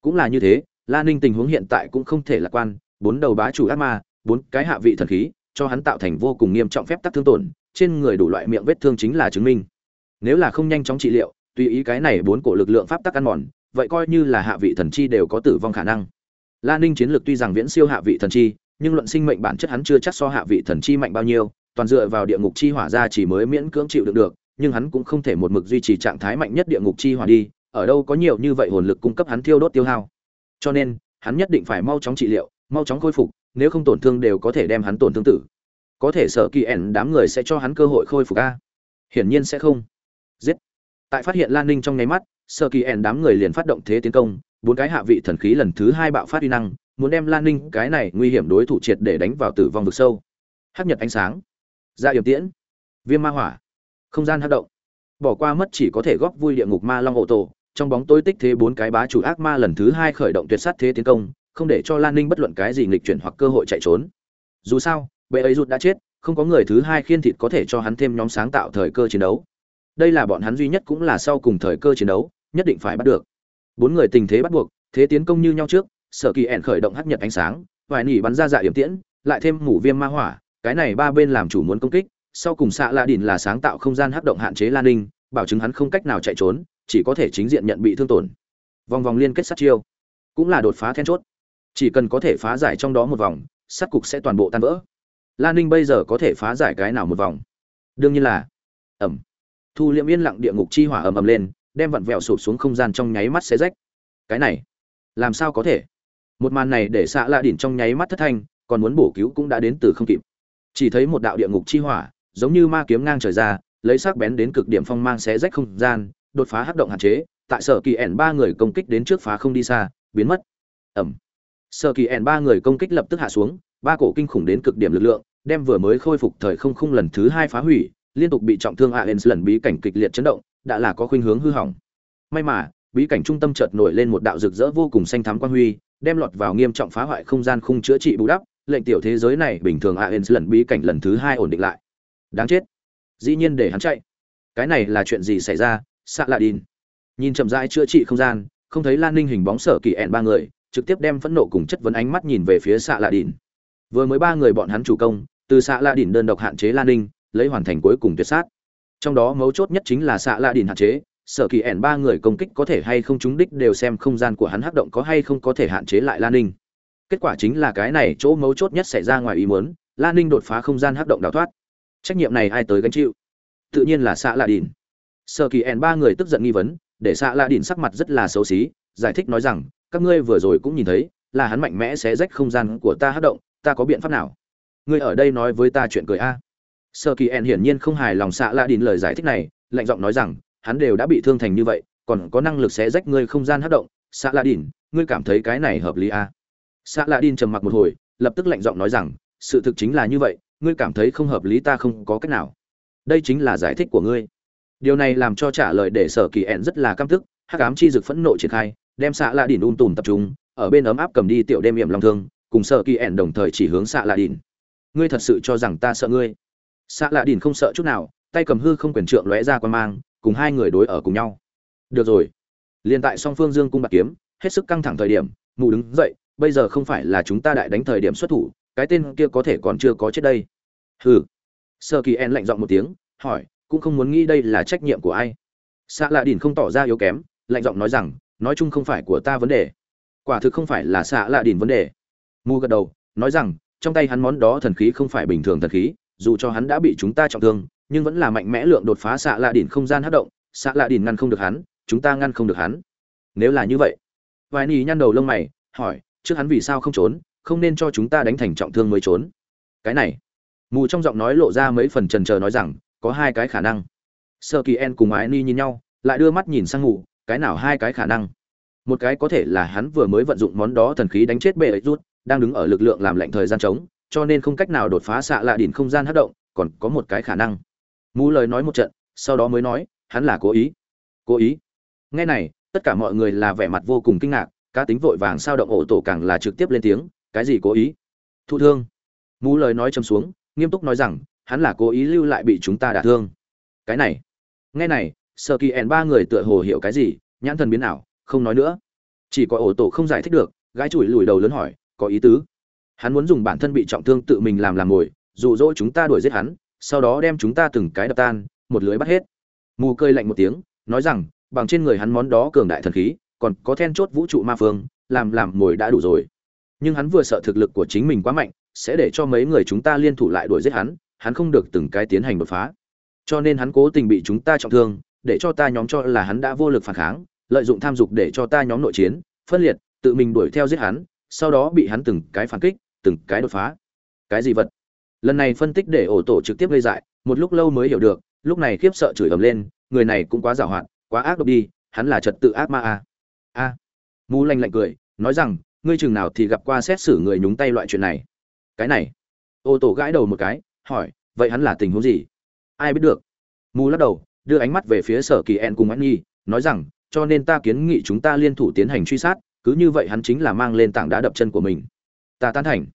cũng là như thế, la ninh tình huống hiện tại cũng không thể lạc quan, bốn đầu bá chủ ác ma, bốn cái hạ vị thần khí, cho hắn tạo thành vô cùng nghiêm trọng phép tắc thương tổn, trên người đủ loại miệng vết thương chính là chứng minh. Nếu là không nhanh chóng trị liệu, tùy ý cái này bốn cổ lực lượng pháp tắc ăn mòn, vậy coi như là hạ vị thần chi đều có tử vong khả năng. La ninh chiến lược tuy rằng viễn siêu hạ vị thần chi, nhưng luận sinh mệnh bản chất hắn chưa chắc so hạ vị thần chi mạnh bao nhiêu, toàn dựa vào địa ngục chi hỏa ra chỉ mới miễn cưỡng chịu được được, nhưng hắn cũng không thể một mực duy trì trạng thái mạnh nhất địa ngục chi hỏa đi ở đâu có nhiều như vậy hồn lực cung cấp hắn thiêu đốt tiêu hao. Cho nên, hắn nhất định phải mau chóng trị liệu, mau chóng khôi phục, nếu không tổn thương đều có thể đem hắn tổn thương tử. Có thể sợ kỳ ẻn đám người sẽ cho hắn cơ hội khôi phục a. Hiển nhiên sẽ không. Giết. Tại phát hiện lan ninh trong nháy mắt sợ kỳ ẻn đám người liền phát động thế tiến công, bốn cái hạ vị thần khí lần thứ hai bạo phát uy năng, muốn đem lan ninh cái này nguy hiểm đối thủ triệt để đánh vào tử vong vực sâu. Hắc nhật ánh sáng. Dạ Ra hiểm tiễn. Viêm ma hỏa. Không gian hắc động. Bỏ qua mất chỉ có thể góp vui địa ngục ma long ô tổ trong bóng tối tích thế bốn cái bá chủ ác ma lần thứ hai khởi động tuyệt sát thế tiến công, không để cho lan ninh bất luận cái gì nghịch chuyển hoặc cơ hội chạy trốn. Dù sao, bệ ấy rụt đã chết, không có người thứ hai khiên thịt có thể cho hắn thêm nhóm sáng tạo thời cơ chiến đấu. Đây là bọn hắn duy nhất cũng là sau cùng thời cơ chiến đấu, nhất định phải bắt được. Bốn người tình thế bắt buộc, thế tiến công như nhau trước, sở kỳ ẻn khởi động hắc nhật ánh sáng, vài nỉ bắn ra dạ điểm tiễn, lại thêm mủ viêm ma hỏa, cái này ba bên làm chủ muốn công kích, sau cùng xạ la đỉnh là sáng tạo không gian hắc động hạn chế lan ninh, bảo chứng hắn không cách nào chạy trốn chỉ có thể chính diện nhận bị thương tổn. Vòng vòng liên kết sát chiêu, cũng là đột phá then chốt. Chỉ cần có thể phá giải trong đó một vòng, sát cục sẽ toàn bộ tan vỡ. Lan ninh bây giờ có thể phá giải cái nào một vòng? Đương nhiên là ẩm thu liệm yên lặng địa ngục chi hỏa ầm ầm lên, đem vặn vẹo sụp xuống không gian trong nháy mắt xé rách. Cái này, làm sao có thể? Một màn này để xạ lạ đỉnh trong nháy mắt thất thanh, còn muốn bổ cứu cũng đã đến từ không kịp. Chỉ thấy một đạo địa ngục chi hỏa, giống như ma kiếm ngang trời ra, lấy sắc bén đến cực điểm phong mang xé rách không gian đột phá hắc động hạn chế, tại sở kỳ ẻn ba người công kích đến trước phá không đi xa, biến mất. Ẩm. Sở kỳ ẻn ba người công kích lập tức hạ xuống, ba cổ kinh khủng đến cực điểm lực lượng, đem vừa mới khôi phục thời không khung lần thứ hai phá hủy, liên tục bị trọng thương aens lần bí cảnh kịch liệt chấn động, đã là có khuynh hướng hư hỏng. May mà, bí cảnh trung tâm chợt nổi lên một đạo rực rỡ vô cùng xanh thắm quang huy, đem lọt vào nghiêm trọng phá hoại không gian khung chữa trị bù đắp, lệnh tiểu thế giới này bình thường aens lần bí cảnh lần thứ hai ổn định lại. Đáng chết. Dĩ nhiên để hắn chạy. Cái này là chuyện gì xảy ra? Xạ lạ đìn. Nhìn chậm rãi chữa trị không gian, không thấy lan ninh hình bóng sở kỳ ẹn ba người, trực tiếp đem phẫn nộ cùng chất vấn ánh mắt nhìn về phía xạ lạ đìn. Vừa mới ba người bọn hắn chủ công, từ xạ lạ đìn đơn độc hạn chế lan ninh, lấy hoàn thành cuối cùng tuyệt sát. Trong đó mấu chốt nhất chính là xạ lạ đìn hạn chế, sở kỳ ẻn ba người công kích có thể hay không trúng đích đều xem không gian của hắn hắc động có hay không có thể hạn chế lại lan ninh. Kết quả chính là cái này chỗ mấu chốt nhất xảy ra ngoài ý muốn, lan ninh đột phá không gian hắc động đào thoát. Trách nhiệm này ai tới gánh chịu? Tự nhiên là xạ lạ đìn sở kỳ En ba người tức giận nghi vấn để xạ lạ Đỉnh sắc mặt rất là xấu xí giải thích nói rằng các ngươi vừa rồi cũng nhìn thấy là hắn mạnh mẽ xé rách không gian của ta hấp động ta có biện pháp nào? Ngươi ở đây nói với ta chuyện cười a. Sở kỳ En hiển nhiên không hài lòng xạ lạ Đỉnh lời giải thích này lạnh giọng nói rằng hắn đều đã bị thương thành như vậy còn có năng lực xé rách ngươi không gian hất động. Xạ lạ Đỉnh, ngươi cảm thấy cái này hợp lý à? xạ lạ Đỉnh trầm mặc một hồi lập tức lạnh giọng nói rằng sự thực chính là như vậy ngươi cảm thấy không hợp lý ta không có cách nào. Đây chính là giải thích của ngươi điều này làm cho trả lời để sở kỳ ẹn rất là căm tức, hắc ám chi dực phẫn nộ triển khai, đem xạ lạ đỉn un tùm tập trung, ở bên ấm áp cầm đi tiểu đêm hiểm lòng thương, cùng sở kỳ ẹn đồng thời chỉ hướng xạ lạ đỉn. ngươi thật sự cho rằng ta sợ ngươi? Xạ lạ đỉn không sợ chút nào, tay cầm hư không quyền trượng lóe ra quan mang, cùng hai người đối ở cùng nhau. Được rồi. Liền tại song phương dương cung bạc kiếm, hết sức căng thẳng thời điểm, mù đứng dậy, bây giờ không phải là chúng ta đại đánh thời điểm xuất thủ, cái tên kia có thể còn chưa có chết đây. Hừ. Sơ kỳ en lạnh giọng một tiếng, hỏi cũng không muốn nghĩ đây là trách nhiệm của ai. Xạ lạ đỉn không tỏ ra yếu kém, lạnh giọng nói rằng, nói chung không phải của ta vấn đề. Quả thực không phải là xạ lạ đỉn vấn đề. Mù gật đầu, nói rằng, trong tay hắn món đó thần khí không phải bình thường thần khí, dù cho hắn đã bị chúng ta trọng thương, nhưng vẫn là mạnh mẽ lượng đột phá xạ lạ đỉnh không gian hất động xạ lạ đỉnh ngăn không được hắn, chúng ta ngăn không được hắn. Nếu là như vậy, vài nỉ nhăn đầu lông mày, hỏi, trước hắn vì sao không trốn, không nên cho chúng ta đánh thành trọng thương mới trốn. Cái này mù trong giọng nói lộ ra mấy phần trần trờ nói rằng có hai cái khả năng. Sơ kỳ en cùng ái ni nhìn nhau lại đưa mắt nhìn sang ngủ, cái nào hai cái khả năng? Một cái có thể là hắn vừa mới vận dụng món đó thần khí đánh chết bệ ấy rút đang đứng ở lực lượng làm lạnh thời gian trống cho nên không cách nào đột phá xạ lạ đỉnh không gian hấp động còn có một cái khả năng. Mù lời nói một trận sau đó mới nói hắn là cố ý. Cố ý? Nghe này tất cả mọi người là vẻ mặt vô cùng kinh ngạc cá tính vội vàng sao động ổ tổ càng là trực tiếp lên tiếng cái gì cố ý? Thụ thương. Mù lời nói châm xuống nghiêm túc nói rằng hắn là cố ý lưu lại bị chúng ta đả thương. Cái này, nghe này sợ kỳ ẻn ba người tựa hồ hiểu cái gì, nhãn thần biến ảo, không nói nữa. Chỉ có ổ tổ không giải thích được, gái chùi lùi đầu lớn hỏi, có ý tứ? Hắn muốn dùng bản thân bị trọng thương tự mình làm làm mồi, dụ dỗ chúng ta đuổi giết hắn, sau đó đem chúng ta từng cái đập tan, một lưới bắt hết. Mù cơi lạnh một tiếng, nói rằng, bằng trên người hắn món đó cường đại thần khí, còn có then chốt vũ trụ ma phương, làm làm mồi đã đủ rồi. Nhưng hắn vừa sợ thực lực của chính mình quá mạnh, sẽ để cho mấy người chúng ta liên thủ lại đuổi giết hắn hắn không được từng cái tiến hành đột phá. Cho nên hắn cố tình bị chúng ta trọng thương để cho ta nhóm cho là hắn đã vô lực phản kháng lợi dụng tham dục để cho ta nhóm nội chiến phân liệt tự mình đuổi theo giết hắn sau đó bị hắn từng cái phản kích từng cái đột phá. Cái gì vật? Lần này phân tích để ổ tổ trực tiếp gây dại một lúc lâu mới hiểu được lúc này khiếp sợ chửi ầm lên người này cũng quá giàu hoạt, quá ác độc đi hắn là trật tự ác ma a a. Mù lanh lạnh cười nói rằng ngươi chừng nào thì gặp qua xét xử người nhúng tay loại chuyện này. Cái này. Ô tổ gãi đầu một cái hỏi, vậy hắn là tình huống gì? Ai biết được. Mù lắc đầu, đưa ánh mắt về phía sở kỳ ẹn cùng anh nhi, nói rằng, cho nên ta kiến nghị chúng ta liên thủ tiến hành truy sát, cứ như vậy hắn chính là mang lên tảng đá đập chân của mình. Ta tán thành.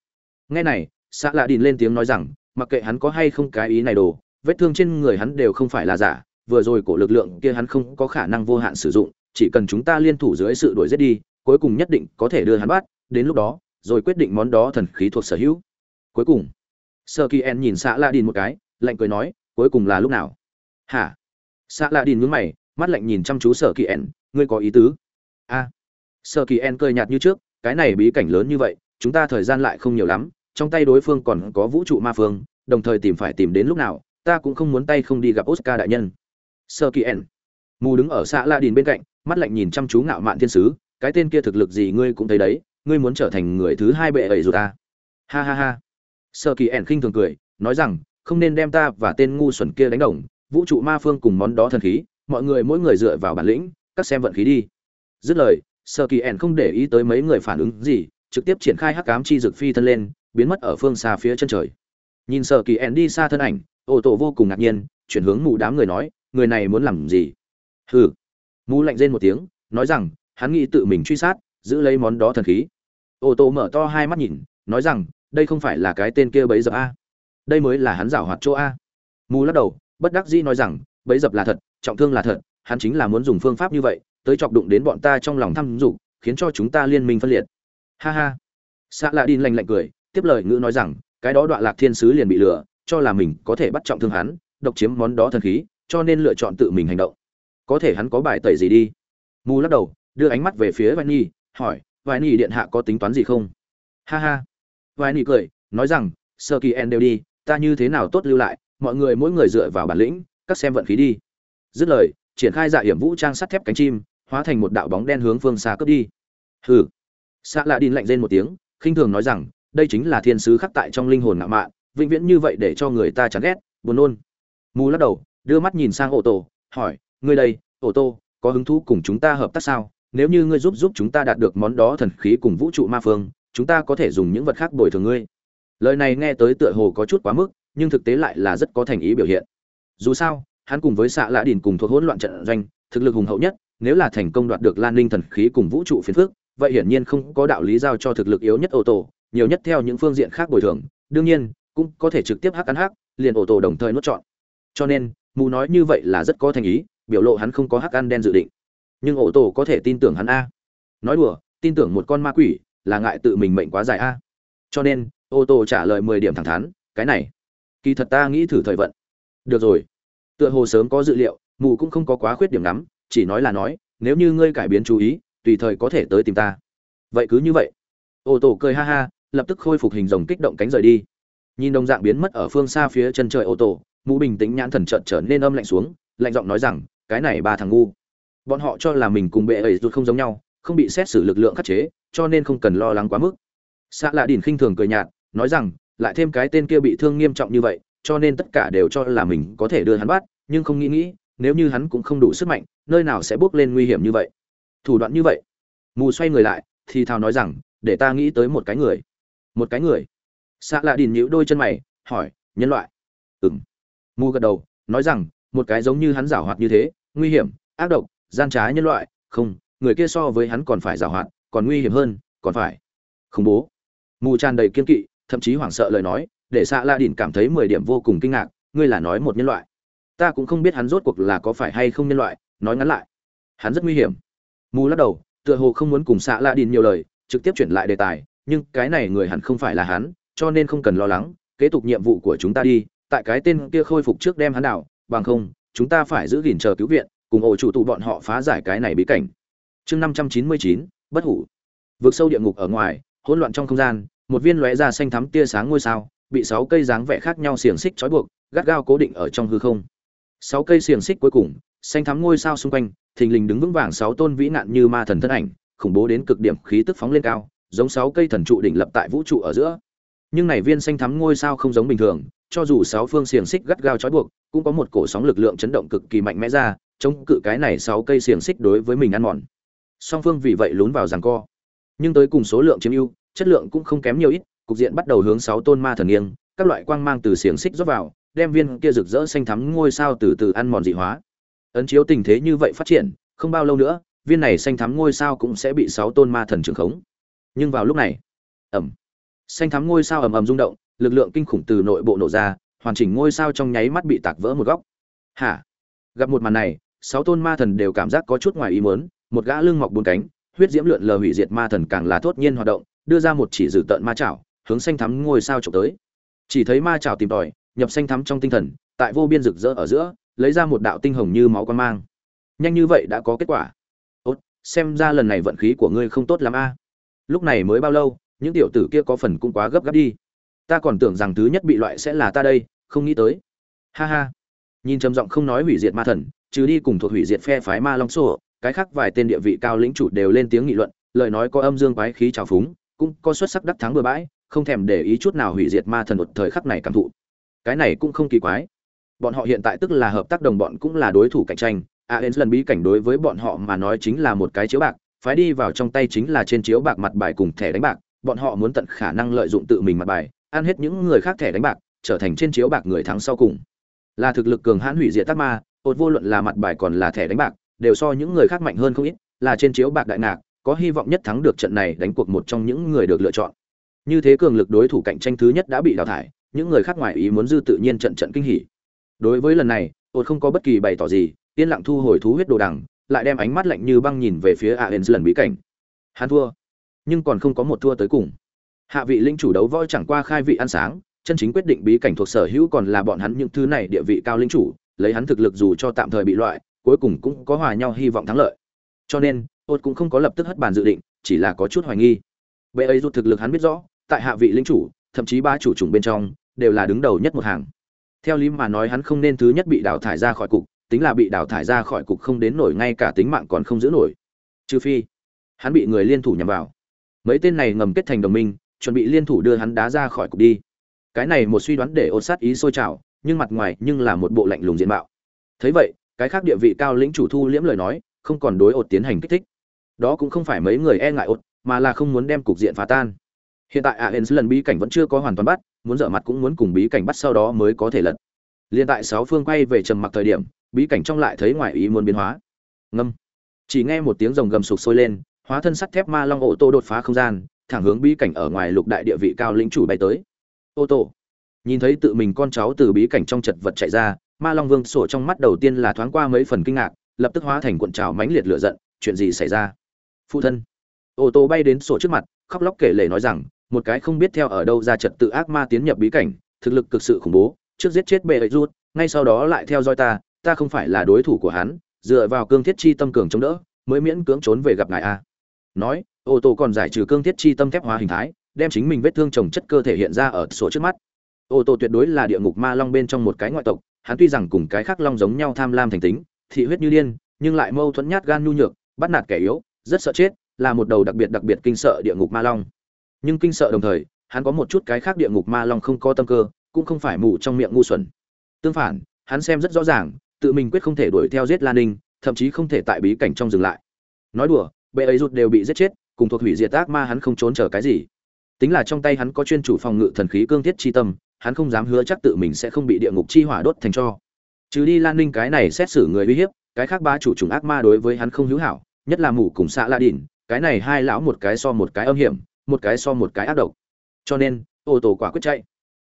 Nghe này xạ lạ đình lên tiếng nói rằng, mặc kệ hắn có hay không cái ý này đồ, vết thương trên người hắn đều không phải là giả, vừa rồi cổ lực lượng kia hắn không có khả năng vô hạn sử dụng, chỉ cần chúng ta liên thủ dưới sự đuổi giết đi, cuối cùng nhất định có thể đưa hắn bắt, đến lúc đó, rồi quyết định món đó thần khí thuộc sở hữu. Cuối cùng sơ kỳ en nhìn xạ la đin một cái, lạnh cười nói, cuối cùng là lúc nào? Hả? Xạ la đin nhướng mày, mắt lạnh nhìn chăm chú sở kỳ en, ngươi có ý tứ? A. À. sở kỳ en cười nhạt như trước, cái này bí cảnh lớn như vậy, chúng ta thời gian lại không nhiều lắm, trong tay đối phương còn có vũ trụ ma phương, đồng thời tìm phải tìm đến lúc nào, ta cũng không muốn tay không đi gặp oscar đại nhân. Sơ kỳ en. Mù đứng ở xã la đình bên cạnh, mắt lạnh nhìn chăm chú ngạo mạn thiên sứ, cái tên kia thực lực gì ngươi cũng thấy đấy, ngươi muốn trở thành người thứ hai bệ ấy rồi ta. Ha ha ha sơ kỳ ẻn khinh thường cười, nói rằng, không nên đem ta và tên ngu xuẩn kia đánh đồng, vũ trụ ma phương cùng món đó thần khí, mọi người mỗi người dựa vào bản lĩnh, các xem vận khí đi. Dứt lời, sơ kỳ ẻn không để ý tới mấy người phản ứng gì, trực tiếp triển khai hắc cám chi dực phi thân lên, biến mất ở phương xa phía chân trời. Nhìn sơ kỳ ẻn đi xa thân ảnh, ô tô vô cùng ngạc nhiên, chuyển hướng mù đám người nói, người này muốn làm gì? Hừ. Mù lạnh rên một tiếng, nói rằng, hắn nghĩ tự mình truy sát, giữ lấy món đó thần khí. Ô tô mở to hai mắt nhìn, nói rằng đây không phải là cái tên kia bấy giờ a? Đây mới là hắn giảo hoạt chỗ a. Mù lắc đầu, bất đắc dĩ nói rằng, bấy dập là thật, trọng thương là thật, hắn chính là muốn dùng phương pháp như vậy, tới chọc đụng đến bọn ta trong lòng thăm dục, khiến cho chúng ta liên minh phân liệt. Ha ha. Xạ lạ đin lành lạnh cười, tiếp lời ngữ nói rằng, cái đó đoạn lạc thiên sứ liền bị lừa, cho là mình có thể bắt trọng thương hắn, độc chiếm món đó thần khí, cho nên lựa chọn tự mình hành động. Có thể hắn có bài tẩy gì đi? Mù lắc đầu, đưa ánh mắt về phía vai nhi hỏi vai nhi điện hạ có tính toán gì không? Ha ha vai nhi cười, nói rằng, sơ kỳ en đều đi, ta như thế nào tốt lưu lại, mọi người mỗi người dựa vào bản lĩnh, các xem vận khí đi. Dứt lời, triển khai dạ hiểm vũ trang sắt thép cánh chim, hóa thành một đạo bóng đen hướng phương xa cướp đi. Hừ. Xạ lạ đin lạnh rên một tiếng, khinh thường nói rằng, đây chính là thiên sứ khắc tại trong linh hồn ngạo mạn, vĩnh viễn như vậy để cho người ta chán ghét, buồn nôn. Mù lắc đầu, đưa mắt nhìn sang ô tô, hỏi, ngươi đây, ô tô, có hứng thú cùng chúng ta hợp tác sao? Nếu như ngươi giúp giúp chúng ta đạt được món đó thần khí cùng vũ trụ ma phương chúng ta có thể dùng những vật khác bồi thường ngươi. Lời này nghe tới tựa hồ có chút quá mức, nhưng thực tế lại là rất có thành ý biểu hiện. Dù sao, hắn cùng với xạ lã đình cùng thuộc hỗn loạn trận doanh, thực lực hùng hậu nhất, nếu là thành công đoạt được lan ninh thần khí cùng vũ trụ phiến phước vậy hiển nhiên không có đạo lý giao cho thực lực yếu nhất ô tô, nhiều nhất theo những phương diện khác bồi thường. Đương nhiên, cũng có thể trực tiếp hắc ăn hắc, liền ô tô đồng thời nuốt chọn cho nên, mù nói như vậy là rất có thành ý, biểu lộ hắn không có hắc ăn đen dự định. Nhưng ô tô có thể tin tưởng hắn a. Nói đùa, tin tưởng một con ma quỷ là ngại tự mình mệnh quá dài a. Cho nên, ô tô trả lời mười điểm thẳng thắn, cái này, kỳ thật ta nghĩ thử thời vận. Được rồi. Tựa hồ sớm có dự liệu, mù cũng không có quá khuyết điểm lắm, chỉ nói là nói, nếu như ngươi cải biến chú ý, tùy thời có thể tới tìm ta. Vậy cứ như vậy. Ô tô cười ha ha, lập tức khôi phục hình rồng kích động cánh rời đi. Nhìn đồng dạng biến mất ở phương xa phía chân trời ô tô mũ bình tĩnh nhãn thần trợn trở nên âm lạnh xuống, lạnh giọng nói rằng, cái này ba thằng ngu. Bọn họ cho là mình cùng bệ ấy rút không giống nhau không bị xét xử lực lượng khắc chế, cho nên không cần lo lắng quá mức. Xạ lạ đỉn khinh thường cười nhạt, nói rằng, lại thêm cái tên kia bị thương nghiêm trọng như vậy, cho nên tất cả đều cho là mình có thể đưa hắn bắt, nhưng không nghĩ nghĩ, nếu như hắn cũng không đủ sức mạnh, nơi nào sẽ bước lên nguy hiểm như vậy. Thủ đoạn như vậy. Mù xoay người lại, thì thào nói rằng, để ta nghĩ tới một cái người. Một cái người. Xạ lạ đìn nhíu đôi chân mày, hỏi, nhân loại? Ừng mù gật đầu, nói rằng, một cái giống như hắn giảo hoạt như thế, nguy hiểm, ác độc, gian trá nhân loại, không người kia so với hắn còn phải giàu hoạt còn nguy hiểm hơn, còn phải khủng bố. Mù tràn đầy kiên kỵ, thậm chí hoảng sợ lời nói, để Sạ la Đỉnh cảm thấy mười điểm vô cùng kinh ngạc, ngươi là nói một nhân loại. Ta cũng không biết hắn rốt cuộc là có phải hay không nhân loại, nói ngắn lại, hắn rất nguy hiểm. Mù lắc đầu, tựa hồ không muốn cùng Sạ la Đỉnh nhiều lời, trực tiếp chuyển lại đề tài, nhưng cái này người hẳn không phải là hắn, cho nên không cần lo lắng, kế tục nhiệm vụ của chúng ta đi, tại cái tên kia khôi phục trước đem hắn đảo bằng không, chúng ta phải giữ gìn chờ cứu viện, cùng ổ chủ tụ bọn họ phá giải cái này bí cảnh chương năm trăm chín mươi chín, bất hủ. Vượt sâu địa ngục ở ngoài, hỗn loạn trong không gian, một viên lóe ra xanh thắm tia sáng ngôi sao, bị sáu cây dáng vẻ khác nhau xiềng xích trói buộc, gắt gao cố định ở trong hư không. Sáu cây xiềng xích cuối cùng, xanh thắm ngôi sao xung quanh, thình lình đứng vững vàng sáu tôn vĩ nạn như ma thần thân ảnh, khủng bố đến cực điểm khí tức phóng lên cao, giống sáu cây thần trụ đỉnh lập tại vũ trụ ở giữa. Nhưng này viên xanh thắm ngôi sao không giống bình thường, cho dù sáu phương xiềng xích gắt gao trói buộc, cũng có một cổ sóng lực lượng chấn động cực kỳ mạnh mẽ ra, chống cự cái này sáu cây xiềng xích đối với mình ăn mòn song phương vì vậy lún vào giằng co. Nhưng tới cùng số lượng chiếm ưu, chất lượng cũng không kém nhiều ít, cục diện bắt đầu hướng sáu tôn ma thần nghiêng, các loại quang mang từ xiềng xích rót vào, đem viên kia rực rỡ xanh thắm ngôi sao từ từ ăn mòn dị hóa. Ấn chiếu tình thế như vậy phát triển, không bao lâu nữa, viên này xanh thắm ngôi sao cũng sẽ bị sáu tôn ma thần chưởng khống. Nhưng vào lúc này ẩm xanh thắm ngôi sao ầm ầm rung động, lực lượng kinh khủng từ nội bộ nổ ra, hoàn chỉnh ngôi sao trong nháy mắt bị tạc vỡ một góc. Hả? Gặp một màn này, sáu tôn ma thần đều cảm giác có chút ngoài ý muốn một gã lưng mọc bốn cánh, huyết diễm lượn lờ hủy diệt ma thần càng là thốt nhiên hoạt động, đưa ra một chỉ dử tợn ma chảo, hướng xanh thắm ngôi sao trộm tới. Chỉ thấy ma chảo tìm tòi, nhập xanh thắm trong tinh thần, tại vô biên rực rỡ ở giữa, lấy ra một đạo tinh hồng như máu quan mang. Nhanh như vậy đã có kết quả. Ốt, xem ra lần này vận khí của ngươi không tốt lắm a. Lúc này mới bao lâu, những tiểu tử kia có phần cũng quá gấp gáp đi. Ta còn tưởng rằng thứ nhất bị loại sẽ là ta đây, không nghĩ tới. Ha ha. Nhìn trầm giọng không nói hủy diệt ma thần, trừ đi cùng thuộc hủy diệt phe phái ma long sổ cái khác vài tên địa vị cao lĩnh chủ đều lên tiếng nghị luận, lời nói có âm dương quái khí trào phúng, cũng có xuất sắc đắc thắng bừa bãi, không thèm để ý chút nào hủy diệt ma thần một thời khắc này cảm thụ. Cái này cũng không kỳ quái. Bọn họ hiện tại tức là hợp tác đồng bọn cũng là đối thủ cạnh tranh. Aens lần bí cảnh đối với bọn họ mà nói chính là một cái chiếu bạc, phái đi vào trong tay chính là trên chiếu bạc mặt bài cùng thẻ đánh bạc. Bọn họ muốn tận khả năng lợi dụng tự mình mặt bài, ăn hết những người khác thẻ đánh bạc, trở thành trên chiếu bạc người thắng sau cùng. Là thực lực cường hãn hủy diệt tát ma ột vô luận là mặt bài còn là thẻ đánh bạc đều so những người khác mạnh hơn không ít là trên chiếu bạc đại ngạc, có hy vọng nhất thắng được trận này đánh cuộc một trong những người được lựa chọn. Như thế cường lực đối thủ cạnh tranh thứ nhất đã bị đào thải những người khác ngoài ý muốn dư tự nhiên trận trận kinh hỉ. Đối với lần này tôi không có bất kỳ bày tỏ gì yên lặng thu hồi thú huyết đồ đằng lại đem ánh mắt lạnh như băng nhìn về phía aens lần bí cảnh. Hắn thua nhưng còn không có một thua tới cùng. Hạ vị linh chủ đấu võ chẳng qua khai vị ăn sáng chân chính quyết định bí cảnh thuộc sở hữu còn là bọn hắn những thứ này địa vị cao linh chủ lấy hắn thực lực dù cho tạm thời bị loại cuối cùng cũng có hòa nhau hy vọng thắng lợi. Cho nên ột cũng không có lập tức hất bàn dự định, chỉ là có chút hoài nghi. Bệ ấy rút thực lực hắn biết rõ, tại hạ vị linh chủ, thậm chí ba chủ chủng bên trong, đều là đứng đầu nhất một hàng. Theo lý mà nói hắn không nên thứ nhất bị đào thải ra khỏi cục, tính là bị đào thải ra khỏi cục không đến nổi, ngay cả tính mạng còn không giữ nổi. Trừ phi, hắn bị người liên thủ nhằm vào. Mấy tên này ngầm kết thành đồng minh, chuẩn bị liên thủ đưa hắn đá ra khỏi cục đi. Cái này một suy đoán để ôn sát ý sôi trào, nhưng mặt ngoài nhưng là một bộ lạnh lùng diện mạo. Thấy vậy cái khác địa vị cao lĩnh chủ thu liễm lời nói, không còn đối ột tiến hành kích thích. Đó cũng không phải mấy người e ngại ột, mà là không muốn đem cục diện phá tan. Hiện tại aens lần bí cảnh vẫn chưa có hoàn toàn bắt, muốn dở mặt cũng muốn cùng bí cảnh bắt sau đó mới có thể lật. Liên tại sáu phương quay về trầm mặc thời điểm, bí cảnh trong lại thấy ngoài ý muốn biến hóa. Ngâm. Chỉ nghe một tiếng rồng gầm sục sôi lên, hóa thân sắt thép ma long ô tô đột phá không gian, thẳng hướng bí cảnh ở ngoài lục đại địa vị cao lĩnh chủ bay tới. Ô tô. Nhìn thấy tự mình con cháu từ bí cảnh trong chật vật chạy ra ma long vương sổ trong mắt đầu tiên là thoáng qua mấy phần kinh ngạc, lập tức hóa thành cuộn trào mãnh liệt lửa giận, chuyện gì xảy ra? Phụ thân, ô tô bay đến sổ trước mặt, khóc lóc kể lể nói rằng, một cái không biết theo ở đâu ra trật tự ác ma tiến nhập bí cảnh, thực lực cực sự khủng bố, trước giết chết bệ ấy rút, ngay sau đó lại theo dõi ta ta không phải là đối thủ của hắn, dựa vào cương thiết chi tâm cường chống đỡ, mới miễn cưỡng trốn về gặp ngài a. Nói, ô tô còn giải trừ cương thiết chi tâm thép hóa hình thái, đem chính mình vết thương trồng chất cơ thể hiện ra ở sổ trước mắt. Ô tô tuyệt đối là địa ngục ma long bên trong một cái ngoại tộc hắn tuy rằng cùng cái khác long giống nhau tham lam thành tính, thị huyết như điên, nhưng lại mâu thuẫn nhát gan nhu nhược, bắt nạt kẻ yếu, rất sợ chết, là một đầu đặc biệt đặc biệt kinh sợ địa ngục ma long. Nhưng kinh sợ đồng thời, hắn có một chút cái khác địa ngục ma long không có tâm cơ, cũng không phải mù trong miệng ngu xuẩn. Tương phản, hắn xem rất rõ ràng, tự mình quyết không thể đuổi theo giết lan ninh, thậm chí không thể tại bí cảnh trong dừng lại. Nói đùa, bệ ấy rụt đều bị giết chết, cùng thuộc hủy diệt ác ma hắn không trốn chờ cái gì. Tính là trong tay hắn có chuyên chủ phòng ngự thần khí cương thiết chi tâm hắn không dám hứa chắc tự mình sẽ không bị địa ngục chi hỏa đốt thành cho. Trừ đi lan ninh cái này xét xử người uy hiếp, cái khác ba chủ trùng ác ma đối với hắn không hữu hảo, nhất là mù cùng xạ la đỉn cái này hai lão một cái so một cái âm hiểm, một cái so một cái ác độc. Cho nên, ô tô quả quyết chạy.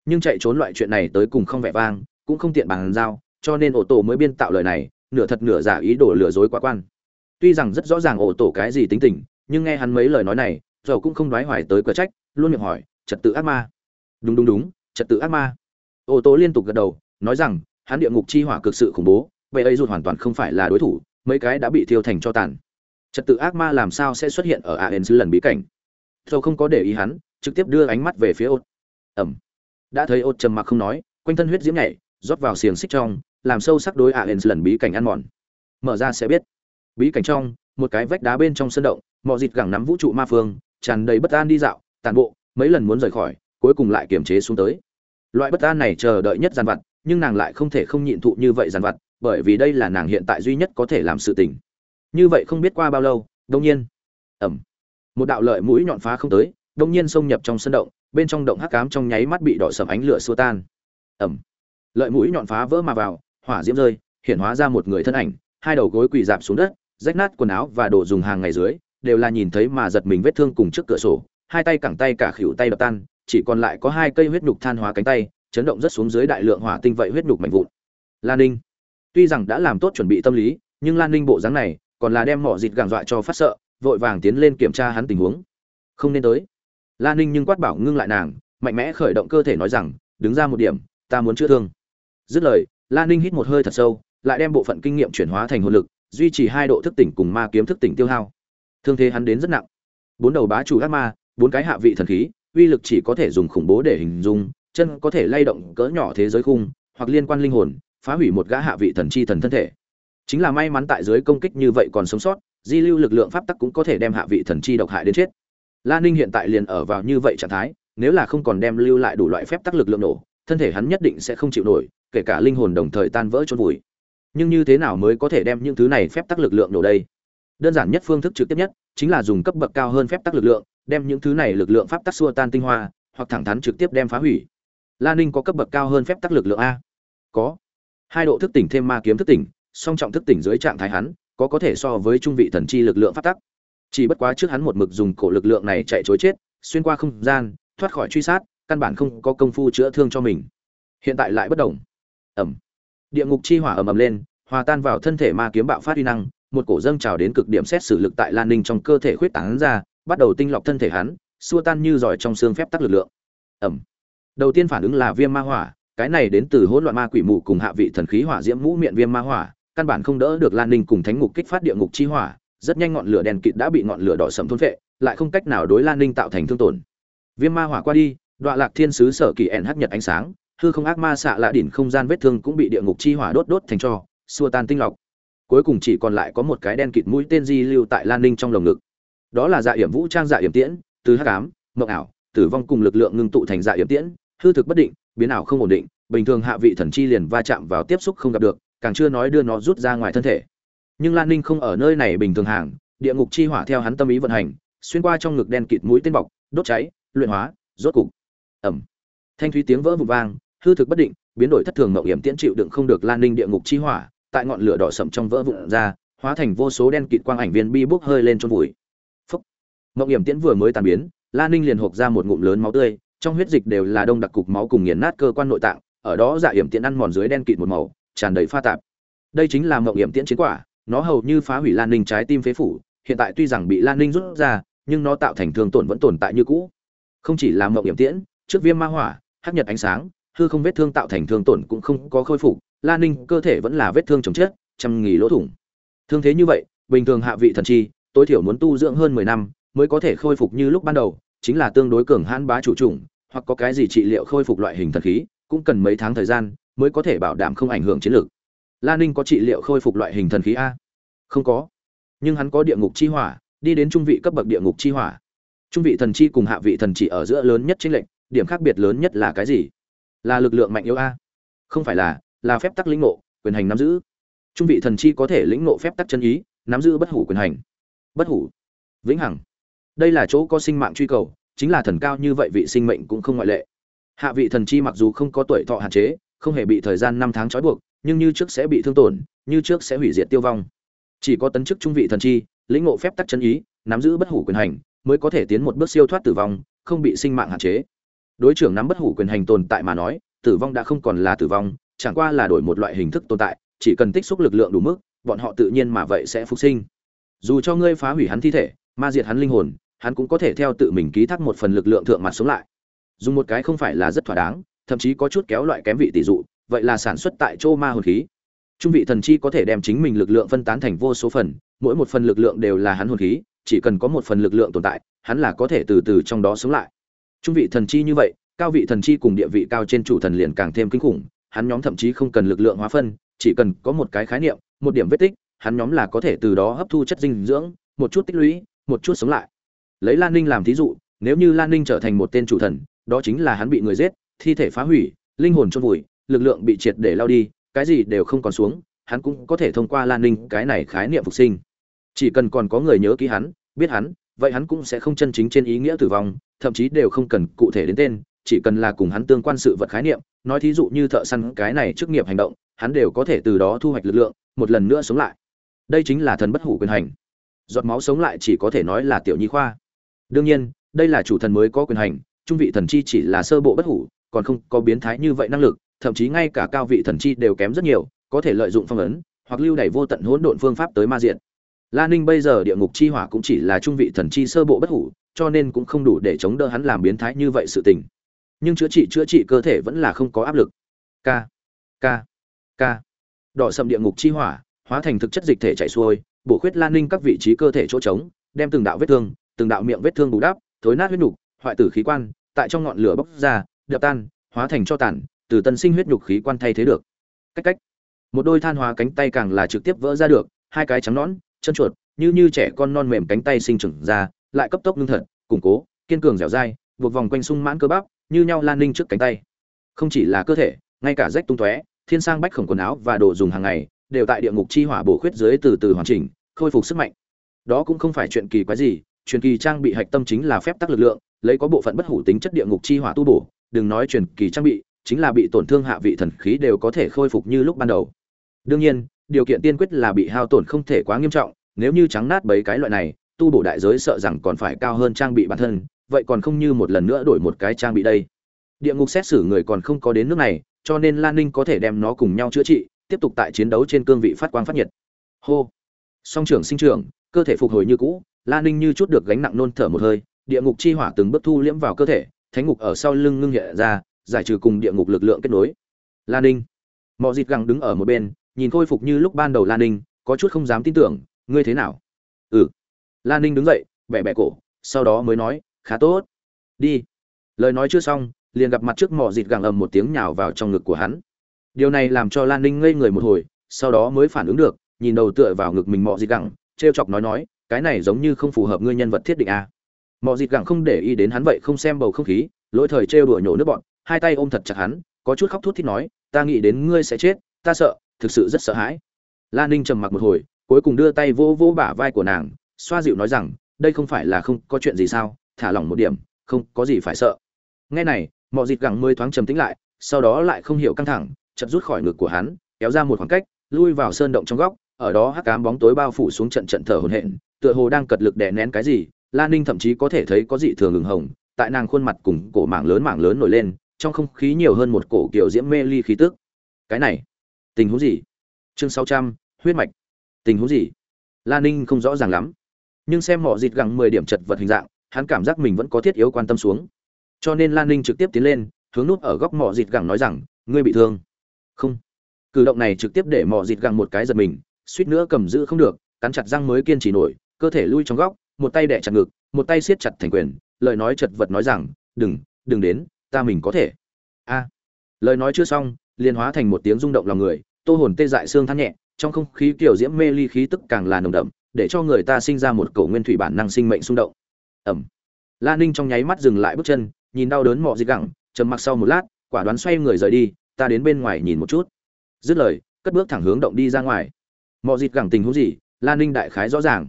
Nhưng chạy trốn loại chuyện này tới cùng không vẻ vang, cũng không tiện bàn giao, cho nên ô tô mới biên tạo lời này, nửa thật nửa giả ý đồ lừa dối quá quan. Tuy rằng rất rõ ràng ô tô cái gì tính tình, nhưng nghe hắn mấy lời nói này, dầu cũng không đoái hoài tới cửa trách, luôn miệng hỏi, trật tự ác ma. Đúng đúng đúng trật tự ác ma. Ô tô liên tục gật đầu, nói rằng, hắn địa ngục chi hỏa cực sự khủng bố, vậy ấy rụt hoàn toàn không phải là đối thủ, mấy cái đã bị thiêu thành cho tàn. Trật tự ác ma làm sao sẽ xuất hiện ở aen lần bí cảnh? Dầu không có để ý hắn, trực tiếp đưa ánh mắt về phía ốt. Ẩm. Đã thấy ốt trầm mặc không nói, quanh thân huyết diễm nhảy, rót vào xiềng xích trong, làm sâu sắc đối aen lần bí cảnh ăn mòn. Mở ra sẽ biết. Bí cảnh trong, một cái vách đá bên trong sân động mọi dịt gẳng nắm vũ trụ ma phương, tràn đầy bất an đi dạo, tàn bộ, mấy lần muốn rời khỏi cuối cùng lại kiềm chế xuống tới. Loại bất an này chờ đợi nhất giàn vặt, nhưng nàng lại không thể không nhịn thụ như vậy giàn vặt, bởi vì đây là nàng hiện tại duy nhất có thể làm sự tình. Như vậy không biết qua bao lâu, đông nhiên ẩm một đạo lợi mũi nhọn phá không tới, đông nhiên xông nhập trong sân động, bên trong động hắc cám trong nháy mắt bị đỏ sầm ánh lửa xua tan. Ẩm lợi mũi nhọn phá vỡ mà vào, hỏa diễm rơi, hiện hóa ra một người thân ảnh, hai đầu gối quỳ dạp xuống đất, rách nát quần áo và đồ dùng hàng ngày dưới, đều là nhìn thấy mà giật mình vết thương cùng trước cửa sổ, hai tay cẳng tay cả khỉu tay đập tan chỉ còn lại có hai cây huyết nhục than hóa cánh tay, chấn động rất xuống dưới đại lượng hỏa tinh vậy huyết nhục mạnh vụn. Lan ninh, tuy rằng đã làm tốt chuẩn bị tâm lý, nhưng lan ninh bộ dáng này còn là đem mỏ dịt gàng dọa cho phát sợ, vội vàng tiến lên kiểm tra hắn tình huống. Không nên tới. Lan ninh nhưng quát bảo ngưng lại nàng, mạnh mẽ khởi động cơ thể nói rằng, đứng ra một điểm, ta muốn chữa thương. Dứt lời, lan ninh hít một hơi thật sâu, lại đem bộ phận kinh nghiệm chuyển hóa thành hồn lực, duy trì hai độ thức tỉnh cùng ma kiếm thức tỉnh tiêu hao. Thương thế hắn đến rất nặng. Bốn đầu bá chủ ác ma, bốn cái hạ vị thần khí uy lực chỉ có thể dùng khủng bố để hình dung, chân có thể lay động cỡ nhỏ thế giới khung, hoặc liên quan linh hồn, phá hủy một gã hạ vị thần chi thần thân thể. Chính là may mắn tại dưới công kích như vậy còn sống sót, di lưu lực lượng pháp tắc cũng có thể đem hạ vị thần chi độc hại đến chết. La ninh hiện tại liền ở vào như vậy trạng thái, nếu là không còn đem lưu lại đủ loại phép tắc lực lượng nổ, thân thể hắn nhất định sẽ không chịu nổi, kể cả linh hồn đồng thời tan vỡ chôn vùi. Nhưng như thế nào mới có thể đem những thứ này phép tắc lực lượng nổ đây? Đơn giản nhất phương thức trực tiếp nhất, chính là dùng cấp bậc cao hơn phép tắc lực lượng đem những thứ này lực lượng pháp tắc xua tan tinh hoa, hoặc thẳng thắn trực tiếp đem phá hủy. Lan ninh có cấp bậc cao hơn phép tắc lực lượng a? Có. Hai độ thức tỉnh thêm ma kiếm thức tỉnh, song trọng thức tỉnh dưới trạng thái hắn, có có thể so với trung vị thần chi lực lượng pháp tắc. Chỉ bất quá trước hắn một mực dùng cổ lực lượng này chạy chối chết, xuyên qua không gian, thoát khỏi truy sát, căn bản không có công phu chữa thương cho mình. Hiện tại lại bất động. Ẩm. Địa ngục chi hỏa ầm ầm lên, hòa tan vào thân thể ma kiếm bạo phát uy năng, một cổ dâng trào đến cực điểm xét xử lực tại lan ninh trong cơ thể khuyết tán ra bắt đầu tinh lọc thân thể hắn, xua tan như giỏi trong xương phép tắc lực lượng. Ẩm. Đầu tiên phản ứng là viêm ma hỏa, cái này đến từ hỗn loạn ma quỷ mù cùng hạ vị thần khí hỏa diễm mũ miệng viêm ma hỏa, căn bản không đỡ được lan ninh cùng thánh ngục kích phát địa ngục chi hỏa, rất nhanh ngọn lửa đèn kịt đã bị ngọn lửa đỏ sầm thôn phệ, lại không cách nào đối lan ninh tạo thành thương tổn. Viêm ma hỏa qua đi đoạn lạc thiên sứ sở kỳ ẻn hắc nhật ánh sáng, hư không ác ma xạ lạ đỉnh không gian vết thương cũng bị địa ngục chi hỏa đốt đốt thành cho, xua tan tinh lọc. Cuối cùng chỉ còn lại có một cái đen kịt mũi tên di lưu tại lan ninh trong lồng ngực đó là dạ hiểm vũ trang dạ hiểm tiễn, từ hắc ám, mộng ảo, tử vong cùng lực lượng ngưng tụ thành dạ hiểm tiễn, hư thực bất định, biến ảo không ổn định, bình thường hạ vị thần chi liền va chạm vào tiếp xúc không gặp được, càng chưa nói đưa nó rút ra ngoài thân thể. Nhưng lan ninh không ở nơi này bình thường hàng, địa ngục chi hỏa theo hắn tâm ý vận hành, xuyên qua trong ngực đen kịt mũi tên bọc, đốt cháy, luyện hóa, rốt cục. Ẩm thanh thúy tiếng vỡ vụn vang, hư thực bất định, biến đổi thất thường mậu hiểm tiễn chịu đựng không được lan ninh địa ngục chi hỏa, tại ngọn lửa đỏ sậm trong vỡ vụn ra, hóa thành vô số đen kịt quang ảnh viên bi bốc hơi lên trong vùi. Mộng hiểm tiễn vừa mới tàn biến lan ninh liền hộp ra một ngụm lớn máu tươi, trong huyết dịch đều là đông đặc cục máu cùng nghiền nát cơ quan nội tạng, ở đó dạ hiểm tiễn ăn mòn dưới đen kịt một màu, tràn đầy pha tạp. Đây chính là mộng hiểm tiễn chiến quả, nó hầu như phá hủy lan ninh trái tim phế phủ, hiện tại tuy rằng bị lan ninh rút ra, nhưng nó tạo thành thương tổn vẫn tồn tại như cũ. Không chỉ là mộng hiểm tiễn, trước viêm ma hỏa, hắc nhật ánh sáng, hư không vết thương tạo thành thương tổn cũng không có khôi phục lan ninh cơ thể vẫn là vết thương chồng chết, trăm nghỉ lỗ thủng. Thương thế như vậy, bình thường hạ vị thần chi, tối thiểu muốn tu dưỡng hơn mười năm mới có thể khôi phục như lúc ban đầu, chính là tương đối cường hãn bá chủ chủng hoặc có cái gì trị liệu khôi phục loại hình thần khí, cũng cần mấy tháng thời gian mới có thể bảo đảm không ảnh hưởng chiến lược. Lan ninh có trị liệu khôi phục loại hình thần khí a? Không có. Nhưng hắn có địa ngục chi hỏa, đi đến trung vị cấp bậc địa ngục chi hỏa. Trung vị thần chi cùng hạ vị thần chỉ ở giữa lớn nhất chính lệnh điểm khác biệt lớn nhất là cái gì? Là lực lượng mạnh yếu a. Không phải là là phép tắc lĩnh ngộ, quyền hành nắm giữ. Trung vị thần chi có thể lĩnh ngộ phép tắc chân ý, nắm giữ bất hủ quyền hành. Bất hủ. Vĩnh hằng đây là chỗ có sinh mạng truy cầu, chính là thần cao như vậy vị sinh mệnh cũng không ngoại lệ. Hạ vị thần chi mặc dù không có tuổi thọ hạn chế, không hề bị thời gian năm tháng trói buộc, nhưng như trước sẽ bị thương tổn, như trước sẽ hủy diệt tiêu vong. Chỉ có tấn chức trung vị thần chi, lĩnh ngộ phép tắc chân ý, nắm giữ bất hủ quyền hành, mới có thể tiến một bước siêu thoát tử vong, không bị sinh mạng hạn chế. Đối trưởng nắm bất hủ quyền hành tồn tại mà nói, tử vong đã không còn là tử vong, chẳng qua là đổi một loại hình thức tồn tại, chỉ cần tích xúc lực lượng đủ mức, bọn họ tự nhiên mà vậy sẽ phục sinh. Dù cho ngươi phá hủy hắn thi thể, ma diệt hắn linh hồn hắn cũng có thể theo tự mình ký thác một phần lực lượng thượng mặt sống lại. Dùng một cái không phải là rất thỏa đáng, thậm chí có chút kéo loại kém vị tỷ dụ, vậy là sản xuất tại chỗ ma hồn khí. Trung vị thần chi có thể đem chính mình lực lượng phân tán thành vô số phần, mỗi một phần lực lượng đều là hắn hồn khí, chỉ cần có một phần lực lượng tồn tại, hắn là có thể từ từ trong đó sống lại. Trung vị thần chi như vậy, cao vị thần chi cùng địa vị cao trên chủ thần liền càng thêm kinh khủng, hắn nhóm thậm chí không cần lực lượng hóa phân, chỉ cần có một cái khái niệm, một điểm vết tích, hắn nhóm là có thể từ đó hấp thu chất dinh dưỡng, một chút tích lũy, một chút sống lại lấy lan ninh làm thí dụ, nếu như lan ninh trở thành một tên chủ thần, đó chính là hắn bị người giết, thi thể phá hủy, linh hồn chôn vùi, lực lượng bị triệt để lao đi, cái gì đều không còn xuống, hắn cũng có thể thông qua lan ninh cái này khái niệm phục sinh. Chỉ cần còn có người nhớ ký hắn, biết hắn, vậy hắn cũng sẽ không chân chính trên ý nghĩa tử vong, thậm chí đều không cần cụ thể đến tên, chỉ cần là cùng hắn tương quan sự vật khái niệm, nói thí dụ như thợ săn cái này chức nghiệp hành động, hắn đều có thể từ đó thu hoạch lực lượng, một lần nữa sống lại. Đây chính là thần bất hủ quyền hành. Giọt máu sống lại chỉ có thể nói là tiểu nhi khoa đương nhiên, đây là chủ thần mới có quyền hành, trung vị thần chi chỉ là sơ bộ bất hủ, còn không có biến thái như vậy năng lực, thậm chí ngay cả cao vị thần chi đều kém rất nhiều, có thể lợi dụng phong ấn, hoặc lưu đẩy vô tận hỗn độn phương pháp tới ma diện. La ninh bây giờ địa ngục chi hỏa cũng chỉ là trung vị thần chi sơ bộ bất hủ, cho nên cũng không đủ để chống đỡ hắn làm biến thái như vậy sự tình. Nhưng chữa trị chữa trị cơ thể vẫn là không có áp lực. K k k. Đỏ sầm địa ngục chi hỏa, hóa thành thực chất dịch thể chảy xuôi, bổ khuyết lan ninh các vị trí cơ thể chỗ trống, đem từng đạo vết thương từng đạo miệng vết thương bù đắp, thối nát huyết nhục, hoại tử khí quan, tại trong ngọn lửa bốc ra, đập tan, hóa thành cho tàn, từ tân sinh huyết nhục khí quan thay thế được. Cách cách. Một đôi than hóa cánh tay càng là trực tiếp vỡ ra được, hai cái trắng nõn, chân chuột, như như trẻ con non mềm cánh tay sinh trưởng ra, lại cấp tốc ngưng thật, củng cố, kiên cường dẻo dai, buộc vòng quanh sung mãn cơ bắp, như nhau lan ninh trước cánh tay. Không chỉ là cơ thể, ngay cả rách tung tóe, thiên sang bách khổng quần áo và đồ dùng hàng ngày, đều tại địa ngục chi hỏa bổ khuyết dưới từ từ hoàn chỉnh, khôi phục sức mạnh. Đó cũng không phải chuyện kỳ quái gì truyền kỳ trang bị hạch tâm chính là phép tắc lực lượng, lấy có bộ phận bất hủ tính chất địa ngục chi hỏa tu bổ, đừng nói truyền kỳ trang bị, chính là bị tổn thương hạ vị thần khí đều có thể khôi phục như lúc ban đầu. Đương nhiên, điều kiện tiên quyết là bị hao tổn không thể quá nghiêm trọng, nếu như trắng nát bấy cái loại này, tu bổ đại giới sợ rằng còn phải cao hơn trang bị bản thân, vậy còn không như một lần nữa đổi một cái trang bị đây. Địa ngục xét xử người còn không có đến nước này, cho nên lan ninh có thể đem nó cùng nhau chữa trị, tiếp tục tại chiến đấu trên cương vị phát quang phát nhiệt. Hô. Song trưởng sinh trưởng, cơ thể phục hồi như cũ lan ninh như chút được gánh nặng nôn thở một hơi, địa ngục chi hỏa từng bước thu liễm vào cơ thể, thánh ngục ở sau lưng ngưng hiện ra, giải trừ cùng địa ngục lực lượng kết nối. Lan ninh. Mộ Dịch gằng đứng ở một bên, nhìn khôi phục như lúc ban đầu lan ninh, có chút không dám tin tưởng, ngươi thế nào? Ừ. Lan ninh đứng dậy bẻ bẻ cổ, sau đó mới nói, khá tốt. Đi. Lời nói chưa xong, liền gặp mặt trước Mộ Dịch gẳng ầm một tiếng nhào vào trong ngực của hắn. Điều này làm cho lan ninh ngây người một hồi, sau đó mới phản ứng được, nhìn đầu tựa vào ngực mình Mộ Dịch gẳng, trêu chọc nói nói cái này giống như không phù hợp ngươi nhân vật thiết định à. mọ dịt gẳng không để ý đến hắn vậy không xem bầu không khí, lỗi thời trêu đùa nhổ nước bọn, hai tay ôm thật chặt hắn, có chút khóc thút thít nói, ta nghĩ đến ngươi sẽ chết, ta sợ, thực sự rất sợ hãi lan ninh trầm mặc một hồi, cuối cùng đưa tay vỗ vỗ bả vai của nàng, xoa dịu nói rằng, đây không phải là không có chuyện gì sao, thả lỏng một điểm, không có gì phải sợ nghe này mọi dịt gẳng mới thoáng trầm tĩnh lại, sau đó lại không hiểu căng thẳng chật rút khỏi ngực của hắn, kéo ra một khoảng cách, lui vào sơn động trong góc, ở đó hắc cám bóng tối bao phủ xuống trận trận thở hổn hển tựa hồ đang cật lực đè nén cái gì lan ninh thậm chí có thể thấy có dị thường ngừng hồng, tại nàng khuôn mặt cùng cổ mảng lớn mảng lớn nổi lên, trong không khí nhiều hơn một cổ kiểu diễm mê ly khí tức. Cái này, tình huống gì? Chương sáu trăm, huyết mạch. Tình huống gì? Lan ninh không rõ ràng lắm. Nhưng xem họ dịt gẳng mười điểm chật vật hình dạng, hắn cảm giác mình vẫn có thiết yếu quan tâm xuống. Cho nên lan ninh trực tiếp tiến lên, hướng nút ở góc mỏ dịt gẳng nói rằng, ngươi bị thương. Không. Cử động này trực tiếp để mỏ dịt gẳng một cái giật mình, suýt nữa cầm giữ không được, cắn chặt răng mới kiên trì nổi cơ thể lui trong góc, một tay đẻ chặt ngực, một tay siết chặt thành quyền, lời nói chật vật nói rằng, đừng đừng đến, ta mình có thể. A. Lời nói chưa xong, liền hóa thành một tiếng rung động lòng người, tô hồn tê dại xương than nhẹ, trong không khí kiểu diễm mê ly khí tức càng là nồng đậm, để cho người ta sinh ra một cổ nguyên thủy bản năng sinh mệnh xung động. Ẩm la ninh trong nháy mắt dừng lại bước chân, nhìn đau đớn mọ dịch gẳng, trầm mặc sau một lát, quả đoán xoay người rời đi, ta đến bên ngoài nhìn một chút. Dứt lời, cất bước thẳng hướng động đi ra ngoài. Mọ dịch gẳng tình huống gì lan ninh đại khái rõ ràng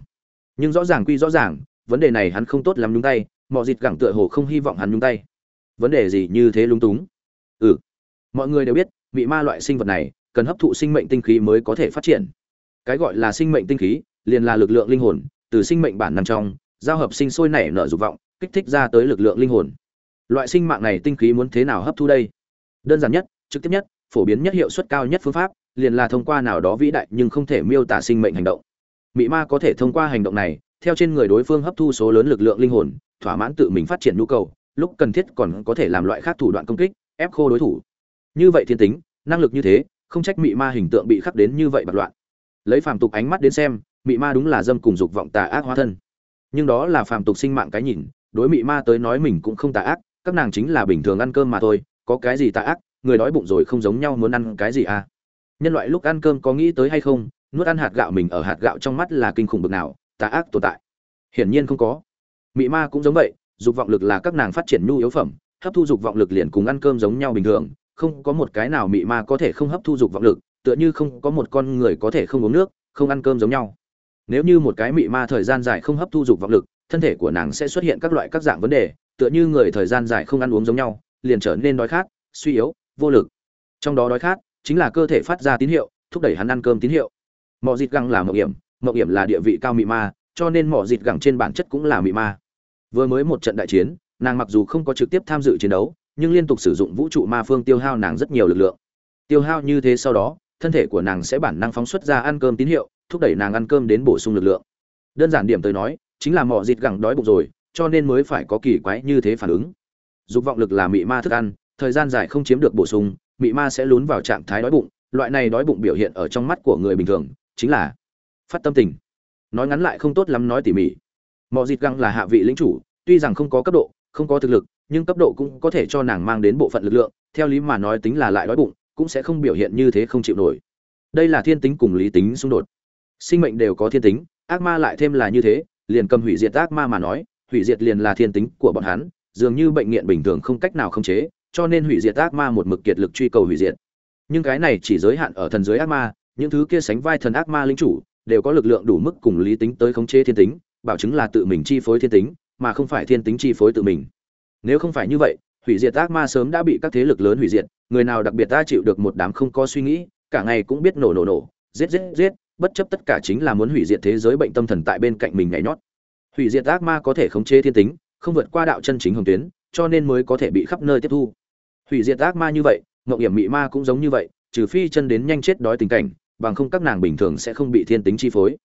nhưng rõ ràng quy rõ ràng, vấn đề này hắn không tốt lắm nhúng tay mọi dịt gẳng tựa hồ không hy vọng hắn nhúng tay. Vấn đề gì như thế lung túng? Ừ mọi người đều biết bị ma loại sinh vật này, cần hấp thụ sinh mệnh tinh khí mới có thể phát triển. Cái gọi là sinh mệnh tinh khí, liền là lực lượng linh hồn, từ sinh mệnh bản năng trong, giao hợp sinh sôi nảy nở dục vọng, kích thích ra tới lực lượng linh hồn. Loại sinh mạng này tinh khí muốn thế nào hấp thu đây? Đơn giản nhất, trực tiếp nhất, phổ biến nhất hiệu suất cao nhất phương pháp, liền là thông qua nào đó vĩ đại nhưng không thể miêu tả sinh mệnh hành động mị ma có thể thông qua hành động này, theo trên người đối phương hấp thu số lớn lực lượng linh hồn, thỏa mãn tự mình phát triển nhu cầu, lúc cần thiết còn có thể làm loại khác thủ đoạn công kích, ép khô đối thủ. Như vậy thiên tính, năng lực như thế, không trách mị ma hình tượng bị khắc đến như vậy bật loạn. Lấy phàm tục ánh mắt đến xem, mị ma đúng là dâm cùng dục vọng tà ác hóa thân. Nhưng đó là phàm tục sinh mạng cái nhìn, đối mị ma tới nói mình cũng không tà ác, các nàng chính là bình thường ăn cơm mà thôi, có cái gì tà ác, người đói bụng rồi không giống nhau muốn ăn cái gì à? Nhân loại lúc ăn cơm có nghĩ tới hay không nuốt ăn hạt gạo mình ở hạt gạo trong mắt là kinh khủng bực nào, tà ác tồn tại. Hiển nhiên không có. Mị ma cũng giống vậy, dục vọng lực là các nàng phát triển nhu yếu phẩm, hấp thu dục vọng lực liền cùng ăn cơm giống nhau bình thường, không có một cái nào mị ma có thể không hấp thu dục vọng lực, tựa như không có một con người có thể không uống nước, không ăn cơm giống nhau. Nếu như một cái mị ma thời gian dài không hấp thu dục vọng lực, thân thể của nàng sẽ xuất hiện các loại các dạng vấn đề, tựa như người thời gian dài không ăn uống giống nhau, liền trở nên đói khát, suy yếu, vô lực. Trong đó đói khát chính là cơ thể phát ra tín hiệu, thúc đẩy hắn ăn cơm tín hiệu mỏ dịt găng là mậu hiểm mậu hiểm là địa vị cao mị ma, cho nên mỏ dịt gẳng trên bản chất cũng là mị ma. Vừa mới một trận đại chiến, nàng mặc dù không có trực tiếp tham dự chiến đấu, nhưng liên tục sử dụng vũ trụ ma phương tiêu hao nàng rất nhiều lực lượng. Tiêu hao như thế sau đó, thân thể của nàng sẽ bản năng phóng xuất ra ăn cơm tín hiệu, thúc đẩy nàng ăn cơm đến bổ sung lực lượng. Đơn giản điểm tới nói, chính là mỏ dịt gẳng đói bụng rồi, cho nên mới phải có kỳ quái như thế phản ứng. Dục vọng lực là mị ma thức ăn, thời gian dài không chiếm được bổ sung, mị ma sẽ lún vào trạng thái đói bụng, loại này đói bụng biểu hiện ở trong mắt của người bình thường chính là phát tâm tình. Nói ngắn lại không tốt lắm nói tỉ mỉ. Mọi dịt găng là hạ vị lĩnh chủ, tuy rằng không có cấp độ, không có thực lực, nhưng cấp độ cũng có thể cho nàng mang đến bộ phận lực lượng, theo lý mà nói tính là lại đói bụng, cũng sẽ không biểu hiện như thế không chịu nổi. Đây là thiên tính cùng lý tính xung đột. Sinh mệnh đều có thiên tính, ác ma lại thêm là như thế, liền cầm hủy diệt ác ma mà nói, hủy diệt liền là thiên tính của bọn hắn, dường như bệnh nghiện bình thường không cách nào khống chế, cho nên hủy diệt ác ma một mực kiệt lực truy cầu hủy diệt. Nhưng cái này chỉ giới hạn ở thần giới ác ma những thứ kia sánh vai thần ác ma linh chủ đều có lực lượng đủ mức cùng lý tính tới khống chế thiên tính, bảo chứng là tự mình chi phối thiên tính, mà không phải thiên tính chi phối tự mình. Nếu không phải như vậy, hủy diệt ác ma sớm đã bị các thế lực lớn hủy diệt, người nào đặc biệt ta chịu được một đám không có suy nghĩ, cả ngày cũng biết nổ nổ nổ, giết giết giết, bất chấp tất cả chính là muốn hủy diệt thế giới bệnh tâm thần tại bên cạnh mình nhảy nhót. Hủy diệt ác ma có thể khống chế thiên tính, không vượt qua đạo chân chính hồng tuyến, cho nên mới có thể bị khắp nơi tiếp thu. Hủy diệt ác ma như vậy mộng hiểm mị ma cũng giống như vậy, trừ phi chân đến nhanh chết đói tình cảnh bằng không các nàng bình thường sẽ không bị thiên tính chi phối.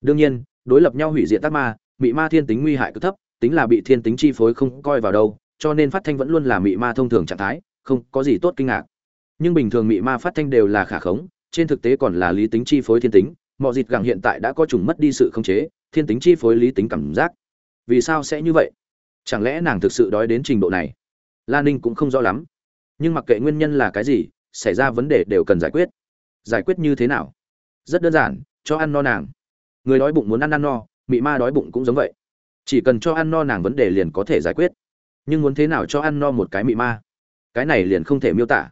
Đương nhiên, đối lập nhau hủy diệt tác ma, mị ma thiên tính nguy hại cực thấp, tính là bị thiên tính chi phối không coi vào đâu, cho nên phát thanh vẫn luôn là mị ma thông thường trạng thái, không có gì tốt kinh ngạc. Nhưng bình thường mị ma phát thanh đều là khả khống, trên thực tế còn là lý tính chi phối thiên tính, mọi dịt gẳng hiện tại đã có trùng mất đi sự khống chế, thiên tính chi phối lý tính cảm giác. Vì sao sẽ như vậy? Chẳng lẽ nàng thực sự đói đến trình độ này? Lan ninh cũng không rõ lắm. Nhưng mặc kệ nguyên nhân là cái gì, xảy ra vấn đề đều cần giải quyết giải quyết như thế nào? Rất đơn giản, cho ăn no nàng. Người đói bụng muốn ăn ăn no, mị ma đói bụng cũng giống vậy. Chỉ cần cho ăn no nàng vấn đề liền có thể giải quyết. Nhưng muốn thế nào cho ăn no một cái mị ma? Cái này liền không thể miêu tả.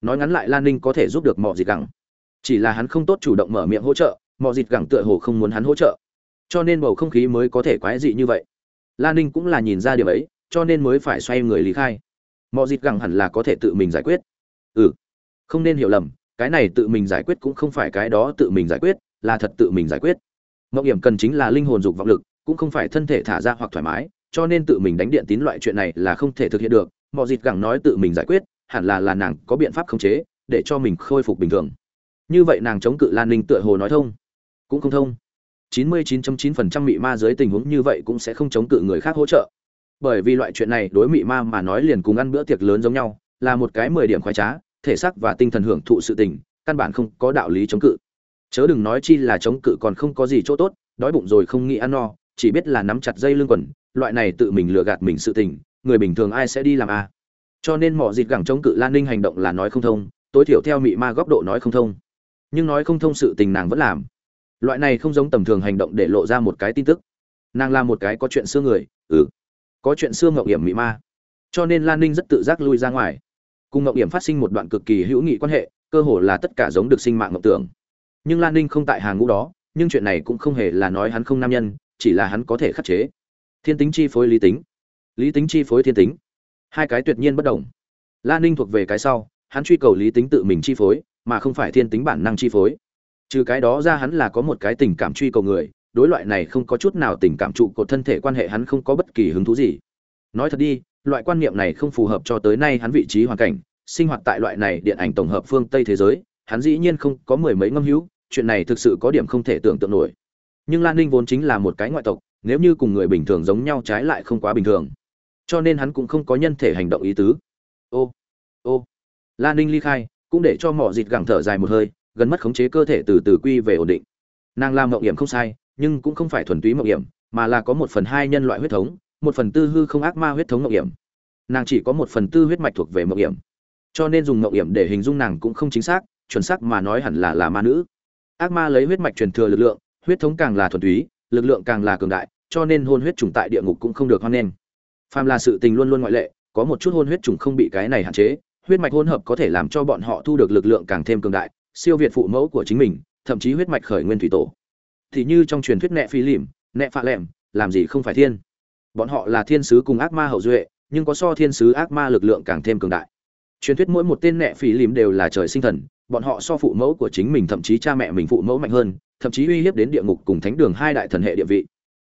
Nói ngắn lại lan ninh có thể giúp được mọi dịt gẳng. Chỉ là hắn không tốt chủ động mở miệng hỗ trợ mọi dịt gẳng tựa hồ không muốn hắn hỗ trợ. Cho nên bầu không khí mới có thể quái dị như vậy. Lan ninh cũng là nhìn ra điều ấy, cho nên mới phải xoay người lý khai. Mọi dịt gẳng hẳn là có thể tự mình giải quyết. Ừ. Không nên hiểu lầm cái này tự mình giải quyết cũng không phải cái đó tự mình giải quyết, là thật tự mình giải quyết. Mộng hiểm cần chính là linh hồn dục vọng lực, cũng không phải thân thể thả ra hoặc thoải mái, cho nên tự mình đánh điện tín loại chuyện này là không thể thực hiện được. Mọi dịt gẳng nói tự mình giải quyết, hẳn là là nàng có biện pháp khống chế, để cho mình khôi phục bình thường. Như vậy nàng chống cự lan ninh tựa hồ nói thông. Cũng không thông. 99.9% mị ma dưới tình huống như vậy cũng sẽ không chống cự người khác hỗ trợ. Bởi vì loại chuyện này đối mị ma mà nói liền cùng ăn bữa tiệc lớn giống nhau, là một cái mười điểm khoái trá thể xác và tinh thần hưởng thụ sự tình, căn bản không có đạo lý chống cự. Chớ đừng nói chi là chống cự còn không có gì chỗ tốt, đói bụng rồi không nghĩ ăn no, chỉ biết là nắm chặt dây lưng quần, loại này tự mình lừa gạt mình sự tình, người bình thường ai sẽ đi làm a à? cho nên mỏ dịt gẳng chống cự lan ninh hành động là nói không thông, tối thiểu theo mị ma góc độ nói không thông. Nhưng nói không thông sự tình nàng vẫn làm. Loại này không giống tầm thường hành động để lộ ra một cái tin tức. Nàng là một cái có chuyện xưa người ừ. Có chuyện xưa ngậu hiểm mị ma. Cho nên lan ninh rất tự giác lui ra ngoài cùng ngọc điểm phát sinh một đoạn cực kỳ hữu nghị quan hệ, cơ hồ là tất cả giống được sinh mạng ngọc tưởng. Nhưng lan ninh không tại hàng ngũ đó, nhưng chuyện này cũng không hề là nói hắn không nam nhân, chỉ là hắn có thể khắc chế. Thiên tính chi phối lý tính. Lý tính chi phối thiên tính. Hai cái tuyệt nhiên bất đồng. Lan ninh thuộc về cái sau, hắn truy cầu lý tính tự mình chi phối, mà không phải thiên tính bản năng chi phối. Trừ cái đó ra hắn là có một cái tình cảm truy cầu người, đối loại này không có chút nào tình cảm trụ cột thân thể quan hệ hắn không có bất kỳ hứng thú gì. Nói thật đi loại quan niệm này không phù hợp cho tới nay hắn vị trí hoàn cảnh, sinh hoạt tại loại này điện ảnh tổng hợp phương tây thế giới, hắn dĩ nhiên không có mười mấy ngâm hữu, chuyện này thực sự có điểm không thể tưởng tượng nổi. Nhưng lan ninh vốn chính là một cái ngoại tộc, nếu như cùng người bình thường giống nhau trái lại không quá bình thường. Cho nên hắn cũng không có nhân thể hành động ý tứ. Ô ô. Lan ninh ly khai, cũng để cho mỏ dịt gẳng thở dài một hơi, gần mất khống chế cơ thể từ từ quy về ổn định. Nàng làm mộng hiểm không sai, nhưng cũng không phải thuần túy mộng hiểm, mà là có một phần hai nhân loại huyết thống một phần tư hư không ác ma huyết thống mộng hiểm. Nàng chỉ có một phần tư huyết mạch thuộc về mộng hiểm. Cho nên dùng mộng hiểm để hình dung nàng cũng không chính xác, chuẩn xác mà nói hẳn là là ma nữ. Ác ma lấy huyết mạch truyền thừa lực lượng, huyết thống càng là thuần túy, lực lượng càng là cường đại, cho nên hôn huyết trùng tại địa ngục cũng không được hoan nghênh. Phàm là sự tình luôn luôn ngoại lệ, có một chút hôn huyết trùng không bị cái này hạn chế, huyết mạch hỗn hợp có thể làm cho bọn họ thu được lực lượng càng thêm cường đại, siêu việt phụ mẫu của chính mình, thậm chí huyết mạch khởi nguyên thủy tổ. Thì như trong truyền thuyết nẹ phi lìm, nẹ phạ lẻm làm gì không phải thiên? Bọn họ là thiên sứ cùng ác ma hậu duệ, nhưng có so thiên sứ ác ma lực lượng càng thêm cường đại. Truyền thuyết mỗi một tên nẹ phỉ lìm đều là trời sinh thần, bọn họ so phụ mẫu của chính mình thậm chí cha mẹ mình phụ mẫu mạnh hơn, thậm chí uy hiếp đến địa ngục cùng thánh đường hai đại thần hệ địa vị.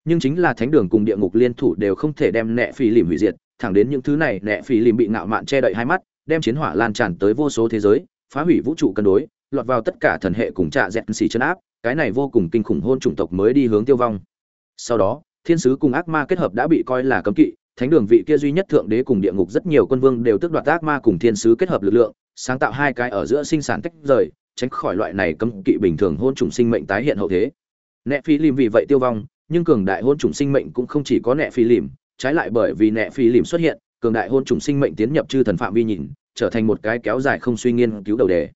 Nhưng chính là thánh đường cùng địa ngục liên thủ đều không thể đem nẹ phỉ lìm hủy diệt, thẳng đến những thứ này nẹ phỉ lìm bị ngạo mạn che đậy hai mắt, đem chiến hỏa lan tràn tới vô số thế giới, phá hủy vũ trụ cân đối, lọt vào tất cả thần hệ cùng trạ dẹn xì chân áp, cái này vô cùng kinh khủng hôn chủng tộc mới đi hướng tiêu vong. Sau đó thiên sứ cùng ác ma kết hợp đã bị coi là cấm kỵ, thánh đường vị kia duy nhất thượng đế cùng địa ngục rất nhiều quân vương đều tước đoạt ác ma cùng thiên sứ kết hợp lực lượng, sáng tạo hai cái ở giữa sinh sản tách rời, tránh khỏi loại này cấm kỵ bình thường hôn trùng sinh mệnh tái hiện hậu thế. Nẹ phi lìm vì vậy tiêu vong, nhưng cường đại hôn trùng sinh mệnh cũng không chỉ có nẹ phi lìm trái lại bởi vì nẹ phi lìm xuất hiện, cường đại hôn trùng sinh mệnh tiến nhập chư thần phạm vi nhìn, trở thành một cái kéo dài không suy nghiên cứu đầu đề.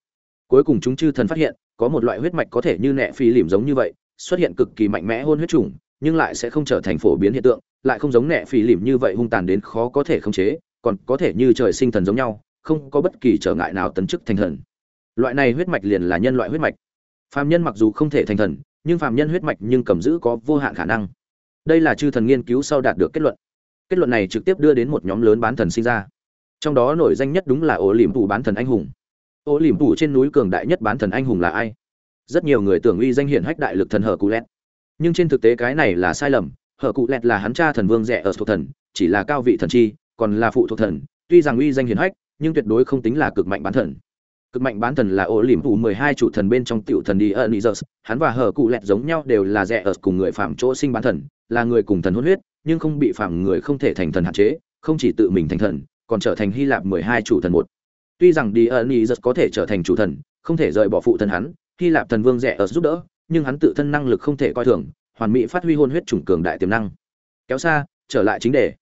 Cuối cùng chúng chư thần phát hiện, có một loại huyết mạch có thể như nẹ phi lìm giống như vậy, xuất hiện cực kỳ mạnh mẽ hôn huyết trùng nhưng lại sẽ không trở thành phổ biến hiện tượng, lại không giống nẹ phỉ lìm như vậy hung tàn đến khó có thể khống chế, còn có thể như trời sinh thần giống nhau, không có bất kỳ trở ngại nào tấn chức thành thần. Loại này huyết mạch liền là nhân loại huyết mạch. Phàm nhân mặc dù không thể thành thần, nhưng phàm nhân huyết mạch nhưng cầm giữ có vô hạn khả năng. Đây là chư thần nghiên cứu sau đạt được kết luận. Kết luận này trực tiếp đưa đến một nhóm lớn bán thần sinh ra. Trong đó nổi danh nhất đúng là Ô Liễm Vũ bán thần anh hùng. Ô Liễm Vũ trên núi cường đại nhất bán thần anh hùng là ai? Rất nhiều người tưởng uy danh hiển hách đại lực thần hở cụ lẹt nhưng trên thực tế cái này là sai lầm, hở cụ lẹt là hắn cha thần vương rẻ ở thuộc thần, chỉ là cao vị thần chi, còn là phụ thuộc thần, tuy rằng uy danh hiển hách, nhưng tuyệt đối không tính là cực mạnh bán thần. Cực mạnh bán thần là ô liềm phủ mười hai chủ thần bên trong tiểu thần đi ân hắn và hở cụ lẹt giống nhau đều là rẻ ở cùng người phạm chỗ sinh bán thần, là người cùng thần hôn huyết, nhưng không bị phạm người không thể thành thần hạn chế, không chỉ tự mình thành thần, còn trở thành hy lạp mười hai chủ thần một. Tuy rằng đi ân có thể trở thành chủ thần, không thể rời bỏ phụ thần hắn, hy lạp thần vương rẻ ở giúp đỡ nhưng hắn tự thân năng lực không thể coi thường, hoàn mỹ phát huy hôn huyết chủng cường đại tiềm năng. Kéo xa, trở lại chính đề.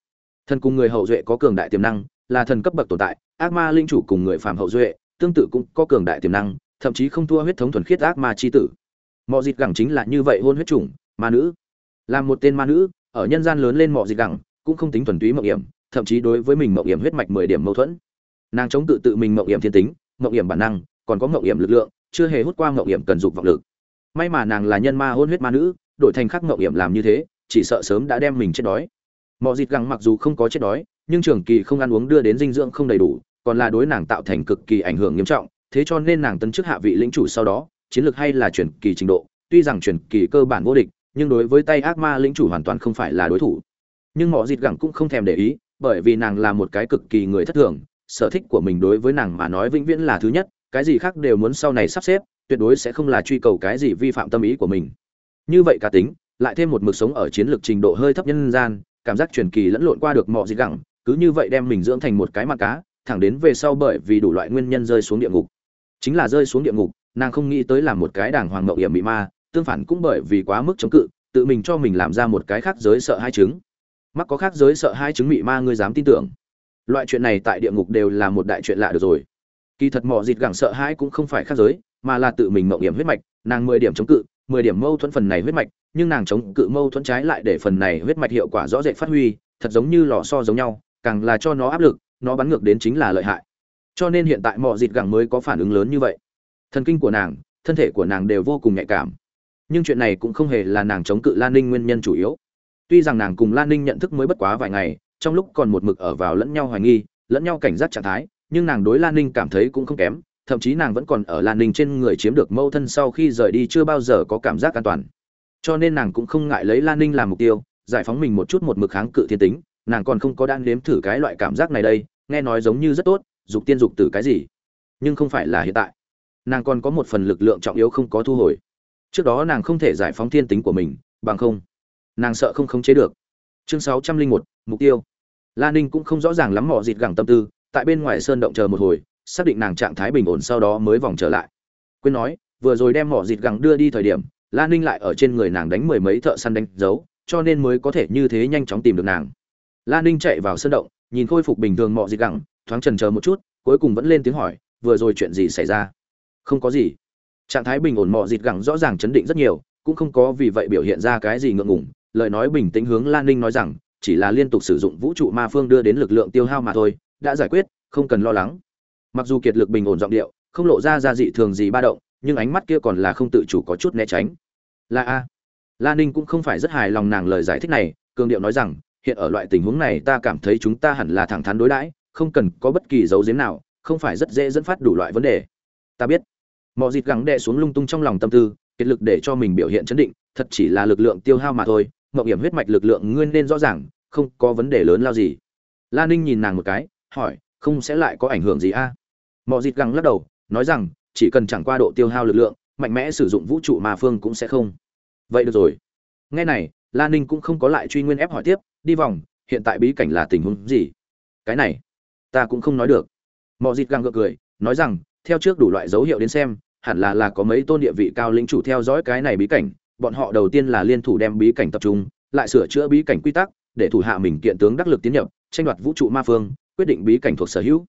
Thần cùng người hậu duệ có cường đại tiềm năng, là thần cấp bậc tồn tại, ác ma linh chủ cùng người phàm hậu duệ tương tự cũng có cường đại tiềm năng, thậm chí không thua huyết thống thuần khiết ác ma chi tử. Mộ Dịch gẳng chính là như vậy hôn huyết chủng, ma nữ. Làm một tên ma nữ, ở nhân gian lớn lên Mộ Dịch gẳng, cũng không tính thuần túy mộng hiểm, thậm chí đối với mình mộng hiểm huyết mạch mười điểm mâu thuẫn. Nàng chống tự tự mình mộng hiểm thiên tính mộng hiểm bản năng, còn có mộng hiểm lực lượng, chưa hề hút qua mộng hiểm cần dục vọng lực may mà nàng là nhân ma hôn huyết ma nữ, đổi thành khắc mộng hiểm làm như thế, chỉ sợ sớm đã đem mình chết đói. Mọi dịt gẳng mặc dù không có chết đói, nhưng trường kỳ không ăn uống đưa đến dinh dưỡng không đầy đủ, còn là đối nàng tạo thành cực kỳ ảnh hưởng nghiêm trọng, thế cho nên nàng tấn chức hạ vị lĩnh chủ sau đó, chiến lược hay là chuyển kỳ trình độ, tuy rằng chuyển kỳ cơ bản vô địch, nhưng đối với tay ác ma lĩnh chủ hoàn toàn không phải là đối thủ. Nhưng mọi dịt gẳng cũng không thèm để ý, bởi vì nàng là một cái cực kỳ người thất thường, sở thích của mình đối với nàng mà nói vĩnh viễn là thứ nhất, cái gì khác đều muốn sau này sắp xếp tuyệt đối sẽ không là truy cầu cái gì vi phạm tâm ý của mình. Như vậy cá tính, lại thêm một mực sống ở chiến lược trình độ hơi thấp nhân gian, cảm giác truyền kỳ lẫn lộn qua được mọi gì gẳng cứ như vậy đem mình dưỡng thành một cái mặt cá, thẳng đến về sau bởi vì đủ loại nguyên nhân rơi xuống địa ngục. Chính là rơi xuống địa ngục, nàng không nghĩ tới làm một cái đàng hoàng mậu hiểm bị ma, tương phản cũng bởi vì quá mức chống cự, tự mình cho mình làm ra một cái khác giới sợ hai chứng. Mắc có khác giới sợ hai chứng bị ma ngươi dám tin tưởng. Loại chuyện này tại địa ngục đều là một đại chuyện lạ được rồi kỳ thật mỏ dịt gẳng sợ hãi cũng không phải khác giới, mà là tự mình mậu hiểm huyết mạch, nàng mười điểm chống cự, mười điểm mâu thuẫn phần này huyết mạch, nhưng nàng chống cự mâu thuẫn trái lại để phần này huyết mạch hiệu quả rõ rệt phát huy, thật giống như lò so giống nhau, càng là cho nó áp lực, nó bắn ngược đến chính là lợi hại. Cho nên hiện tại mỏ dịt gẳng mới có phản ứng lớn như vậy. Thần kinh của nàng, thân thể của nàng đều vô cùng nhạy cảm. Nhưng chuyện này cũng không hề là nàng chống cự lan ninh nguyên nhân chủ yếu. Tuy rằng nàng cùng lan ninh nhận thức mới bất quá vài ngày, trong lúc còn một mực ở vào lẫn nhau hoài nghi, lẫn nhau cảnh giác trạng thái nhưng nàng đối lan ninh cảm thấy cũng không kém, thậm chí nàng vẫn còn ở lan ninh trên người chiếm được mâu thân sau khi rời đi chưa bao giờ có cảm giác an toàn. Cho nên nàng cũng không ngại lấy lan ninh làm mục tiêu, giải phóng mình một chút một mực kháng cự thiên tính, nàng còn không có đang nếm thử cái loại cảm giác này đây, nghe nói giống như rất tốt, dục tiên dục tử cái gì. Nhưng không phải là hiện tại. Nàng còn có một phần lực lượng trọng yếu không có thu hồi. Trước đó nàng không thể giải phóng thiên tính của mình, bằng không, nàng sợ không khống chế được. Chương sáu trăm linh một, mục tiêu. Lan ninh cũng không rõ ràng lắm mỏ dịt gẳng tâm tư tại bên ngoài sơn động chờ một hồi, xác định nàng trạng thái bình ổn sau đó mới vòng trở lại. Quên nói, vừa rồi đem mỏ dịt gẳng đưa đi thời điểm lan ninh lại ở trên người nàng đánh mười mấy thợ săn đánh dấu, cho nên mới có thể như thế nhanh chóng tìm được nàng. Lan ninh chạy vào sơn động, nhìn khôi phục bình thường mỏ dịt gẳng, thoáng trần chờ một chút, cuối cùng vẫn lên tiếng hỏi, vừa rồi chuyện gì xảy ra? Không có gì. Trạng thái bình ổn mỏ dịt gẳng rõ ràng chấn định rất nhiều, cũng không có vì vậy biểu hiện ra cái gì ngượng ngùng, lời nói bình tĩnh hướng lan ninh nói rằng, chỉ là liên tục sử dụng vũ trụ ma phương đưa đến lực lượng tiêu hao mà thôi đã giải quyết, không cần lo lắng. Mặc dù kiệt lực bình ổn giọng điệu, không lộ ra ra dị thường gì ba động, nhưng ánh mắt kia còn là không tự chủ có chút né tránh. Là a. La ninh cũng không phải rất hài lòng nàng lời giải thích này, cường điệu nói rằng, hiện ở loại tình huống này ta cảm thấy chúng ta hẳn là thẳng thắn đối đãi, không cần có bất kỳ dấu diếm nào, không phải rất dễ dẫn phát đủ loại vấn đề. Ta biết. Mọi dịt gắng đệ xuống lung tung trong lòng tâm tư, kiệt lực để cho mình biểu hiện chấn định, thật chỉ là lực lượng tiêu hao mà thôi mậu hiểm huyết mạch lực lượng ngươi nên rõ ràng, không có vấn đề lớn lao gì. La ninh nhìn nàng một cái hỏi, không sẽ lại có ảnh hưởng gì a? À? mọi dịt găng lắc đầu, nói rằng, chỉ cần chẳng qua độ tiêu hao lực lượng, mạnh mẽ sử dụng vũ trụ mà phương cũng sẽ không. Vậy được rồi. Nghe này, la ninh cũng không có lại truy nguyên ép hỏi tiếp, đi vòng, hiện tại bí cảnh là tình huống gì? Cái này, ta cũng không nói được. Mọi dịt găng gượng cười, nói rằng, theo trước đủ loại dấu hiệu đến xem, hẳn là là có mấy tôn địa vị cao lĩnh chủ theo dõi cái này bí cảnh, bọn họ đầu tiên là liên thủ đem bí cảnh tập trung, lại sửa chữa bí cảnh quy tắc, để thủ hạ mình kiện tướng đắc lực tiến nhập, tranh đoạt vũ trụ ma phương quyết định bí cảnh thuộc sở hữu.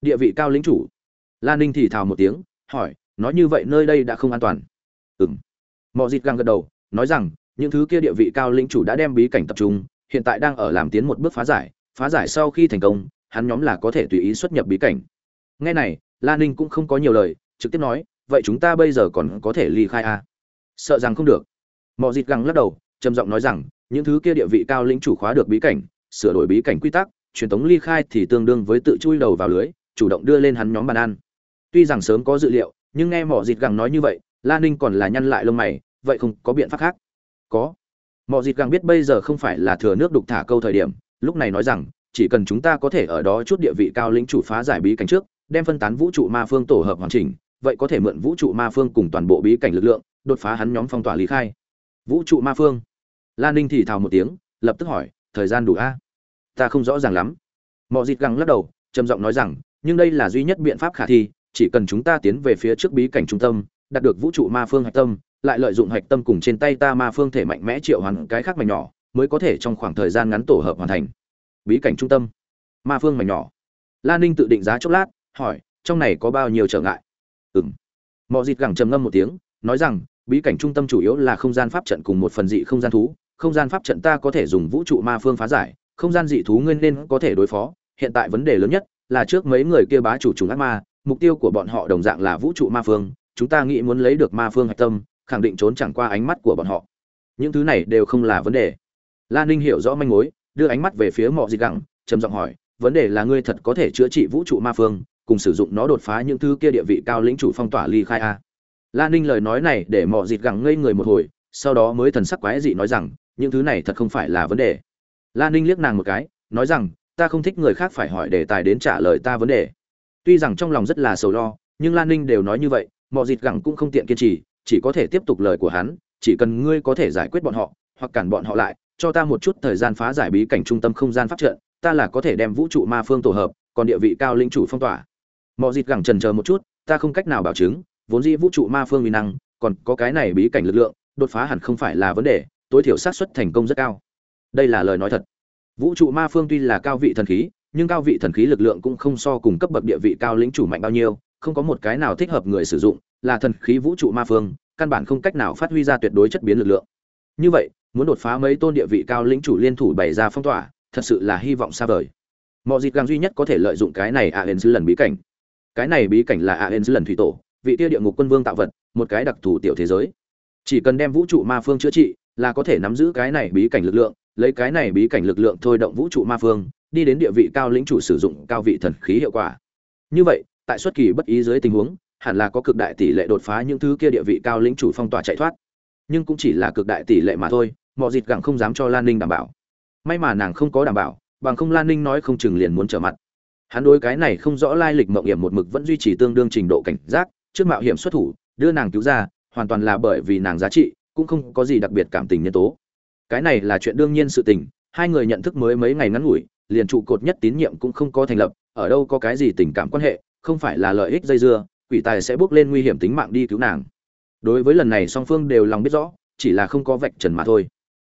Địa vị cao lĩnh chủ. Lan ninh thì thào một tiếng, hỏi, nói như vậy nơi đây đã không an toàn. Ừng mọi dịt găng gật đầu, nói rằng, những thứ kia địa vị cao lĩnh chủ đã đem bí cảnh tập trung, hiện tại đang ở làm tiến một bước phá giải phá giải sau khi thành công, hắn nhóm là có thể tùy ý xuất nhập bí cảnh. Ngay này lan ninh cũng không có nhiều lời, trực tiếp nói, vậy chúng ta bây giờ còn có thể ly khai à? sợ rằng không được. Mọi dịt găng lắc đầu, trầm giọng nói rằng, những thứ kia địa vị cao lĩnh chủ khóa được bí cảnh, sửa đổi bí cảnh quy tắc truyền tống ly khai thì tương đương với tự chui đầu vào lưới, chủ động đưa lên hắn nhóm bàn ăn. Tuy rằng sớm có dự liệu, nhưng nghe mỏ dịt Gẳng nói như vậy, la ninh còn là nhăn lại lông mày, vậy không có biện pháp khác. Có. Mỏ dịt Gẳng biết bây giờ không phải là thừa nước đục thả câu thời điểm, lúc này nói rằng, chỉ cần chúng ta có thể ở đó chút địa vị cao lĩnh chủ phá giải bí cảnh trước, đem phân tán vũ trụ ma phương tổ hợp hoàn chỉnh, vậy có thể mượn vũ trụ ma phương cùng toàn bộ bí cảnh lực lượng, đột phá hắn nhóm phong tỏa lý khai. Vũ trụ ma phương. Lan ninh thì thào một tiếng, lập tức hỏi, thời gian đủ a? Ta không rõ ràng lắm. Mọi dịt găng lắc đầu, trầm giọng nói rằng, nhưng đây là duy nhất biện pháp khả thi, chỉ cần chúng ta tiến về phía trước bí cảnh trung tâm, đạt được vũ trụ ma phương hạch tâm, lại lợi dụng hạch tâm cùng trên tay ta ma phương thể mạnh mẽ triệu hoàn cái khác mảnh nhỏ, mới có thể trong khoảng thời gian ngắn tổ hợp hoàn thành. Bí cảnh trung tâm. Ma phương mảnh nhỏ. Lan ninh tự định giá chốc lát, hỏi, trong này có bao nhiêu trở ngại? Ừng mọi dịt gẳng trầm ngâm một tiếng, nói rằng, bí cảnh trung tâm chủ yếu là không gian pháp trận cùng một phần dị không gian thú, không gian pháp trận ta có thể dùng vũ trụ ma phương phá giải không gian dị thú nguyên nên có thể đối phó. Hiện tại vấn đề lớn nhất là trước mấy người kia bá chủ trùng ác ma, mục tiêu của bọn họ đồng dạng là vũ trụ ma phương. Chúng ta nghĩ muốn lấy được ma phương hạch tâm, khẳng định trốn chẳng qua ánh mắt của bọn họ. Những thứ này đều không là vấn đề. Lan ninh hiểu rõ manh mối, đưa ánh mắt về phía mọ dị gẳng, trầm giọng hỏi, vấn đề là ngươi thật có thể chữa trị vũ trụ ma phương, cùng sử dụng nó đột phá những thứ kia địa vị cao lĩnh chủ phong tỏa ly khai a? Lan ninh lời nói này để mọ dịt gẳng ngây người một hồi, sau đó mới thần sắc quái dị nói rằng, những thứ này thật không phải là vấn đề lan ninh liếc nàng một cái, nói rằng, ta không thích người khác phải hỏi đề tài đến trả lời ta vấn đề. Tuy rằng trong lòng rất là sầu lo, nhưng lan ninh đều nói như vậy mọi dịt gẳng cũng không tiện kiên trì, chỉ có thể tiếp tục lời của hắn, chỉ cần ngươi có thể giải quyết bọn họ, hoặc cản bọn họ lại, cho ta một chút thời gian phá giải bí cảnh trung tâm không gian pháp trận, ta là có thể đem vũ trụ ma phương tổ hợp, còn địa vị cao linh chủ phong tỏa. Mọi dịt gẳng trần chờ một chút, ta không cách nào bảo chứng, vốn dĩ vũ trụ ma phương uy năng, còn có cái này bí cảnh lực lượng, đột phá hẳn không phải là vấn đề, tối thiểu xác suất thành công rất cao đây là lời nói thật. Vũ trụ ma phương tuy là cao vị thần khí, nhưng cao vị thần khí lực lượng cũng không so cùng cấp bậc địa vị cao lĩnh chủ mạnh bao nhiêu, không có một cái nào thích hợp người sử dụng, là thần khí vũ trụ ma phương, căn bản không cách nào phát huy ra tuyệt đối chất biến lực lượng. Như vậy, muốn đột phá mấy tôn địa vị cao lĩnh chủ liên thủ bày ra phong tỏa, thật sự là hy vọng xa vời. Mọi dịp càng duy nhất có thể lợi dụng cái này a hên dư lần bí cảnh. Cái này bí cảnh là a hên dư lần thủy tổ, vị tiêu địa ngục quân vương tạo vật, một cái đặc thù tiểu thế giới. Chỉ cần đem vũ trụ ma phương chữa trị, là có thể nắm giữ cái này bí cảnh lực lượng lấy cái này bí cảnh lực lượng thôi động vũ trụ ma phương, đi đến địa vị cao lĩnh chủ sử dụng cao vị thần khí hiệu quả. Như vậy, tại xuất kỳ bất ý dưới tình huống, hẳn là có cực đại tỷ lệ đột phá những thứ kia địa vị cao lĩnh chủ phong tỏa chạy thoát. Nhưng cũng chỉ là cực đại tỷ lệ mà thôi, mọi dịt gặng không dám cho lan ninh đảm bảo. May mà nàng không có đảm bảo, bằng không lan ninh nói không chừng liền muốn trở mặt. Hắn đối cái này không rõ lai lịch mộng hiểm một mực vẫn duy trì tương đương trình độ cảnh giác, trước mạo hiểm xuất thủ, đưa nàng cứu ra, hoàn toàn là bởi vì nàng giá trị, cũng không có gì đặc biệt cảm tình nhân tố cái này là chuyện đương nhiên sự tình, hai người nhận thức mới mấy ngày ngắn ngủi, liền trụ cột nhất tín nhiệm cũng không có thành lập, ở đâu có cái gì tình cảm quan hệ, không phải là lợi ích dây dưa, quỷ tài sẽ bước lên nguy hiểm tính mạng đi cứu nàng. Đối với lần này song phương đều lòng biết rõ, chỉ là không có vạch trần mà thôi.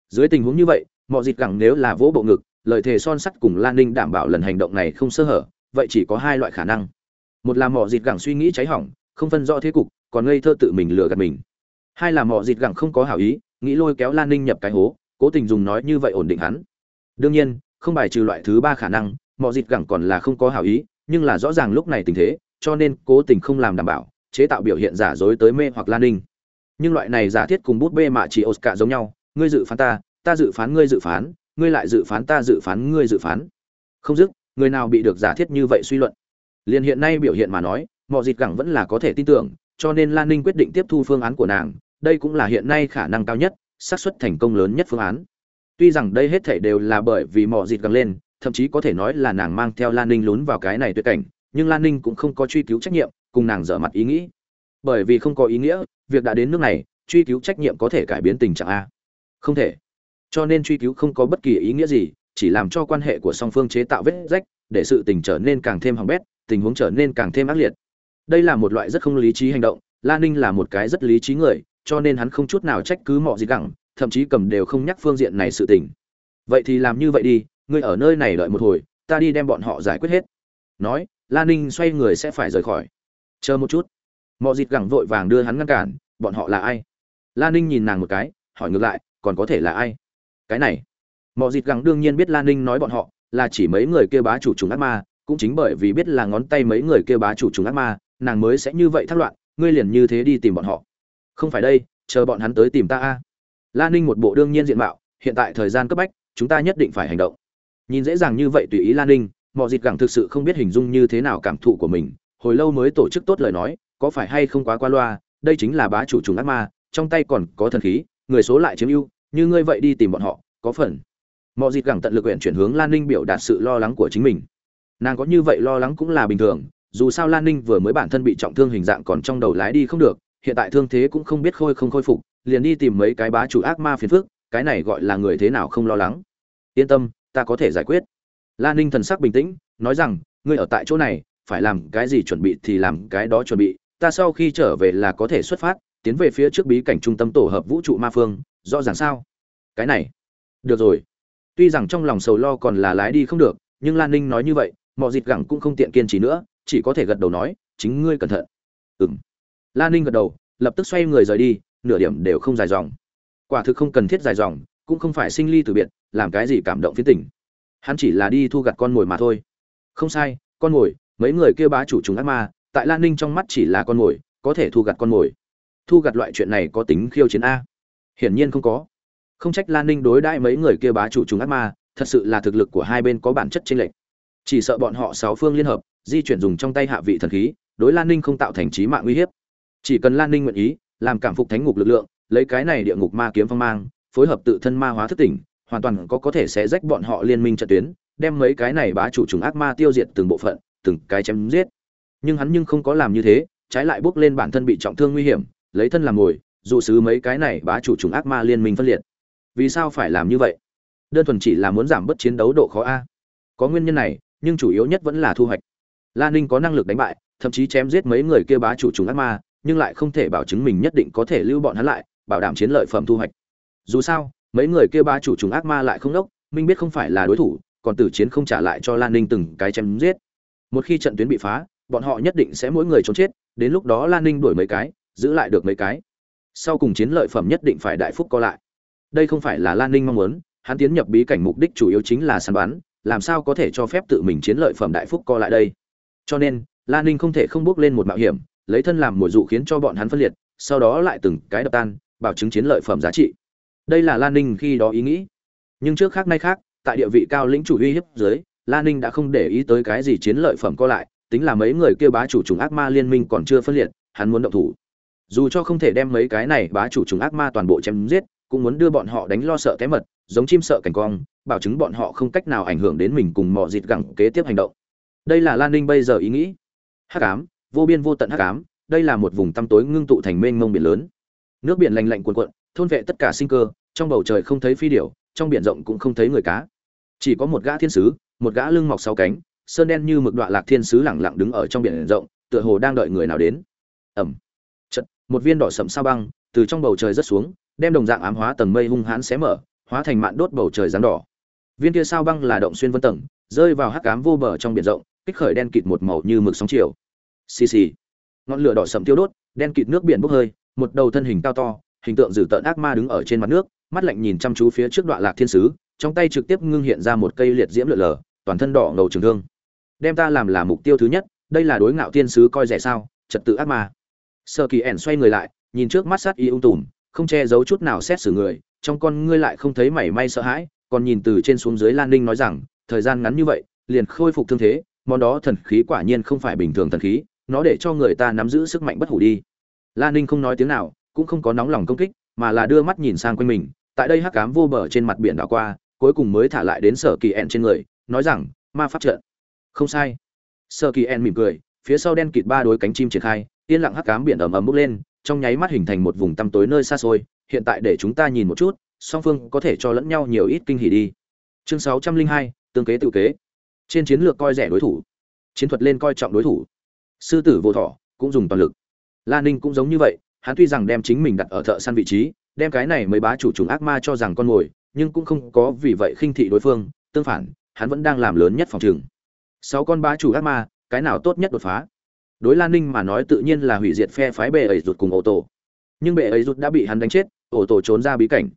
Dưới tình huống như vậy mọi dịp gẳng nếu là vỗ bộ ngực lợi thế son sắt cùng lan ninh đảm bảo lần hành động này không sơ hở, vậy chỉ có hai loại khả năng. Một là mọi dịt gẳng suy nghĩ cháy hỏng, không phân rõ thế cục, còn ngây thơ tự mình lừa gạt mình. Hai là mọi dịt gẳng không có hảo ý, nghĩ lôi kéo lan ninh nhập cái hố cố tình dùng nói như vậy ổn định hắn. Đương nhiên, không bài trừ loại thứ ba khả năng mọi dịt gẳng còn là không có hảo ý, nhưng là rõ ràng lúc này tình thế, cho nên cố tình không làm đảm bảo, chế tạo biểu hiện giả dối tới mê hoặc lan ninh. Nhưng loại này giả thiết cùng bút bê mạ chỉ oscar giống nhau, ngươi dự phán ta ta dự phán ngươi dự phán, ngươi lại dự phán ta dự phán ngươi dự phán. Không dứt, người nào bị được giả thiết như vậy suy luận. Liền hiện nay biểu hiện mà nói mọi dịt gẳng vẫn là có thể tin tưởng, cho nên lan ninh quyết định tiếp thu phương án của nàng, đây cũng là hiện nay khả năng cao nhất xác suất thành công lớn nhất phương án. Tuy rằng đây hết thảy đều là bởi vì mỏ dịt găng lên, thậm chí có thể nói là nàng mang theo lan ninh lún vào cái này tuyệt cảnh, nhưng lan ninh cũng không có truy cứu trách nhiệm, cùng nàng dở mặt ý nghĩ. Bởi vì không có ý nghĩa, việc đã đến nước này, truy cứu trách nhiệm có thể cải biến tình trạng a. Không thể. Cho nên truy cứu không có bất kỳ ý nghĩa gì, chỉ làm cho quan hệ của song phương chế tạo vết rách, để sự tình trở nên càng thêm hỏng bét, tình huống trở nên càng thêm ác liệt. Đây là một loại rất không lý trí hành động, Lan ninh là một cái rất lý trí người cho nên hắn không chút nào trách cứ mọi gì gẳng, thậm chí cầm đều không nhắc phương diện này sự tình. Vậy thì làm như vậy đi, ngươi ở nơi này đợi một hồi, ta đi đem bọn họ giải quyết hết. Nói, la ninh xoay người sẽ phải rời khỏi. Chờ một chút. Mọi dịt gẳng vội vàng đưa hắn ngăn cản, bọn họ là ai? La ninh nhìn nàng một cái, hỏi ngược lại, còn có thể là ai? Cái này. Mọi dịt gẳng đương nhiên biết la ninh nói bọn họ, là chỉ mấy người kêu bá chủ trùng ác ma, cũng chính bởi vì biết là ngón tay mấy người kêu bá chủ trùng ác ma, nàng mới sẽ như vậy thắc loạn, ngươi liền như thế đi tìm bọn họ không phải đây, chờ bọn hắn tới tìm ta a. La ninh một bộ đương nhiên diện mạo, hiện tại thời gian cấp bách, chúng ta nhất định phải hành động. Nhìn dễ dàng như vậy tùy ý la ninh, mọi dịt gẳng thực sự không biết hình dung như thế nào cảm thụ của mình, hồi lâu mới tổ chức tốt lời nói, có phải hay không quá qua loa, đây chính là bá chủ trùng ác ma, trong tay còn có thần khí, người số lại chiếm ưu, như ngươi vậy đi tìm bọn họ, có phần. Mọi dịt gẳng tận lực nguyện chuyển hướng lan ninh biểu đạt sự lo lắng của chính mình. Nàng có như vậy lo lắng cũng là bình thường, dù sao lan ninh vừa mới bản thân bị trọng thương hình dạng còn trong đầu lái đi không được hiện tại thương thế cũng không biết khôi không khôi phục, liền đi tìm mấy cái bá chủ ác ma phiền phước cái này gọi là người thế nào không lo lắng. Yên tâm, ta có thể giải quyết. Lan ninh thần sắc bình tĩnh, nói rằng, ngươi ở tại chỗ này, phải làm cái gì chuẩn bị thì làm cái đó chuẩn bị, ta sau khi trở về là có thể xuất phát, tiến về phía trước bí cảnh trung tâm tổ hợp vũ trụ ma phương, rõ ràng sao? Cái này, được rồi. Tuy rằng trong lòng sầu lo còn là lái đi không được, nhưng lan ninh nói như vậy, mọi dịt gẳng cũng không tiện kiên trì nữa, chỉ có thể gật đầu nói, chính ngươi cẩn thận. Ừng lan ninh gật đầu, lập tức xoay người rời đi, nửa điểm đều không dài dòng. Quả thực không cần thiết dài dòng, cũng không phải sinh ly từ biệt, làm cái gì cảm động phiến tỉnh hắn chỉ là đi thu gặt con mồi mà thôi. Không sai, con mồi, mấy người kia bá chủ chúng ác ma, tại lan ninh trong mắt chỉ là con mồi, có thể thu gặt con mồi. Thu gặt loại chuyện này có tính khiêu chiến a? Hiển nhiên không có. Không trách lan ninh đối đãi mấy người kia bá chủ chúng ác ma, thật sự là thực lực của hai bên có bản chất chênh lệch. Chỉ sợ bọn họ sáu phương liên hợp, di chuyển dùng trong tay hạ vị thần khí, đối lan ninh không tạo thành trí mạng uy hiếp chỉ cần lan ninh nguyện ý, làm cảm phục thánh ngục lực lượng, lấy cái này địa ngục ma kiếm phong mang, phối hợp tự thân ma hóa thức tỉnh, hoàn toàn có có thể sẽ rách bọn họ liên minh trận tuyến, đem mấy cái này bá chủ trùng ác ma tiêu diệt từng bộ phận, từng cái chém giết. Nhưng hắn nhưng không có làm như thế, trái lại bước lên bản thân bị trọng thương nguy hiểm, lấy thân làm mồi, dụ sứ mấy cái này bá chủ trùng ác ma liên minh phân liệt. Vì sao phải làm như vậy? Đơn thuần chỉ là muốn giảm bớt chiến đấu độ khó a. Có nguyên nhân này, nhưng chủ yếu nhất vẫn là thu hoạch. Lan ninh có năng lực đánh bại, thậm chí chém giết mấy người kia bá chủ trùng ác ma nhưng lại không thể bảo chứng mình nhất định có thể lưu bọn hắn lại, bảo đảm chiến lợi phẩm thu hoạch. Dù sao, mấy người kia ba chủ trùng ác ma lại không đốc, minh biết không phải là đối thủ, còn tử chiến không trả lại cho lan ninh từng cái chém giết. Một khi trận tuyến bị phá, bọn họ nhất định sẽ mỗi người trốn chết, đến lúc đó lan ninh đuổi mấy cái, giữ lại được mấy cái. Sau cùng chiến lợi phẩm nhất định phải đại phúc co lại. Đây không phải là lan ninh mong muốn, hắn tiến nhập bí cảnh mục đích chủ yếu chính là săn bắn, làm sao có thể cho phép tự mình chiến lợi phẩm đại phúc co lại đây. Cho nên, lan ninh không thể không bước lên một mạo hiểm lấy thân làm mồi dụ khiến cho bọn hắn phân liệt, sau đó lại từng cái đập tan, bảo chứng chiến lợi phẩm giá trị. Đây là lan ninh khi đó ý nghĩ. Nhưng trước khác nay khác, tại địa vị cao lĩnh chủ uy hiếp dưới, lan ninh đã không để ý tới cái gì chiến lợi phẩm có lại, tính là mấy người kia bá chủ trùng ác ma liên minh còn chưa phân liệt, hắn muốn động thủ. Dù cho không thể đem mấy cái này bá chủ trùng ác ma toàn bộ chém giết, cũng muốn đưa bọn họ đánh lo sợ té mật, giống chim sợ cảnh cong, bảo chứng bọn họ không cách nào ảnh hưởng đến mình cùng mò dịt gặng kế tiếp hành động. Đây là lan ninh bây giờ ý nghĩ. Hắc ám vô biên vô tận hắc ám, đây là một vùng tăm tối ngưng tụ thành mênh mông biển lớn. Nước biển lạnh lạnh cuồn cuộn, thôn vệ tất cả sinh cơ, trong bầu trời không thấy phi điểu, trong biển rộng cũng không thấy người cá. Chỉ có một gã thiên sứ, một gã lưng mọc sáu cánh, sơn đen như mực đoạn lạc thiên sứ lẳng lặng đứng ở trong biển rộng, tựa hồ đang đợi người nào đến. Ẩm chật một viên đỏ sẫm sao băng từ trong bầu trời rất xuống, đem đồng dạng ám hóa tầng mây hung hãn xé mở, hóa thành mạn đốt bầu trời giáng đỏ. Viên kia sao băng là động xuyên vân tầng, rơi vào hắc ám vô bờ trong biển rộng, kích khởi đen kịt một màu như mực sóng chiều xì xì. Ngọn lửa đỏ sầm tiêu đốt, đen kịt nước biển bốc hơi, một đầu thân hình cao to, hình tượng dữ tợn ác ma đứng ở trên mặt nước, mắt lạnh nhìn chăm chú phía trước đoạn lạc thiên sứ, trong tay trực tiếp ngưng hiện ra một cây liệt diễm lượn lờ, toàn thân đỏ ngầu trường thương. Đem ta làm là mục tiêu thứ nhất, đây là đối ngạo thiên sứ coi rẻ sao, trật tự ác ma. Sơ kỳ ẻn xoay người lại, nhìn trước mắt sát y ung tùm, không che giấu chút nào xét xử người, trong con ngươi lại không thấy mảy may sợ hãi, còn nhìn từ trên xuống dưới lan ninh nói rằng, thời gian ngắn như vậy, liền khôi phục thương thế, món đó thần khí quả nhiên không phải bình thường thần khí nó để cho người ta nắm giữ sức mạnh bất hủ đi. Lan ninh không nói tiếng nào, cũng không có nóng lòng công kích, mà là đưa mắt nhìn sang quanh mình. Tại đây hắc cám vô bờ trên mặt biển đảo qua, cuối cùng mới thả lại đến sở kỳ ẹn trên người, nói rằng, ma pháp trận. Không sai. Sở kỳ ẹn mỉm cười, phía sau đen kịt ba đôi cánh chim triển khai, yên lặng hắc cám biển ầm ầm bốc lên, trong nháy mắt hình thành một vùng tăm tối nơi xa xôi. Hiện tại để chúng ta nhìn một chút, song phương có thể cho lẫn nhau nhiều ít kinh hỉ đi. Chương sáu trăm linh hai, tương kế tự kế. Trên chiến lược coi rẻ đối thủ. Chiến thuật lên coi trọng đối thủ sư tử vô thọ cũng dùng toàn lực. La ninh cũng giống như vậy, hắn tuy rằng đem chính mình đặt ở thợ săn vị trí, đem cái này mới bá chủ trùng ác ma cho rằng con mồi, nhưng cũng không có vì vậy khinh thị đối phương, tương phản, hắn vẫn đang làm lớn nhất phòng trường. Sáu con bá chủ ác ma, cái nào tốt nhất đột phá? Đối lan ninh mà nói tự nhiên là hủy diệt phe phái bệ ấy rụt cùng ô tô nhưng bệ ấy rụt đã bị hắn đánh chết ô tô trốn ra bí cảnh.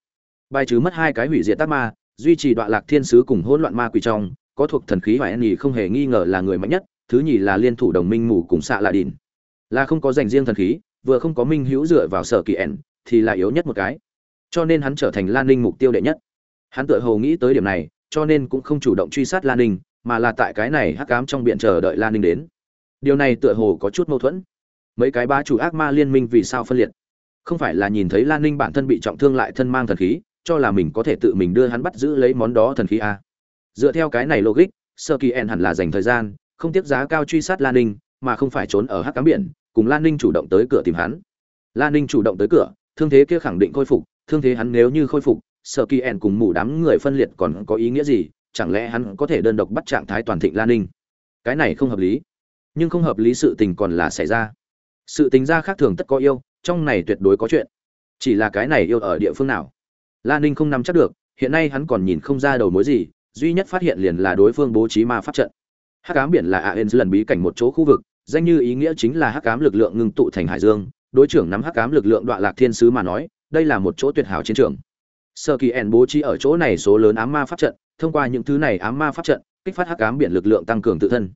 Bài trừ mất hai cái hủy diệt tác ma, duy trì đoạn lạc thiên sứ cùng hỗn loạn ma quỷ trong, có thuộc thần khí và en nhì không hề nghi ngờ là người mạnh nhất thứ nhì là liên thủ đồng minh mù cùng xạ lạ đìn. Là không có dành riêng thần khí, vừa không có minh hữu dựa vào sở kỳ ẻn, thì là yếu nhất một cái. Cho nên hắn trở thành lan ninh mục tiêu đệ nhất. Hắn tự hồ nghĩ tới điểm này, cho nên cũng không chủ động truy sát lan ninh, mà là tại cái này hắc cám trong biện chờ đợi lan ninh đến. Điều này tựa hồ có chút mâu thuẫn. Mấy cái ba chủ ác ma liên minh vì sao phân liệt? Không phải là nhìn thấy lan ninh bản thân bị trọng thương lại thân mang thần khí, cho là mình có thể tự mình đưa hắn bắt giữ lấy món đó thần khí a dựa theo cái này logic, sơ kỳ ẻn hẳn là dành thời gian không tiếp giá cao truy sát lan ninh, mà không phải trốn ở hắc cám biển, cùng lan ninh chủ động tới cửa tìm hắn. Lan ninh chủ động tới cửa, thương thế kia khẳng định khôi phục, thương thế hắn nếu như khôi phục sợ kỳ ẻn cùng mù đám người phân liệt còn có ý nghĩa gì? Chẳng lẽ hắn có thể đơn độc bắt trạng thái toàn thịnh lan ninh? Cái này không hợp lý. Nhưng không hợp lý sự tình còn là xảy ra. Sự tình ra khác thường tất có yêu, trong này tuyệt đối có chuyện. Chỉ là cái này yêu ở địa phương nào? Lan ninh không nắm chắc được, hiện nay hắn còn nhìn không ra đầu mối gì, duy nhất phát hiện liền là đối phương bố trí ma pháp trận hắc ám biển là a ên lần bí cảnh một chỗ khu vực, danh như ý nghĩa chính là hắc ám lực lượng ngưng tụ thành hải dương. Đối trưởng nắm hắc ám lực lượng đoạn lạc thiên sứ mà nói, đây là một chỗ tuyệt hảo chiến trường. Sơ kỳ ẻn bố trí ở chỗ này số lớn ám ma pháp trận, thông qua những thứ này ám ma pháp trận, kích phát hắc ám biển lực lượng tăng cường tự thân.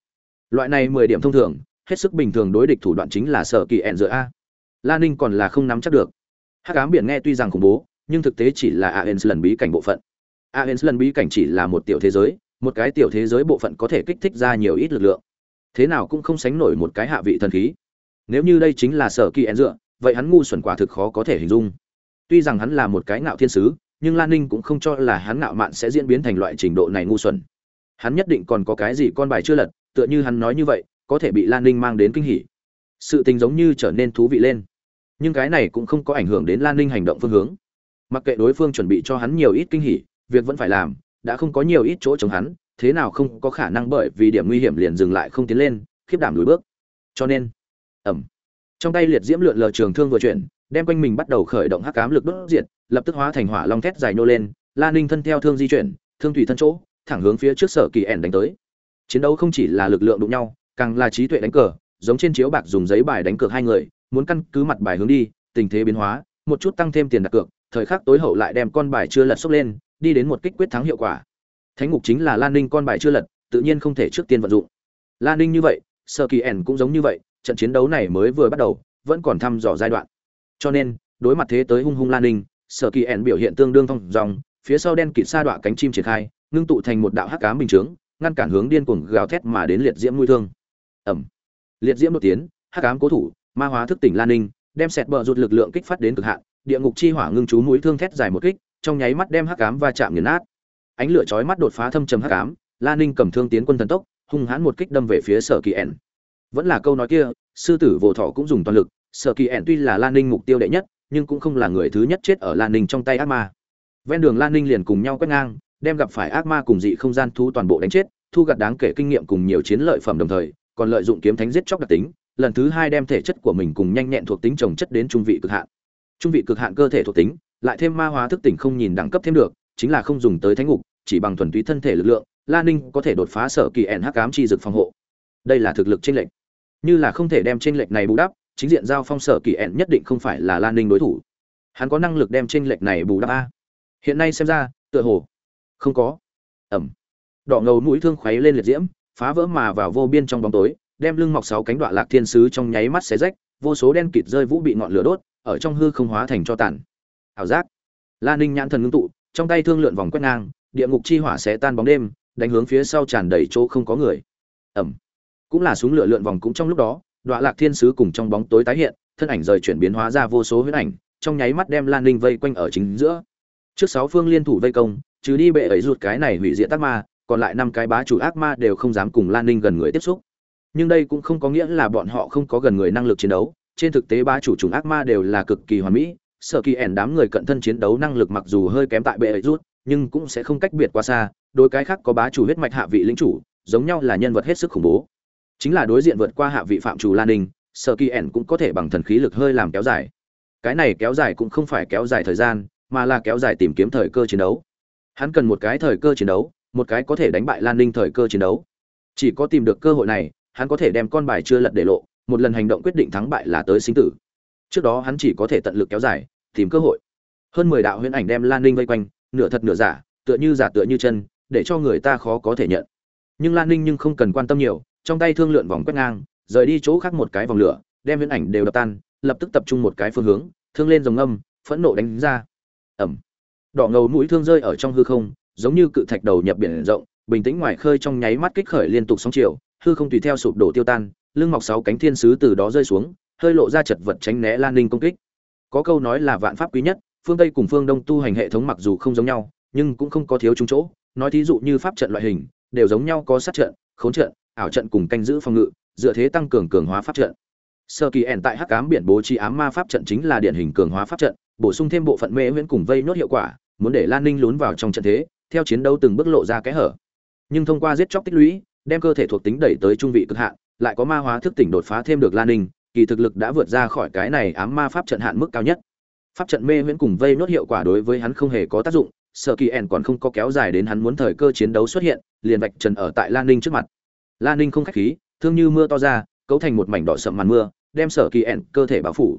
Loại này mười điểm thông thường, hết sức bình thường đối địch thủ đoạn chính là sở kỳ En dựa a. Lan ninh còn là không nắm chắc được. Hắc ám biển nghe tuy rằng khủng bố, nhưng thực tế chỉ là aens lần bí cảnh bộ phận. Aens lần bí cảnh chỉ là một tiểu thế giới một cái tiểu thế giới bộ phận có thể kích thích ra nhiều ít lực lượng. Thế nào cũng không sánh nổi một cái hạ vị thần khí. Nếu như đây chính là sở kỳ ẻn dựa, vậy hắn ngu xuẩn quả thực khó có thể hình dung. Tuy rằng hắn là một cái ngạo thiên sứ, nhưng lan ninh cũng không cho là hắn ngạo mạn sẽ diễn biến thành loại trình độ này ngu xuẩn. Hắn nhất định còn có cái gì con bài chưa lật, tựa như hắn nói như vậy, có thể bị lan ninh mang đến kinh hỉ. Sự tình giống như trở nên thú vị lên. Nhưng cái này cũng không có ảnh hưởng đến lan ninh hành động phương hướng. Mặc kệ đối phương chuẩn bị cho hắn nhiều ít kinh hỉ, việc vẫn phải làm đã không có nhiều ít chỗ chống hắn thế nào không có khả năng bởi vì điểm nguy hiểm liền dừng lại không tiến lên khiếp đảm lùi bước cho nên ầm trong tay liệt diễm lượn lờ trường thương vừa chuyển đem quanh mình bắt đầu khởi động hắc ám lực đốt diệt, lập tức hóa thành hỏa long thét dài nô lên, La Ninh thân theo thương di chuyển, thương thủy thân chỗ, thẳng hướng phía trước Sở Kỳ ẻn đánh tới. Chiến đấu không chỉ là lực lượng đụng nhau, càng là trí tuệ đánh cờ, giống trên chiếu bạc dùng giấy bài đánh cược hai người, muốn căn cứ mặt bài hướng đi, tình thế biến hóa, một chút tăng thêm tiền đặt cược, thời khắc tối hậu lại đem con bài chưa lật xốc lên, đi đến một kích quyết thắng hiệu quả. Thánh ngục chính là Lan Ninh con bài chưa lật, tự nhiên không thể trước tiên vận dụng. Lan Ninh như vậy, Sở Kỳ ẻn cũng giống như vậy, trận chiến đấu này mới vừa bắt đầu, vẫn còn thăm dò giai đoạn cho nên đối mặt thế tới hung hung lan ninh sở kỳ ẻn biểu hiện tương đương thong dòng phía sau đen kịt sa đọa cánh chim triển khai ngưng tụ thành một đạo hắc cám bình chướng ngăn cản hướng điên cuồng gào thét mà đến liệt diễm nuôi thương ẩm liệt diễm đột tiến hắc cám cố thủ ma hóa thức tỉnh lan ninh đem sẹt bờ rụt lực lượng kích phát đến cực hạn địa ngục chi hỏa ngưng chú mũi thương thét dài một kích trong nháy mắt đem hắc ám va chạm nghiền nát. Ánh lửa chói mắt đột phá thâm trầm hắc ám lan ninh cầm thương tiến quân thần tốc, hung hãn một kích đâm về phía sở kỳ ẻn vẫn là câu nói kia, sư tử vô thọ cũng dùng toàn lực, sở kỳ ẻn tuy là lan ninh mục tiêu đệ nhất, nhưng cũng không là người thứ nhất chết ở lan ninh trong tay ác ma. Ven đường lan ninh liền cùng nhau quét ngang, đem gặp phải ác ma cùng dị không gian thu toàn bộ đánh chết, thu gặt đáng kể kinh nghiệm cùng nhiều chiến lợi phẩm đồng thời, còn lợi dụng kiếm thánh giết chóc đặc tính, lần thứ hai đem thể chất của mình cùng nhanh nhẹn thuộc tính trồng chất đến trung vị cực hạn. Trung vị cực hạn cơ thể thuộc tính lại thêm ma hóa thức tỉnh không nhìn đẳng cấp thêm được, chính là không dùng tới thánh ngục, chỉ bằng thuần túy thân thể lực lượng lan ninh có thể đột phá sở kỳ ẻn hắc ám chi dực phòng hộ. Đây là thực lực chênh lệch. Như là không thể đem chênh lệch này bù đắp, chính diện giao phong sở kỳ ẹn nhất định không phải là lan ninh đối thủ. Hắn có năng lực đem chênh lệch này bù đắp a. Hiện nay xem ra, tựa hồ không có. Ẩm. Đỏ ngầu mũi thương khoáy lên liệt diễm, phá vỡ mà vào vô biên trong bóng tối, đem lưng mọc sáu cánh đoạn lạc thiên sứ trong nháy mắt xé rách, vô số đen kịt rơi vũ bị ngọn lửa đốt, ở trong hư không hóa thành cho tàn ảo giác lan ninh nhãn thần ngưng tụ trong tay thương lượn vòng quét ngang địa ngục chi hỏa sẽ tan bóng đêm đánh hướng phía sau tràn đầy chỗ không có người ẩm cũng là súng lửa lượn vòng cũng trong lúc đó Đoạ Lạc Thiên sứ cùng trong bóng tối tái hiện, thân ảnh rời chuyển biến hóa ra vô số huyết ảnh, trong nháy mắt đem Lan Ninh vây quanh ở chính giữa. Trước sáu phương liên thủ vây công, trừ đi bệ ấy rụt cái này hủy diệt ác ma, còn lại năm cái bá chủ ác ma đều không dám cùng Lan Ninh gần người tiếp xúc. Nhưng đây cũng không có nghĩa là bọn họ không có gần người năng lực chiến đấu, trên thực tế bá chủ chủng ác ma đều là cực kỳ hoàn mỹ, sở kỳ ẻn đám người cận thân chiến đấu năng lực mặc dù hơi kém tại bệ ấy rút, nhưng cũng sẽ không cách biệt quá xa, đối cái khác có bá chủ huyết mạch hạ vị lĩnh chủ giống nhau là nhân vật hết sức khủng bố. Chính là đối diện vượt qua hạ vị phạm chủ lan ninh sở kỳ ẻn cũng có thể bằng thần khí lực hơi làm kéo dài. Cái này kéo dài cũng không phải kéo dài thời gian mà là kéo dài tìm kiếm thời cơ chiến đấu. Hắn cần một cái thời cơ chiến đấu một cái có thể đánh bại lan ninh thời cơ chiến đấu. Chỉ có tìm được cơ hội này hắn có thể đem con bài chưa lật để lộ một lần hành động quyết định thắng bại là tới sinh tử trước đó hắn chỉ có thể tận lực kéo dài, tìm cơ hội. Hơn mười đạo huyễn ảnh đem lan ninh vây quanh, nửa thật nửa giả, tựa như giả tựa như chân, để cho người ta khó có thể nhận. Nhưng lan ninh nhưng không cần quan tâm nhiều, trong tay thương lượn vòng quét ngang, rời đi chỗ khác một cái vòng lửa, đem huyễn ảnh đều đập tan, lập tức tập trung một cái phương hướng, thương lên dòng âm phẫn nộ đánh ra. Ẩm đỏ ngầu mũi thương rơi ở trong hư không, giống như cự thạch đầu nhập biển rộng, bình tĩnh ngoài khơi trong nháy mắt kích khởi liên tục sóng chiều, hư không tùy theo sụp đổ tiêu tan, lưng mọc sáu cánh thiên sứ từ đó rơi xuống hơi lộ ra chật vật tránh né lan ninh công kích. Có câu nói là vạn pháp quý nhất, phương tây cùng phương đông tu hành hệ thống mặc dù không giống nhau, nhưng cũng không có thiếu chúng chỗ. Nói thí dụ như pháp trận loại hình, đều giống nhau có sát trận, khốn trận, ảo trận cùng canh giữ phòng ngự, dựa thế tăng cường cường hóa pháp trận. Sơ kỳ ẻn tại hắc cám biển bố trí ám ma pháp trận chính là điển hình cường hóa pháp trận, bổ sung thêm bộ phận mê huyễn cùng vây nốt hiệu quả, muốn để lan ninh lún vào trong trận thế, theo chiến đấu từng bước lộ ra kẽ hở. Nhưng thông qua giết chóc tích lũy, đem cơ thể thuộc tính đẩy tới trung vị cực hạn, lại có ma hóa thức tỉnh đột phá thêm được lan ninh kỳ thực lực đã vượt ra khỏi cái này ám ma pháp trận hạn mức cao nhất. Pháp trận mê huyễn cùng vây nốt hiệu quả đối với hắn không hề có tác dụng sợ kỳ ẻn còn không có kéo dài đến hắn muốn thời cơ chiến đấu xuất hiện, liền vạch trần ở tại lan ninh trước mặt. Lan ninh không khách khí, thương như mưa to ra, cấu thành một mảnh đỏ sậm màn mưa, đem sở kỳ ẻn cơ thể bao phủ.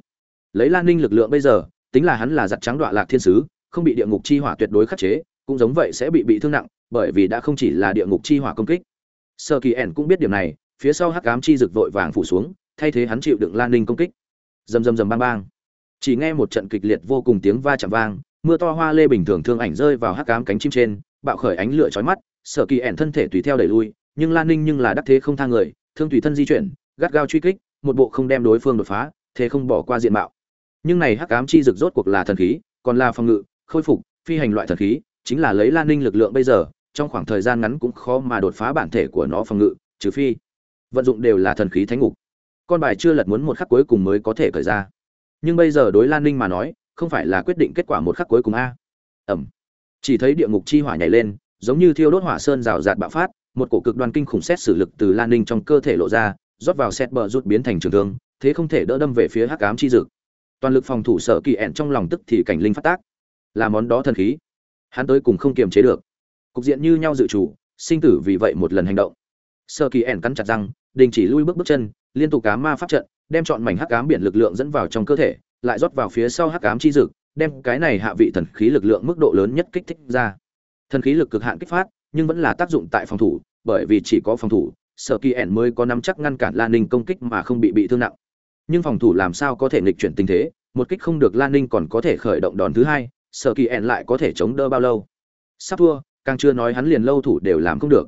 Lấy lan ninh lực lượng bây giờ, tính là hắn là giặt trắng đọa lạc thiên sứ, không bị địa ngục chi hỏa tuyệt đối khắc chế, cũng giống vậy sẽ bị bị thương nặng, bởi vì đã không chỉ là địa ngục chi hỏa công kích. Sở kỳ ẻn cũng biết điểm này, phía sau hắc ám chi rực vội vàng phủ xuống thay thế hắn chịu đựng lan ninh công kích. Rầm rầm rầm bang bang. Chỉ nghe một trận kịch liệt vô cùng tiếng va chạm vang, mưa to hoa lê bình thường thương ảnh rơi vào hắc cám cánh chim trên, bạo khởi ánh lửa chói mắt, sở kỳ ẻn thân thể tùy theo đẩy lui, nhưng lan ninh nhưng là đắc thế không thang người, thương tùy thân di chuyển, gắt gao truy kích, một bộ không đem đối phương đột phá, thế không bỏ qua diện mạo. Nhưng này hắc cám chi rực rốt cuộc là thần khí, còn là phòng ngự, khôi phục, phi hành loại thần khí, chính là lấy lan ninh lực lượng bây giờ, trong khoảng thời gian ngắn cũng khó mà đột phá bản thể của nó phòng ngự, trừ phi vận dụng đều là thần khí thánh ngục con bài chưa lật muốn một khắc cuối cùng mới có thể khởi ra. Nhưng bây giờ đối lan ninh mà nói, không phải là quyết định kết quả một khắc cuối cùng a. Ẩm. Chỉ thấy địa ngục chi hỏa nhảy lên, giống như thiêu đốt hỏa sơn rào rạt bạo phát, một cổ cực đoan kinh khủng xét xử lực từ lan ninh trong cơ thể lộ ra, rót vào xét bờ rút biến thành trường thương, thế không thể đỡ đâm về phía hắc ám chi dực. Toàn lực phòng thủ sở kỳ ẹn trong lòng tức thì cảnh linh phát tác. Là món đó thần khí. Hắn tới cùng không kiềm chế được. Cục diện như nhau dự chủ sinh tử vì vậy một lần hành động. Sở kỳ ẹn cắn chặt răng, đình chỉ lui bước bước chân liên tục cá ma pháp trận, đem chọn mảnh hắc ám biển lực lượng dẫn vào trong cơ thể, lại rót vào phía sau hắc ám chi dực, đem cái này hạ vị thần khí lực lượng mức độ lớn nhất kích thích ra. Thần khí lực cực hạn kích phát, nhưng vẫn là tác dụng tại phòng thủ, bởi vì chỉ có phòng thủ, sở kỳ ẻn mới có nắm chắc ngăn cản lan ninh công kích mà không bị bị thương nặng. Nhưng phòng thủ làm sao có thể nghịch chuyển tình thế, một kích không được lan ninh còn có thể khởi động đòn thứ hai, sở kỳ ẻn lại có thể chống đỡ bao lâu? Sắp thua, càng chưa nói hắn liền lâu thủ đều làm không được.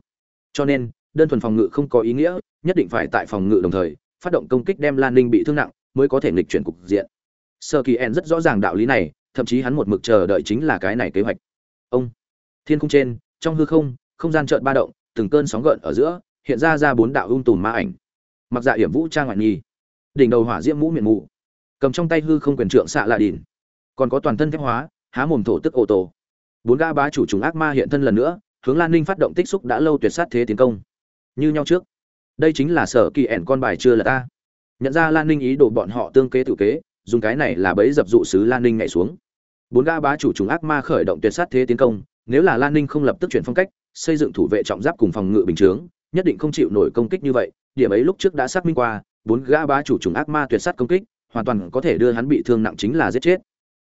Cho nên đơn thuần phòng ngự không có ý nghĩa, nhất định phải tại phòng ngự đồng thời, phát động công kích đem lan ninh bị thương nặng mới có thể nghịch chuyển cục diện. Sơ kỳ en rất rõ ràng đạo lý này, thậm chí hắn một mực chờ đợi chính là cái này kế hoạch. Ông, thiên khung trên, trong hư không không gian trợn ba động, từng cơn sóng gợn ở giữa, hiện ra ra bốn đạo ung tùm ma ảnh. Mặc dạ hiểm vũ trang ngoại nghi. Đỉnh đầu hỏa diễm mũ miệng mù. Cầm trong tay hư không quyền trượng xạ lạ đỉn còn có toàn thân thép hóa, há mồm thổ tức ô tô bốn ga bá chủ trùng ác ma hiện thân lần nữa, hướng lan ninh phát động tích xúc đã lâu tuyệt sát thế tiến công như nhau trước. Đây chính là sở kỳ ẻn con bài chưa là ta. Nhận ra lan ninh ý đồ bọn họ tương kế tự kế, dùng cái này là bẫy dập dụ sứ lan ninh nhảy xuống. Bốn ga bá chủ trùng ác ma khởi động tuyệt sát thế tiến công, nếu là lan ninh không lập tức chuyển phong cách, xây dựng thủ vệ trọng giáp cùng phòng ngự bình chướng, nhất định không chịu nổi công kích như vậy, điểm ấy lúc trước đã xác minh qua, bốn gã bá chủ trùng ác ma tuyệt sát công kích, hoàn toàn có thể đưa hắn bị thương nặng chính là giết chết.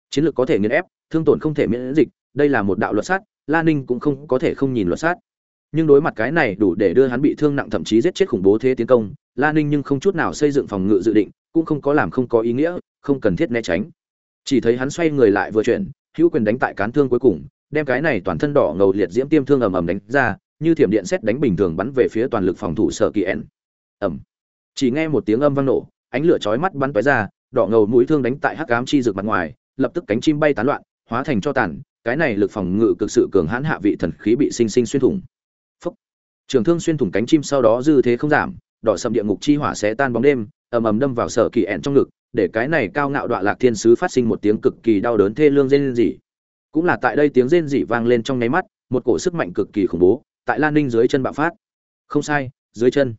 Chiến lược có thể nghiền ép, thương tổn không thể miễn dịch, đây là một đạo luật sát la ninh cũng không có thể không nhìn luật sát nhưng đối mặt cái này đủ để đưa hắn bị thương nặng thậm chí giết chết khủng bố thế tiến công, la ninh nhưng không chút nào xây dựng phòng ngự dự định, cũng không có làm không có ý nghĩa, không cần thiết né tránh. Chỉ thấy hắn xoay người lại vừa chuyển, hữu quyền đánh tại cán thương cuối cùng, đem cái này toàn thân đỏ ngầu liệt diễm tiêm thương ầm ầm đánh ra, như thiểm điện xét đánh bình thường bắn về phía toàn lực phòng thủ sở kỳ ẩn ầm. Chỉ nghe một tiếng âm vang nổ, ánh lửa chói mắt bắn tóe ra, đỏ ngầu mũi thương đánh tại hắc ám chi rực mặt ngoài, lập tức cánh chim bay tán loạn, hóa thành cho tàn, cái này lực phòng ngự cực sự cường hãn hạ vị thần khí bị sinh sinh xuyên thủng trường thương xuyên thủng cánh chim sau đó dư thế không giảm, đỏ sầm địa ngục chi hỏa sẽ tan bóng đêm, ầm ầm đâm vào sở kỳ ẹn trong ngực, để cái này cao ngạo đoạn lạc thiên sứ phát sinh một tiếng cực kỳ đau đớn thê lương rên rỉ. Cũng là tại đây tiếng rên rỉ vang lên trong nháy mắt, một cổ sức mạnh cực kỳ khủng bố, tại lan ninh dưới chân bạo phát. Không sai, dưới chân.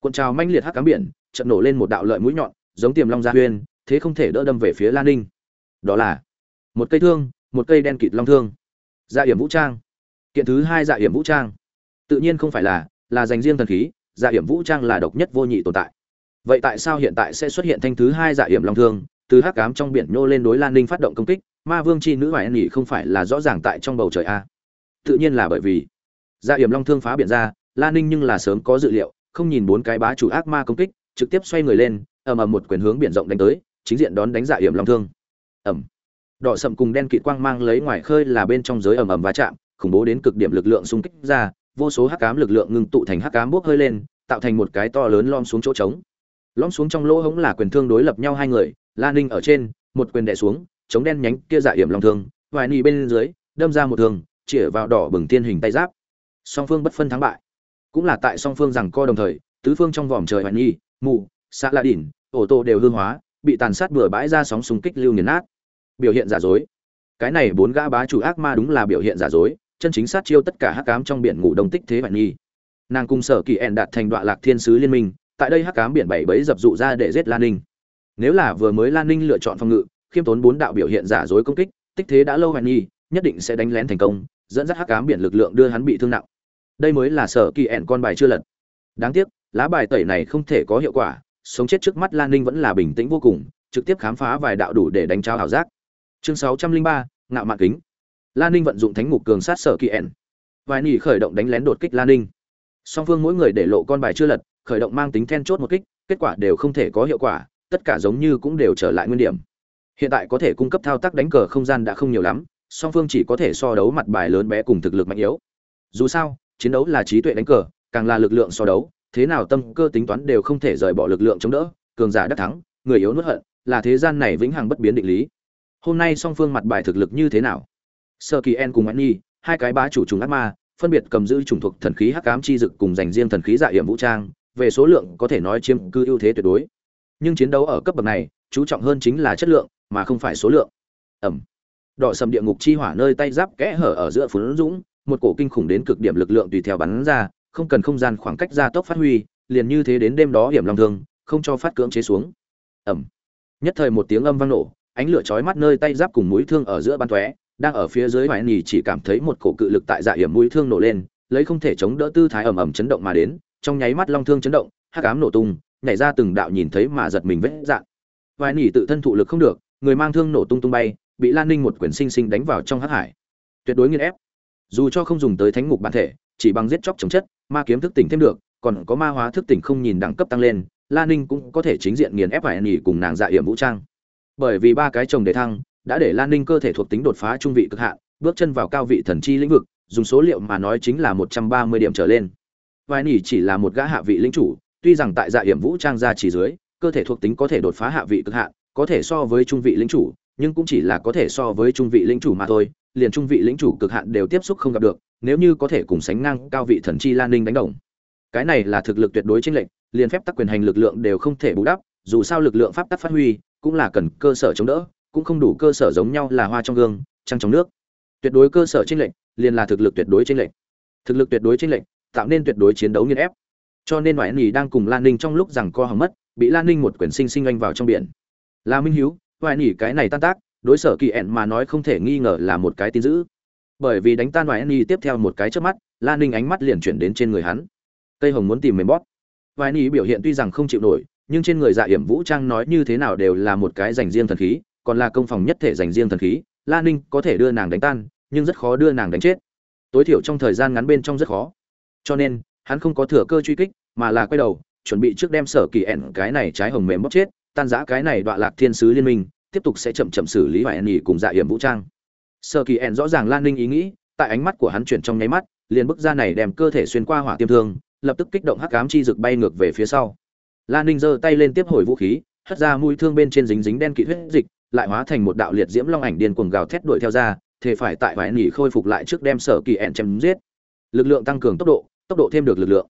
Cuộn trào manh liệt hắc cám biển trận nổ lên một đạo lợi mũi nhọn, giống tiềm long gia huyên thế không thể đỡ đâm về phía lan ninh. Đó là một cây thương, một cây đen kịt long thương. Dạ hiểm vũ trang. Kiện thứ hai dạ hiểm vũ trang tự nhiên không phải là là dành riêng thần khí dạ hiểm vũ trang là độc nhất vô nhị tồn tại. Vậy tại sao hiện tại sẽ xuất hiện thanh thứ hai dạ hiểm long thương, từ hắc cám trong biển nhô lên đối lan ninh phát động công kích, ma vương chi nữ hoài nhỉ không phải là rõ ràng tại trong bầu trời a? Tự nhiên là bởi vì dạ hiểm long thương phá biển ra, lan ninh nhưng là sớm có dự liệu, không nhìn bốn cái bá chủ ác ma công kích, trực tiếp xoay người lên, ầm ầm một quyền hướng biển rộng đánh tới, chính diện đón đánh dạ hiểm long thương. Ầm. Đỏ sậm cùng đen kịt quang mang lấy ngoài khơi là bên trong giới ầm ầm va chạm, khủng bố đến cực điểm lực lượng xung kích ra vô số hắc ám lực lượng ngưng tụ thành hắc ám bốc hơi lên, tạo thành một cái to lớn lom xuống chỗ trống. Lom xuống trong lỗ hống là quyền thương đối lập nhau hai người, la ninh ở trên, một quyền đè xuống, chống đen nhánh kia dạ hiểm long thương, Hoài nỉ bên dưới, đâm ra một thương, chĩa vào đỏ bừng tiên hình tay giáp. Song phương bất phân thắng bại. Cũng là tại song phương rằng co đồng thời, tứ phương trong vòm trời hoài nhi, mù xã la đỉn ổ tô đều hương hóa, bị tàn sát bừa bãi ra sóng xung kích lưu nghiền nát. Biểu hiện giả dối. Cái này bốn gã bá chủ ác ma đúng là biểu hiện giả dối chân chính sát chiêu tất cả hắc ám trong biển ngủ đông tích thế vạn nhi nàng cùng sở kỳ ẹn đạt thành đoạn lạc thiên sứ liên minh, tại đây hắc ám biển bảy bẫy dập dụ ra để giết lan ninh. Nếu là vừa mới lan ninh lựa chọn phòng ngự, khiêm tốn bốn đạo biểu hiện giả dối công kích, tích thế đã lâu hoài nhi nhất định sẽ đánh lén thành công, dẫn dắt hắc ám biển lực lượng đưa hắn bị thương nặng. Đây mới là sở kỳ ẹn con bài chưa lật. Đáng tiếc, lá bài tẩy này không thể có hiệu quả, sống chết trước mắt lan ninh vẫn là bình tĩnh vô cùng, trực tiếp khám phá vài đạo đủ để đánh trao ảo giác. Chương sáu trăm linh ba, ngạo mạn kính lan ninh vận dụng thánh mục cường sát sở kỳ ẩn, vài nỉ khởi động đánh lén đột kích lan ninh. Song phương mỗi người để lộ con bài chưa lật khởi động mang tính then chốt một kích kết quả đều không thể có hiệu quả tất cả giống như cũng đều trở lại nguyên điểm. Hiện tại có thể cung cấp thao tác đánh cờ không gian đã không nhiều lắm song phương chỉ có thể so đấu mặt bài lớn bé cùng thực lực mạnh yếu. Dù sao chiến đấu là trí tuệ đánh cờ càng là lực lượng so đấu thế nào tâm cơ tính toán đều không thể rời bỏ lực lượng chống đỡ cường giả đắc thắng người yếu nuốt hận là thế gian này vĩnh hằng bất biến định lý. Hôm nay song phương mặt bài thực lực như thế nào? Sơ kỳ en cùng anh nhi, hai cái bá chủ trùng ác ma, phân biệt cầm giữ chủng thuộc thần khí hắc ám chi dực cùng dành riêng thần khí dạ hiểm vũ trang, về số lượng có thể nói chiếm cư ưu thế tuyệt đối. Nhưng chiến đấu ở cấp bậc này, chú trọng hơn chính là chất lượng, mà không phải số lượng. Ẩm. Đỏ sầm địa ngục chi hỏa nơi tay giáp kẽ hở ở giữa phấn dũng, một cổ kinh khủng đến cực điểm lực lượng tùy theo bắn ra, không cần không gian khoảng cách gia tốc phát huy, liền như thế đến đêm đó hiểm long thương, không cho phát cưỡng chế xuống. Ẩm. Nhất thời một tiếng âm vang nổ, ánh lửa chói mắt nơi tay giáp cùng mũi thương ở giữa bắn tóe đang ở phía dưới hoài nhì chỉ cảm thấy một cổ cự lực tại dạ hiểm mũi thương nổ lên, lấy không thể chống đỡ tư thái ầm ầm chấn động mà đến, trong nháy mắt long thương chấn động, hắc ám nổ tung, nhảy ra từng đạo nhìn thấy mà giật mình vết dạng. Hoài nhì tự thân thụ lực không được, người mang thương nổ tung tung bay, bị lan ninh một quyển sinh sinh đánh vào trong hắc hải. Tuyệt đối nghiên ép. Dù cho không dùng tới thánh ngục bản thể, chỉ bằng giết chóc chống chất, ma kiếm thức tỉnh thêm được, còn có ma hóa thức tỉnh không nhìn đẳng cấp tăng lên, lan ninh cũng có thể chính diện nghiền ép vài nhì cùng nàng dạ hiểm vũ trang. Bởi vì ba cái chồng đề thăng đã để lan ninh cơ thể thuộc tính đột phá trung vị cực hạn, bước chân vào cao vị thần chi lĩnh vực, dùng số liệu mà nói chính là một trăm ba mươi điểm trở lên. Vài nỉ chỉ là một gã hạ vị lĩnh chủ, tuy rằng tại dạ Yểm vũ trang gia chỉ dưới, cơ thể thuộc tính có thể đột phá hạ vị cực hạn, có thể so với trung vị lĩnh chủ, nhưng cũng chỉ là có thể so với trung vị lĩnh chủ mà thôi, liền trung vị lĩnh chủ cực hạn đều tiếp xúc không gặp được, nếu như có thể cùng sánh ngang cao vị thần chi lan ninh đánh đồng. Cái này là thực lực tuyệt đối chênh lệch, liền phép tắc quyền hành lực lượng đều không thể bù đắp, dù sao lực lượng pháp tắc phát huy, cũng là cần cơ sở chống đỡ cũng không đủ cơ sở giống nhau là hoa trong gương, trăng trong nước. Tuyệt đối cơ sở chênh lệch, liền là thực lực tuyệt đối chênh lệch. Thực lực tuyệt đối chênh lệch, tạo nên tuyệt đối chiến đấu nghiền ép. Cho nên ngoại nhì đang cùng lan ninh trong lúc rằng co hỏng mất, bị lan ninh một quyển sinh sinh anh vào trong biển. Là minh hiếu, ngoại nhì cái này tan tác, đối sở kỳ ẹn mà nói không thể nghi ngờ là một cái tin dữ. Bởi vì đánh tan ngoại nhì tiếp theo một cái chớp mắt, lan ninh ánh mắt liền chuyển đến trên người hắn. Cây hồng muốn tìm mềm bóp. Ngoại nhì biểu hiện tuy rằng không chịu nổi, nhưng trên người dạ hiểm vũ trang nói như thế nào đều là một cái dành riêng thần khí còn là công phòng nhất thể dành riêng thần khí lan ninh có thể đưa nàng đánh tan, nhưng rất khó đưa nàng đánh chết. Tối thiểu trong thời gian ngắn bên trong rất khó. Cho nên, hắn không có thừa cơ truy kích, mà là quay đầu, chuẩn bị trước đem sở kỳ ẻn cái này trái hồng mềm bóc chết, tan giã cái này đoạn lạc thiên sứ liên minh, tiếp tục sẽ chậm chậm xử lý hoài nghỉ cùng dạ hiểm vũ trang. Sở kỳ ẻn rõ ràng lan ninh ý nghĩ, tại ánh mắt của hắn chuyển trong nháy mắt, liền bức ra này đem cơ thể xuyên qua hỏa tiêm thương, lập tức kích động hắc cám chi rực bay ngược về phía sau. Lan ninh giơ tay lên tiếp hồi vũ khí, hất ra mũi thương bên trên dính dính đen kịt huyết dịch lại hóa thành một đạo liệt diễm long ảnh điên cuồng gào thét đuổi theo ra thể phải tại hoài nỉ khôi phục lại trước đem sở kỳ ẹn chém giết. Lực lượng tăng cường tốc độ tốc độ thêm được lực lượng.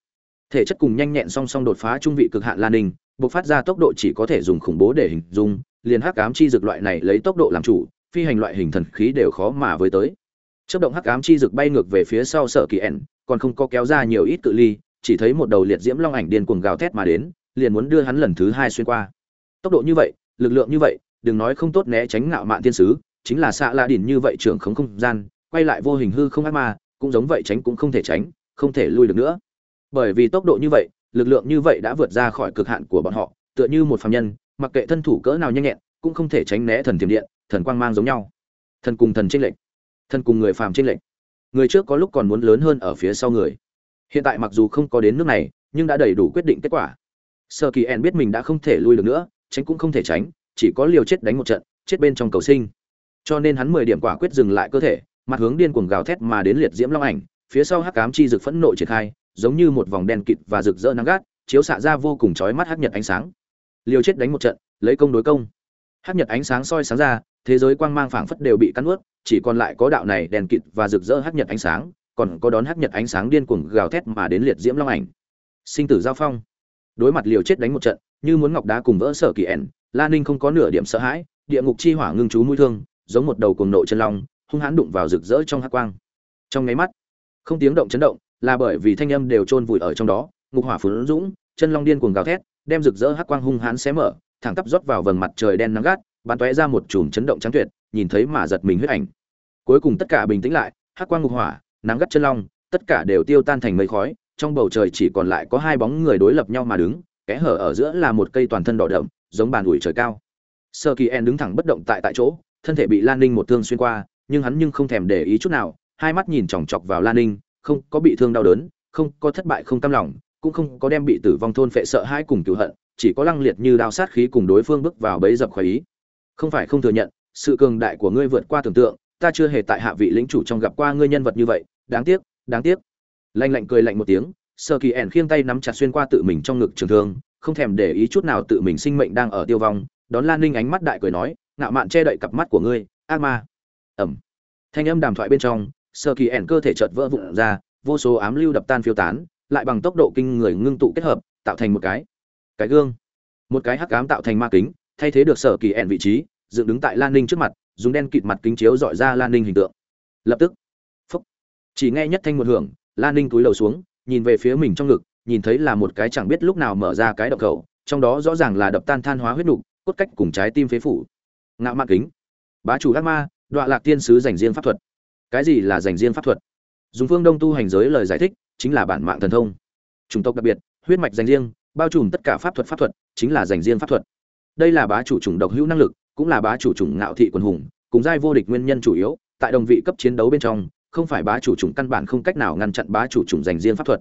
Thể chất cùng nhanh nhẹn song song đột phá trung vị cực hạn lan ninh buộc phát ra tốc độ chỉ có thể dùng khủng bố để hình dung, liền hắc ám chi dược loại này lấy tốc độ làm chủ, phi hành loại hình thần khí đều khó mà với tới. Chớp động hắc ám chi dược bay ngược về phía sau sở kỳ ẹn còn không có kéo ra nhiều ít cự ly, chỉ thấy một đầu liệt diễm long ảnh điên cuồng gào thét mà đến, liền muốn đưa hắn lần thứ hai xuyên qua. Tốc độ như vậy, lực lượng như vậy đừng nói không tốt né tránh ngạo mạn thiên sứ, chính là xạ la đỉnh như vậy trưởng không không gian, quay lại vô hình hư không ác ma, cũng giống vậy tránh cũng không thể tránh, không thể lui được nữa. Bởi vì tốc độ như vậy, lực lượng như vậy đã vượt ra khỏi cực hạn của bọn họ, tựa như một phàm nhân, mặc kệ thân thủ cỡ nào nhanh nhẹn, cũng không thể tránh né thần tiềm điện, thần quang mang giống nhau. Thần cùng thần tranh lệnh thần cùng người phàm tranh lệnh người trước có lúc còn muốn lớn hơn ở phía sau người. Hiện tại mặc dù không có đến nước này, nhưng đã đầy đủ quyết định kết quả. Sơ kỳ en biết mình đã không thể lui được nữa, tránh cũng không thể tránh chỉ có liều chết đánh một trận chết bên trong cầu sinh. Cho nên hắn mười điểm quả quyết dừng lại cơ thể mặt hướng điên cuồng gào thét mà đến liệt diễm long ảnh phía sau hắc ám chi rực phẫn nộ triển khai giống như một vòng đen kịt và rực rỡ nắng gắt chiếu xạ ra vô cùng chói mắt hắc nhật ánh sáng. Liều chết đánh một trận lấy công đối công. Hắc nhật ánh sáng soi sáng ra thế giới quang mang phảng phất đều bị cắn nuốt, chỉ còn lại có đạo này đèn kịt và rực rỡ hắc nhật ánh sáng còn có đón hắc nhật ánh sáng điên cuồng gào thét mà đến liệt diễm long ảnh. Sinh tử giao phong. Đối mặt liều chết đánh một trận như muốn ngọc đá cùng vỡ sở kỳ ẻn la ninh không có nửa điểm sợ hãi, địa ngục chi hỏa ngưng chú mũi thương, giống một đầu cuồng nộ chân long, hung hãn đụng vào rực rỡ trong hắc quang. Trong nháy mắt, không tiếng động chấn động, là bởi vì thanh âm đều chôn vùi ở trong đó, ngục hỏa phun dũng, chân long điên cuồng gào thét, đem rực rỡ hắc quang hung hãn xé mở, thẳng tắp rót vào vầng mặt trời đen nắng gắt, bắn tóe ra một chùm chấn động trắng tuyệt, nhìn thấy mà giật mình huyết ảnh. Cuối cùng tất cả bình tĩnh lại, hắc quang ngục hỏa, nắng gắt chân long, tất cả đều tiêu tan thành mây khói, trong bầu trời chỉ còn lại có hai bóng người đối lập nhau mà đứng, kẽ hở ở giữa là một cây toàn thân đỏ đậm giống bàn ủi trời cao. Sơ kỳ en đứng thẳng bất động tại tại chỗ, thân thể bị lan ninh một thương xuyên qua, nhưng hắn nhưng không thèm để ý chút nào, hai mắt nhìn chòng chọc vào lan ninh, không có bị thương đau đớn, không có thất bại không cam lòng, cũng không có đem bị tử vong thôn phệ sợ hãi cùng cựu hận, chỉ có lăng liệt như đao sát khí cùng đối phương bước vào bấy dập khỏi ý. Không phải không thừa nhận, sự cường đại của ngươi vượt qua tưởng tượng, ta chưa hề tại hạ vị lĩnh chủ trong gặp qua ngươi nhân vật như vậy, đáng tiếc đáng tiếc. Lanh lạnh cười lạnh một tiếng, sơ kỳ ẻn khiêng tay nắm chặt xuyên qua tự mình trong ngực trường thương không thèm để ý chút nào tự mình sinh mệnh đang ở tiêu vong, đón lan ninh ánh mắt đại cười nói, ngạo mạn che đậy cặp mắt của ngươi, ác ma. Ẩm thanh âm đàm thoại bên trong sơ kỳ ẻn cơ thể chợt vỡ vụn ra, vô số ám lưu đập tan phiêu tán, lại bằng tốc độ kinh người ngưng tụ kết hợp, tạo thành một cái cái gương. Một cái hắc ám tạo thành ma kính, thay thế được sở kỳ ẻn vị trí, dựng đứng tại lan ninh trước mặt, dùng đen kịt mặt kính chiếu dọi ra lan ninh hình tượng. Lập tức, phúc. Chỉ nghe nhất thanh một hưởng, lan ninh túi lầu xuống, nhìn về phía mình trong ngực nhìn thấy là một cái chẳng biết lúc nào mở ra cái động khẩu, trong đó rõ ràng là đập tan than hóa huyết đục cốt cách cùng trái tim phế phủ. Ngạo mạn kính. Bá chủ ác ma, đọa lạc tiên sứ dành riêng pháp thuật. Cái gì là dành riêng pháp thuật? Dùng phương đông tu hành giới lời giải thích, chính là bản mạng thần thông. Chủng tộc đặc biệt, huyết mạch dành riêng, bao trùm tất cả pháp thuật pháp thuật, chính là dành riêng pháp thuật. Đây là bá chủ chủng độc hữu năng lực, cũng là bá chủ chủng ngạo thị quần hùng, cùng giai vô địch nguyên nhân chủ yếu, tại đồng vị cấp chiến đấu bên trong, không phải bá chủ chủng căn bản không cách nào ngăn chặn bá chủ chủng dành riêng pháp thuật.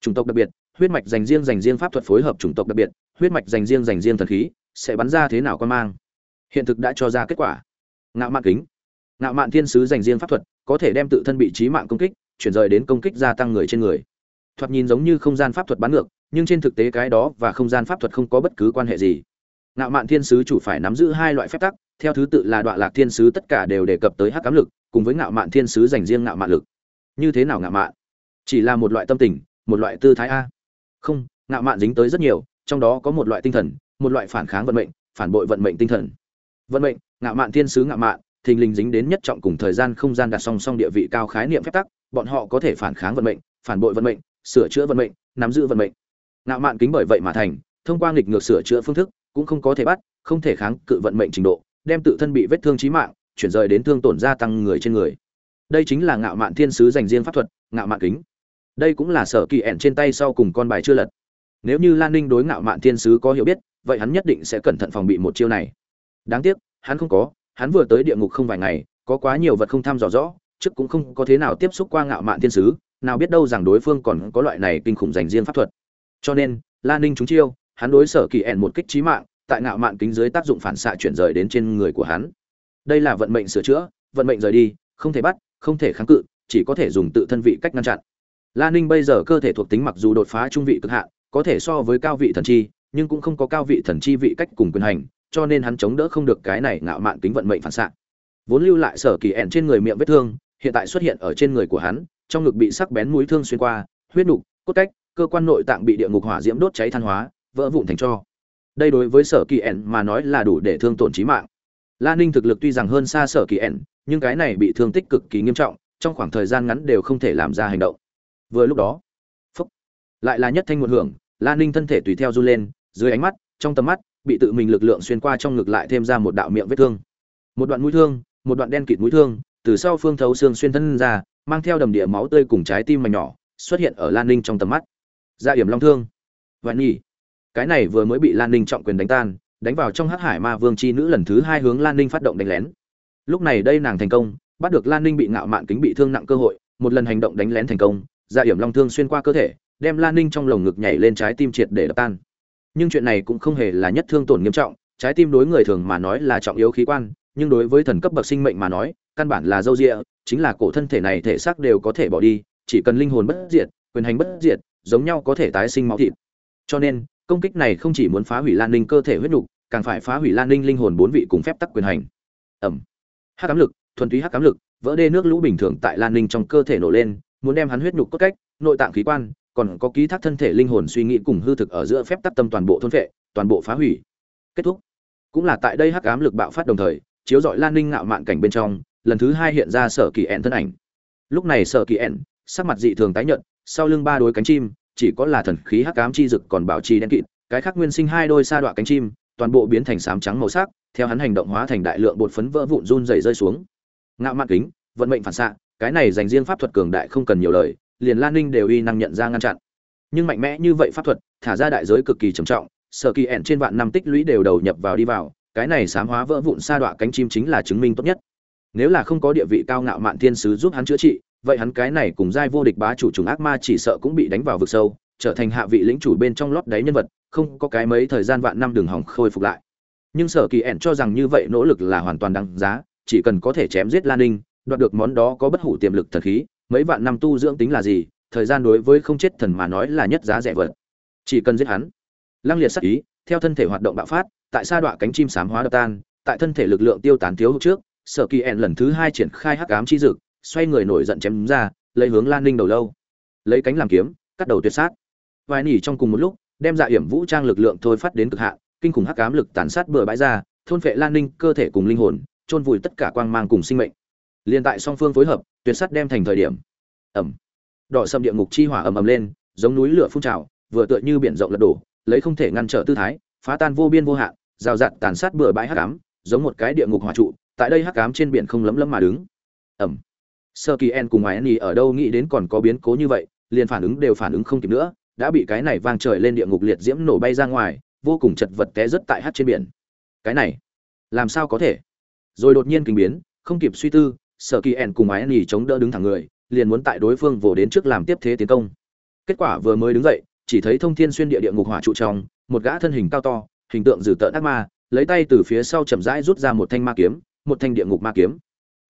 Chủng tộc đặc biệt huyết mạch dành riêng dành riêng pháp thuật phối hợp chủng tộc đặc biệt, huyết mạch dành riêng dành riêng thần khí, sẽ bắn ra thế nào quan mang? Hiện thực đã cho ra kết quả. Ngạo mạn kính. Ngạo mạn thiên sứ dành riêng pháp thuật, có thể đem tự thân bị trí mạng công kích, chuyển rời đến công kích gia tăng người trên người. Thoạt nhìn giống như không gian pháp thuật bắn ngược, nhưng trên thực tế cái đó và không gian pháp thuật không có bất cứ quan hệ gì. Ngạo mạn thiên sứ chủ phải nắm giữ hai loại phép tắc, theo thứ tự là đoạn lạc thiên sứ tất cả đều đề cập tới hắc ám lực, cùng với ngạo mạn thiên sứ dành riêng ngạo mạn lực. Như thế nào ngạo mạn? Chỉ là một loại tâm tình, một loại tư thái a không, ngạo mạn dính tới rất nhiều, trong đó có một loại tinh thần, một loại phản kháng vận mệnh, phản bội vận mệnh tinh thần. Vận mệnh, ngạo mạn thiên sứ ngạo mạn, thình lình dính đến nhất trọng cùng thời gian không gian đặt song song địa vị cao khái niệm phép tắc, bọn họ có thể phản kháng vận mệnh, phản bội vận mệnh, sửa chữa vận mệnh, nắm giữ vận mệnh. Ngạo mạn kính bởi vậy mà thành, thông qua nghịch ngược sửa chữa phương thức, cũng không có thể bắt, không thể kháng cự vận mệnh trình độ, đem tự thân bị vết thương chí mạng, chuyển rời đến thương tổn gia tăng người trên người. Đây chính là ngạo mạn thiên sứ dành riêng pháp thuật, ngạo mạn kính đây cũng là sở kỳ ẹn trên tay sau cùng con bài chưa lật. Nếu như lan ninh đối ngạo mạn thiên sứ có hiểu biết, vậy hắn nhất định sẽ cẩn thận phòng bị một chiêu này. Đáng tiếc, hắn không có, hắn vừa tới địa ngục không vài ngày, có quá nhiều vật không thăm dò rõ, trước cũng không có thế nào tiếp xúc qua ngạo mạn thiên sứ, nào biết đâu rằng đối phương còn có loại này kinh khủng dành riêng pháp thuật. Cho nên, lan ninh trúng chiêu, hắn đối sở kỳ ẹn một kích trí mạng, tại ngạo mạn kính dưới tác dụng phản xạ chuyển rời đến trên người của hắn. Đây là vận mệnh sửa chữa, vận mệnh rời đi, không thể bắt, không thể kháng cự, chỉ có thể dùng tự thân vị cách ngăn chặn la ninh bây giờ cơ thể thuộc tính mặc dù đột phá trung vị cực hạn, có thể so với cao vị thần chi, nhưng cũng không có cao vị thần chi vị cách cùng quyền hành, cho nên hắn chống đỡ không được cái này ngạo mạn tính vận mệnh phản xạ. Vốn lưu lại sở kỳ ẻn trên người miệng vết thương, hiện tại xuất hiện ở trên người của hắn, trong ngực bị sắc bén mũi thương xuyên qua, huyết nục, cốt cách, cơ quan nội tạng bị địa ngục hỏa diễm đốt cháy than hóa, vỡ vụn thành cho. Đây đối với sở kỳ ẻn mà nói là đủ để thương tổn chí mạng. La ninh thực lực tuy rằng hơn xa sở kỳ ẻn nhưng cái này bị thương tích cực kỳ nghiêm trọng, trong khoảng thời gian ngắn đều không thể làm ra hành động vừa lúc đó phúc, lại là nhất thanh một hưởng lan ninh thân thể tùy theo run lên dưới ánh mắt trong tầm mắt bị tự mình lực lượng xuyên qua trong ngực lại thêm ra một đạo miệng vết thương. Một đoạn mũi thương một đoạn đen kịt mũi thương từ sau phương thấu xương xuyên thân ra mang theo đầm địa máu tươi cùng trái tim mảnh nhỏ xuất hiện ở lan ninh trong tầm mắt. Dạ hiểm long thương và nhỉ cái này vừa mới bị lan ninh trọng quyền đánh tan đánh vào trong hắc hải ma vương chi nữ lần thứ hai hướng lan ninh phát động đánh lén. Lúc này đây nàng thành công bắt được lan ninh bị ngạo mạn kính bị thương nặng cơ hội một lần hành động đánh lén thành công dạ hiểm long thương xuyên qua cơ thể, đem lan ninh trong lồng ngực nhảy lên trái tim triệt để đập tan. Nhưng chuyện này cũng không hề là nhất thương tổn nghiêm trọng, trái tim đối người thường mà nói là trọng yếu khí quan, nhưng đối với thần cấp bậc sinh mệnh mà nói, căn bản là dâu rịa chính là cổ thân thể này thể xác đều có thể bỏ đi, chỉ cần linh hồn bất diệt, quyền hành bất diệt, giống nhau có thể tái sinh máu thịt. Cho nên, công kích này không chỉ muốn phá hủy lan ninh cơ thể huyết nhục càng phải phá hủy lan ninh linh hồn bốn vị cùng phép tắc quyền hành. Ẩm. Hắc ám lực, thuần túy hắc ám lực, vỡ đê nước lũ bình thường tại lan ninh trong cơ thể nổ lên muốn đem hắn huyết nhục cốt cách nội tạng khí quan còn có ký thác thân thể linh hồn suy nghĩ cùng hư thực ở giữa phép tắc tâm toàn bộ thôn phệ, toàn bộ phá hủy. Kết thúc. Cũng là tại đây hắc ám lực bạo phát đồng thời chiếu rọi lan ninh ngạo mạn cảnh bên trong lần thứ hai hiện ra sở kỳ ẹn thân ảnh. Lúc này sở kỳ ẹn sắc mặt dị thường tái nhợt sau lưng ba đôi cánh chim chỉ có là thần khí hắc ám chi dực còn bảo trì đen kịt cái khác nguyên sinh hai đôi sa đọa cánh chim toàn bộ biến thành xám trắng màu sắc theo hắn hành động hóa thành đại lượng bột phấn vỡ vụn run rẩy rơi xuống. Ngạo mạn kính vận mệnh phản xạ cái này dành riêng pháp thuật cường đại không cần nhiều lời, liền lan ninh đều y năng nhận ra ngăn chặn. Nhưng mạnh mẽ như vậy pháp thuật, thả ra đại giới cực kỳ trầm trọng, sở kỳ ẹn trên vạn năm tích lũy đều đầu nhập vào đi vào, cái này sám hóa vỡ vụn sa đọa cánh chim chính là chứng minh tốt nhất. Nếu là không có địa vị cao ngạo mạn thiên sứ giúp hắn chữa trị, vậy hắn cái này cùng giai vô địch bá chủ trùng ác ma chỉ sợ cũng bị đánh vào vực sâu, trở thành hạ vị lĩnh chủ bên trong lót đáy nhân vật, không có cái mấy thời gian vạn năm đường hỏng khôi phục lại. Nhưng sở kỳ ẻn cho rằng như vậy nỗ lực là hoàn toàn đáng giá, chỉ cần có thể chém giết lan ninh đoạt được món đó có bất hủ tiềm lực thần khí, mấy vạn năm tu dưỡng tính là gì, thời gian đối với không chết thần mà nói là nhất giá rẻ vật. Chỉ cần giết hắn. Lăng liệt sắc ý, theo thân thể hoạt động bạo phát, tại sa đọa cánh chim sám hóa đập tan, tại thân thể lực lượng tiêu tán thiếu hụt trước, sở kỳ En lần thứ hai triển khai hắc ám chi dực, xoay người nổi giận chém ra, lấy hướng lan ninh đầu lâu. Lấy cánh làm kiếm, cắt đầu tuyệt sát. Vài nỉ trong cùng một lúc, đem dạ hiểm vũ trang lực lượng thôi phát đến cực hạn, kinh khủng hắc ám lực tàn sát bừa bãi ra, thôn phệ lan ninh cơ thể cùng linh hồn, chôn vùi tất cả quang mang cùng sinh mệnh liên tại song phương phối hợp, tuyệt sắt đem thành thời điểm. Ẩm. Đỏ sầm địa ngục chi hỏa ầm ầm lên, giống núi lửa phun trào, vừa tựa như biển rộng lật đổ, lấy không thể ngăn trở tư thái, phá tan vô biên vô hạn, rào rạt tàn sát bừa bãi hắc ám, giống một cái địa ngục hỏa trụ, tại đây hắc ám trên biển không lấm lấm mà đứng. Ẩm. Sơ kỳ en cùng ngoài en ở đâu nghĩ đến còn có biến cố như vậy, liền phản ứng đều phản ứng không kịp nữa, đã bị cái này vang trời lên địa ngục liệt diễm nổ bay ra ngoài, vô cùng chật vật té rất tại hát trên biển. Cái này, làm sao có thể? Rồi đột nhiên kinh biến, không kịp suy tư sở kỳ ẻn cùng ái nỉ chống đỡ đứng thẳng người, liền muốn tại đối phương vồ đến trước làm tiếp thế tiến công. Kết quả vừa mới đứng dậy, chỉ thấy thông thiên xuyên địa địa ngục hỏa trụ trong, một gã thân hình cao to, hình tượng dử tợn ác ma, lấy tay từ phía sau chậm rãi rút ra một thanh ma kiếm, một thanh địa ngục ma kiếm.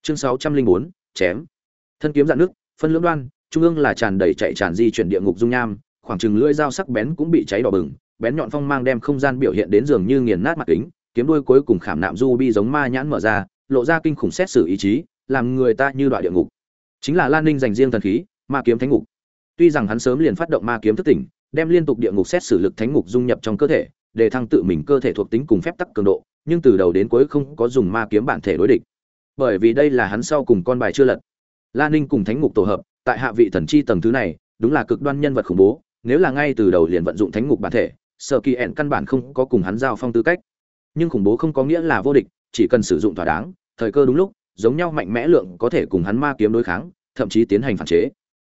Chương sáu trăm linh bốn, chém. Thân kiếm dạn nước, phân lưỡng đoan, trung ương là tràn đầy chạy tràn di chuyển địa ngục dung nham, khoảng chừng lưỡi dao sắc bén cũng bị cháy đỏ bừng, bén nhọn phong mang đem không gian biểu hiện đến dường như nghiền nát mặt kính, kiếm đuôi cuối cùng khảm nạm du bi giống ma nhãn mở ra, lộ ra kinh khủng xét xử ý chí làm người ta như đoạn địa ngục. Chính là lan ninh dành riêng thần khí, ma kiếm thánh ngục. Tuy rằng hắn sớm liền phát động ma kiếm thức tỉnh, đem liên tục địa ngục xét xử lực thánh ngục dung nhập trong cơ thể, để thăng tự mình cơ thể thuộc tính cùng phép tắc cường độ, nhưng từ đầu đến cuối không có dùng ma kiếm bản thể đối địch. Bởi vì đây là hắn sau cùng con bài chưa lật. Lan ninh cùng thánh ngục tổ hợp, tại hạ vị thần chi tầng thứ này, đúng là cực đoan nhân vật khủng bố, nếu là ngay từ đầu liền vận dụng thánh ngục bản thể, sở kỳ ẹn căn bản không có cùng hắn giao phong tư cách. Nhưng khủng bố không có nghĩa là vô địch, chỉ cần sử dụng thỏa đáng, thời cơ đúng lúc giống nhau mạnh mẽ lượng có thể cùng hắn ma kiếm đối kháng, thậm chí tiến hành phản chế.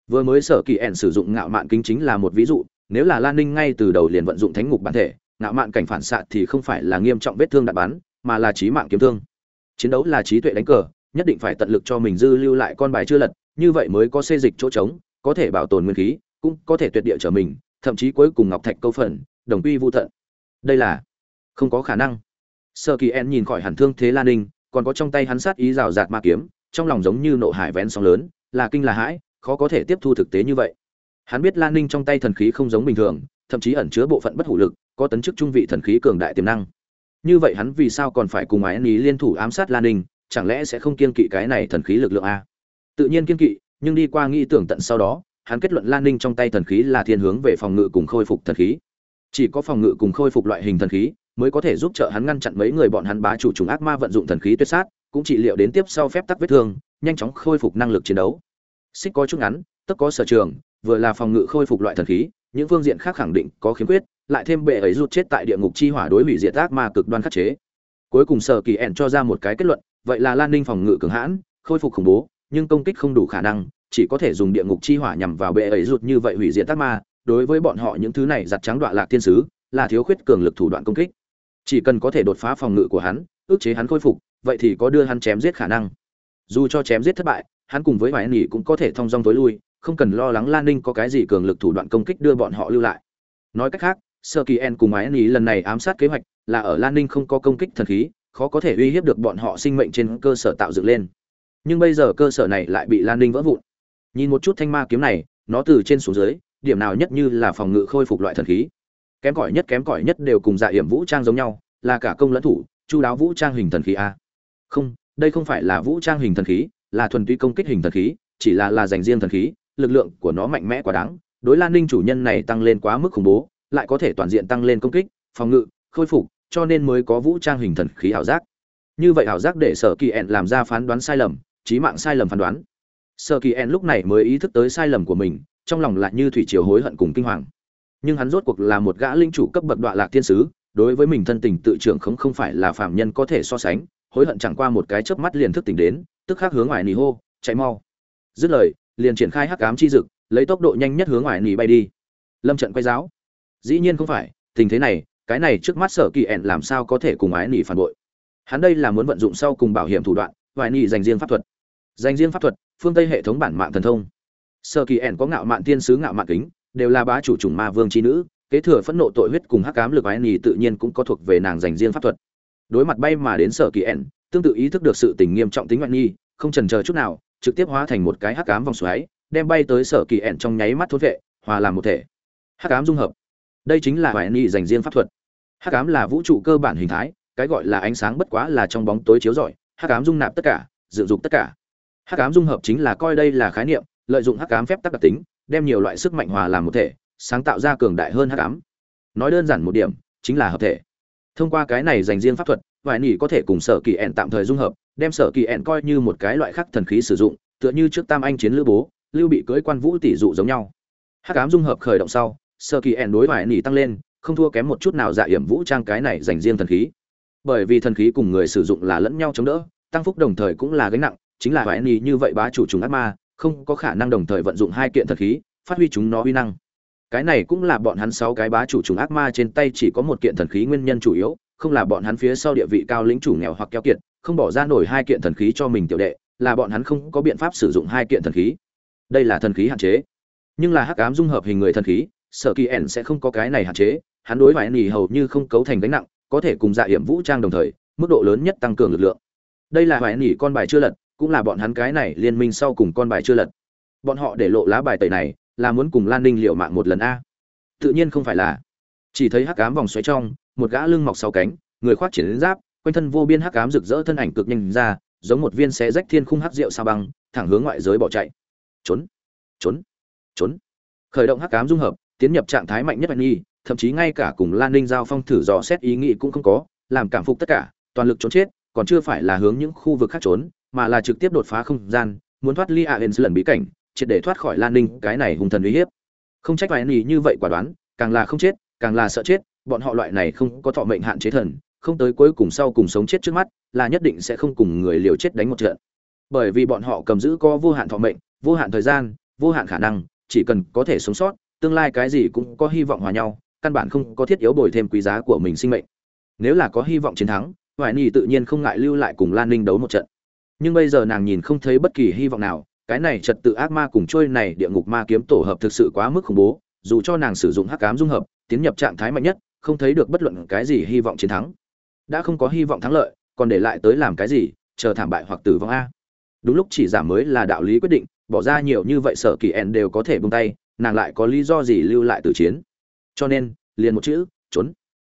Vừa mới sở kỳ ẻn sử dụng ngạo mạn kính chính là một ví dụ, nếu là lan ninh ngay từ đầu liền vận dụng thánh ngục bản thể, ngạo mạn cảnh phản xạ thì không phải là nghiêm trọng vết thương đạn bắn, mà là chí mạng kiếm thương. Chiến đấu là trí tuệ đánh cờ, nhất định phải tận lực cho mình dư lưu lại con bài chưa lật, như vậy mới có xê dịch chỗ trống, có thể bảo tồn nguyên khí, cũng có thể tuyệt địa trở mình, thậm chí cuối cùng ngọc thạch câu phần, đồng quy vu tận. Đây là không có khả năng. Sơ kỳ en nhìn khỏi hẳn thương thế lan ninh còn có trong tay hắn sát ý rào rạt ma kiếm, trong lòng giống như nộ hải vén sóng lớn, là kinh là hãi, khó có thể tiếp thu thực tế như vậy. Hắn biết lan ninh trong tay thần khí không giống bình thường, thậm chí ẩn chứa bộ phận bất hủ lực, có tấn chức trung vị thần khí cường đại tiềm năng. Như vậy hắn vì sao còn phải cùng ái ý liên thủ ám sát lan ninh, chẳng lẽ sẽ không kiên kỵ cái này thần khí lực lượng a? Tự nhiên kiên kỵ, nhưng đi qua nghĩ tưởng tận sau đó, hắn kết luận lan ninh trong tay thần khí là thiên hướng về phòng ngự cùng khôi phục thần khí. Chỉ có phòng ngự cùng khôi phục loại hình thần khí mới có thể giúp trợ hắn ngăn chặn mấy người bọn hắn bá chủ trùng ác ma vận dụng thần khí tuyệt sát, cũng trị liệu đến tiếp sau phép tắc vết thương, nhanh chóng khôi phục năng lực chiến đấu. Xích có chút ngắn tất có sở trường, vừa là phòng ngự khôi phục loại thần khí, những phương diện khác khẳng định có khiếm khuyết, lại thêm bệ ấy rút chết tại địa ngục chi hỏa đối hủy diệt ác ma cực đoan khắc chế. Cuối cùng sở kỳ ẻn cho ra một cái kết luận, vậy là lan ninh phòng ngự cường hãn, khôi phục khủng bố, nhưng công kích không đủ khả năng, chỉ có thể dùng địa ngục chi hỏa nhằm vào bệ ấy rút như vậy hủy diệt ác ma, đối với bọn họ những thứ này giặt trắng đoạn lạc thiên sứ, là thiếu khuyết cường lực thủ đoạn công kích chỉ cần có thể đột phá phòng ngự của hắn, ức chế hắn khôi phục, vậy thì có đưa hắn chém giết khả năng. Dù cho chém giết thất bại, hắn cùng với vài nỉ cũng có thể thông dong tối lui, không cần lo lắng lan ninh có cái gì cường lực thủ đoạn công kích đưa bọn họ lưu lại. Nói cách khác, sơ kỳ en cùng ái nỉ lần này ám sát kế hoạch là ở lan ninh không có công kích thần khí, khó có thể uy hiếp được bọn họ sinh mệnh trên cơ sở tạo dựng lên. Nhưng bây giờ cơ sở này lại bị lan ninh vỡ vụn. Nhìn một chút thanh ma kiếm này, nó từ trên xuống dưới, điểm nào nhất như là phòng ngự khôi phục loại thần khí kém cỏi nhất kém cỏi nhất đều cùng dạ hiểm vũ trang giống nhau, là cả công lẫn thủ, chu đáo vũ trang hình thần khí a. Không, đây không phải là vũ trang hình thần khí, là thuần túy công kích hình thần khí, chỉ là là dành riêng thần khí, lực lượng của nó mạnh mẽ quá đáng, đối lan ninh chủ nhân này tăng lên quá mức khủng bố, lại có thể toàn diện tăng lên công kích, phòng ngự, khôi phục, cho nên mới có vũ trang hình thần khí ảo giác. Như vậy ảo giác để sở kỳ ẹn làm ra phán đoán sai lầm trí mạng sai lầm phán đoán. Sở kỳ ẹn lúc này mới ý thức tới sai lầm của mình, trong lòng lại như thủy chiều hối hận cùng kinh hoàng nhưng hắn rốt cuộc là một gã linh chủ cấp bậc đoạn lạc thiên sứ, đối với mình thân tình tự trưởng không không phải là phạm nhân có thể so sánh, hối hận chẳng qua một cái chớp mắt liền thức tỉnh đến, tức khắc hướng ngoài nỉ hô, chạy mau. Dứt lời, liền triển khai hắc ám chi dực, lấy tốc độ nhanh nhất hướng ngoài nỉ bay đi. Lâm trận quay giáo. Dĩ nhiên không phải, tình thế này, cái này trước mắt sở kỳ ẹn làm sao có thể cùng ái nỉ phản bội? Hắn đây là muốn vận dụng sau cùng bảo hiểm thủ đoạn ngoại nỉ dành riêng pháp thuật. Dành riêng pháp thuật, phương tây hệ thống bản mạng thần thông. Sở kỳ ẹn có ngạo mạn tiên sứ ngạo mạn kính đều là bá chủ chủng ma vương chi nữ, kế thừa phẫn nộ tội huyết cùng hắc ám lực ái nỉ tự nhiên cũng có thuộc về nàng dành riêng pháp thuật. Đối mặt bay mà đến sở kỳ ẻn, tương tự ý thức được sự tình nghiêm trọng tính ngoạn nhi, không chần chờ chút nào, trực tiếp hóa thành một cái hắc ám vòng xoáy, đem bay tới sở kỳ ẻn trong nháy mắt thôn vệ, hòa làm một thể. Hắc ám dung hợp. Đây chính là ái nhi dành riêng pháp thuật. Hắc ám là vũ trụ cơ bản hình thái, cái gọi là ánh sáng bất quá là trong bóng tối chiếu rọi, hắc ám dung nạp tất cả dự dụng tất cả. Hắc ám dung hợp chính là coi đây là khái niệm, lợi dụng hắc ám phép tắc đặc tính đem nhiều loại sức mạnh hòa làm một thể, sáng tạo ra cường đại hơn hắc ám. Nói đơn giản một điểm, chính là hợp thể. Thông qua cái này dành riêng pháp thuật, vài nỉ có thể cùng sở kỳ ẹn tạm thời dung hợp, đem sở kỳ ẹn coi như một cái loại khác thần khí sử dụng, tựa như trước tam anh chiến lữ bố, lưu bị cưới quan vũ tỷ dụ giống nhau. Hắc ám dung hợp khởi động sau, sở kỳ ẹn đối vài nỉ tăng lên, không thua kém một chút nào dạ hiểm vũ trang cái này dành riêng thần khí. Bởi vì thần khí cùng người sử dụng là lẫn nhau chống đỡ, tăng phúc đồng thời cũng là gánh nặng, chính là vài nỉ như vậy bá chủ trùng ác ma không có khả năng đồng thời vận dụng hai kiện thần khí, phát huy chúng nó uy năng. Cái này cũng là bọn hắn sáu cái bá chủ trùng ác ma trên tay chỉ có một kiện thần khí nguyên nhân chủ yếu, không là bọn hắn phía sau địa vị cao lĩnh chủ nghèo hoặc keo kiệt, không bỏ ra nổi hai kiện thần khí cho mình tiểu đệ, là bọn hắn không có biện pháp sử dụng hai kiện thần khí. Đây là thần khí hạn chế. Nhưng là hắc ám dung hợp hình người thần khí, sở kỳ ẻn sẽ không có cái này hạn chế, hắn đối vải nỉ hầu như không cấu thành gánh nặng, có thể cùng dạ hiểm vũ trang đồng thời, mức độ lớn nhất tăng cường lực lượng. Đây là vải nỉ con bài chưa lật cũng là bọn hắn cái này liên minh sau cùng con bài chưa lật. Bọn họ để lộ lá bài tẩy này, là muốn cùng lan ninh liệu mạng một lần a. Tự nhiên không phải là. Chỉ thấy hắc ám vòng xoáy trong, một gã lưng mọc sáu cánh, người khoác triển giáp, quanh thân vô biên hắc ám rực rỡ thân ảnh cực nhanh ra, giống một viên xé rách thiên khung hắc rượu sa băng, thẳng hướng ngoại giới bỏ chạy. Trốn trốn trốn. Khởi động hắc ám dung hợp, tiến nhập trạng thái mạnh nhất mạnh nghi thậm chí ngay cả cùng lan ninh giao phong thử dò xét ý nghĩ cũng không có, làm cảm phục tất cả, toàn lực trốn chết, còn chưa phải là hướng những khu vực khác trốn mà là trực tiếp đột phá không gian, muốn thoát ly a lần bí cảnh, triệt để thoát khỏi lan ninh, cái này hùng thần uy hiếp. Không trách vài nỉ như vậy quả đoán, càng là không chết, càng là sợ chết, bọn họ loại này không có thọ mệnh hạn chế thần, không tới cuối cùng sau cùng sống chết trước mắt, là nhất định sẽ không cùng người liều chết đánh một trận. Bởi vì bọn họ cầm giữ có vô hạn thọ mệnh, vô hạn thời gian, vô hạn khả năng, chỉ cần có thể sống sót, tương lai cái gì cũng có hy vọng hòa nhau, căn bản không có thiết yếu bồi thêm quý giá của mình sinh mệnh. Nếu là có hy vọng chiến thắng hoài nhi tự nhiên không ngại lưu lại cùng lan ninh đấu một trận nhưng bây giờ nàng nhìn không thấy bất kỳ hy vọng nào, cái này trật tự ác ma cùng trôi này địa ngục ma kiếm tổ hợp thực sự quá mức khủng bố, dù cho nàng sử dụng hắc cám dung hợp, tiến nhập trạng thái mạnh nhất, không thấy được bất luận cái gì hy vọng chiến thắng. Đã không có hy vọng thắng lợi, còn để lại tới làm cái gì, chờ thảm bại hoặc tử vong a. Đúng lúc chỉ giảm mới là đạo lý quyết định, bỏ ra nhiều như vậy sở kỳ ẻn đều có thể bung tay, nàng lại có lý do gì lưu lại từ chiến. Cho nên, liền một chữ, trốn.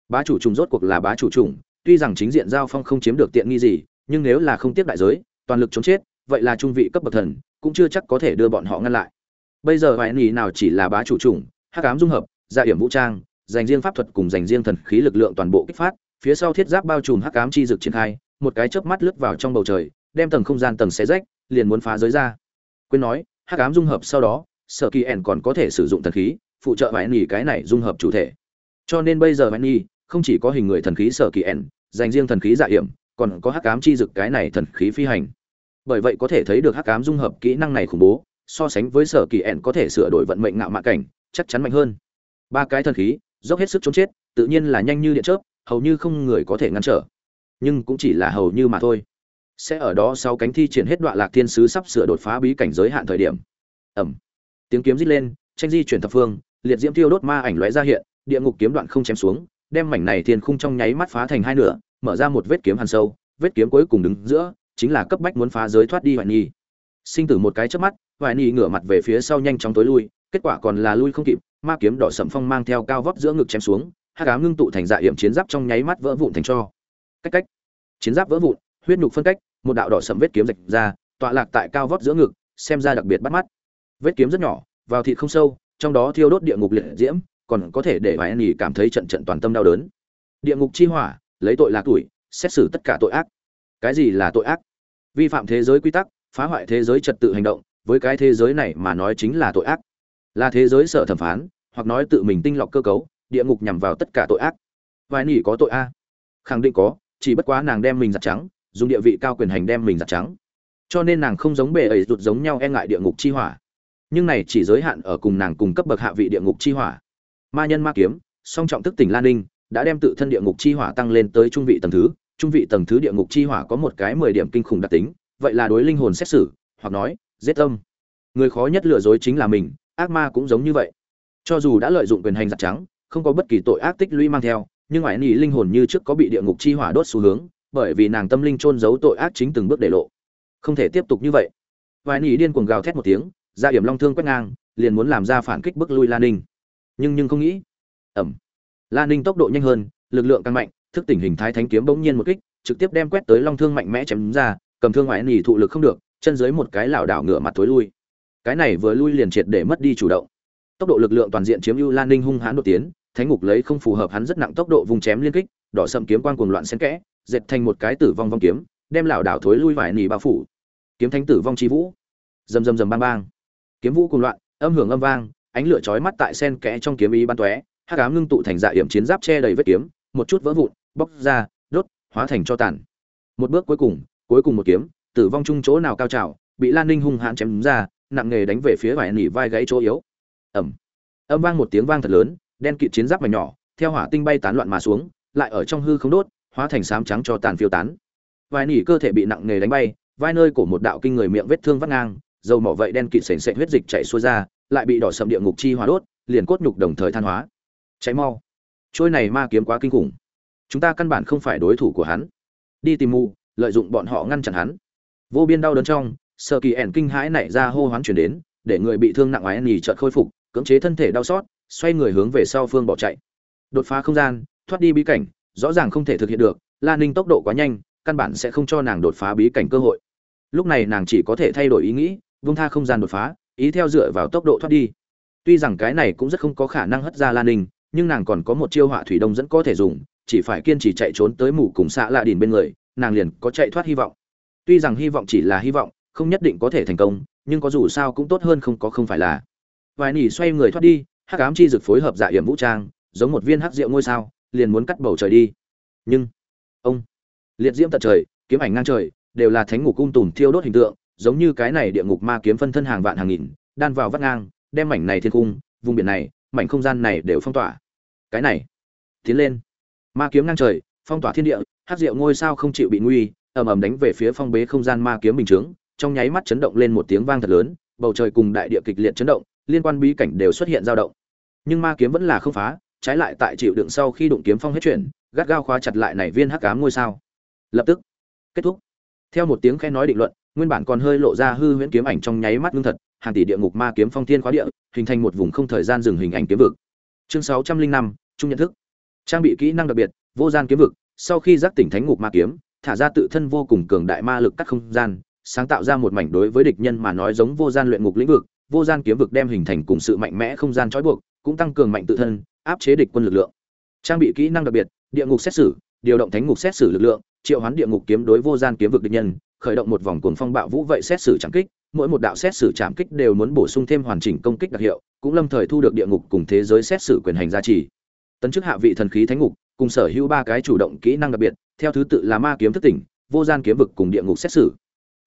Bá chủ trùng rốt cuộc là bá chủ trùng, tuy rằng chính diện giao phong không chiếm được tiện nghi gì, nhưng nếu là không tiếp đại giới toàn lực chống chết, vậy là trung vị cấp bậc thần, cũng chưa chắc có thể đưa bọn họ ngăn lại. Bây giờ vài nỉ nào chỉ là bá chủ chủng, hắc ám dung hợp gia hiểm vũ trang, dành riêng pháp thuật cùng dành riêng thần khí lực lượng toàn bộ kích phát, phía sau thiết giáp bao trùm hắc ám chi dực triển khai, một cái chớp mắt lướt vào trong bầu trời, đem tầng không gian tầng xé rách, liền muốn phá giới ra. Quên nói, hắc ám dung hợp sau đó, sở kỳ ẻn còn có thể sử dụng thần khí, phụ trợ vài nỉ cái này dung hợp chủ thể. Cho nên bây giờ vải nỉ không chỉ có hình người thần khí sở kỳ ẻn, dành riêng thần khí dạ hiểm, còn có hắc ám chi dực cái này thần khí phi hành bởi vậy có thể thấy được hắc ám dung hợp kỹ năng này khủng bố, so sánh với sở kỳ ẻn có thể sửa đổi vận mệnh ngạo mạ cảnh, chắc chắn mạnh hơn. Ba cái thần khí, dốc hết sức chống chết, tự nhiên là nhanh như điện chớp, hầu như không người có thể ngăn trở. Nhưng cũng chỉ là hầu như mà thôi. Sẽ ở đó sau cánh thi triển hết đoạn lạc thiên sứ sắp sửa đột phá bí cảnh giới hạn thời điểm. Ẩm tiếng kiếm rít lên, tranh di chuyển thập phương, liệt diễm tiêu đốt ma ảnh lóe ra hiện, địa ngục kiếm đoạn không chém xuống, đem mảnh này thiên khung trong nháy mắt phá thành hai nửa, mở ra một vết kiếm hàn sâu, vết kiếm cuối cùng đứng giữa chính là cấp bách muốn phá giới thoát đi hoài nhi. Sinh tử một cái chớp mắt, hoài nhi ngửa mặt về phía sau nhanh chóng tối lui, kết quả còn là lui không kịp, ma kiếm đỏ sầm phong mang theo cao vóc giữa ngực chém xuống hát cá ngưng tụ thành dạ hiểm chiến giáp trong nháy mắt vỡ vụn thành cho. Cách cách. Chiến giáp vỡ vụn, huyết nhục phân cách, một đạo đỏ sầm vết kiếm rạch ra, tọa lạc tại cao vóc giữa ngực, xem ra đặc biệt bắt mắt. Vết kiếm rất nhỏ, vào thịt không sâu, trong đó thiêu đốt địa ngục liệt diễm, còn có thể để hoài nhi cảm thấy trận trận toàn tâm đau đớn. Địa ngục chi hỏa, lấy tội lạc tuổi, xét xử tất cả tội ác. Cái gì là tội ác? Vi phạm thế giới quy tắc, phá hoại thế giới trật tự hành động, với cái thế giới này mà nói chính là tội ác. Là thế giới sở thẩm phán, hoặc nói tự mình tinh lọc cơ cấu, địa ngục nhằm vào tất cả tội ác. Vài nỉ có tội a. Khẳng định có, chỉ bất quá nàng đem mình giặt trắng, dùng địa vị cao quyền hành đem mình giặt trắng. Cho nên nàng không giống bề ấy rụt giống nhau e ngại địa ngục chi hỏa. Nhưng này chỉ giới hạn ở cùng nàng cùng cấp bậc hạ vị địa ngục chi hỏa. Ma nhân ma kiếm, song trọng thức tỉnh lan ninh, đã đem tự thân địa ngục chi hỏa tăng lên tới trung vị tầng thứ trung vị tầng thứ địa ngục chi hỏa có một cái mười điểm kinh khủng đặc tính, vậy là đối linh hồn xét xử, hoặc nói, giết tâm người khó nhất lừa dối chính là mình, ác ma cũng giống như vậy. Cho dù đã lợi dụng quyền hành giặt trắng, không có bất kỳ tội ác tích lũy mang theo, nhưng ngoại nỉ linh hồn như trước có bị địa ngục chi hỏa đốt xu hướng, bởi vì nàng tâm linh trôn giấu tội ác chính từng bước để lộ. Không thể tiếp tục như vậy. Vài nỉ điên cuồng gào thét một tiếng ra điểm long thương quét ngang, liền muốn làm ra phản kích bức lui lan ninh. Nhưng nhưng không nghĩ. Ẩm. Lan ninh tốc độ nhanh hơn, lực lượng càng mạnh thức tỉnh hình thái thánh kiếm bỗng nhiên một kích, trực tiếp đem quét tới long thương mạnh mẽ chém ra, cầm thương ngoại nỉ thụ lực không được, chân dưới một cái lảo đảo ngửa mặt tối lui. Cái này vừa lui liền triệt để mất đi chủ động. Tốc độ lực lượng toàn diện chiếm ưu lan ninh hung hãn đột tiến, thánh ngục lấy không phù hợp hắn rất nặng tốc độ vùng chém liên kích, đỏ sậm kiếm quang cuồng loạn xen kẽ, dệt thành một cái tử vong vong kiếm, đem lảo đảo thối lui vải nỉ bao phủ. Kiếm thánh tử vong chi vũ. Rầm rầm rầm bang bang. Kiếm vũ cuồng loạn, âm hưởng âm vang, ánh lửa chói mắt tại sen kẽ trong kiếm ý bắn tóe, hắc ám ngưng tụ thành dạ hiểm chiến giáp che đầy vết kiếm một chút vỡ vụn, bóc ra, đốt, hóa thành cho tàn. Một bước cuối cùng cuối cùng một kiếm, tử vong chung chỗ nào cao trào, bị lan ninh hung hãn chém ra, nặng nghề đánh về phía vải nỉ vai gãy chỗ yếu. Ẩm âm vang một tiếng vang thật lớn, đen kịt chiến giáp mảnh nhỏ, theo hỏa tinh bay tán loạn mà xuống, lại ở trong hư không đốt, hóa thành sám trắng cho tàn phiêu tán. Vải nỉ cơ thể bị nặng nghề đánh bay, vai nơi của một đạo kinh người miệng vết thương vắt ngang, dầu mỏ vậy đen kịt sền sệt huyết dịch chảy xuôi ra, lại bị đỏ sầm địa ngục chi hóa đốt, liền cốt nhục đồng thời than hóa. Cháy mau trôi này ma kiếm quá kinh khủng. Chúng ta căn bản không phải đối thủ của hắn. Đi tìm mù, lợi dụng bọn họ ngăn chặn hắn. Vô biên đau đớn trong sợ kỳ ẻn kinh hãi nảy ra hô hoán chuyển đến, để người bị thương nặng ái nhì chợt khôi phục, cưỡng chế thân thể đau xót, xoay người hướng về sau phương bỏ chạy. Đột phá không gian, thoát đi bí cảnh, rõ ràng không thể thực hiện được, la ninh tốc độ quá nhanh, căn bản sẽ không cho nàng đột phá bí cảnh cơ hội. Lúc này nàng chỉ có thể thay đổi ý nghĩ, vung tha không gian đột phá, ý theo dựa vào tốc độ thoát đi. Tuy rằng cái này cũng rất không có khả năng hất ra la ninh nhưng nàng còn có một chiêu họa thủy đông dẫn có thể dùng, chỉ phải kiên trì chạy trốn tới mù cùng xạ lạ đìn bên người, nàng liền có chạy thoát hy vọng. Tuy rằng hy vọng chỉ là hy vọng, không nhất định có thể thành công, nhưng có dù sao cũng tốt hơn không có không phải là. Vài nỉ xoay người thoát đi, hắc ám chi dực phối hợp dạ hiểm vũ trang, giống một viên hắc rượu ngôi sao, liền muốn cắt bầu trời đi. Nhưng, ông, liệt diễm tận trời, kiếm ảnh ngang trời, đều là thánh ngục cung tùn thiêu đốt hình tượng, giống như cái này địa ngục ma kiếm phân thân hàng vạn hàng nghìn, đan vào vắt ngang, đem mảnh này thiên cung, vùng biển này, mảnh không gian này đều phong tỏa cái này. Tiến lên. Ma kiếm ngang trời, phong tỏa thiên địa, hát rượu ngôi sao không chịu bị nguy, ầm ầm đánh về phía phong bế không gian ma kiếm bình chướng, trong nháy mắt chấn động lên một tiếng vang thật lớn, bầu trời cùng đại địa kịch liệt chấn động, liên quan bí cảnh đều xuất hiện dao động. Nhưng ma kiếm vẫn là không phá, trái lại tại chịu đựng sau khi đụng kiếm phong hết chuyển gắt gao khóa chặt lại này viên hắc ám ngôi sao. Lập tức, kết thúc. Theo một tiếng khen nói định luận, nguyên bản còn hơi lộ ra hư huyễn kiếm ảnh trong nháy mắt ngưng thật, hàng tỷ địa ngục ma kiếm phong thiên khóa địa, hình thành một vùng không thời gian dừng hình ảnh kiếm vực chương sáu trăm linh năm trung nhận thức. Trang bị kỹ năng đặc biệt, vô gian kiếm vực, sau khi giác tỉnh thánh ngục ma kiếm, thả ra tự thân vô cùng cường đại ma lực cắt không gian, sáng tạo ra một mảnh đối với địch nhân mà nói giống vô gian luyện ngục lĩnh vực, vô gian kiếm vực đem hình thành cùng sự mạnh mẽ không gian trói buộc, cũng tăng cường mạnh tự thân, áp chế địch quân lực lượng. Trang bị kỹ năng đặc biệt, địa ngục xét xử, điều động thánh ngục xét xử lực lượng, triệu hoán địa ngục kiếm đối vô gian kiếm vực địch nhân, khởi động một vòng cuồng phong bạo vũ vậy xét xử chẳng kích, mỗi một đạo xét xử chạm kích đều muốn bổ sung thêm hoàn chỉnh công kích đặc hiệu cũng lâm thời thu được địa ngục cùng thế giới xét xử quyền hành gia trì. Tấn chức hạ vị thần khí thánh ngục, cùng sở hữu ba cái chủ động kỹ năng đặc biệt, theo thứ tự là ma kiếm thức tỉnh, vô gian kiếm vực cùng địa ngục xét xử.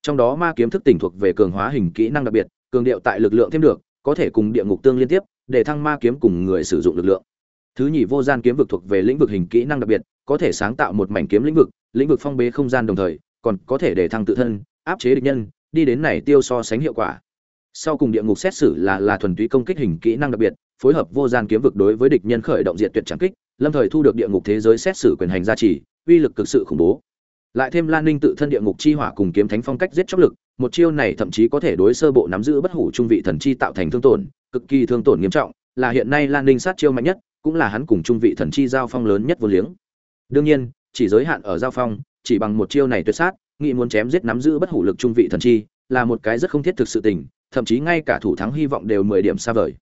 Trong đó ma kiếm thức tỉnh thuộc về cường hóa hình kỹ năng đặc biệt, cường điệu tại lực lượng thêm được, có thể cùng địa ngục tương liên tiếp, để thăng ma kiếm cùng người sử dụng lực lượng. Thứ nhì vô gian kiếm vực thuộc về lĩnh vực hình kỹ năng đặc biệt, có thể sáng tạo một mảnh kiếm lĩnh vực lĩnh vực phong bế không gian đồng thời, còn có thể để thăng tự thân, áp chế địch nhân, đi đến này tiêu so sánh hiệu quả sau cùng địa ngục xét xử là là thuần túy công kích hình kỹ năng đặc biệt, phối hợp vô gian kiếm vực đối với địch nhân khởi động diện tuyệt trảm kích, lâm thời thu được địa ngục thế giới xét xử quyền hành gia trì, uy lực cực sự khủng bố. Lại thêm lan ninh tự thân địa ngục chi hỏa cùng kiếm thánh phong cách giết chóc lực, một chiêu này thậm chí có thể đối sơ bộ nắm giữ bất hủ trung vị thần chi tạo thành thương tổn, cực kỳ thương tổn nghiêm trọng, là hiện nay lan ninh sát chiêu mạnh nhất, cũng là hắn cùng trung vị thần chi giao phong lớn nhất vô liếng. Đương nhiên, chỉ giới hạn ở giao phong, chỉ bằng một chiêu này tuyệt sát, nghị muốn chém giết nắm giữ bất hủ lực trung vị thần chi, là một cái rất không thiết thực sự tình thậm chí ngay cả thủ thắng hy vọng đều mười điểm xa vời.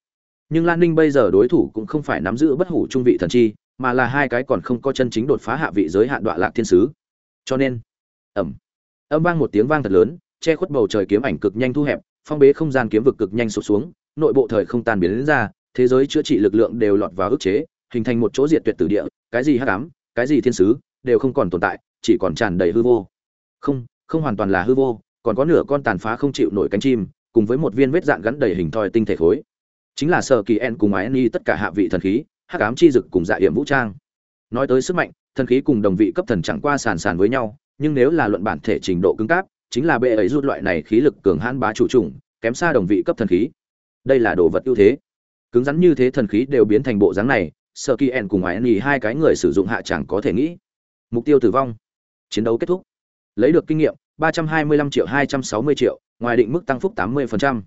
Nhưng lan ninh bây giờ đối thủ cũng không phải nắm giữ bất hủ trung vị thần chi mà là hai cái còn không có chân chính đột phá hạ vị giới hạn đoạn lạc thiên sứ. Cho nên ầm, âm vang một tiếng vang thật lớn che khuất bầu trời kiếm ảnh cực nhanh thu hẹp phong bế không gian kiếm vực cực nhanh sụp xuống nội bộ thời không tan biến đến ra thế giới chữa trị lực lượng đều lọt vào ức chế hình thành một chỗ diệt tuyệt tử địa cái gì hắc ám cái gì thiên sứ đều không còn tồn tại chỉ còn tràn đầy hư vô. Không không hoàn toàn là hư vô còn có nửa con tàn phá không chịu nổi cánh chim cùng với một viên vết dạn gắn đầy hình thoi tinh thể khối. Chính là sở kỳ en cùng ái ni tất cả hạ vị thần khí, hắc ám chi dực cùng dạ hiểm vũ trang. Nói tới sức mạnh, thần khí cùng đồng vị cấp thần chẳng qua sàn sàn với nhau, nhưng nếu là luận bản thể trình độ cứng cáp, chính là bệ ấy rút loại này khí lực cường hãn bá chủ trùng, kém xa đồng vị cấp thần khí. Đây là đồ vật ưu thế. Cứng rắn như thế thần khí đều biến thành bộ dáng này sợ kỳ en cùng ái ni hai cái người sử dụng hạ chẳng có thể nghĩ. Mục tiêu tử vong. Chiến đấu kết thúc. Lấy được kinh nghiệm 325 triệu 260 triệu, ngoài định mức tăng phúc 80%.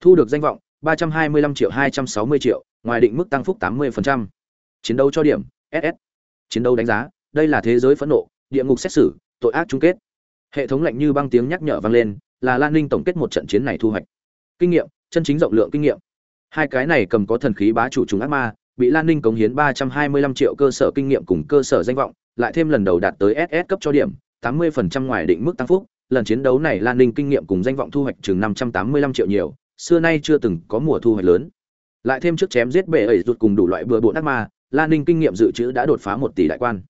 thu được danh vọng 325 triệu 260 triệu, ngoài định mức tăng phúc 80%. chiến đấu cho điểm ss chiến đấu đánh giá, đây là thế giới phẫn nộ, địa ngục xét xử, tội ác chung kết hệ thống lạnh như băng tiếng nhắc nhở vang lên, là lan ninh tổng kết một trận chiến này thu hoạch kinh nghiệm, chân chính rộng lượng kinh nghiệm hai cái này cầm có thần khí bá chủ trùng ác ma, bị lan ninh cống hiến ba trăm hai mươi lăm triệu cơ sở kinh nghiệm cùng cơ sở danh vọng, lại thêm lần đầu đạt tới ss cấp cho điểm tám mươi phần trăm ngoài định mức tăng phúc, lần chiến đấu này lan ninh kinh nghiệm cùng danh vọng thu hoạch chừng năm trăm tám mươi lăm triệu nhiều, xưa nay chưa từng có mùa thu hoạch lớn. Lại thêm trước chém giết bể ẩy rụt cùng đủ loại bừa bộn ác ma, lan ninh kinh nghiệm dự trữ đã đột phá một tỷ đại quan.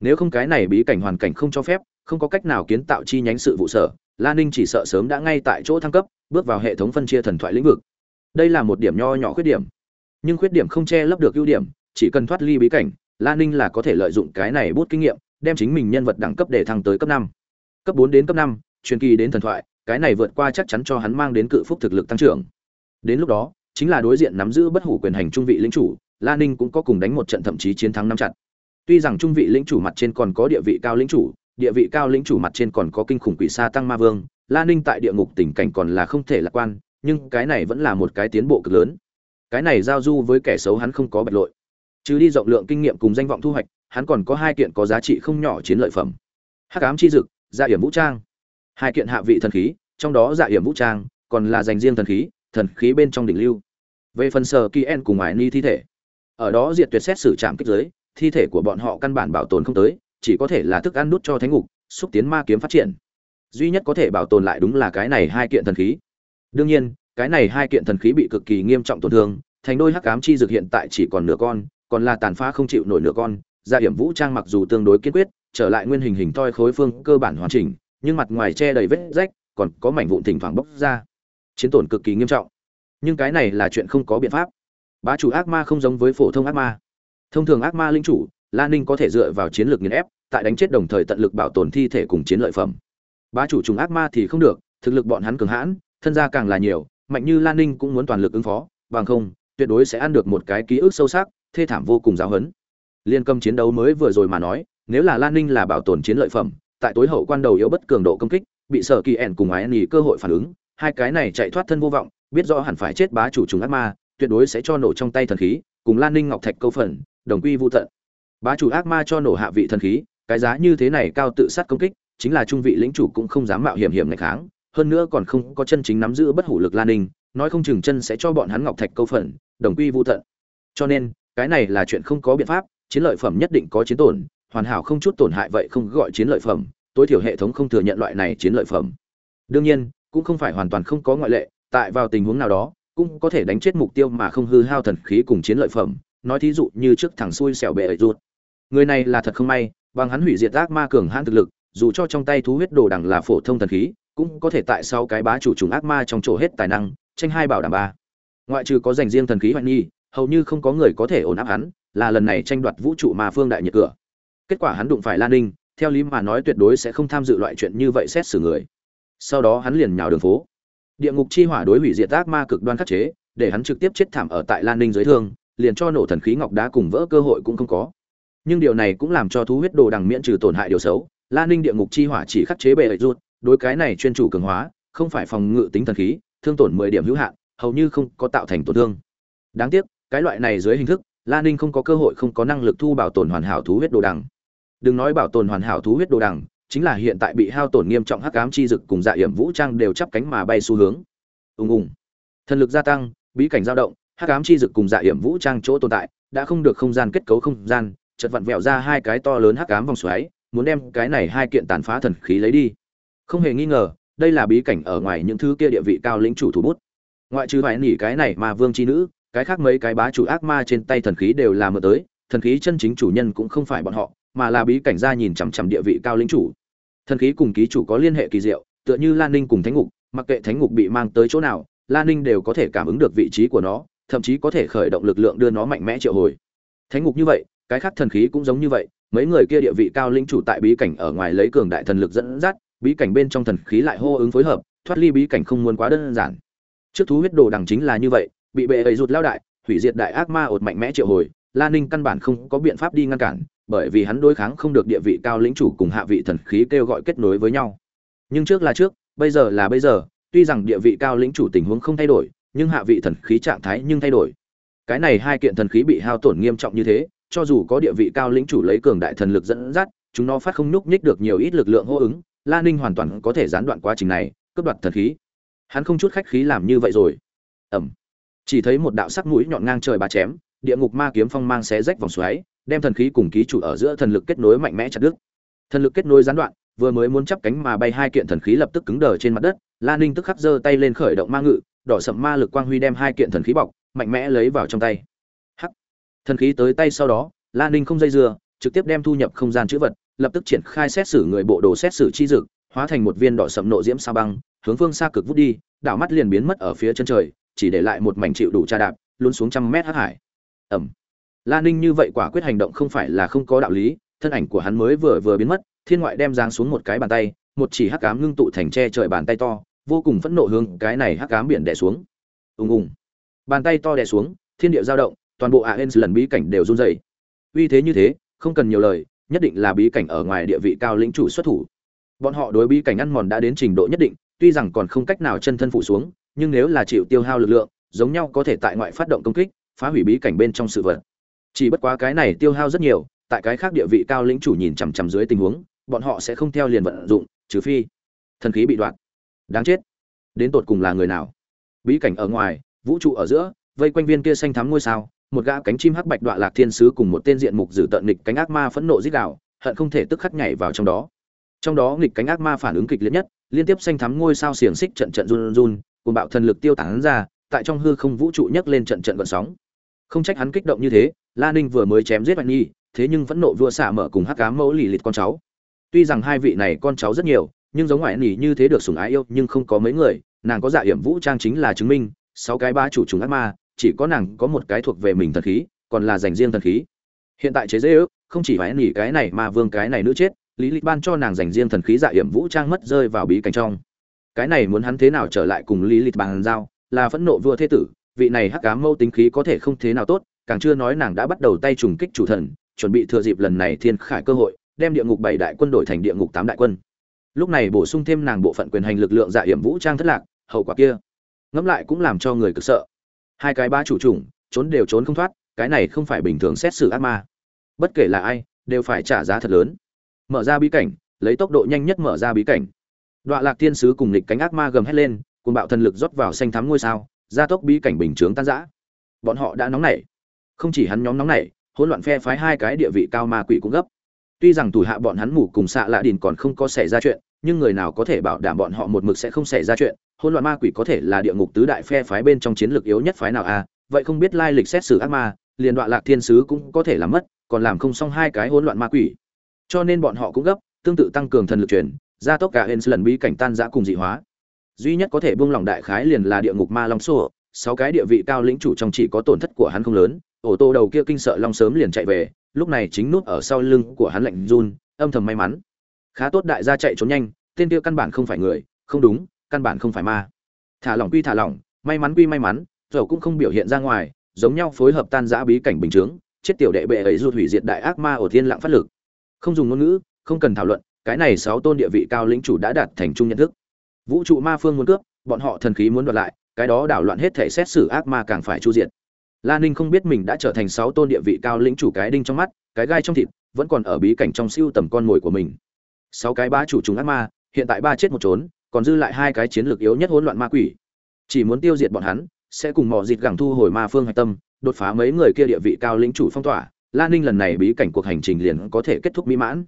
Nếu không cái này bí cảnh hoàn cảnh không cho phép, không có cách nào kiến tạo chi nhánh sự vụ sở, lan ninh chỉ sợ sớm đã ngay tại chỗ thăng cấp, bước vào hệ thống phân chia thần thoại lĩnh vực. Đây là một điểm nho nhỏ khuyết điểm. Nhưng khuyết điểm không che lấp được ưu điểm, chỉ cần thoát ly bí cảnh, lan ninh là có thể lợi dụng cái này bút kinh nghiệm đem chính mình nhân vật đẳng cấp để thăng tới cấp năm. Cấp bốn đến cấp năm, truyền kỳ đến thần thoại, cái này vượt qua chắc chắn cho hắn mang đến cự phúc thực lực tăng trưởng. Đến lúc đó, chính là đối diện nắm giữ bất hủ quyền hành trung vị lĩnh chủ, La ninh cũng có cùng đánh một trận thậm chí chiến thắng năm trận tuy rằng trung vị lĩnh chủ mặt trên còn có địa vị cao lĩnh chủ, địa vị cao lĩnh chủ mặt trên còn có kinh khủng quỷ sa tăng ma vương, la ninh tại địa ngục tình cảnh còn là không thể lạc quan, nhưng cái này vẫn là một cái tiến bộ cực lớn. Cái này giao du với kẻ xấu hắn không có bạch lội. Chứ đi rộng lượng kinh nghiệm cùng danh vọng thu hoạch hắn còn có hai kiện có giá trị không nhỏ chiến lợi phẩm. Hắc ám chi dực dạ hiểm vũ trang. Hai kiện hạ vị thần khí, trong đó dạ hiểm vũ trang, còn là dành riêng thần khí thần khí bên trong đỉnh lưu. Về phần sở kỳ en cùng ải ni thi thể, ở đó diệt tuyệt xét xử trạm kích giới, thi thể của bọn họ căn bản bảo tồn không tới, chỉ có thể là thức ăn nút cho thánh ngục, xúc tiến ma kiếm phát triển. Duy nhất có thể bảo tồn lại đúng là cái này hai kiện thần khí. Đương nhiên, cái này hai kiện thần khí bị cực kỳ nghiêm trọng tổn thương, thành đôi hắc ám chi dược hiện tại chỉ còn nửa con, còn là tàn phá không chịu nổi nửa con gia hiểm vũ trang mặc dù tương đối kiên quyết, trở lại nguyên hình hình toi khối phương cơ bản hoàn chỉnh, nhưng mặt ngoài che đầy vết rách, còn có mảnh vụn thỉnh thoảng bốc ra. Chiến tổn cực kỳ nghiêm trọng. Nhưng cái này là chuyện không có biện pháp. Bá chủ ác ma không giống với phổ thông ác ma. Thông thường ác ma linh chủ lan ninh có thể dựa vào chiến lược nghiền ép, tại đánh chết đồng thời tận lực bảo tồn thi thể cùng chiến lợi phẩm. Bá chủ trùng ác ma thì không được, thực lực bọn hắn cường hãn, thân gia càng là nhiều, mạnh như lan ninh cũng muốn toàn lực ứng phó, bằng không, tuyệt đối sẽ ăn được một cái ký ức sâu sắc, thê thảm vô cùng giáo hấn liên cầm chiến đấu mới vừa rồi mà nói, nếu là lan ninh là bảo tồn chiến lợi phẩm, tại tối hậu quan đầu yếu bất cường độ công kích, bị sở kỳ ẻn cùng ái Nỉ cơ hội phản ứng, hai cái này chạy thoát thân vô vọng, biết rõ hẳn phải chết bá chủ trùng ác ma, tuyệt đối sẽ cho nổ trong tay thần khí, cùng lan ninh ngọc thạch câu phần, đồng quy vô tận. Bá chủ ác ma cho nổ hạ vị thần khí, cái giá như thế này cao tự sát công kích, chính là trung vị lĩnh chủ cũng không dám mạo hiểm hiểm ngày kháng, hơn nữa còn không có chân chính nắm giữ bất hủ lực lan ninh, nói không chừng chân sẽ cho bọn hắn ngọc thạch câu phần, đồng quy vô tận. Cho nên, cái này là chuyện không có biện pháp chiến lợi phẩm nhất định có chiến tổn, hoàn hảo không chút tổn hại vậy không gọi chiến lợi phẩm, tối thiểu hệ thống không thừa nhận loại này chiến lợi phẩm. Đương nhiên, cũng không phải hoàn toàn không có ngoại lệ, tại vào tình huống nào đó, cũng có thể đánh chết mục tiêu mà không hư hao thần khí cùng chiến lợi phẩm, nói thí dụ như trước thằng xui xẻo bệ ấy ruột. Người này là thật không may, bằng hắn hủy diệt ác ma cường hãn thực lực, dù cho trong tay thú huyết đồ đằng là phổ thông thần khí, cũng có thể tại sau cái bá chủ trùng ác ma trong chỗ hết tài năng, tranh hai bảo đảm ba. Ngoại trừ có dành riêng thần khí hoạn nghi, hầu như không có người có thể ổn áp hắn là lần này tranh đoạt vũ trụ mà phương đại nhiệt cửa. Kết quả hắn đụng phải lan ninh, theo lý mà nói tuyệt đối sẽ không tham dự loại chuyện như vậy xét xử người. Sau đó hắn liền nhào đường phố. Địa ngục chi hỏa đối hủy diệt ác ma cực đoan khắc chế, để hắn trực tiếp chết thảm ở tại lan ninh dưới thương, liền cho nổ thần khí ngọc đá cùng vỡ cơ hội cũng không có. Nhưng điều này cũng làm cho thú huyết đồ đằng miễn trừ tổn hại điều xấu, lan ninh địa ngục chi hỏa chỉ khắc chế bề hệ rút đối cái này chuyên chủ cường hóa, không phải phòng ngự tính thần khí, thương tổn mười điểm hữu hạn, hầu như không có tạo thành tổn thương. Đáng tiếc, cái loại này dưới hình thức La ninh không có cơ hội, không có năng lực thu bảo tồn hoàn hảo thú huyết đồ đằng. Đừng nói bảo tồn hoàn hảo thú huyết đồ đằng, chính là hiện tại bị hao tổn nghiêm trọng hắc ám chi dực cùng dạ hiểm vũ trang đều chắp cánh mà bay xu hướng. Ùng ùng. Thần lực gia tăng, bí cảnh dao động, hắc ám chi dực cùng dạ hiểm vũ trang chỗ tồn tại, đã không được không gian kết cấu không gian, chợt vặn vẹo ra hai cái to lớn hắc ám vòng xoáy, muốn đem cái này hai kiện tàn phá thần khí lấy đi. Không hề nghi ngờ, đây là bí cảnh ở ngoài những thứ kia địa vị cao lĩnh chủ thủ bút. Ngoại trừ phải nỉ cái này mà vương chi nữ cái khác mấy cái bá chủ ác ma trên tay thần khí đều là mượn tới, thần khí chân chính chủ nhân cũng không phải bọn họ, mà là bí cảnh gia nhìn chằm chằm địa vị cao lĩnh chủ. Thần khí cùng ký chủ có liên hệ kỳ diệu, tựa như lan ninh cùng thánh ngục, mặc kệ thánh ngục bị mang tới chỗ nào, lan ninh đều có thể cảm ứng được vị trí của nó, thậm chí có thể khởi động lực lượng đưa nó mạnh mẽ triệu hồi. Thánh ngục như vậy, cái khác thần khí cũng giống như vậy, mấy người kia địa vị cao lĩnh chủ tại bí cảnh ở ngoài lấy cường đại thần lực dẫn dắt, bí cảnh bên trong thần khí lại hô ứng phối hợp, thoát ly bí cảnh không muốn quá đơn giản. Trước thú huyết đồ đằng chính là như vậy bị bệ ấy rụt lao đại, hủy diệt đại ác ma ột mạnh mẽ triệu hồi. Lan ninh căn bản không có biện pháp đi ngăn cản, bởi vì hắn đối kháng không được địa vị cao lĩnh chủ cùng hạ vị thần khí kêu gọi kết nối với nhau. Nhưng trước là trước, bây giờ là bây giờ, tuy rằng địa vị cao lĩnh chủ tình huống không thay đổi, nhưng hạ vị thần khí trạng thái nhưng thay đổi. Cái này hai kiện thần khí bị hao tổn nghiêm trọng như thế, cho dù có địa vị cao lĩnh chủ lấy cường đại thần lực dẫn dắt, chúng nó phát không nhúc nhích được nhiều ít lực lượng hô ứng, la ninh hoàn toàn có thể gián đoạn quá trình này, cướp đoạt thần khí. Hắn không chút khách khí làm như vậy rồi. Ẩm chỉ thấy một đạo sắc mũi nhọn ngang trời bà chém, địa ngục ma kiếm phong mang xé rách vòng xoáy, đem thần khí cùng ký chủ ở giữa thần lực kết nối mạnh mẽ chặt đứt. Thần lực kết nối gián đoạn, vừa mới muốn chắp cánh mà bay hai kiện thần khí lập tức cứng đờ trên mặt đất lan ninh tức khắc giơ tay lên khởi động ma ngự, đỏ sậm ma lực quang huy đem hai kiện thần khí bọc, mạnh mẽ lấy vào trong tay. Hắc! Thần khí tới tay sau đó lan ninh không dây dưa, trực tiếp đem thu nhập không gian chữ vật, lập tức triển khai xét xử người bộ đồ xét xử chi dực hóa thành một viên đỏ sậm nộ diễm sao băng, hướng phương xa cực vút đi, đảo mắt liền biến mất ở phía chân trời chỉ để lại một mảnh chịu đủ tra đạp, luôn xuống trăm mét hắc hải. Ẩm. La ninh như vậy quả quyết hành động không phải là không có đạo lý, thân ảnh của hắn mới vừa vừa biến mất, thiên ngoại đem giáng xuống một cái bàn tay, một chỉ hắc cám ngưng tụ thành che trời bàn tay to, vô cùng phẫn nộ hướng cái này hắc cám biển đè xuống. Ùng ùng. Bàn tay to đè xuống, thiên địa dao động, toàn bộ aens lần bí cảnh đều run rẩy. Uy thế như thế, không cần nhiều lời, nhất định là bí cảnh ở ngoài địa vị cao lĩnh chủ xuất thủ. Bọn họ đối bí cảnh ăn mòn đã đến trình độ nhất định, tuy rằng còn không cách nào chân thân phụ xuống nhưng nếu là chịu tiêu hao lực lượng giống nhau có thể tại ngoại phát động công kích phá hủy bí cảnh bên trong sự vật. Chỉ bất quá cái này tiêu hao rất nhiều tại cái khác địa vị cao lĩnh chủ nhìn chằm chằm dưới tình huống bọn họ sẽ không theo liền vận dụng trừ phi thần khí bị đoạn đáng chết. Đến tột cùng là người nào? Bí cảnh ở ngoài vũ trụ ở giữa vây quanh viên kia xanh thắm ngôi sao một gã cánh chim hắc bạch đoạn lạc thiên sứ cùng một tên diện mục dữ tận nghịch cánh ác ma phẫn nộ rít gào, hận không thể tức khắc nhảy vào trong đó. Trong đó nghịch cánh ác ma phản ứng kịch liệt nhất liên tiếp xanh thắm ngôi sao xiềng xích trận trận run run cùng bạo thần lực tiêu tán ra, tại trong hư không vũ trụ nhấc lên trận trận gợn sóng. Không trách hắn kích động như thế, la ninh vừa mới chém giết Bạch nhi, thế nhưng vẫn nộ vua xả mở cùng hắc Ám mẫu lì lịt con cháu. Tuy rằng hai vị này con cháu rất nhiều, nhưng giống ngoại nỉ như thế được sủng ái yêu, nhưng không có mấy người, nàng có dạ hiểm vũ trang chính là chứng minh, sáu cái ba chủ trùng ác ma, chỉ có nàng có một cái thuộc về mình thần khí, còn là dành riêng thần khí. Hiện tại chế dễ ước không chỉ phải nỉ cái này mà vương cái này nữ chết lý lịch ban cho nàng dành riêng thần khí dạ hiểm vũ trang mất rơi vào bí cảnh trong cái này muốn hắn thế nào trở lại cùng lý lịch bàn giao, là phẫn nộ vua thế tử, vị này hắc cá mâu tính khí có thể không thế nào tốt, càng chưa nói nàng đã bắt đầu tay trùng kích chủ thần, chuẩn bị thừa dịp lần này thiên khải cơ hội, đem địa ngục bảy đại quân đổi thành địa ngục tám đại quân. Lúc này bổ sung thêm nàng bộ phận quyền hành lực lượng dạ hiểm vũ trang thất lạc, hậu quả kia, ngẫm lại cũng làm cho người cực sợ. Hai cái ba chủ chủng trốn đều trốn không thoát, cái này không phải bình thường xét xử ác ma. Bất kể là ai, đều phải trả giá thật lớn. Mở ra bí cảnh, lấy tốc độ nhanh nhất mở ra bí cảnh. Đoạ lạc thiên sứ cùng lịch cánh ác ma gầm hét lên, cuồng bạo thần lực rót vào xanh thắm ngôi sao, gia tốc bí cảnh bình chướng tan rã. Bọn họ đã nóng nảy. Không chỉ hắn nhóm nóng nảy, hỗn loạn phe phái hai cái địa vị cao ma quỷ cũng gấp. Tuy rằng thủ hạ bọn hắn mù cùng xạ lạ đìn còn không có xảy ra chuyện, nhưng người nào có thể bảo đảm bọn họ một mực sẽ không xảy ra chuyện, hỗn loạn ma quỷ có thể là địa ngục tứ đại phe phái bên trong chiến lược yếu nhất phái nào a à? vậy không biết lai lịch xét xử ác ma, liền đoạn lạc thiên sứ cũng có thể làm mất, còn làm không xong hai cái hỗn loạn ma quỷ. Cho nên bọn họ cũng gấp, tương tự tăng cường thần lực truyền gia tốc cả hens lần bí cảnh tan giã cùng dị hóa. Duy nhất có thể buông lỏng đại khái liền là địa ngục ma long sô sáu cái địa vị cao lĩnh chủ trong chỉ có tổn thất của hắn không lớn. Ổ tô đầu kia kinh sợ long sớm liền chạy về, lúc này chính nút ở sau lưng của hắn lạnh run, âm thầm may mắn. Khá tốt đại gia chạy trốn nhanh, tên kia căn bản không phải người, không đúng, căn bản không phải ma. Thả lỏng quy thả lỏng, may mắn quy may mắn dầu cũng không biểu hiện ra ngoài, giống nhau phối hợp tan giã bí cảnh bình chướng, chết tiểu đệ bệ ấy rút hủy diệt đại ác ma ở thiên lặng phát lực. Không dùng ngôn ngữ, không cần thảo luận cái này sáu tôn địa vị cao lĩnh chủ đã đạt thành chung nhận thức. Vũ trụ ma phương muốn cướp, bọn họ thần khí muốn đoạt lại, cái đó đảo loạn hết thể xét xử ác ma càng phải chu diệt. La ninh không biết mình đã trở thành sáu tôn địa vị cao lĩnh chủ cái đinh trong mắt, cái gai trong thịt, vẫn còn ở bí cảnh trong siêu tầm con mồi của mình. Sáu cái ba chủ trùng ác ma, hiện tại ba chết một trốn, còn dư lại hai cái chiến lược yếu nhất hỗn loạn ma quỷ. Chỉ muốn tiêu diệt bọn hắn, sẽ cùng mò dịt gẳng thu hồi ma phương hạch tâm, đột phá mấy người kia địa vị cao lĩnh chủ phong tỏa. La ninh lần này bí cảnh cuộc hành trình liền có thể kết thúc mỹ mãn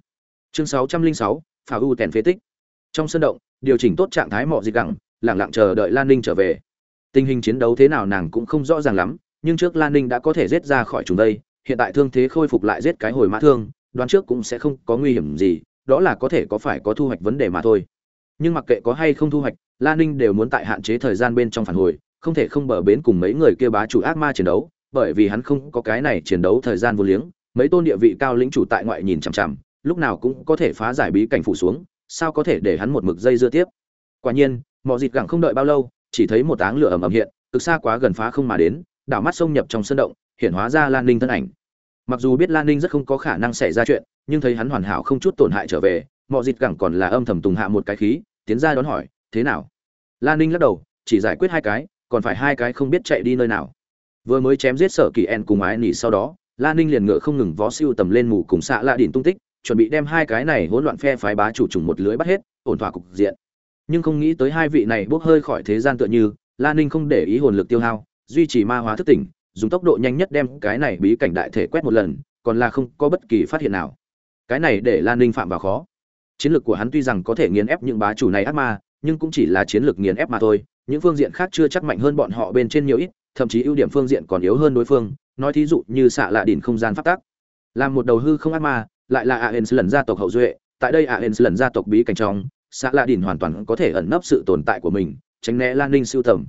chương sáu trăm linh sáu phà u tèn phế tích. Trong sân động, điều chỉnh tốt trạng thái mọ dịch gẳng, lẳng lặng chờ đợi lan ninh trở về. Tình hình chiến đấu thế nào nàng cũng không rõ ràng lắm, nhưng trước lan ninh đã có thể giết ra khỏi chúng đây, hiện tại thương thế khôi phục lại giết cái hồi mã thương, đoán trước cũng sẽ không có nguy hiểm gì, đó là có thể có phải có thu hoạch vấn đề mà thôi. Nhưng mặc kệ có hay không thu hoạch, lan ninh đều muốn tại hạn chế thời gian bên trong phản hồi, không thể không bờ bến cùng mấy người kia bá chủ ác ma chiến đấu, bởi vì hắn không có cái này chiến đấu thời gian vô liếng, mấy tôn địa vị cao lĩnh chủ tại ngoại nhìn chằm chằm lúc nào cũng có thể phá giải bí cảnh phủ xuống, sao có thể để hắn một mực dây dưa tiếp? Quả nhiên mọi dịt gẳng không đợi bao lâu, chỉ thấy một áng lửa ầm ầm hiện, cực xa quá gần phá không mà đến, đảo mắt xông nhập trong sân động, hiện hóa ra lan ninh thân ảnh. Mặc dù biết lan ninh rất không có khả năng xảy ra chuyện, nhưng thấy hắn hoàn hảo không chút tổn hại trở về mọi dịt gẳng còn là âm thầm tùng hạ một cái khí, tiến ra đón hỏi, thế nào? Lan ninh lắc đầu, chỉ giải quyết hai cái, còn phải hai cái không biết chạy đi nơi nào. Vừa mới chém giết sở kỳ en cùng ái nỉ sau đó, lan ninh liền ngựa không ngừng vó siêu tầm lên mù cùng xạ lạ đỉnh tung tích chuẩn bị đem hai cái này hỗn loạn phe phái bá chủ trùng một lưới bắt hết, ổn thỏa cục diện. Nhưng không nghĩ tới hai vị này bốc hơi khỏi thế gian tựa như lan ninh không để ý hồn lực tiêu hao, duy trì ma hóa thức tỉnh, dùng tốc độ nhanh nhất đem cái này bí cảnh đại thể quét một lần, còn là không có bất kỳ phát hiện nào. Cái này để lan ninh phạm vào khó. Chiến lược của hắn tuy rằng có thể nghiền ép những bá chủ này ác ma, nhưng cũng chỉ là chiến lược nghiền ép mà thôi, những phương diện khác chưa chắc mạnh hơn bọn họ bên trên nhiều ít, thậm chí ưu điểm phương diện còn yếu hơn đối phương, nói thí dụ như xạ lạ đỉnh không gian phát tác làm một đầu hư không ác ma lại là aens lần gia tộc hậu duệ, tại đây aens lần gia tộc bí cảnh trong xạ La đỉnh hoàn toàn có thể ẩn nấp sự tồn tại của mình, tránh né lan ninh siêu tầm.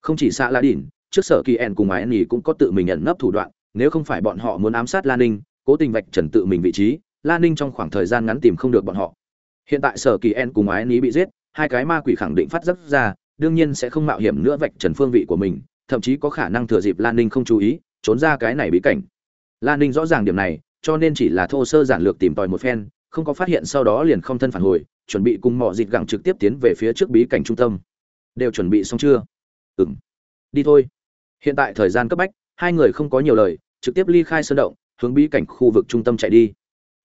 Không chỉ xạ La đỉnh trước sở kỳ En cùng ái nhì cũng có tự mình ẩn nấp thủ đoạn, nếu không phải bọn họ muốn ám sát lan ninh, cố tình vạch trần tự mình vị trí, lan ninh trong khoảng thời gian ngắn tìm không được bọn họ. Hiện tại sở kỳ En cùng ái nhì bị giết, hai cái ma quỷ khẳng định phát giác ra, đương nhiên sẽ không mạo hiểm nữa vạch trần phương vị của mình, thậm chí có khả năng thừa dịp lan ninh không chú ý, trốn ra cái này bí cảnh. Lan ninh rõ ràng điểm này cho nên chỉ là thô sơ giản lược tìm tòi một phen, không có phát hiện sau đó liền không thân phản hồi, chuẩn bị cùng mỏ dịt gẳng trực tiếp tiến về phía trước bí cảnh trung tâm. Đều chuẩn bị xong chưa? Ừ m đi thôi. Hiện tại thời gian cấp bách, hai người không có nhiều lời, trực tiếp ly khai sơn động, hướng bí cảnh khu vực trung tâm chạy đi.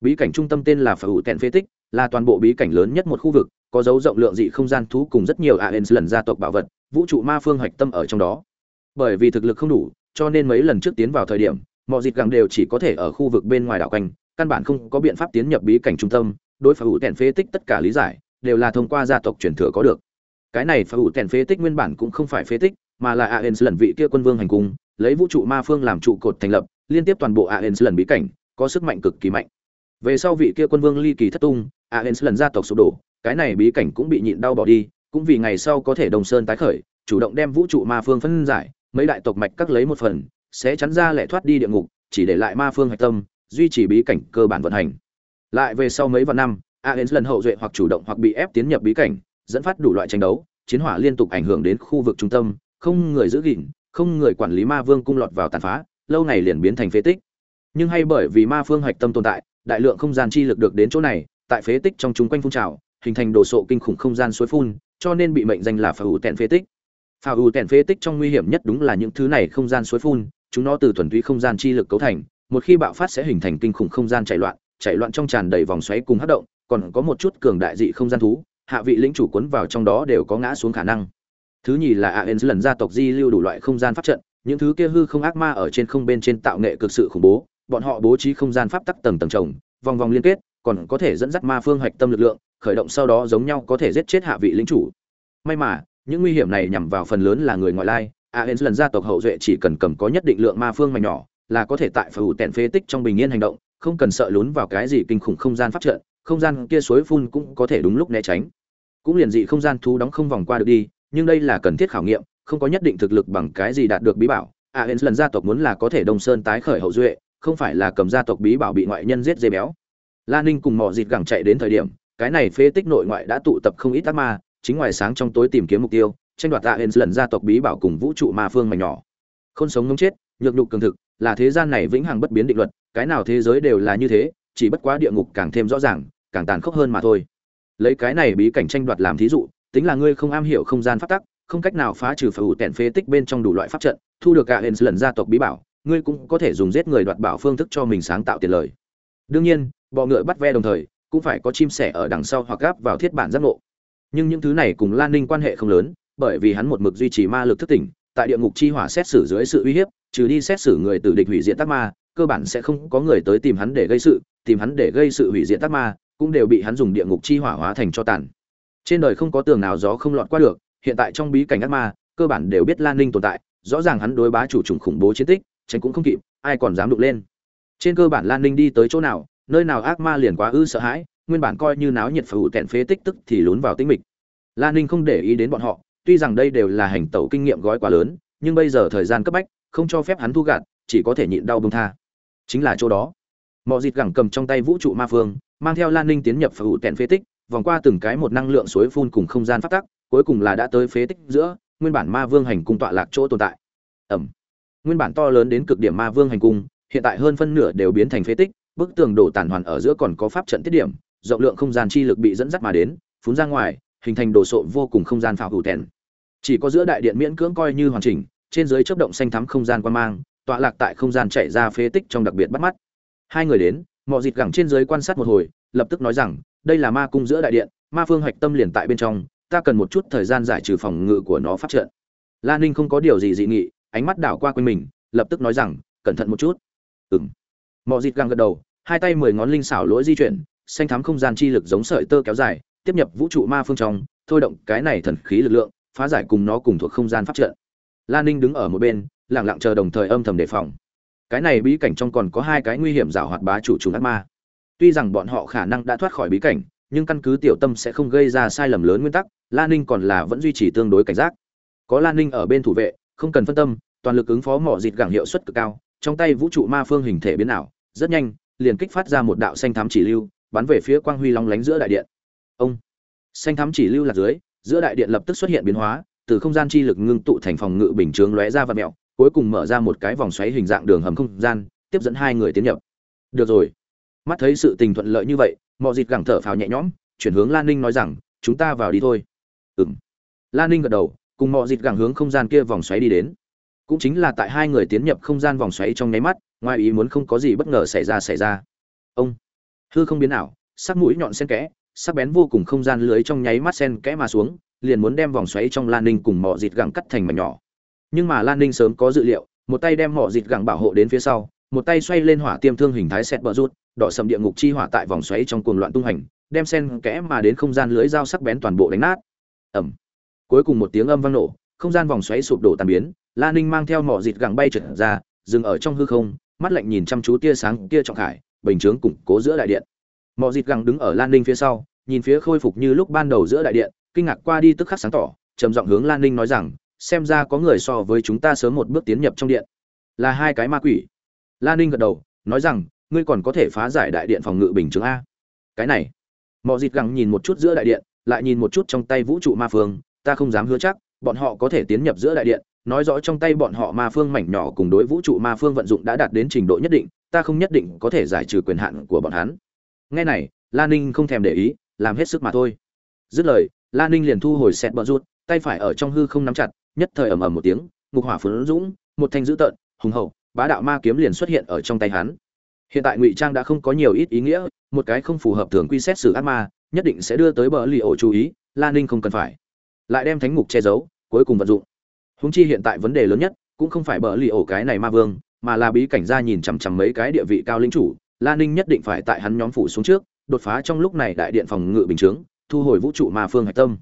Bí cảnh trung tâm tên là phải hữu tèn phế tích, là toàn bộ bí cảnh lớn nhất một khu vực, có dấu rộng lượng dị không gian thú cùng rất nhiều aens lần gia tộc bảo vật, vũ trụ ma phương hạch tâm ở trong đó. Bởi vì thực lực không đủ, cho nên mấy lần trước tiến vào thời điểm mọi dịt gẳng đều chỉ có thể ở khu vực bên ngoài đảo quanh, căn bản không có biện pháp tiến nhập bí cảnh trung tâm, đối phá hữu tèn phế tích tất cả lý giải, đều là thông qua gia tộc truyền thừa có được. Cái này phá hữu tèn phế tích nguyên bản cũng không phải phế tích, mà là aens lần vị kia quân vương hành cung, lấy vũ trụ ma phương làm trụ cột thành lập, liên tiếp toàn bộ aens lần bí cảnh, có sức mạnh cực kỳ mạnh. Về sau vị kia quân vương ly kỳ thất tung aens lần gia tộc sụp đổ, cái này bí cảnh cũng bị nhịn đau bỏ đi, cũng vì ngày sau có thể đồng sơn tái khởi, chủ động đem vũ trụ ma phương phân giải, mấy đại tộc mạch cắt lấy một phần sẽ chắn ra lẻ thoát đi địa ngục, chỉ để lại ma phương hạch tâm, duy trì bí cảnh cơ bản vận hành. Lại về sau mấy vạn năm aens lần hậu duệ hoặc chủ động hoặc bị ép tiến nhập bí cảnh, dẫn phát đủ loại tranh đấu, chiến hỏa liên tục ảnh hưởng đến khu vực trung tâm, không người giữ gìn, không người quản lý ma vương cung lọt vào tàn phá, lâu này liền biến thành phế tích. Nhưng hay bởi vì ma phương hạch tâm tồn tại, đại lượng không gian chi lực được đến chỗ này, tại phế tích trong chúng quanh phun trào, hình thành đồ sộ kinh khủng không gian suối phun, cho nên bị mệnh danh là phà ủ tèn phế tích. Phà ủ tèn phế tích trong nguy hiểm nhất đúng là những thứ này không gian suối phun chúng nó từ thuần túy không gian chi lực cấu thành một khi bạo phát sẽ hình thành kinh khủng không gian chạy loạn chạy loạn trong tràn đầy vòng xoáy cùng hấp động còn có một chút cường đại dị không gian thú hạ vị lĩnh chủ cuốn vào trong đó đều có ngã xuống khả năng. Thứ nhì là aens lần gia tộc di lưu đủ loại không gian pháp trận những thứ kia hư không ác ma ở trên không bên trên tạo nghệ cực sự khủng bố bọn họ bố trí không gian pháp tắc tầng tầng chồng, vòng vòng liên kết còn có thể dẫn dắt ma phương hoạch tâm lực lượng khởi động sau đó giống nhau có thể giết chết hạ vị lĩnh chủ. May mà những nguy hiểm này nhằm vào phần lớn là người ngoại lai aens lần gia tộc hậu duệ chỉ cần cầm có nhất định lượng ma phương mảnh nhỏ, là có thể tại phủ tẹn phế tích trong bình yên hành động, không cần sợ lún vào cái gì kinh khủng không gian phát trận, không gian kia suối phun cũng có thể đúng lúc né tránh. Cũng liền dị không gian thú đóng không vòng qua được đi, nhưng đây là cần thiết khảo nghiệm, không có nhất định thực lực bằng cái gì đạt được bí bảo. Aens lần gia tộc muốn là có thể đông sơn tái khởi hậu duệ, không phải là cầm gia tộc bí bảo bị ngoại nhân giết dê béo. La ninh cùng mò dịt gẳng chạy đến thời điểm, cái này phế tích nội ngoại đã tụ tập không ít ác ma, chính ngoài sáng trong tối tìm kiếm mục tiêu tranh đoạt tạ hên lần gia tộc bí bảo cùng vũ trụ ma phương mảnh nhỏ. Không sống ngống chết, nhược nhục cường thực, là thế gian này vĩnh hằng bất biến định luật, cái nào thế giới đều là như thế, chỉ bất quá địa ngục càng thêm rõ ràng, càng tàn khốc hơn mà thôi. Lấy cái này bí cảnh tranh đoạt làm thí dụ, tính là ngươi không am hiểu không gian pháp tắc, không cách nào phá trừ phải ủ tẹn phế tích bên trong đủ loại pháp trận, thu được cả hên lần gia tộc bí bảo, ngươi cũng có thể dùng giết người đoạt bảo phương thức cho mình sáng tạo tiền lời. Đương nhiên, bọ ngựa bắt ve đồng thời, cũng phải có chim sẻ ở đằng sau hoặc gáp vào thiết bản giác ngộ. Nhưng những thứ này cùng lan ninh quan hệ không lớn bởi vì hắn một mực duy trì ma lực thức tỉnh, tại địa ngục chi hỏa xét xử dưới sự uy hiếp, trừ đi xét xử người tử địch hủy diệt tác ma, cơ bản sẽ không có người tới tìm hắn để gây sự, tìm hắn để gây sự hủy diệt tác ma, cũng đều bị hắn dùng địa ngục chi hỏa hóa thành cho tàn. Trên đời không có tường nào gió không lọt qua được, hiện tại trong bí cảnh ác ma, cơ bản đều biết lan ninh tồn tại, rõ ràng hắn đối bá chủ trùng khủng bố chiến tích, tránh cũng không kịp, ai còn dám đụng lên. Trên cơ bản lan ninh đi tới chỗ nào, nơi nào ác ma liền quá ư sợ hãi, nguyên bản coi như náo nhiệt phủ tẹn phế tích tức thì lún vào tĩnh mịch. Lan ninh không để ý đến bọn họ tuy rằng đây đều là hành tẩu kinh nghiệm gói quá lớn, nhưng bây giờ thời gian cấp bách, không cho phép hắn thu gạt, chỉ có thể nhịn đau bông tha. Chính là chỗ đó. Mọi dịt gẳng cầm trong tay vũ trụ ma phương, mang theo lan ninh tiến nhập phủ tẹn phế tích, vòng qua từng cái một năng lượng suối phun cùng không gian phát tắc, cuối cùng là đã tới phế tích giữa, nguyên bản ma vương hành cung tọa lạc chỗ tồn tại. Ẩm. Nguyên bản to lớn đến cực điểm ma vương hành cung, hiện tại hơn phân nửa đều biến thành phế tích, bức tường đổ tàn hoàn ở giữa còn có pháp trận tiết điểm, rộng lượng không gian chi lực bị dẫn dắt mà đến, phun ra ngoài, hình thành đồ sộ vô cùng không gian pháo hủ tèn chỉ có giữa đại điện miễn cưỡng coi như hoàn chỉnh, trên dưới chớp động xanh thắm không gian quan mang, tọa lạc tại không gian chạy ra phế tích trong đặc biệt bắt mắt. Hai người đến mọi dịt gẳng trên dưới quan sát một hồi, lập tức nói rằng, đây là ma cung giữa đại điện, ma phương hạch tâm liền tại bên trong, ta cần một chút thời gian giải trừ phòng ngự của nó phát trận la ninh không có điều gì dị nghị, ánh mắt đảo qua quanh mình, lập tức nói rằng, cẩn thận một chút. Ừng mọi dịt gẳng gật đầu, hai tay mười ngón linh xảo lỗi di chuyển, xanh thắm không gian chi lực giống sợi tơ kéo dài, tiếp nhập vũ trụ ma phương trong, thôi động cái này thần khí lực lượng phá giải cùng nó cùng thuộc không gian pháp trận. Lan ninh đứng ở một bên lẳng lặng chờ đồng thời âm thầm đề phòng. Cái này bí cảnh trong còn có hai cái nguy hiểm rào hoạt bá chủ trùng ác ma. Tuy rằng bọn họ khả năng đã thoát khỏi bí cảnh, nhưng căn cứ tiểu tâm sẽ không gây ra sai lầm lớn nguyên tắc lan ninh còn là vẫn duy trì tương đối cảnh giác. Có lan ninh ở bên thủ vệ, không cần phân tâm, toàn lực ứng phó mỏ dịt gẳng hiệu suất cực cao, trong tay vũ trụ ma phương hình thể biến ảo, rất nhanh, liền kích phát ra một đạo xanh thắm chỉ lưu, bắn về phía quang huy long lánh giữa đại điện. Ông, xanh thắm chỉ lưu là dưới giữa đại điện lập tức xuất hiện biến hóa, từ không gian chi lực ngưng tụ thành phòng ngự bình chướng lóe ra và mẹo cuối cùng mở ra một cái vòng xoáy hình dạng đường hầm không gian, tiếp dẫn hai người tiến nhập. Được rồi. Mắt thấy sự tình thuận lợi như vậy mọi dịt gẳng thở phào nhẹ nhõm, chuyển hướng lan ninh nói rằng, chúng ta vào đi thôi. Ừng lan ninh gật đầu, cùng mọi dịt gẳng hướng không gian kia vòng xoáy đi đến. Cũng chính là tại hai người tiến nhập không gian vòng xoáy trong nháy mắt, ngoài ý muốn không có gì bất ngờ xảy ra xảy ra. Ông. Hư không biến ảo, sắc mũi nhọn sen kẽ sắc bén vô cùng không gian lưới trong nháy mắt sen kẽ mà xuống, liền muốn đem vòng xoáy trong lan ninh cùng mỏ dịt gẳng cắt thành mảnh nhỏ. Nhưng mà lan ninh sớm có dự liệu, một tay đem mỏ dịt gẳng bảo hộ đến phía sau, một tay xoay lên hỏa tiêm thương hình thái xét bờ rút, đỏ sầm địa ngục chi hỏa tại vòng xoáy trong cuồng loạn tung hành, đem sen kẽ mà đến không gian lưới dao sắc bén toàn bộ đánh nát. Ẩm cuối cùng một tiếng âm vang nổ, không gian vòng xoáy sụp đổ tàn biến lan ninh mang theo mỏ dịt gẳng bay trượt ra, dừng ở trong hư không, mắt lạnh nhìn chăm chú tia sáng, tia trọng khải, bình chướng củng cố giữa đại điện. Mỏ dịt gẳng đứng ở lan ninh phía sau nhìn phía khôi phục như lúc ban đầu giữa đại điện, kinh ngạc qua đi tức khắc sáng tỏ, trầm giọng hướng lan ninh nói rằng, xem ra có người so với chúng ta sớm một bước tiến nhập trong điện. Là hai cái ma quỷ. Lan ninh gật đầu, nói rằng, ngươi còn có thể phá giải đại điện phòng ngự bình chứng a. Cái này. Mọi dịt gẳng nhìn một chút giữa đại điện, lại nhìn một chút trong tay vũ trụ ma phương, ta không dám hứa chắc, bọn họ có thể tiến nhập giữa đại điện. Nói rõ trong tay bọn họ ma phương mảnh nhỏ cùng đối vũ trụ ma phương vận dụng đã đạt đến trình độ nhất định, ta không nhất định có thể giải trừ quyền hạn của bọn hắn. Nghe này, lan ninh không thèm để ý làm hết sức mà thôi. Dứt lời lan ninh liền thu hồi sẹt bờ rút tay phải ở trong hư không nắm chặt, nhất thời ầm ầm một tiếng, ngục hỏa phấn dũng, một thanh dữ tợn, hùng hậu, bá đạo ma kiếm liền xuất hiện ở trong tay hắn. Hiện tại ngụy trang đã không có nhiều ít ý nghĩa, một cái không phù hợp thường quy xét xử ác ma, nhất định sẽ đưa tới bờ lì ổ chú ý lan ninh không cần phải. Lại đem thánh mục che giấu, cuối cùng vận dụng. Húng chi hiện tại vấn đề lớn nhất, cũng không phải bờ lì ổ cái này ma vương, mà là bí cảnh ra nhìn chằm chằm mấy cái địa vị cao linh chủ, la ninh nhất định phải tại hắn nhóm phủ xuống trước đột phá trong lúc này đại điện phòng ngự bình chướng, thu hồi vũ trụ ma phương hạch tâm.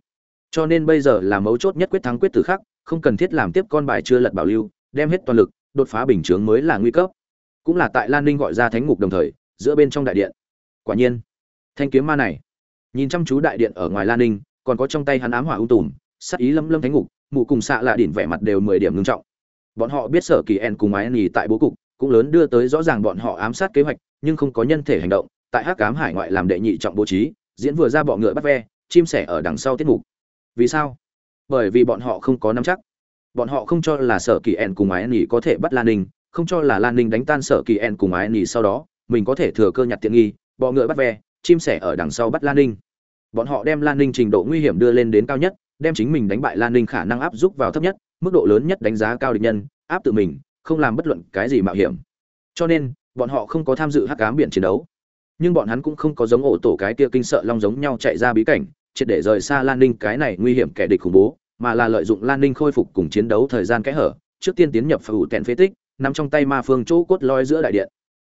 Cho nên bây giờ là mấu chốt nhất quyết thắng quyết tử khắc, không cần thiết làm tiếp con bài chưa lật bảo lưu, đem hết toàn lực, đột phá bình chướng mới là nguy cấp. Cũng là tại lan ninh gọi ra thánh ngục đồng thời, giữa bên trong đại điện. Quả nhiên, thanh kiếm ma này, nhìn chăm chú đại điện ở ngoài lan ninh, còn có trong tay hắn ám hỏa ung tùm sắc ý lâm lâm thánh ngục, mụ cùng xạ lạ đỉnh vẻ mặt đều mười điểm ngưng trọng. Bọn họ biết sở kỳ en cùng ái nhì tại bố cục, cũng lớn đưa tới rõ ràng bọn họ ám sát kế hoạch, nhưng không có nhân thể hành động tại hắc cám hải ngoại làm đệ nhị trọng bố trí, diễn vừa ra bọ ngựa bắt ve, chim sẻ ở đằng sau tiết mục. Vì sao? Bởi vì bọn họ không có nắm chắc. Bọn họ không cho là sở kỳ en cùng ái nỉ có thể bắt lan ninh, không cho là lan ninh đánh tan sở kỳ en cùng ái nỉ sau đó, mình có thể thừa cơ nhặt tiện nghi, bọ ngựa bắt ve, chim sẻ ở đằng sau bắt lan ninh. Bọn họ đem lan ninh trình độ nguy hiểm đưa lên đến cao nhất, đem chính mình đánh bại lan ninh khả năng áp giúp vào thấp nhất, mức độ lớn nhất đánh giá cao địch nhân, áp tự mình, không làm bất luận cái gì mạo hiểm. Cho nên, bọn họ không có tham dự hắc cám biển chiến đấu nhưng bọn hắn cũng không có giống ổ tổ cái kia kinh sợ long giống nhau chạy ra bí cảnh, triệt để rời xa lan ninh, cái này nguy hiểm kẻ địch khủng bố, mà là lợi dụng lan ninh khôi phục cùng chiến đấu thời gian kẽ hở, trước tiên tiến nhập phủ tèn phế tích, nằm trong tay ma phương chỗ cốt loi giữa đại điện.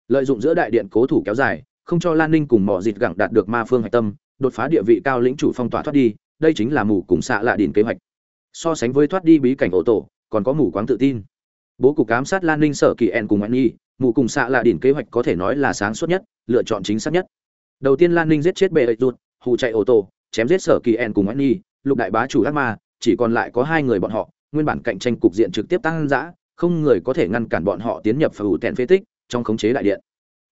Lợi dụng giữa đại điện cố thủ kéo dài, không cho lan ninh cùng mỏ dịt gẳng đạt được ma phương hạch tâm, đột phá địa vị cao lĩnh chủ phong tỏa thoát đi, đây chính là mù cùng xạ lạ đỉnh kế hoạch. So sánh với thoát đi bí cảnh ổ tổ, còn có mù quáng tự tin. Bố cục ám sát lan ninh sở kỳ en cùng ngoại nhi mụ cùng xạ lạ đỉnh kế hoạch có thể nói là sáng suốt nhất, lựa chọn chính xác nhất. Đầu tiên lan ninh giết chết bệ ệ rụt, hù chạy ô tô, chém giết sở kỳ en cùng anh nhi, lục đại bá chủ ác ma, chỉ còn lại có hai người bọn họ, nguyên bản cạnh tranh cục diện trực tiếp tăng giã không người có thể ngăn cản bọn họ tiến nhập phù tèn phế tích, trong khống chế đại điện.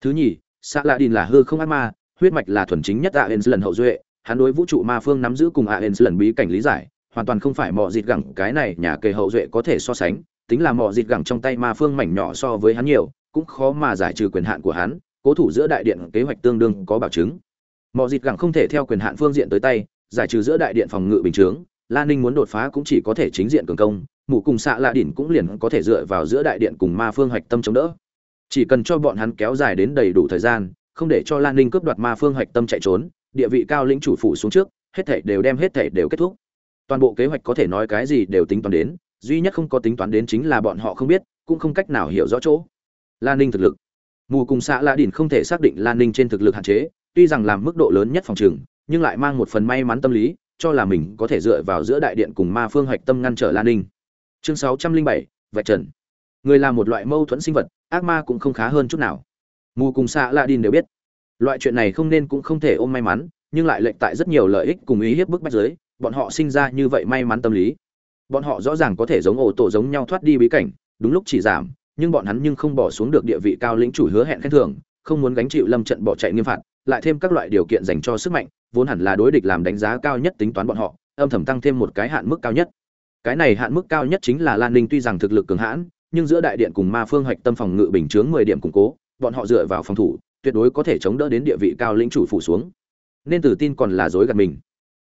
Thứ nhì, xạ lạ đỉnh là hư không ác ma, huyết mạch là thuần chính nhất a lần hậu duệ, hắn đối vũ trụ ma phương nắm giữ cùng a lần bí cảnh lý giải, hoàn toàn không phải mò dịt gẳng, cái này nhà kề hậu duệ có thể so sánh, tính là mò dịt gẳng trong tay ma phương mảnh nhỏ so với hắn nhiều cũng khó mà giải trừ quyền hạn của hắn, cố thủ giữa đại điện kế hoạch tương đương có bảo chứng. Mò dịt gẳng không thể theo quyền hạn phương diện tới tay, giải trừ giữa đại điện phòng ngự bình chướng lan ninh muốn đột phá cũng chỉ có thể chính diện cường công, mụ cùng xạ lạ đỉnh cũng liền có thể dựa vào giữa đại điện cùng ma phương hoạch tâm chống đỡ. Chỉ cần cho bọn hắn kéo dài đến đầy đủ thời gian, không để cho lan ninh cướp đoạt ma phương hoạch tâm chạy trốn, địa vị cao lĩnh chủ phủ xuống trước, hết thảy đều đem hết thảy đều kết thúc. Toàn bộ kế hoạch có thể nói cái gì đều tính toán đến, duy nhất không có tính toán đến chính là bọn họ không biết, cũng không cách nào hiểu rõ chỗ lan ninh thực lực. Mù cùng xã la đỉnh không thể xác định lan ninh trên thực lực hạn chế, tuy rằng làm mức độ lớn nhất phòng trường, nhưng lại mang một phần may mắn tâm lý, cho là mình có thể dựa vào giữa đại điện cùng ma phương hoạch tâm ngăn trở lan ninh. Chương sáu trăm linh bảy, vạch trần. Người là một loại mâu thuẫn sinh vật, ác ma cũng không khá hơn chút nào. Mù cùng xã la Đỉnh đều biết, loại chuyện này không nên cũng không thể ôm may mắn, nhưng lại lệnh tại rất nhiều lợi ích cùng ý hiếp bức bách giới bọn họ sinh ra như vậy may mắn tâm lý. Bọn họ rõ ràng có thể giống ổ tổ giống nhau thoát đi bí cảnh, đúng lúc chỉ giảm nhưng bọn hắn nhưng không bỏ xuống được địa vị cao lĩnh chủ hứa hẹn khen thưởng, không muốn gánh chịu lâm trận bỏ chạy nghiêm phạt, lại thêm các loại điều kiện dành cho sức mạnh, vốn hẳn là đối địch làm đánh giá cao nhất tính toán bọn họ, âm thầm tăng thêm một cái hạn mức cao nhất. Cái này hạn mức cao nhất chính là lan ninh tuy rằng thực lực cường hãn, nhưng giữa đại điện cùng ma phương hoạch tâm phòng ngự bình chướng mười điểm củng cố, bọn họ dựa vào phòng thủ, tuyệt đối có thể chống đỡ đến địa vị cao lĩnh chủ phủ xuống. Nên tự tin còn là dối gạt mình.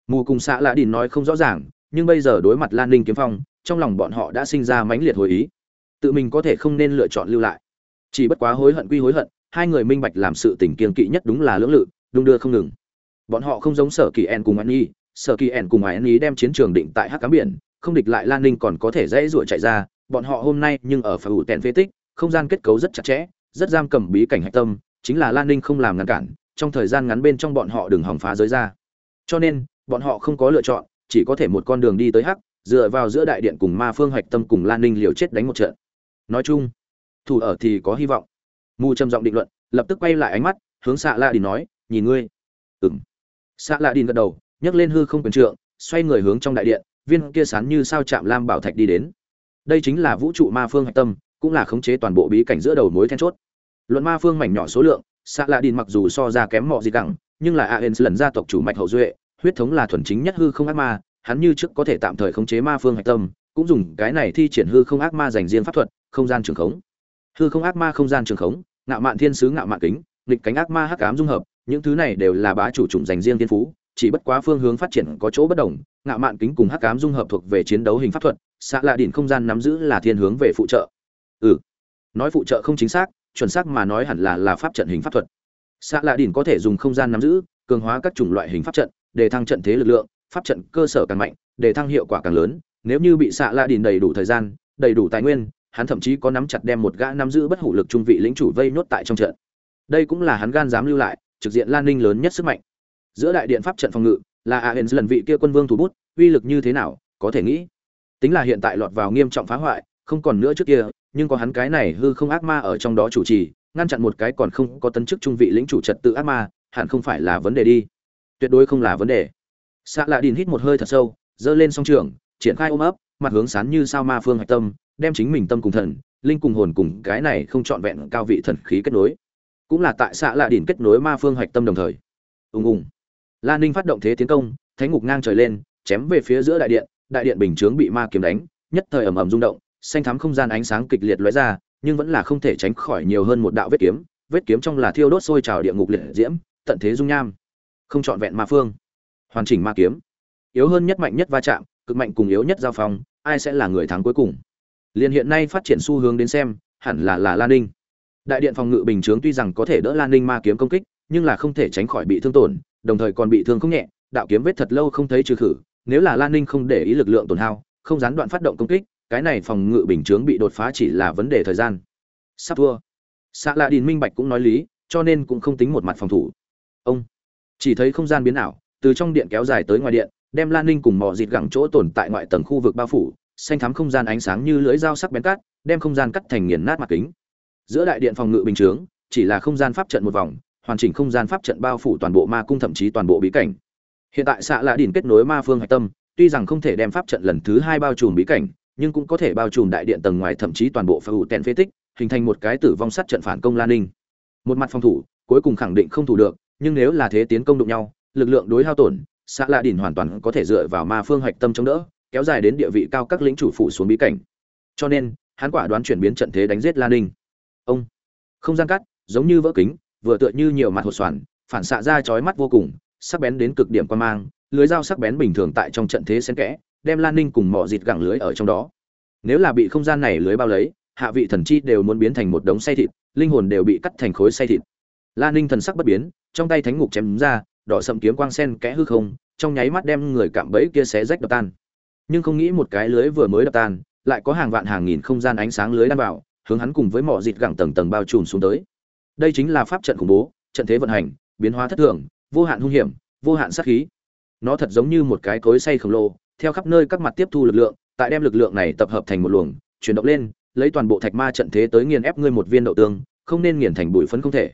Mù cùng xã Lã Điền nói không rõ ràng, nhưng bây giờ đối mặt lan ninh kiếm phong, trong lòng bọn họ đã sinh ra mãnh liệt hồi ý tự mình có thể không nên lựa chọn lưu lại. Chỉ bất quá hối hận quy hối hận, hai người minh bạch làm sự tình kiên kỵ nhất đúng là lưỡng lự, đung đưa không ngừng. Bọn họ không giống sở kỳ en cùng an nhi, sở kỳ en cùng an nhi đem chiến trường định tại hắc cám biển, không địch lại lan ninh còn có thể dễ dụa chạy ra, bọn họ hôm nay nhưng ở phải ủ tèn phế tích, không gian kết cấu rất chặt chẽ, rất giam cầm bí cảnh hạch tâm, chính là lan ninh không làm ngăn cản, trong thời gian ngắn bên trong bọn họ đừng hỏng phá giới ra. Cho nên, bọn họ không có lựa chọn, chỉ có thể một con đường đi tới hắc, dựa vào giữa đại điện cùng ma phương hạch tâm cùng lan ninh liều chết đánh một trận nói chung, thủ ở thì có hy vọng. Mù trầm giọng định luận, lập tức quay lại ánh mắt, hướng xạ la đi nói, nhìn ngươi. Ừng xạ la đi gật đầu, nhấc lên hư không quyền trượng, xoay người hướng trong đại điện, viên kia sán như sao chạm lam bảo thạch đi đến. Đây chính là vũ trụ ma phương hạch tâm, cũng là khống chế toàn bộ bí cảnh giữa đầu mối then chốt. Luận ma phương mảnh nhỏ số lượng xạ la đi mặc dù so ra kém mọi gì cẳng, nhưng là aens lần gia tộc chủ mạch hậu duệ, huyết thống là thuần chính nhất hư không ác ma, hắn như trước có thể tạm thời khống chế ma phương hạch tâm, cũng dùng cái này thi triển hư không ác ma dành riêng pháp thuật không gian trường khống. Hư không ác ma không gian trường khống, ngạo mạn thiên sứ, ngạo mạn kính, nghịch cánh ác ma hắc ám dung hợp, những thứ này đều là bá chủ trùng dành riêng thiên phú, chỉ bất quá phương hướng phát triển có chỗ bất đồng. Ngạo mạn kính cùng hắc ám dung hợp thuộc về chiến đấu hình pháp thuật xạ lạ đỉnh không gian nắm giữ là thiên hướng về phụ trợ. Ừ. Nói phụ trợ không chính xác, chuẩn xác mà nói hẳn là là pháp trận hình pháp thuật. Xạ lạ đỉnh có thể dùng không gian nắm giữ, cường hóa các chủng loại hình pháp trận, để thăng trận thế lực lượng, pháp trận cơ sở càng mạnh, để thăng hiệu quả càng lớn. Nếu như bị xạ lạ đỉnh đầy đủ thời gian, đầy đủ tài nguyên hắn thậm chí có nắm chặt đem một gã nắm giữ bất hủ lực trung vị lĩnh chủ vây nốt tại trong trận. Đây cũng là hắn gan dám lưu lại, trực diện lan ninh lớn nhất sức mạnh. Giữa đại điện pháp trận phòng ngự, là aens lần vị kia quân vương thủ bút, uy lực như thế nào, có thể nghĩ. Tính là hiện tại lọt vào nghiêm trọng phá hoại, không còn nữa trước kia, nhưng có hắn cái này hư không ác ma ở trong đó chủ trì, ngăn chặn một cái còn không có tấn chức trung vị lĩnh chủ trật tự ác ma, hẳn không phải là vấn đề đi. Tuyệt đối không là vấn đề. Sạ lạ Điền hít một hơi thật sâu, giơ lên song trường, triển khai ôm ấp, mặt hướng sán như sao ma phương hạch tâm đem chính mình tâm cùng thần, linh cùng hồn cùng cái này không trọn vẹn cao vị thần khí kết nối. Cũng là tại xạ lạ đình kết nối ma phương hạch tâm đồng thời. Ùng ùng. Lan ninh phát động thế tiến công, thánh ngục ngang trời lên, chém về phía giữa đại điện đại điện bình chướng bị ma kiếm đánh, nhất thời ầm ầm rung động, xanh thắm không gian ánh sáng kịch liệt lóe ra, nhưng vẫn là không thể tránh khỏi nhiều hơn một đạo vết kiếm vết kiếm trong là thiêu đốt sôi trào địa ngục liệt diễm, tận thế dung nham. Không trọn vẹn ma phương. Hoàn chỉnh ma kiếm. Yếu hơn nhất mạnh nhất va chạm, cực mạnh cùng yếu nhất giao phong, ai sẽ là người thắng cuối cùng? Liền hiện nay phát triển xu hướng đến xem, hẳn là là lan ninh. Đại điện phòng ngự bình chướng tuy rằng có thể đỡ lan ninh ma kiếm công kích, nhưng là không thể tránh khỏi bị thương tổn, đồng thời còn bị thương không nhẹ, đạo kiếm vết thật lâu không thấy trừ khử, nếu là lan ninh không để ý lực lượng tổn hao, không gián đoạn phát động công kích, cái này phòng ngự bình chướng bị đột phá chỉ là vấn đề thời gian. Sắp thua. Xạ lạ đình minh bạch cũng nói lý, cho nên cũng không tính một mặt phòng thủ. Ông chỉ thấy không gian biến ảo, từ trong điện kéo dài tới ngoài điện, đem lan ninh cùng mò dịt gẳng chỗ tồn tại ngoại tầng khu vực bao phủ xanh thắm không gian ánh sáng như lưỡi dao sắc bén cắt, đem không gian cắt thành nghiền nát mặt kính. Giữa đại điện phòng ngự bình chướng, chỉ là không gian pháp trận một vòng, hoàn chỉnh không gian pháp trận bao phủ toàn bộ ma cung thậm chí toàn bộ bí cảnh. Hiện tại xạ lạ đỉnh kết nối ma phương hạch tâm, tuy rằng không thể đem pháp trận lần thứ hai bao trùm bí cảnh, nhưng cũng có thể bao trùm đại điện tầng ngoài thậm chí toàn bộ phủ tèn phế tích, hình thành một cái tử vong sát trận phản công lan ninh. Một mặt phòng thủ, cuối cùng khẳng định không thủ được, nhưng nếu là thế tiến công đụng nhau, lực lượng đối hao tổn, xạ lạ đỉnh hoàn toàn có thể dựa vào ma phương hạch tâm chống đỡ kéo dài đến địa vị cao các lĩnh chủ phủ xuống bí cảnh. Cho nên, hắn quả đoán chuyển biến trận thế đánh giết lan ninh. Ông, không gian cắt giống như vỡ kính, vừa tựa như nhiều mặt hột xoàn, phản xạ ra chói mắt vô cùng, sắc bén đến cực điểm quan mang, lưới dao sắc bén bình thường tại trong trận thế xen kẽ, đem lan ninh cùng mỏ dịt gẳng lưới ở trong đó. Nếu là bị không gian này lưới bao lấy, hạ vị thần chi đều muốn biến thành một đống xay thịt, linh hồn đều bị cắt thành khối xay thịt. Lan ninh thần sắc bất biến, trong tay thánh ngục chém ra, đỏ sậm kiếm quang sen kẽ hư không, trong nháy mắt đem người cạm bẫy kia xé rách đập tan nhưng không nghĩ một cái lưới vừa mới đập tan, lại có hàng vạn hàng nghìn không gian ánh sáng lưới đan vào, hướng hắn cùng với mỏ dịt gẳng tầng tầng bao trùm xuống tới. Đây chính là pháp trận khủng bố, trận thế vận hành, biến hóa thất thường, vô hạn hung hiểm, vô hạn sát khí. Nó thật giống như một cái cối xay khổng lồ, theo khắp nơi các mặt tiếp thu lực lượng, tại đem lực lượng này tập hợp thành một luồng, chuyển động lên, lấy toàn bộ thạch ma trận thế tới nghiền ép ngươi một viên đậu tương, không nên nghiền thành bụi phấn không thể.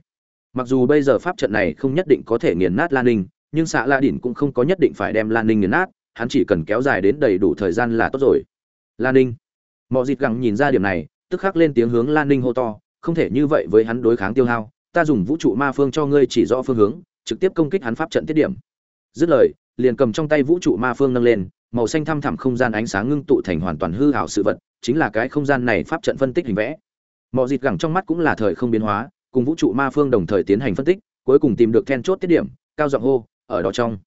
Mặc dù bây giờ pháp trận này không nhất định có thể nghiền nát lan ninh, nhưng xạ la đỉnh cũng không có nhất định phải đem lan ninh nghiền nát hắn chỉ cần kéo dài đến đầy đủ thời gian là tốt rồi. Lan ninh. Mọi dịt gặng nhìn ra điểm này, tức khắc lên tiếng hướng lan ninh hô to, không thể như vậy với hắn đối kháng tiêu hao, ta dùng vũ trụ ma phương cho ngươi chỉ rõ phương hướng, trực tiếp công kích hắn pháp trận tiết điểm. Dứt lời, liền cầm trong tay vũ trụ ma phương nâng lên, màu xanh thăm thẳm không gian ánh sáng ngưng tụ thành hoàn toàn hư ảo sự vật, chính là cái không gian này pháp trận phân tích hình vẽ. Mọi dịt gẳng trong mắt cũng là thời không biến hóa, cùng vũ trụ ma phương đồng thời tiến hành phân tích, cuối cùng tìm được then chốt tiết điểm, cao giọng hô, ở đó trong.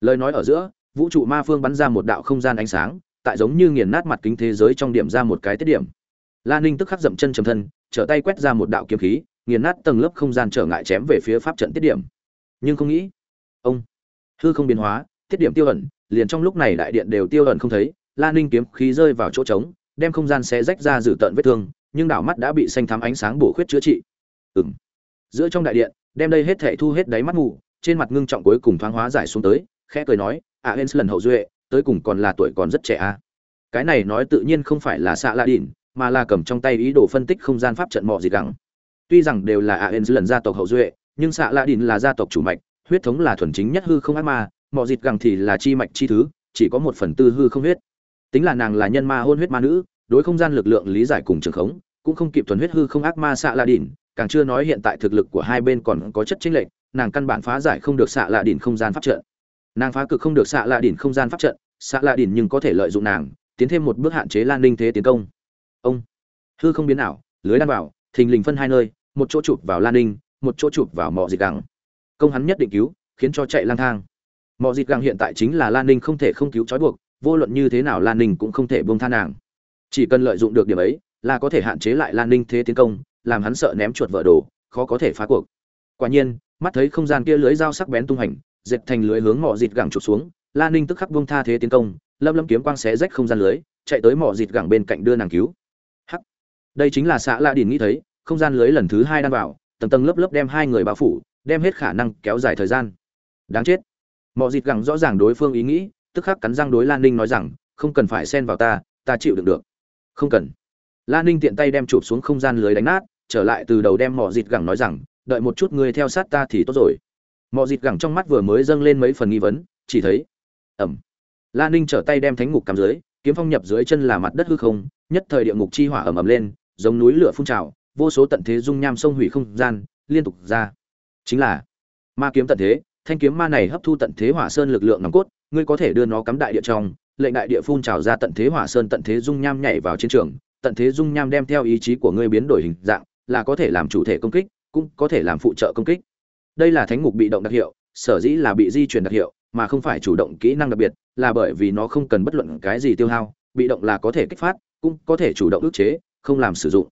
Lời nói ở giữa vũ trụ ma phương bắn ra một đạo không gian ánh sáng, tại giống như nghiền nát mặt kính thế giới trong điểm ra một cái tiết điểm. La ninh tức khắc dậm chân trầm thân, trở tay quét ra một đạo kiếm khí, nghiền nát tầng lớp không gian trở ngại chém về phía pháp trận tiết điểm. Nhưng không nghĩ, ông, hư không biến hóa, tiết điểm tiêu ẩn, liền trong lúc này đại điện đều tiêu ẩn không thấy, la ninh kiếm khí rơi vào chỗ trống, đem không gian xé rách ra dử tận vết thương, nhưng đảo mắt đã bị xanh thắm ánh sáng bổ khuyết chữa trị. Ừng giữa trong đại điện, đem đây hết thể thu hết đáy mắt mù trên mặt ngưng trọng cuối cùng thoáng hóa giải xuống tới, khẽ cười nói a hens lần hậu duệ, tới cùng còn là tuổi còn rất trẻ à. cái này nói tự nhiên không phải là xạ la đỉn, mà là cầm trong tay ý đồ phân tích không gian pháp trận mọ gì gắng tuy rằng đều là a hens lần gia tộc hậu duệ, nhưng xạ la đỉn là gia tộc chủ mạch, huyết thống là thuần chính nhất hư không ác ma, mọ dịt gẳng thì là chi mạch chi thứ, chỉ có một phần tư hư không huyết. Tính là nàng là nhân ma hôn huyết ma nữ, đối không gian lực lượng lý giải cùng trường khống, cũng không kịp thuần huyết hư không ác ma xạ la đỉn, càng chưa nói hiện tại thực lực của hai bên còn có chất chính lệch, nàng căn bản phá giải không được xạ La đỉnh không gian pháp trận nàng phá cực không được xạ lạ đỉnh không gian pháp trận, xạ lạ đỉnh nhưng có thể lợi dụng nàng, tiến thêm một bước hạn chế lan ninh thế tiến công. Ông, hư không biến ảo, lưới đan vào, thình lình phân hai nơi, một chỗ chụp vào lan ninh, một chỗ chụp vào mỏ dịch gẳng. Công hắn nhất định cứu, khiến cho chạy lang thang. Mỏ dịch gẳng hiện tại chính là lan ninh không thể không cứu trói buộc, vô luận như thế nào lan ninh cũng không thể buông tha nàng. Chỉ cần lợi dụng được điểm ấy, là có thể hạn chế lại lan ninh thế tiến công, làm hắn sợ ném chuột vợ đồ, khó có thể phá cuộc. Quả nhiên, mắt thấy không gian kia lưới dao sắc bén tung hành dệt thành lưới hướng mỏ dịt gẳng chụp xuống, la ninh tức khắc buông tha thế tiến công, lâm lâm kiếm quang xé rách không gian lưới, chạy tới mỏ dịt gẳng bên cạnh đưa nàng cứu. Hắc. Đây chính là xã la đình nghĩ thấy, không gian lưới lần thứ hai đang vào, tầng tầng lớp lớp đem hai người bao phủ, đem hết khả năng kéo dài thời gian. Đáng chết. Mỏ dịt gẳng rõ ràng đối phương ý nghĩ, tức khắc cắn răng đối lan ninh nói rằng, không cần phải xen vào ta ta chịu đựng được. Không cần. Lan ninh tiện tay đem chụp xuống không gian lưới đánh nát, trở lại từ đầu đem mỏ dịt gẳng nói rằng, đợi một chút, ngươi theo sát ta thì tốt rồi. Mọi dịt gẳng trong mắt vừa mới dâng lên mấy phần nghi vấn, chỉ thấy ẩm La ninh trở tay đem thánh ngục cắm dưới, kiếm phong nhập dưới chân là mặt đất hư không, nhất thời địa ngục chi hỏa ẩm ẩm lên, giống núi lửa phun trào, vô số tận thế dung nham sông hủy không gian liên tục ra. Chính là, ma kiếm tận thế, thanh kiếm ma này hấp thu tận thế hỏa sơn lực lượng nòng cốt, ngươi có thể đưa nó cắm đại địa trong, lệnh đại địa phun trào ra tận thế hỏa sơn tận thế dung nham nhảy vào chiến trường, tận thế dung nham đem theo ý chí của ngươi biến đổi hình dạng, là có thể làm chủ thể công kích, cũng có thể làm phụ trợ công kích đây là thánh ngục bị động đặc hiệu, sở dĩ là bị di chuyển đặc hiệu, mà không phải chủ động kỹ năng đặc biệt, là bởi vì nó không cần bất luận cái gì tiêu hao, bị động là có thể kích phát, cũng có thể chủ động ức chế, không làm sử dụng.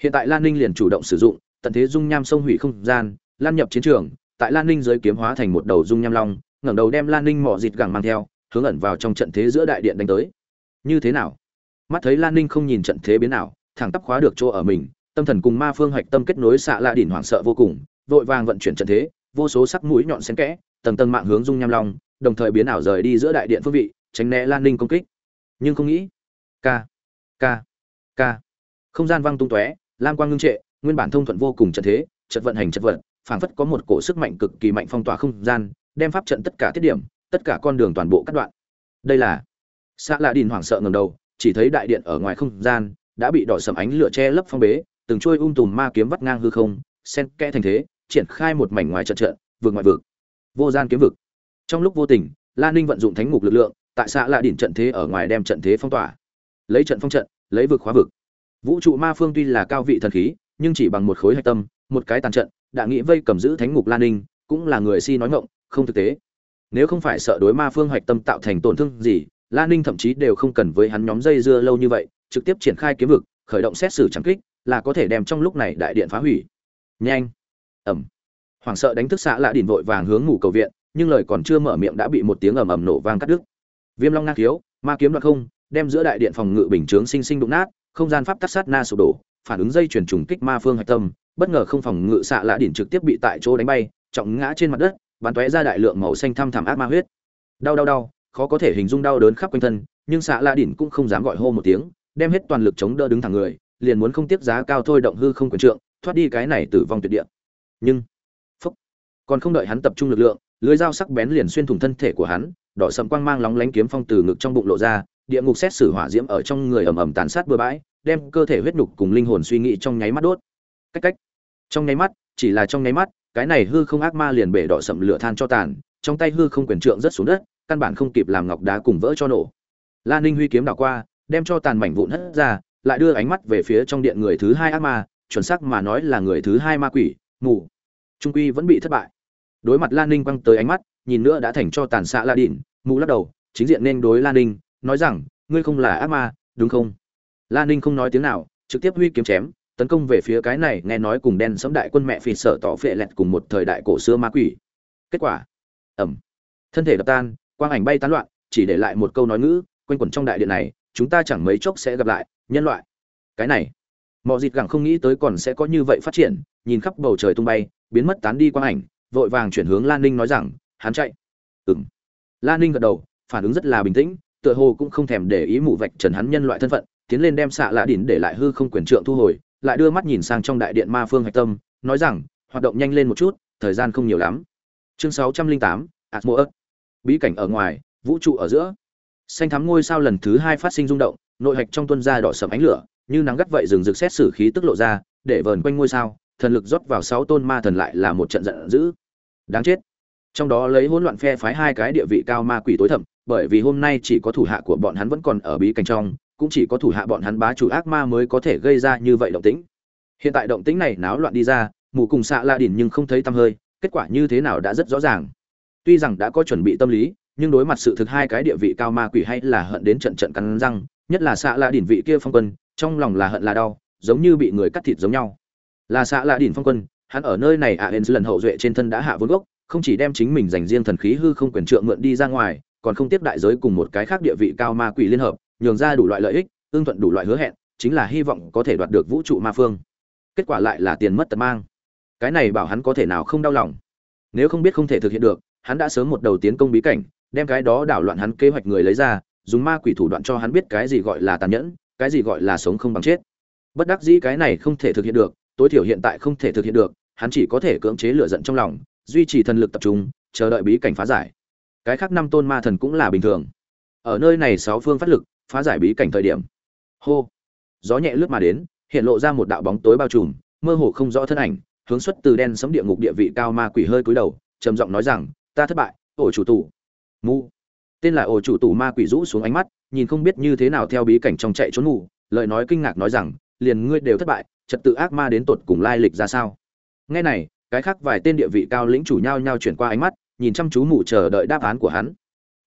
Hiện tại lan ninh liền chủ động sử dụng, tận thế dung nham sông hủy không gian, lan nhập chiến trường, tại lan ninh giới kiếm hóa thành một đầu dung nham long, ngẩng đầu đem lan ninh mỏ dịt gẳng mang theo, hướng ẩn vào trong trận thế giữa đại điện đánh tới. Như thế nào? Mắt thấy lan ninh không nhìn trận thế biến nào thẳng tắp khóa được chỗ ở mình, tâm thần cùng ma phương hoạch tâm kết nối xạ lạ đỉnh hoảng sợ vô cùng vội vàng vận chuyển trận thế, vô số sắc mũi nhọn xen kẽ, tầng tầng mạng hướng dung nham long, đồng thời biến ảo rời đi giữa đại điện phương vị, tránh né lan ninh công kích. Nhưng không nghĩ k k k không gian vang tung tóe, lam quang ngưng trệ, nguyên bản thông thuận vô cùng trận thế trận vận hành trận vận, phảng phất có một cổ sức mạnh cực kỳ mạnh phong tỏa không gian, đem pháp trận tất cả tiết điểm, tất cả con đường toàn bộ cắt đoạn. Đây là Sạ lạ đình hoảng sợ ngẩng đầu, chỉ thấy đại điện ở ngoài không gian, đã bị đỏ sầm ánh lửa che lấp phong bế, từng trôi um tùm ma kiếm vắt ngang hư không sen kẽ thành thế triển khai một mảnh ngoài trận trận, vượt ngoại vực. Vô gian kiếm vực. Trong lúc vô tình lan ninh vận dụng thánh ngục lực lượng, tại xã lạ đỉnh trận thế ở ngoài đem trận thế phong tỏa. Lấy trận phong trận, lấy vực khóa vực. Vũ trụ ma phương tuy là cao vị thần khí, nhưng chỉ bằng một khối hạch tâm, một cái tàn trận, đã nghĩ vây cầm giữ thánh ngục lan ninh, cũng là người si nói ngộng không thực tế. Nếu không phải sợ đối ma phương hạch tâm tạo thành tổn thương gì lan ninh thậm chí đều không cần với hắn nhóm dây dưa lâu như vậy, trực tiếp triển khai kiếm vực, khởi động xét xử trắng kích, là có thể đem trong lúc này đại điện phá hủy. Nhanh! Ẩm. Hoảng sợ đánh thức xạ lạ đỉnh vội vàng hướng ngủ cầu viện, nhưng lời còn chưa mở miệng đã bị một tiếng ầm ầm nổ vang cắt đứt. Viêm long ngang thiếu ma kiếm đoạt không, đem giữa đại điện phòng ngự bình chướng sinh sinh đụng nát, không gian pháp tắc sát na sụp đổ, phản ứng dây chuyển trùng kích ma phương hạch tâm, bất ngờ không phòng ngự xạ lạ đỉnh trực tiếp bị tại chỗ đánh bay, trọng ngã trên mặt đất, bắn tóe ra đại lượng màu xanh thăm thẳm ác ma huyết. Đau đau đau, khó có thể hình dung đau đớn khắp quanh thân, nhưng xạ lạ đỉnh cũng không dám gọi hô một tiếng, đem hết toàn lực chống đỡ đứng thẳng người, liền muốn không tiếp giá cao thôi động hư không quyền trượng, thoát đi cái này tử vong tuyệt địa nhưng phúc, còn không đợi hắn tập trung lực lượng, lưới dao sắc bén liền xuyên thủng thân thể của hắn, đỏ sầm quang mang lóng lánh kiếm phong từ ngực trong bụng lộ ra, địa ngục xét xử hỏa diễm ở trong người ầm ầm tàn sát bừa bãi, đem cơ thể huyết nhục cùng linh hồn suy nghĩ trong nháy mắt đốt. Cách cách, trong nháy mắt, chỉ là trong nháy mắt, cái này hư không ác ma liền bể đỏ sầm lửa than cho tàn, trong tay hư không quyền trượng rất xuống đất, căn bản không kịp làm ngọc đá cùng vỡ cho nổ. La ninh huy kiếm đảo qua, đem cho tàn mảnh vụn hất ra, lại đưa ánh mắt về phía trong điện người thứ hai ác ma, chuẩn xác mà nói là người thứ hai ma quỷ, mù trung quy vẫn bị thất bại. Đối mặt lan ninh quăng tới ánh mắt, nhìn nữa đã thành cho tàn xạ la đỉn mù lắc đầu, chính diện nên đối lan ninh, nói rằng, ngươi không là ác ma, đúng không? Lan ninh không nói tiếng nào, trực tiếp huy kiếm chém, tấn công về phía cái này, nghe nói cùng đen sấm đại quân mẹ phì sợ tỏ phệ lẹt cùng một thời đại cổ xưa ma quỷ. Kết quả ẩm thân thể đập tan, quang ảnh bay tán loạn, chỉ để lại một câu nói ngữ, quanh quẩn trong đại điện này, chúng ta chẳng mấy chốc sẽ gặp lại, nhân loại. Cái này mọi dịt gẳng không nghĩ tới còn sẽ có như vậy phát triển, nhìn khắp bầu trời tung bay, biến mất tán đi quang ảnh, vội vàng chuyển hướng lan ninh nói rằng, hắn chạy. Ừng lan ninh gật đầu, phản ứng rất là bình tĩnh, tựa hồ cũng không thèm để ý mụ vạch trần hắn nhân loại thân phận, tiến lên đem xạ lạ đỉn để lại hư không quyền trượng thu hồi, lại đưa mắt nhìn sang trong đại điện ma phương hạch tâm, nói rằng, hoạt động nhanh lên một chút, thời gian không nhiều lắm. Chương sáu trăm linh tám atmo bí cảnh ở ngoài, vũ trụ ở giữa. Xanh thắm ngôi sao lần thứ hai phát sinh rung động, nội hạch trong tuân ra đỏ sầm ánh lửa như nắng gắt vậy rừng rực xét xử khí tức lộ ra, để vờn quanh ngôi sao, thần lực rót vào sáu tôn ma thần lại là một trận giận dữ. Đáng chết. Trong đó lấy hỗn loạn phe phái hai cái địa vị cao ma quỷ tối thẩm bởi vì hôm nay chỉ có thủ hạ của bọn hắn vẫn còn ở bí cảnh trong, cũng chỉ có thủ hạ bọn hắn bá chủ ác ma mới có thể gây ra như vậy động tĩnh. Hiện tại động tĩnh này náo loạn đi ra, mù cùng xạ la đỉnh nhưng không thấy tăm hơi, kết quả như thế nào đã rất rõ ràng. Tuy rằng đã có chuẩn bị tâm lý, nhưng đối mặt sự thực hai cái địa vị cao ma quỷ hay là hận đến trận trận cắn răng, nhất là xạ la đỉnh vị kia phong quân trong lòng là hận là đau, giống như bị người cắt thịt giống nhau. Là xạ lạ đỉnh phong quân, hắn ở nơi này ạ à lần hậu duệ trên thân đã hạ vốn gốc, không chỉ đem chính mình dành riêng thần khí hư không quyền trượng mượn đi ra ngoài, còn không tiếp đại giới cùng một cái khác địa vị cao ma quỷ liên hợp, nhường ra đủ loại lợi ích tương thuận đủ loại hứa hẹn, chính là hy vọng có thể đoạt được vũ trụ ma phương. Kết quả lại là tiền mất tật mang. Cái này bảo hắn có thể nào không đau lòng? Nếu không biết không thể thực hiện được, hắn đã sớm một đầu tiến công bí cảnh, đem cái đó đảo loạn hắn kế hoạch người lấy ra, dùng ma quỷ thủ đoạn cho hắn biết cái gì gọi là tàn nhẫn cái gì gọi là sống không bằng chết. Bất đắc dĩ cái này không thể thực hiện được, tối thiểu hiện tại không thể thực hiện được, hắn chỉ có thể cưỡng chế lửa giận trong lòng, duy trì thần lực tập trung, chờ đợi bí cảnh phá giải. Cái khác năm tôn ma thần cũng là bình thường. Ở nơi này sáu phương phát lực, phá giải bí cảnh thời điểm. Hô. Gió nhẹ lướt mà đến, hiện lộ ra một đạo bóng tối bao trùm, mơ hồ không rõ thân ảnh, hướng xuất từ đen sấm địa ngục địa vị cao ma quỷ hơi cúi đầu, trầm giọng nói rằng, ta thất bại, ổ chủ tủ mu. Tên là ổ chủ tủ ma quỷ rũ xuống ánh mắt nhìn không biết như thế nào theo bí cảnh trong chạy trốn ngủ, lời nói kinh ngạc nói rằng, liền ngươi đều thất bại, trật tự ác ma đến tột cùng lai lịch ra sao? Nghe này, cái khác vài tên địa vị cao lĩnh chủ nhau nhau chuyển qua ánh mắt, nhìn chăm chú mù chờ đợi đáp án của hắn.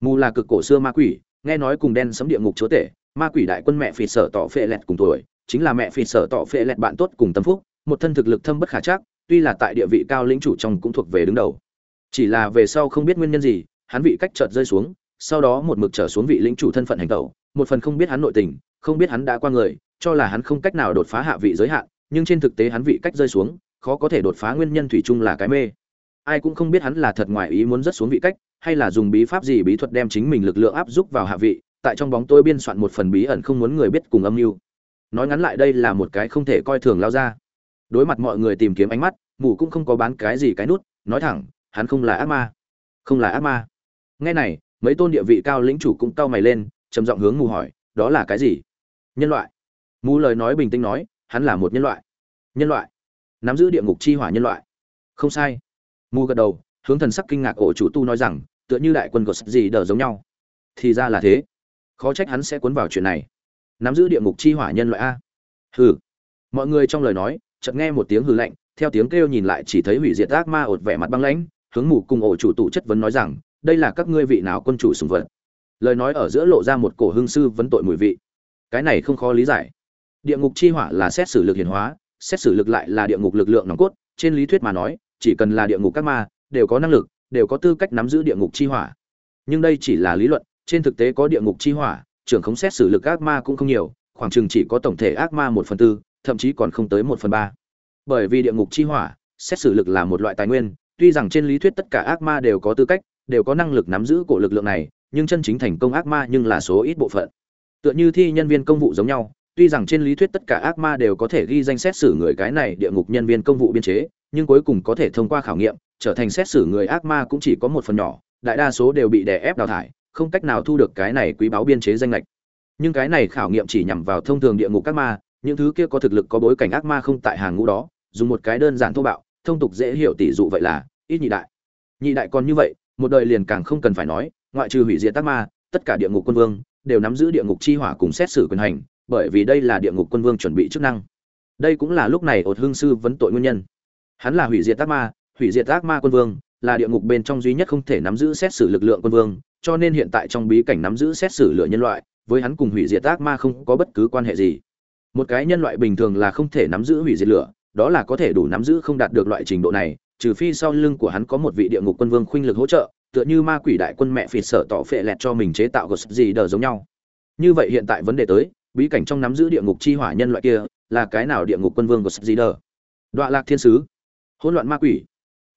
Mù là cực cổ xưa ma quỷ, nghe nói cùng đen sấm địa ngục chúa tể, ma quỷ đại quân mẹ phì sở tỏ phệ lẹt cùng tuổi, chính là mẹ phì sở tỏ phệ lẹt bạn tốt cùng tâm phúc, một thân thực lực thâm bất khả chắc, tuy là tại địa vị cao lĩnh chủ trong cũng thuộc về đứng đầu. Chỉ là về sau không biết nguyên nhân gì, hắn vị cách chợt rơi xuống sau đó một mực trở xuống vị lĩnh chủ thân phận hành tẩu, một phần không biết hắn nội tình, không biết hắn đã qua người, cho là hắn không cách nào đột phá hạ vị giới hạn, nhưng trên thực tế hắn vị cách rơi xuống, khó có thể đột phá nguyên nhân thủy chung là cái mê. Ai cũng không biết hắn là thật ngoài ý muốn rất xuống vị cách, hay là dùng bí pháp gì bí thuật đem chính mình lực lượng áp giúp vào hạ vị, tại trong bóng tôi biên soạn một phần bí ẩn không muốn người biết cùng âm mưu. Nói ngắn lại đây là một cái không thể coi thường lao ra. Đối mặt mọi người tìm kiếm ánh mắt, mù cũng không có bán cái gì cái nút, nói thẳng, hắn không là ác ma. Không là ác ma. Nghe này mấy tôn địa vị cao lĩnh chủ cũng cau mày lên, trầm giọng hướng mù hỏi, đó là cái gì? Nhân loại. Mù lời nói bình tĩnh nói, hắn là một nhân loại. Nhân loại? Nắm giữ địa ngục chi hỏa nhân loại. Không sai. Mù gật đầu, hướng thần sắc kinh ngạc ổ chủ tu nói rằng, tựa như đại quân của gì đờ giống nhau. Thì ra là thế. Khó trách hắn sẽ cuốn vào chuyện này. Nắm giữ địa ngục chi hỏa nhân loại a? Hừ. Mọi người trong lời nói, chợt nghe một tiếng hừ lạnh, theo tiếng kêu nhìn lại chỉ thấy hủy diệt ác ma ột vẻ mặt băng lãnh, hướng mù cùng ổ chủ tụ chất vấn nói rằng đây là các ngươi vị nào quân chủ sùng vật? Lời nói ở giữa lộ ra một cổ hương sư vấn tội mùi vị. Cái này không khó lý giải. Địa ngục chi hỏa là xét xử lực hiển hóa, xét xử lực lại là địa ngục lực lượng nòng cốt. Trên lý thuyết mà nói, chỉ cần là địa ngục các ma, đều có năng lực, đều có tư cách nắm giữ địa ngục chi hỏa. Nhưng đây chỉ là lý luận, trên thực tế có địa ngục chi hỏa, trưởng khống xét xử lực ác ma cũng không nhiều, khoảng chừng chỉ có tổng thể ác ma một phần tư, thậm chí còn không tới một phần ba. Bởi vì địa ngục chi hỏa, xét xử lực là một loại tài nguyên, tuy rằng trên lý thuyết tất cả ác ma đều có tư cách đều có năng lực nắm giữ cổ lực lượng này, nhưng chân chính thành công ác ma nhưng là số ít bộ phận. Tựa như thi nhân viên công vụ giống nhau, tuy rằng trên lý thuyết tất cả ác ma đều có thể ghi danh xét xử người cái này địa ngục nhân viên công vụ biên chế, nhưng cuối cùng có thể thông qua khảo nghiệm, trở thành xét xử người ác ma cũng chỉ có một phần nhỏ, đại đa số đều bị đè ép đào thải, không cách nào thu được cái này quý báo biên chế danh lệch nhưng cái này khảo nghiệm chỉ nhằm vào thông thường địa ngục ác ma, những thứ kia có thực lực có bối cảnh ác ma không tại hàng ngũ đó, dùng một cái đơn giản thô bạo, thông tục dễ hiểu tỷ dụ vậy là, ít nhị đại. Nhị đại còn như vậy một đời liền càng không cần phải nói, ngoại trừ hủy diệt tác ma, tất cả địa ngục quân vương đều nắm giữ địa ngục chi hỏa cùng xét xử quyền hành, bởi vì đây là địa ngục quân vương chuẩn bị chức năng. Đây cũng là lúc này ột hương sư vấn tội nguyên nhân. Hắn là hủy diệt tác ma, hủy diệt tác ma quân vương, là địa ngục bên trong duy nhất không thể nắm giữ xét xử lực lượng quân vương, cho nên hiện tại trong bí cảnh nắm giữ xét xử lựa nhân loại, với hắn cùng hủy diệt ác ma không có bất cứ quan hệ gì. Một cái nhân loại bình thường là không thể nắm giữ hủy diệt lửa, đó là có thể đủ nắm giữ không đạt được loại trình độ này trừ phi sau lưng của hắn có một vị địa ngục quân vương khuynh lực hỗ trợ, tựa như ma quỷ đại quân mẹ phịt sở tỏ phệ lẹt cho mình chế tạo gột gì đờ giống nhau. Như vậy hiện tại vấn đề tới, bí cảnh trong nắm giữ địa ngục chi hỏa nhân loại kia là cái nào địa ngục quân vương gột gì đờ? Đoạn lạc thiên sứ. Hỗn loạn ma quỷ.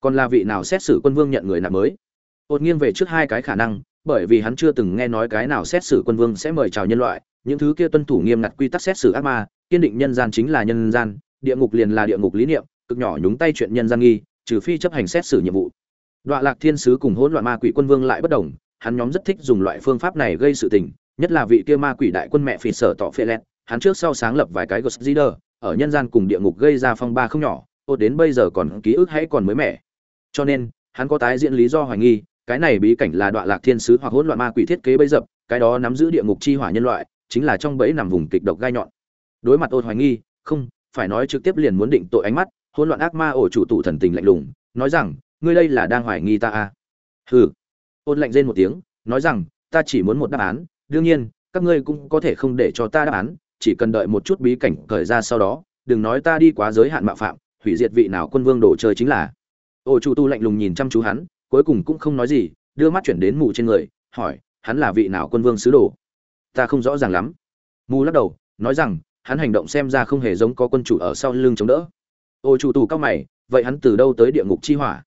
Còn là vị nào xét xử quân vương nhận người nạp mới? Ột nghiêng về trước hai cái khả năng, bởi vì hắn chưa từng nghe nói cái nào xét xử quân vương sẽ mời chào nhân loại, những thứ kia tuân thủ nghiêm ngặt quy tắc xét xử ác ma, kiên định nhân gian chính là nhân gian, địa ngục liền là địa ngục lý niệm, cực nhỏ nhúng tay chuyện nhân gian nghi trừ phi chấp hành xét xử nhiệm vụ Đoạ Lạc Thiên sứ cùng hỗn loạn ma quỷ quân vương lại bất đồng, hắn nhóm rất thích dùng loại phương pháp này gây sự tình, nhất là vị kia ma quỷ đại quân mẹ phỉ sở tỏ phệ lẹt, hắn trước sau sáng lập vài cái Ghost Leader, ở nhân gian cùng địa ngục gây ra phong ba không nhỏ, ô đến bây giờ còn ký ức hãy còn mới mẻ. Cho nên, hắn có tái diễn lý do hoài nghi, cái này bí cảnh là Đoạ Lạc Thiên sứ hoặc hỗn loạn ma quỷ thiết kế bấy dập, cái đó nắm giữ địa ngục chi hỏa nhân loại, chính là trong bẫy nằm vùng kịch độc gai nhọn. Đối mặt ô hoài nghi, không, phải nói trực tiếp liền muốn định tội ánh mắt, hỗn loạn ác ma ổ chủ tụ thần tình lạnh lùng, nói rằng, ngươi đây là đang hoài nghi ta à? hừ. Ôn lạnh rên một tiếng nói rằng ta chỉ muốn một đáp án đương nhiên các ngươi cũng có thể không để cho ta đáp án chỉ cần đợi một chút bí cảnh khởi ra sau đó đừng nói ta đi quá giới hạn mạo phạm hủy diệt vị nào quân vương đồ chơi chính là. Ổ chủ tu lạnh lùng nhìn chăm chú hắn cuối cùng cũng không nói gì đưa mắt chuyển đến mù trên người hỏi hắn là vị nào quân vương sứ đồ? Ta không rõ ràng lắm. Mù lắc đầu nói rằng hắn hành động xem ra không hề giống có quân chủ ở sau lưng chống đỡ ô chủ tù cao mày, vậy hắn từ đâu tới địa ngục chi hỏa?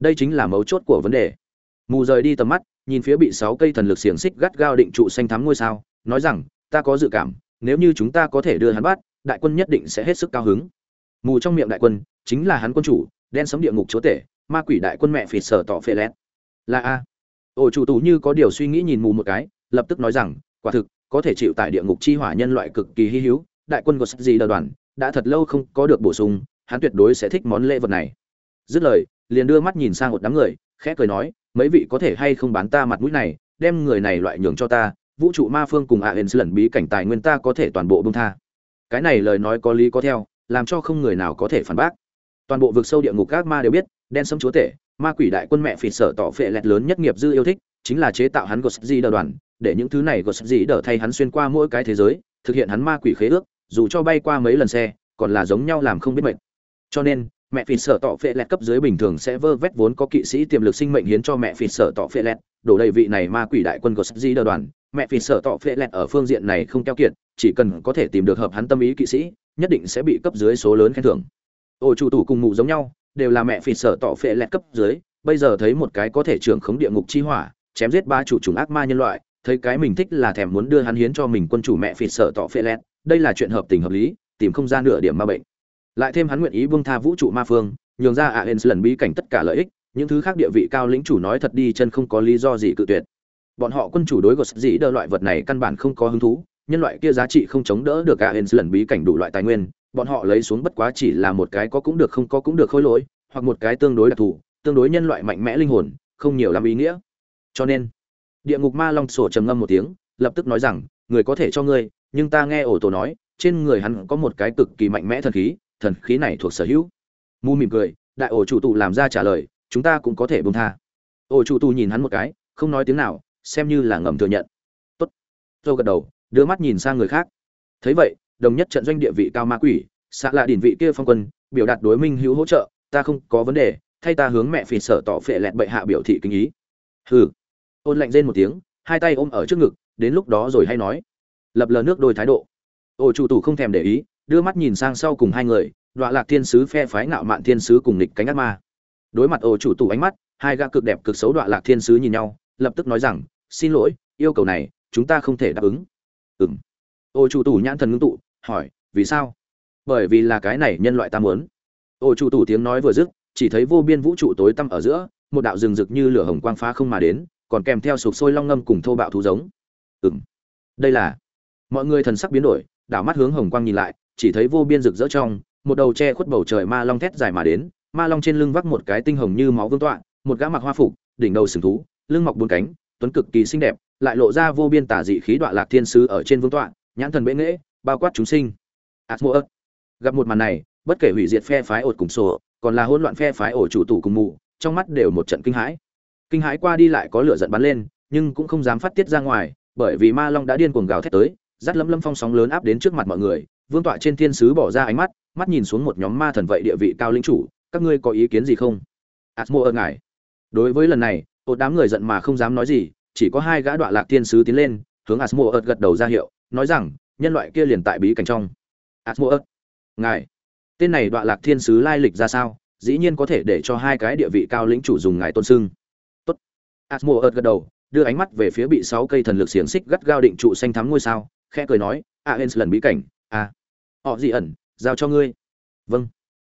Đây chính là mấu chốt của vấn đề. Mù rời đi tầm mắt, nhìn phía bị sáu cây thần lực xiềng xích gắt gao định trụ xanh thắm ngôi sao, nói rằng, ta có dự cảm, nếu như chúng ta có thể đưa hắn bắt, đại quân nhất định sẽ hết sức cao hứng. Mù trong miệng đại quân, chính là hắn quân chủ, đen sống địa ngục chúa tể, ma quỷ đại quân mẹ phì sở tỏ phê lét. Là a. Ổ chủ tù như có điều suy nghĩ nhìn mù một cái, lập tức nói rằng, quả thực, có thể chịu tại địa ngục chi hỏa nhân loại cực kỳ hy hữu, đại quân của sắc gì đờ đoàn đã thật lâu không có được bổ sung hắn tuyệt đối sẽ thích món lễ vật này. Dứt lời, liền đưa mắt nhìn sang một đám người, khẽ cười nói, mấy vị có thể hay không bán ta mặt mũi này, đem người này loại nhường cho ta, vũ trụ ma phương cùng ạ hên lần bí cảnh tài nguyên ta có thể toàn bộ bông tha. Cái này lời nói có lý có theo, làm cho không người nào có thể phản bác. Toàn bộ vực sâu địa ngục các ma đều biết, đen sấm chúa tể, ma quỷ đại quân mẹ phỉ sở tỏ phệ lẹt lớn nhất nghiệp dư yêu thích, chính là chế tạo hắn gột di đờ đoàn, để những thứ này gột di đờ thay hắn xuyên qua mỗi cái thế giới, thực hiện hắn ma quỷ khế ước, dù cho bay qua mấy lần xe, còn là giống nhau làm không biết mệt cho nên, mẹ phỉ sở tọ phệ lẹt cấp dưới bình thường sẽ vơ vét vốn có kỵ sĩ tiềm lực sinh mệnh hiến cho mẹ phỉ sở tọ phệ lẹt. Đổ đầy vị này ma quỷ đại quân gột di đờ đoàn, mẹ phỉ sở tọ phệ lẹt ở phương diện này không keo kiệt, chỉ cần có thể tìm được hợp hắn tâm ý kỵ sĩ, nhất định sẽ bị cấp dưới số lớn khen thưởng. Ô, chủ tủ cùng mụ giống nhau, đều là mẹ phỉ sở tọ phệ lẹt cấp dưới, bây giờ thấy một cái có thể trưởng khống địa ngục chi hỏa, chém giết ba chủ chủng ác ma nhân loại, thấy cái mình thích là thèm muốn đưa hắn hiến cho mình quân chủ mẹ phỉ sở tọ phệ lẹt, đây là chuyện hợp tình hợp lý, tìm không ra nửa điểm ma bệnh lại thêm hắn nguyện ý buông tha vũ trụ ma phương, nhường ra aens lần bí cảnh tất cả lợi ích, những thứ khác địa vị cao lĩnh chủ nói thật đi chân không có lý do gì cự tuyệt. Bọn họ quân chủ đối gột dĩ đỡ loại vật này căn bản không có hứng thú, nhân loại kia giá trị không chống đỡ được aens lần bí cảnh đủ loại tài nguyên, bọn họ lấy xuống bất quá chỉ là một cái có cũng được không có cũng được khôi lỗi, hoặc một cái tương đối đặc thù, tương đối nhân loại mạnh mẽ linh hồn, không nhiều lắm ý nghĩa. Cho nên, địa ngục ma long sổ trầm ngâm một tiếng, lập tức nói rằng, người có thể cho ngươi, nhưng ta nghe ổ tổ nói, trên người hắn có một cái cực kỳ mạnh mẽ thần khí thần khí này thuộc sở hữu. Mu mỉm cười, đại ổ chủ tụ làm ra trả lời, chúng ta cũng có thể bông tha. Ổ chủ tụ nhìn hắn một cái, không nói tiếng nào, xem như là ngầm thừa nhận. Tốt. Dâu gật đầu, đưa mắt nhìn sang người khác. Thấy vậy, đồng nhất trận doanh địa vị cao ma quỷ, xạ lạ đỉnh vị kia phong quân, biểu đạt đối minh hữu hỗ trợ, ta không có vấn đề, thay ta hướng mẹ phì sở tỏ phệ lẹt bệ hạ biểu thị kinh ý. Hừ. Ôn lạnh rên một tiếng, hai tay ôm ở trước ngực, đến lúc đó rồi hay nói. Lập lờ nước đôi thái độ. Ổ chủ tù không thèm để ý đưa mắt nhìn sang sau cùng hai người, đoạ lạc thiên sứ phe phái ngạo mạn thiên sứ cùng nghịch cánh ác ma. Đối mặt ổ chủ tủ ánh mắt, hai gã cực đẹp cực xấu đoạ lạc thiên sứ nhìn nhau, lập tức nói rằng, xin lỗi, yêu cầu này, chúng ta không thể đáp ứng. Ừ ô chủ tủ nhãn thần ngưng tụ, hỏi, vì sao? Bởi vì là cái này nhân loại ta muốn. Ô chủ tủ tiếng nói vừa dứt, chỉ thấy vô biên vũ trụ tối tăm ở giữa, một đạo rừng rực như lửa hồng quang phá không mà đến, còn kèm theo sục sôi long ngâm cùng thô bạo thú giống. Ừm. Đây là, mọi người thần sắc biến đổi, đảo mắt hướng hồng quang nhìn lại chỉ thấy vô biên rực rỡ trong một đầu che khuất bầu trời ma long thét dài mà đến ma long trên lưng vác một cái tinh hồng như máu vương tọa một gã mặc hoa phục đỉnh đầu sừng thú lưng mọc bốn cánh tuấn cực kỳ xinh đẹp lại lộ ra vô biên tả dị khí đoạn lạc thiên sứ ở trên vương tọa nhãn thần bệ nghệ, bao quát chúng sinh Atmoer. gặp một màn này bất kể hủy diệt phe phái ột cùng sổ còn là hỗn loạn phe phái ổ chủ tủ cùng mù trong mắt đều một trận kinh hãi kinh hãi qua đi lại có lửa giận bắn lên nhưng cũng không dám phát tiết ra ngoài bởi vì ma long đã điên cuồng gào thét tới dắt lâm lâm phong sóng lớn áp đến trước mặt mọi người vương tọa trên thiên sứ bỏ ra ánh mắt mắt nhìn xuống một nhóm ma thần vậy địa vị cao lĩnh chủ, các ngươi có ý kiến gì không? Asmo ơn ngài. Đối với lần này một đám người giận mà không dám nói gì, chỉ có hai gã đọa lạc thiên sứ tiến lên, hướng asmo ớt gật đầu ra hiệu, nói rằng, nhân loại kia liền tại bí cảnh trong. Asmo ớt ngài. Tên này đọa lạc thiên sứ lai lịch ra sao? Dĩ nhiên có thể để cho hai cái địa vị cao lĩnh chủ dùng ngài tôn sưng tốt. Asmo ớt gật đầu, đưa ánh mắt về phía bị sáu cây thần lực xiềng xích gắt gao định trụ xanh thắm ngôi sao, khẽ cười nói, a hens lần bí cảnh À, họ dị ẩn giao cho ngươi. Vâng.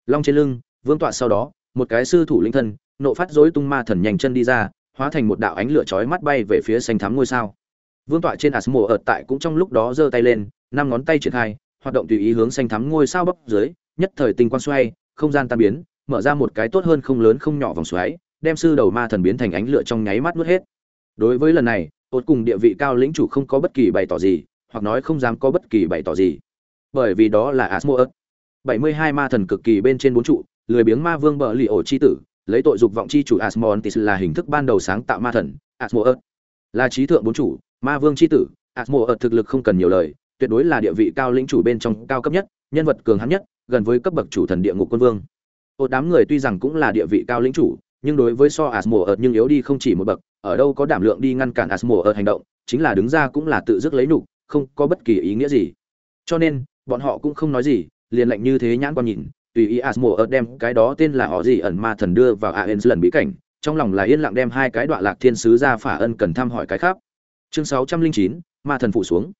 Long trên lưng vương tọa sau đó một cái sư thủ linh thân nộ phát dối tung ma thần nhanh chân đi ra hóa thành một đạo ánh lửa chói mắt bay về phía xanh thắm ngôi sao. Vương tọa trên asmo ở tại cũng trong lúc đó giơ tay lên năm ngón tay triển khai hoạt động tùy ý hướng xanh thắm ngôi sao bắp dưới nhất thời tinh quang xoay không gian tan biến mở ra một cái tốt hơn không lớn không nhỏ vòng xoáy đem sư đầu ma thần biến thành ánh lửa trong nháy mắt nuốt hết. Đối với lần này ột cùng địa vị cao lĩnh chủ không có bất kỳ bày tỏ gì hoặc nói không dám có bất kỳ bày tỏ gì bởi vì đó là asmodeus bảy mươi hai ma thần cực kỳ bên trên bốn trụ lười biếng ma vương bờ lì ổ chi tử lấy tội dục vọng chi chủ asmodeus là hình thức ban đầu sáng tạo ma thần asmodeus là trí thượng bốn chủ ma vương chi tử asmodeus thực lực không cần nhiều lời tuyệt đối là địa vị cao lĩnh chủ bên trong cao cấp nhất nhân vật cường hãn nhất gần với cấp bậc chủ thần địa ngục quân vương. Một đám người tuy rằng cũng là địa vị cao lĩnh chủ nhưng đối với so asmodeus nhưng yếu đi không chỉ một bậc ở đâu có đảm lượng đi ngăn cản asmodeus hành động chính là đứng ra cũng là tự dứt lấy nhục, không có bất kỳ ý nghĩa gì. Cho nên bọn họ cũng không nói gì, liền lệnh như thế nhãn quan nhìn, tùy ý asmo ớt đem cái đó tên là họ gì ẩn ma thần đưa vào aens lần bí cảnh, trong lòng là yên lặng đem hai cái đoạn lạc thiên sứ ra phả ân cần thăm hỏi cái khác. Chương sáu trăm linh chín, ma thần phụ xuống.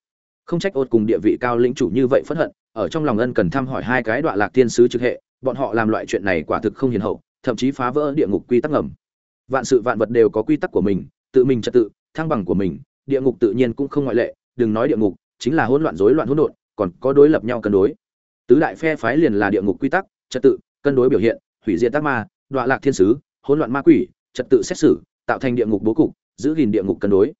Không trách ốt cùng địa vị cao lĩnh chủ như vậy phẫn hận, ở trong lòng ân cần thăm hỏi hai cái đoạn lạc thiên sứ trực hệ, bọn họ làm loại chuyện này quả thực không hiền hậu, thậm chí phá vỡ địa ngục quy tắc ngầm. Vạn sự vạn vật đều có quy tắc của mình, tự mình trật tự, thăng bằng của mình, địa ngục tự nhiên cũng không ngoại lệ, đừng nói địa ngục, chính là hỗn loạn rối loạn hỗn độn còn có đối lập nhau cân đối. Tứ đại phe phái liền là địa ngục quy tắc, trật tự, cân đối biểu hiện, hủy diệt tác ma, đọa lạc thiên sứ, hỗn loạn ma quỷ, trật tự xét xử, tạo thành địa ngục bố cục, giữ gìn địa ngục cân đối.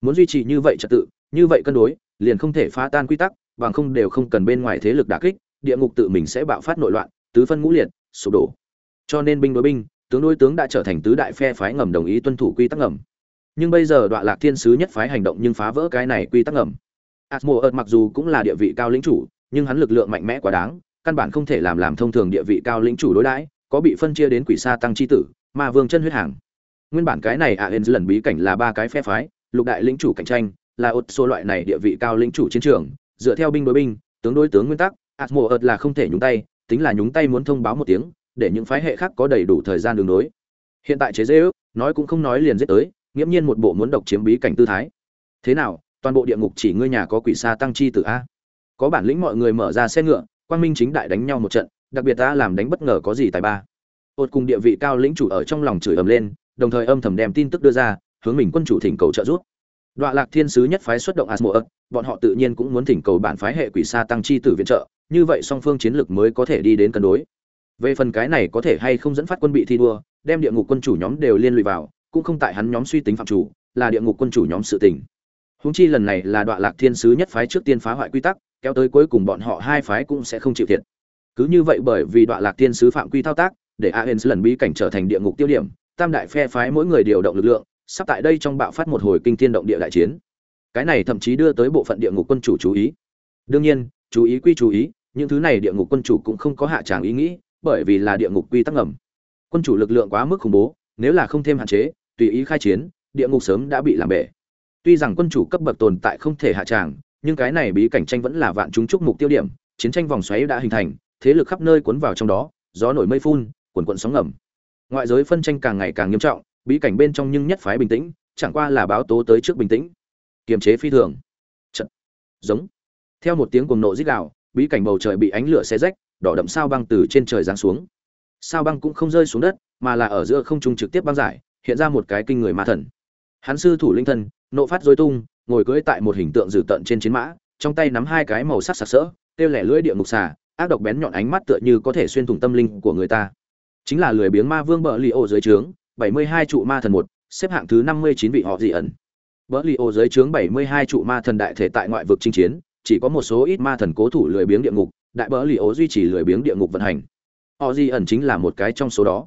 Muốn duy trì như vậy trật tự, như vậy cân đối, liền không thể phá tan quy tắc, bằng không đều không cần bên ngoài thế lực đả kích, địa ngục tự mình sẽ bạo phát nội loạn, tứ phân ngũ liệt, sụp đổ. Cho nên binh đối binh, tướng đối tướng đã trở thành tứ đại phe phái ngầm đồng ý tuân thủ quy tắc ngầm. Nhưng bây giờ đoạn lạc thiên sứ nhất phái hành động nhưng phá vỡ cái này quy tắc ngầm asmo ợt mặc dù cũng là địa vị cao lĩnh chủ, nhưng hắn lực lượng mạnh mẽ quá đáng, căn bản không thể làm làm thông thường địa vị cao lĩnh chủ đối đãi, có bị phân chia đến quỷ sa tăng chi tử mà vương chân huyết hàng. Nguyên bản cái này aens lần bí cảnh là ba cái phe phái, lục đại lĩnh chủ cạnh tranh, là ột số loại này địa vị cao lĩnh chủ chiến trường, dựa theo binh đối binh, tướng đối tướng nguyên tắc asmo ợt là không thể nhúng tay, tính là nhúng tay muốn thông báo một tiếng, để những phái hệ khác có đầy đủ thời gian đường đối. Hiện tại chế dễ ước nói cũng không nói liền giết tới, nghiễm nhiên một bộ muốn độc chiếm bí cảnh tư thái. Thế nào toàn bộ địa ngục chỉ ngươi nhà có quỷ sa tăng chi tử a có bản lĩnh mọi người mở ra xe ngựa quang minh chính đại đánh nhau một trận đặc biệt ta làm đánh bất ngờ có gì tài ba ột cùng địa vị cao lĩnh chủ ở trong lòng chửi ầm lên đồng thời âm thầm đem tin tức đưa ra hướng mình quân chủ thỉnh cầu trợ giúp Đoạ Lạc Thiên sứ nhất phái xuất động Asmodeus, bọn họ tự nhiên cũng muốn thỉnh cầu bản phái hệ quỷ sa tăng chi tử viện trợ, như vậy song phương chiến lược mới có thể đi đến cân đối. Về phần cái này có thể hay không dẫn phát quân bị thi đua, đem địa ngục quân chủ nhóm đều liên lụy vào, cũng không tại hắn nhóm suy tính phạm chủ, là địa ngục quân chủ nhóm sự tình. Huống chi lần này là đoạn Lạc Thiên sứ nhất phái trước tiên phá hoại quy tắc, kéo tới cuối cùng bọn họ hai phái cũng sẽ không chịu thiệt. Cứ như vậy bởi vì đoạn Lạc Thiên sứ phạm quy thao tác, để Aens lần bí cảnh trở thành địa ngục tiêu điểm, tam đại phe phái mỗi người điều động lực lượng, sắp tại đây trong bạo phát một hồi kinh thiên động địa đại chiến. Cái này thậm chí đưa tới bộ phận địa ngục quân chủ chú ý. Đương nhiên, chú ý quy chú ý, những thứ này địa ngục quân chủ cũng không có hạ tràng ý nghĩ, bởi vì là địa ngục quy tắc ngầm. Quân chủ lực lượng quá mức khủng bố, nếu là không thêm hạn chế, tùy ý khai chiến, địa ngục sớm đã bị làm bể. Tuy rằng quân chủ cấp bậc tồn tại không thể hạ tràng, nhưng cái này bí cảnh tranh vẫn là vạn chúng chúc mục tiêu điểm, chiến tranh vòng xoáy đã hình thành, thế lực khắp nơi cuốn vào trong đó, gió nổi mây phun, cuồn cuộn sóng ngầm. Ngoại giới phân tranh càng ngày càng nghiêm trọng, bí cảnh bên trong nhưng nhất phái bình tĩnh, chẳng qua là báo tố tới trước bình tĩnh. Kiềm chế phi thường. Trận. Giống. Theo một tiếng cuồng nộ rít gào, bí cảnh bầu trời bị ánh lửa xé rách, đỏ đậm sao băng từ trên trời giáng xuống. Sao băng cũng không rơi xuống đất, mà là ở giữa không trung trực tiếp băng giải, hiện ra một cái kinh người ma thần. Hắn sư thủ linh thần, nộ phát dối tung, ngồi cưỡi tại một hình tượng dữ tợn trên chiến mã, trong tay nắm hai cái màu sắc sặc sỡ, tiêu lẻ lưỡi địa ngục xà, ác độc bén nhọn ánh mắt tựa như có thể xuyên thủng tâm linh của người ta. Chính là lười biếng ma vương bờ li ô dưới trướng, 72 trụ ma thần một, xếp hạng thứ 59 vị họ dị ẩn. bờ li ô dưới trướng 72 trụ ma thần đại thể tại ngoại vực chinh chiến, chỉ có một số ít ma thần cố thủ lười biếng địa ngục, đại bờ li ô duy trì lười biếng địa ngục vận hành. Họ dị ẩn chính là một cái trong số đó.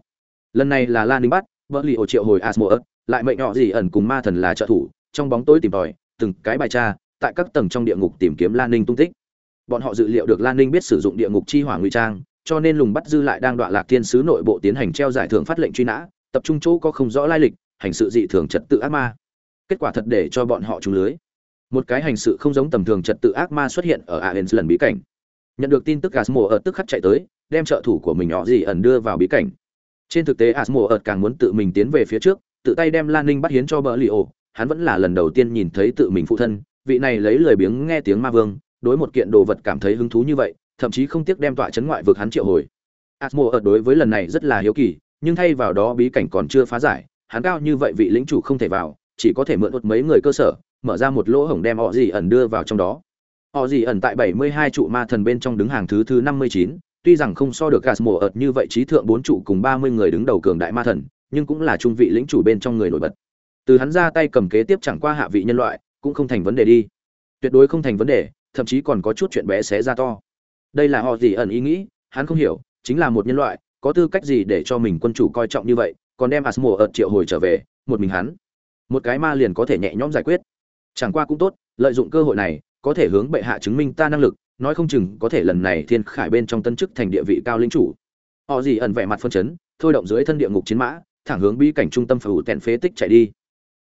Lần này là Lan Ninh bắt, bờ li ô triệu hồi Asmodeus, lại mệnh họ gì ẩn cùng ma thần là trợ thủ, trong bóng tối tìm tòi, từng cái bài tra, tại các tầng trong địa ngục tìm kiếm Lan Ninh tung tích. Bọn họ dự liệu được Lan Ninh biết sử dụng địa ngục chi hỏa ngụy trang, cho nên lùng bắt dư lại đang đoạn lạc thiên sứ nội bộ tiến hành treo giải thưởng phát lệnh truy nã, tập trung chỗ có không rõ lai lịch, hành sự dị thường trật tự ác ma. Kết quả thật để cho bọn họ trúng lưới. Một cái hành sự không giống tầm thường trật tự ác ma xuất hiện ở Aens lần bí cảnh. Nhận được tin tức Asmo ở tức khắc chạy tới, đem trợ thủ của mình họ gì ẩn đưa vào bí cảnh. Trên thực tế Asmo ở càng muốn tự mình tiến về phía trước, tự tay đem Lan Ninh bắt hiến cho Bỡ Lì Ổ, hắn vẫn là lần đầu tiên nhìn thấy tự mình phụ thân, vị này lấy lời biếng nghe tiếng ma vương, đối một kiện đồ vật cảm thấy hứng thú như vậy, thậm chí không tiếc đem tọa chấn ngoại vực hắn triệu hồi. Asmo ở đối với lần này rất là hiếu kỳ, nhưng thay vào đó bí cảnh còn chưa phá giải, hắn cao như vậy vị lĩnh chủ không thể vào, chỉ có thể mượn một mấy người cơ sở, mở ra một lỗ hổng đem họ gì ẩn đưa vào trong đó. Họ gì ẩn tại 72 trụ ma thần bên trong đứng hàng thứ thứ 59, tuy rằng không so được Asmo ở như vậy trí thượng bốn trụ cùng 30 người đứng đầu cường đại ma thần, nhưng cũng là trung vị lĩnh chủ bên trong người nổi bật. Từ hắn ra tay cầm kế tiếp chẳng qua hạ vị nhân loại, cũng không thành vấn đề đi. Tuyệt đối không thành vấn đề, thậm chí còn có chút chuyện bé xé ra to. Đây là họ gì ẩn ý nghĩ, hắn không hiểu, chính là một nhân loại, có tư cách gì để cho mình quân chủ coi trọng như vậy, còn đem asmo ợt triệu hồi trở về, một mình hắn. Một cái ma liền có thể nhẹ nhõm giải quyết. Chẳng qua cũng tốt, lợi dụng cơ hội này, có thể hướng bệ hạ chứng minh ta năng lực, nói không chừng có thể lần này thiên khải bên trong tân chức thành địa vị cao linh chủ. Họ gì ẩn vẻ mặt phân chấn, thôi động dưới thân địa ngục chiến mã thẳng hướng bí cảnh trung tâm phủ tèn phế tích chạy đi.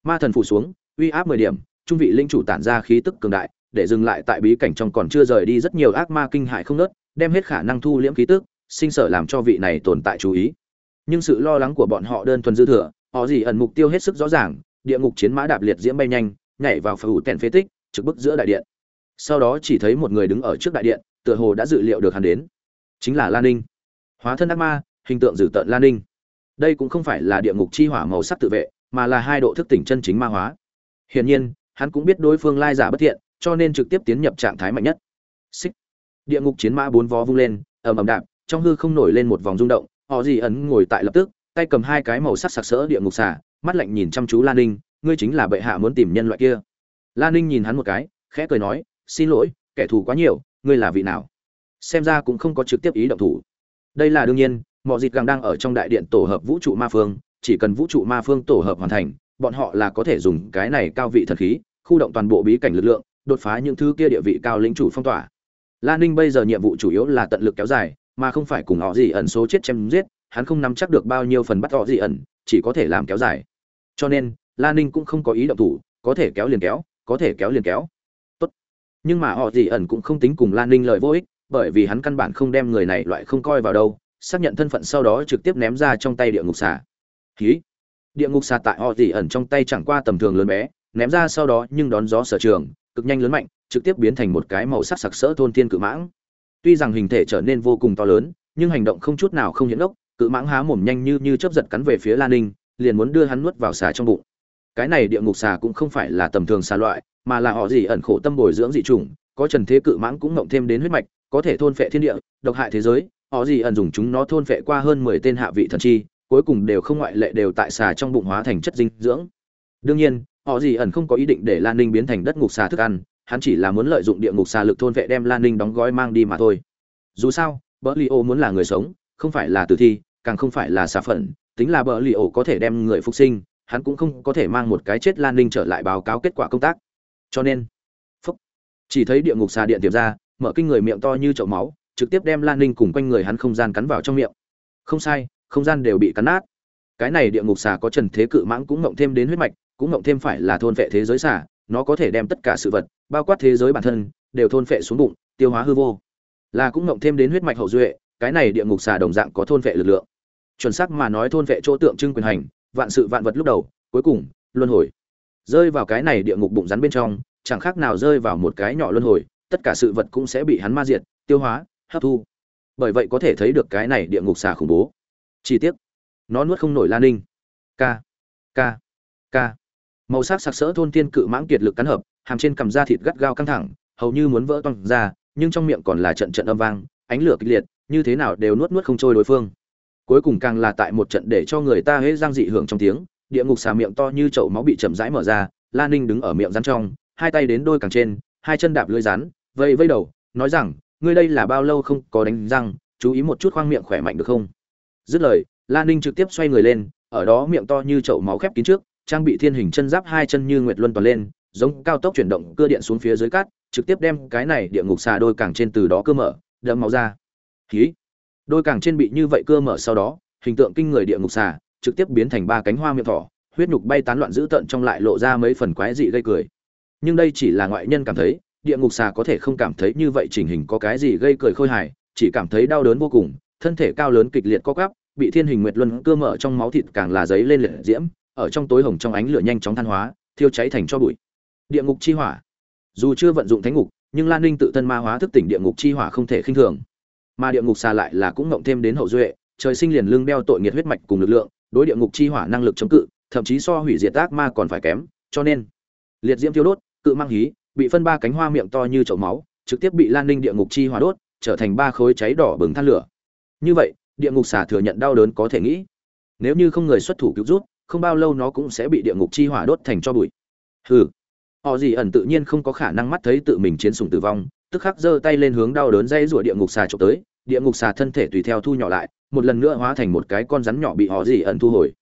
Ma thần phủ xuống, uy áp mười điểm, trung vị linh chủ tản ra khí tức cường đại, để dừng lại tại bí cảnh trong còn chưa rời đi rất nhiều ác ma kinh hại không nớt, đem hết khả năng thu liễm khí tức, sinh sở làm cho vị này tồn tại chú ý. Nhưng sự lo lắng của bọn họ đơn thuần dư thừa, họ gì ẩn mục tiêu hết sức rõ ràng, địa ngục chiến mã đạp liệt diễm bay nhanh, nhảy vào phủ tẹn tèn phế tích, trực bức giữa đại điện. Sau đó chỉ thấy một người đứng ở trước đại điện, tựa hồ đã dự liệu được hắn đến. Chính là lan ninh. Hóa thân ác ma, hình tượng dữ tợn lan ninh đây cũng không phải là địa ngục chi hỏa màu sắc tự vệ, mà là hai độ thức tỉnh chân chính ma hóa. Hiển nhiên, hắn cũng biết đối phương lai giả bất thiện, cho nên trực tiếp tiến nhập trạng thái mạnh nhất. Xích. Địa ngục chiến mã bốn vó vung lên, ầm ầm đạp, trong hư không nổi lên một vòng rung động, họ gì ấn ngồi tại lập tức, tay cầm hai cái màu sắc sặc sỡ địa ngục xả mắt lạnh nhìn chăm chú lan ninh, ngươi chính là bệ hạ muốn tìm nhân loại kia. Lan ninh nhìn hắn một cái, khẽ cười nói, xin lỗi, kẻ thù quá nhiều, ngươi là vị nào? Xem ra cũng không có trực tiếp ý động thủ. Đây là đương nhiên mọi dịp càng đang ở trong đại điện tổ hợp vũ trụ ma phương, chỉ cần vũ trụ ma phương tổ hợp hoàn thành, bọn họ là có thể dùng cái này cao vị thần khí, khu động toàn bộ bí cảnh lực lượng, đột phá những thứ kia địa vị cao lĩnh chủ phong tỏa. Lan ninh bây giờ nhiệm vụ chủ yếu là tận lực kéo dài, mà không phải cùng họ gì ẩn số chết chém giết, hắn không nắm chắc được bao nhiêu phần bắt họ gì ẩn, chỉ có thể làm kéo dài. Cho nên, lan ninh cũng không có ý động thủ, có thể kéo liền kéo, có thể kéo liền kéo. Tốt. Nhưng mà họ gì ẩn cũng không tính cùng lan ninh lời vô ích, bởi vì hắn căn bản không đem người này loại không coi vào đâu xác nhận thân phận sau đó trực tiếp ném ra trong tay địa ngục xà. Khí địa ngục xà tại họ gì ẩn trong tay chẳng qua tầm thường lớn bé, ném ra sau đó nhưng đón gió sở trường, cực nhanh lớn mạnh, trực tiếp biến thành một cái màu sắc sặc sỡ thôn thiên cự mãng. Tuy rằng hình thể trở nên vô cùng to lớn, nhưng hành động không chút nào không hiển đốc cự mãng há mồm nhanh như như chớp giật cắn về phía lan ninh, liền muốn đưa hắn nuốt vào xà trong bụng. Cái này địa ngục xà cũng không phải là tầm thường xà loại, mà là họ gì ẩn khổ tâm bồi dưỡng dị chủng, có trần thế cự mãng cũng ngậm thêm đến huyết mạch, có thể thôn phệ thiên địa, độc hại thế giới họ gì ẩn dùng chúng nó thôn vệ qua hơn mười tên hạ vị thần chi cuối cùng đều không ngoại lệ đều tại xà trong bụng hóa thành chất dinh dưỡng. Đương nhiên họ gì ẩn không có ý định để lan ninh biến thành đất ngục xà thức ăn hắn chỉ là muốn lợi dụng địa ngục xà lực thôn vệ đem lan ninh đóng gói mang đi mà thôi. Dù sao bỡ li ô muốn là người sống không phải là tử thi càng không phải là xà phận tính là bỡ li ô có thể đem người phục sinh hắn cũng không có thể mang một cái chết lan ninh trở lại báo cáo kết quả công tác. Cho nên phúc, chỉ thấy địa ngục xà điện tiệp ra mở kinh người miệng to như chậu máu trực tiếp đem lan ninh cùng quanh người hắn không gian cắn vào trong miệng. Không sai, không gian đều bị cắn nát. Cái này địa ngục xà có trần thế cự mãng cũng ngộng thêm đến huyết mạch, cũng ngộng thêm phải là thôn vệ thế giới xà, nó có thể đem tất cả sự vật, bao quát thế giới bản thân, đều thôn phệ xuống bụng, tiêu hóa hư vô. Là cũng ngộng thêm đến huyết mạch hậu duệ, cái này địa ngục xà đồng dạng có thôn phệ lực lượng. Chuẩn xác mà nói thôn phệ chỗ tượng trưng quyền hành, vạn sự vạn vật lúc đầu, cuối cùng, luân hồi. Rơi vào cái này địa ngục bụng rắn bên trong, chẳng khác nào rơi vào một cái nhỏ luân hồi, tất cả sự vật cũng sẽ bị hắn ma diệt, tiêu hóa hấp thu. Bởi vậy có thể thấy được cái này địa ngục xà khủng bố. Chi tiết nó nuốt không nổi lan ninh. K k k màu sắc sặc sỡ thôn tiên cự mãng kiệt lực cắn hợp, hàm trên cằm da thịt gắt gao căng thẳng, hầu như muốn vỡ toang ra, nhưng trong miệng còn là trận trận âm vang, ánh lửa kịch liệt, như thế nào đều nuốt nuốt không trôi đối phương. Cuối cùng càng là tại một trận để cho người ta hễ giang dị hưởng trong tiếng, địa ngục xà miệng to như chậu máu bị chậm rãi mở ra lan ninh đứng ở miệng rắn trong, hai tay đến đôi càng trên, hai chân đạp lưỡi rắn, vây vây đầu, nói rằng ngươi đây là bao lâu không có đánh răng, chú ý một chút khoang miệng khỏe mạnh được không? Dứt lời, la ninh trực tiếp xoay người lên, ở đó miệng to như chậu máu khép kín trước, trang bị thiên hình chân giáp hai chân như nguyệt luân toàn lên, giống cao tốc chuyển động cưa điện xuống phía dưới cát, trực tiếp đem cái này địa ngục xà đôi càng trên từ đó cơ mở đâm máu ra. Khí đôi càng trên bị như vậy cơ mở sau đó, hình tượng kinh người địa ngục xà, trực tiếp biến thành ba cánh hoa miệng thỏ, huyết nhục bay tán loạn dữ tợn trong lại lộ ra mấy phần quái dị gây cười. Nhưng đây chỉ là ngoại nhân cảm thấy địa ngục xà có thể không cảm thấy như vậy chỉnh hình có cái gì gây cười khôi hài, chỉ cảm thấy đau đớn vô cùng, thân thể cao lớn kịch liệt co quắp, bị thiên hình nguyệt luân cơ mở trong máu thịt càng là giấy lên liệt diễm, ở trong tối hồng trong ánh lửa nhanh chóng than hóa, thiêu cháy thành cho bụi. Địa ngục chi hỏa. Dù chưa vận dụng thánh ngục, nhưng lan ninh tự thân ma hóa thức tỉnh địa ngục chi hỏa không thể khinh thường. Mà địa ngục xa lại là cũng ngộng thêm đến hậu duệ, trời sinh liền lưng đeo tội nghiệt huyết mạch cùng lực lượng, đối địa ngục chi hỏa năng lực chống cự, thậm chí so hủy diệt ác ma còn phải kém, cho nên, liệt diễm thiêu đốt, cự mang hí bị phân ba cánh hoa miệng to như chậu máu, trực tiếp bị lan ninh địa ngục chi hỏa đốt, trở thành ba khối cháy đỏ bừng than lửa. Như vậy, địa ngục xà thừa nhận đau đớn có thể nghĩ. Nếu như không người xuất thủ cứu rút không bao lâu nó cũng sẽ bị địa ngục chi hỏa đốt thành cho bụi. Hừ. Họ gì ẩn tự nhiên không có khả năng mắt thấy tự mình chiến sủng tử vong, tức khắc giơ tay lên hướng đau đớn dây rủa địa ngục xà trộm tới. Địa ngục xà thân thể tùy theo thu nhỏ lại, một lần nữa hóa thành một cái con rắn nhỏ bị họ gì ẩn thu hồi.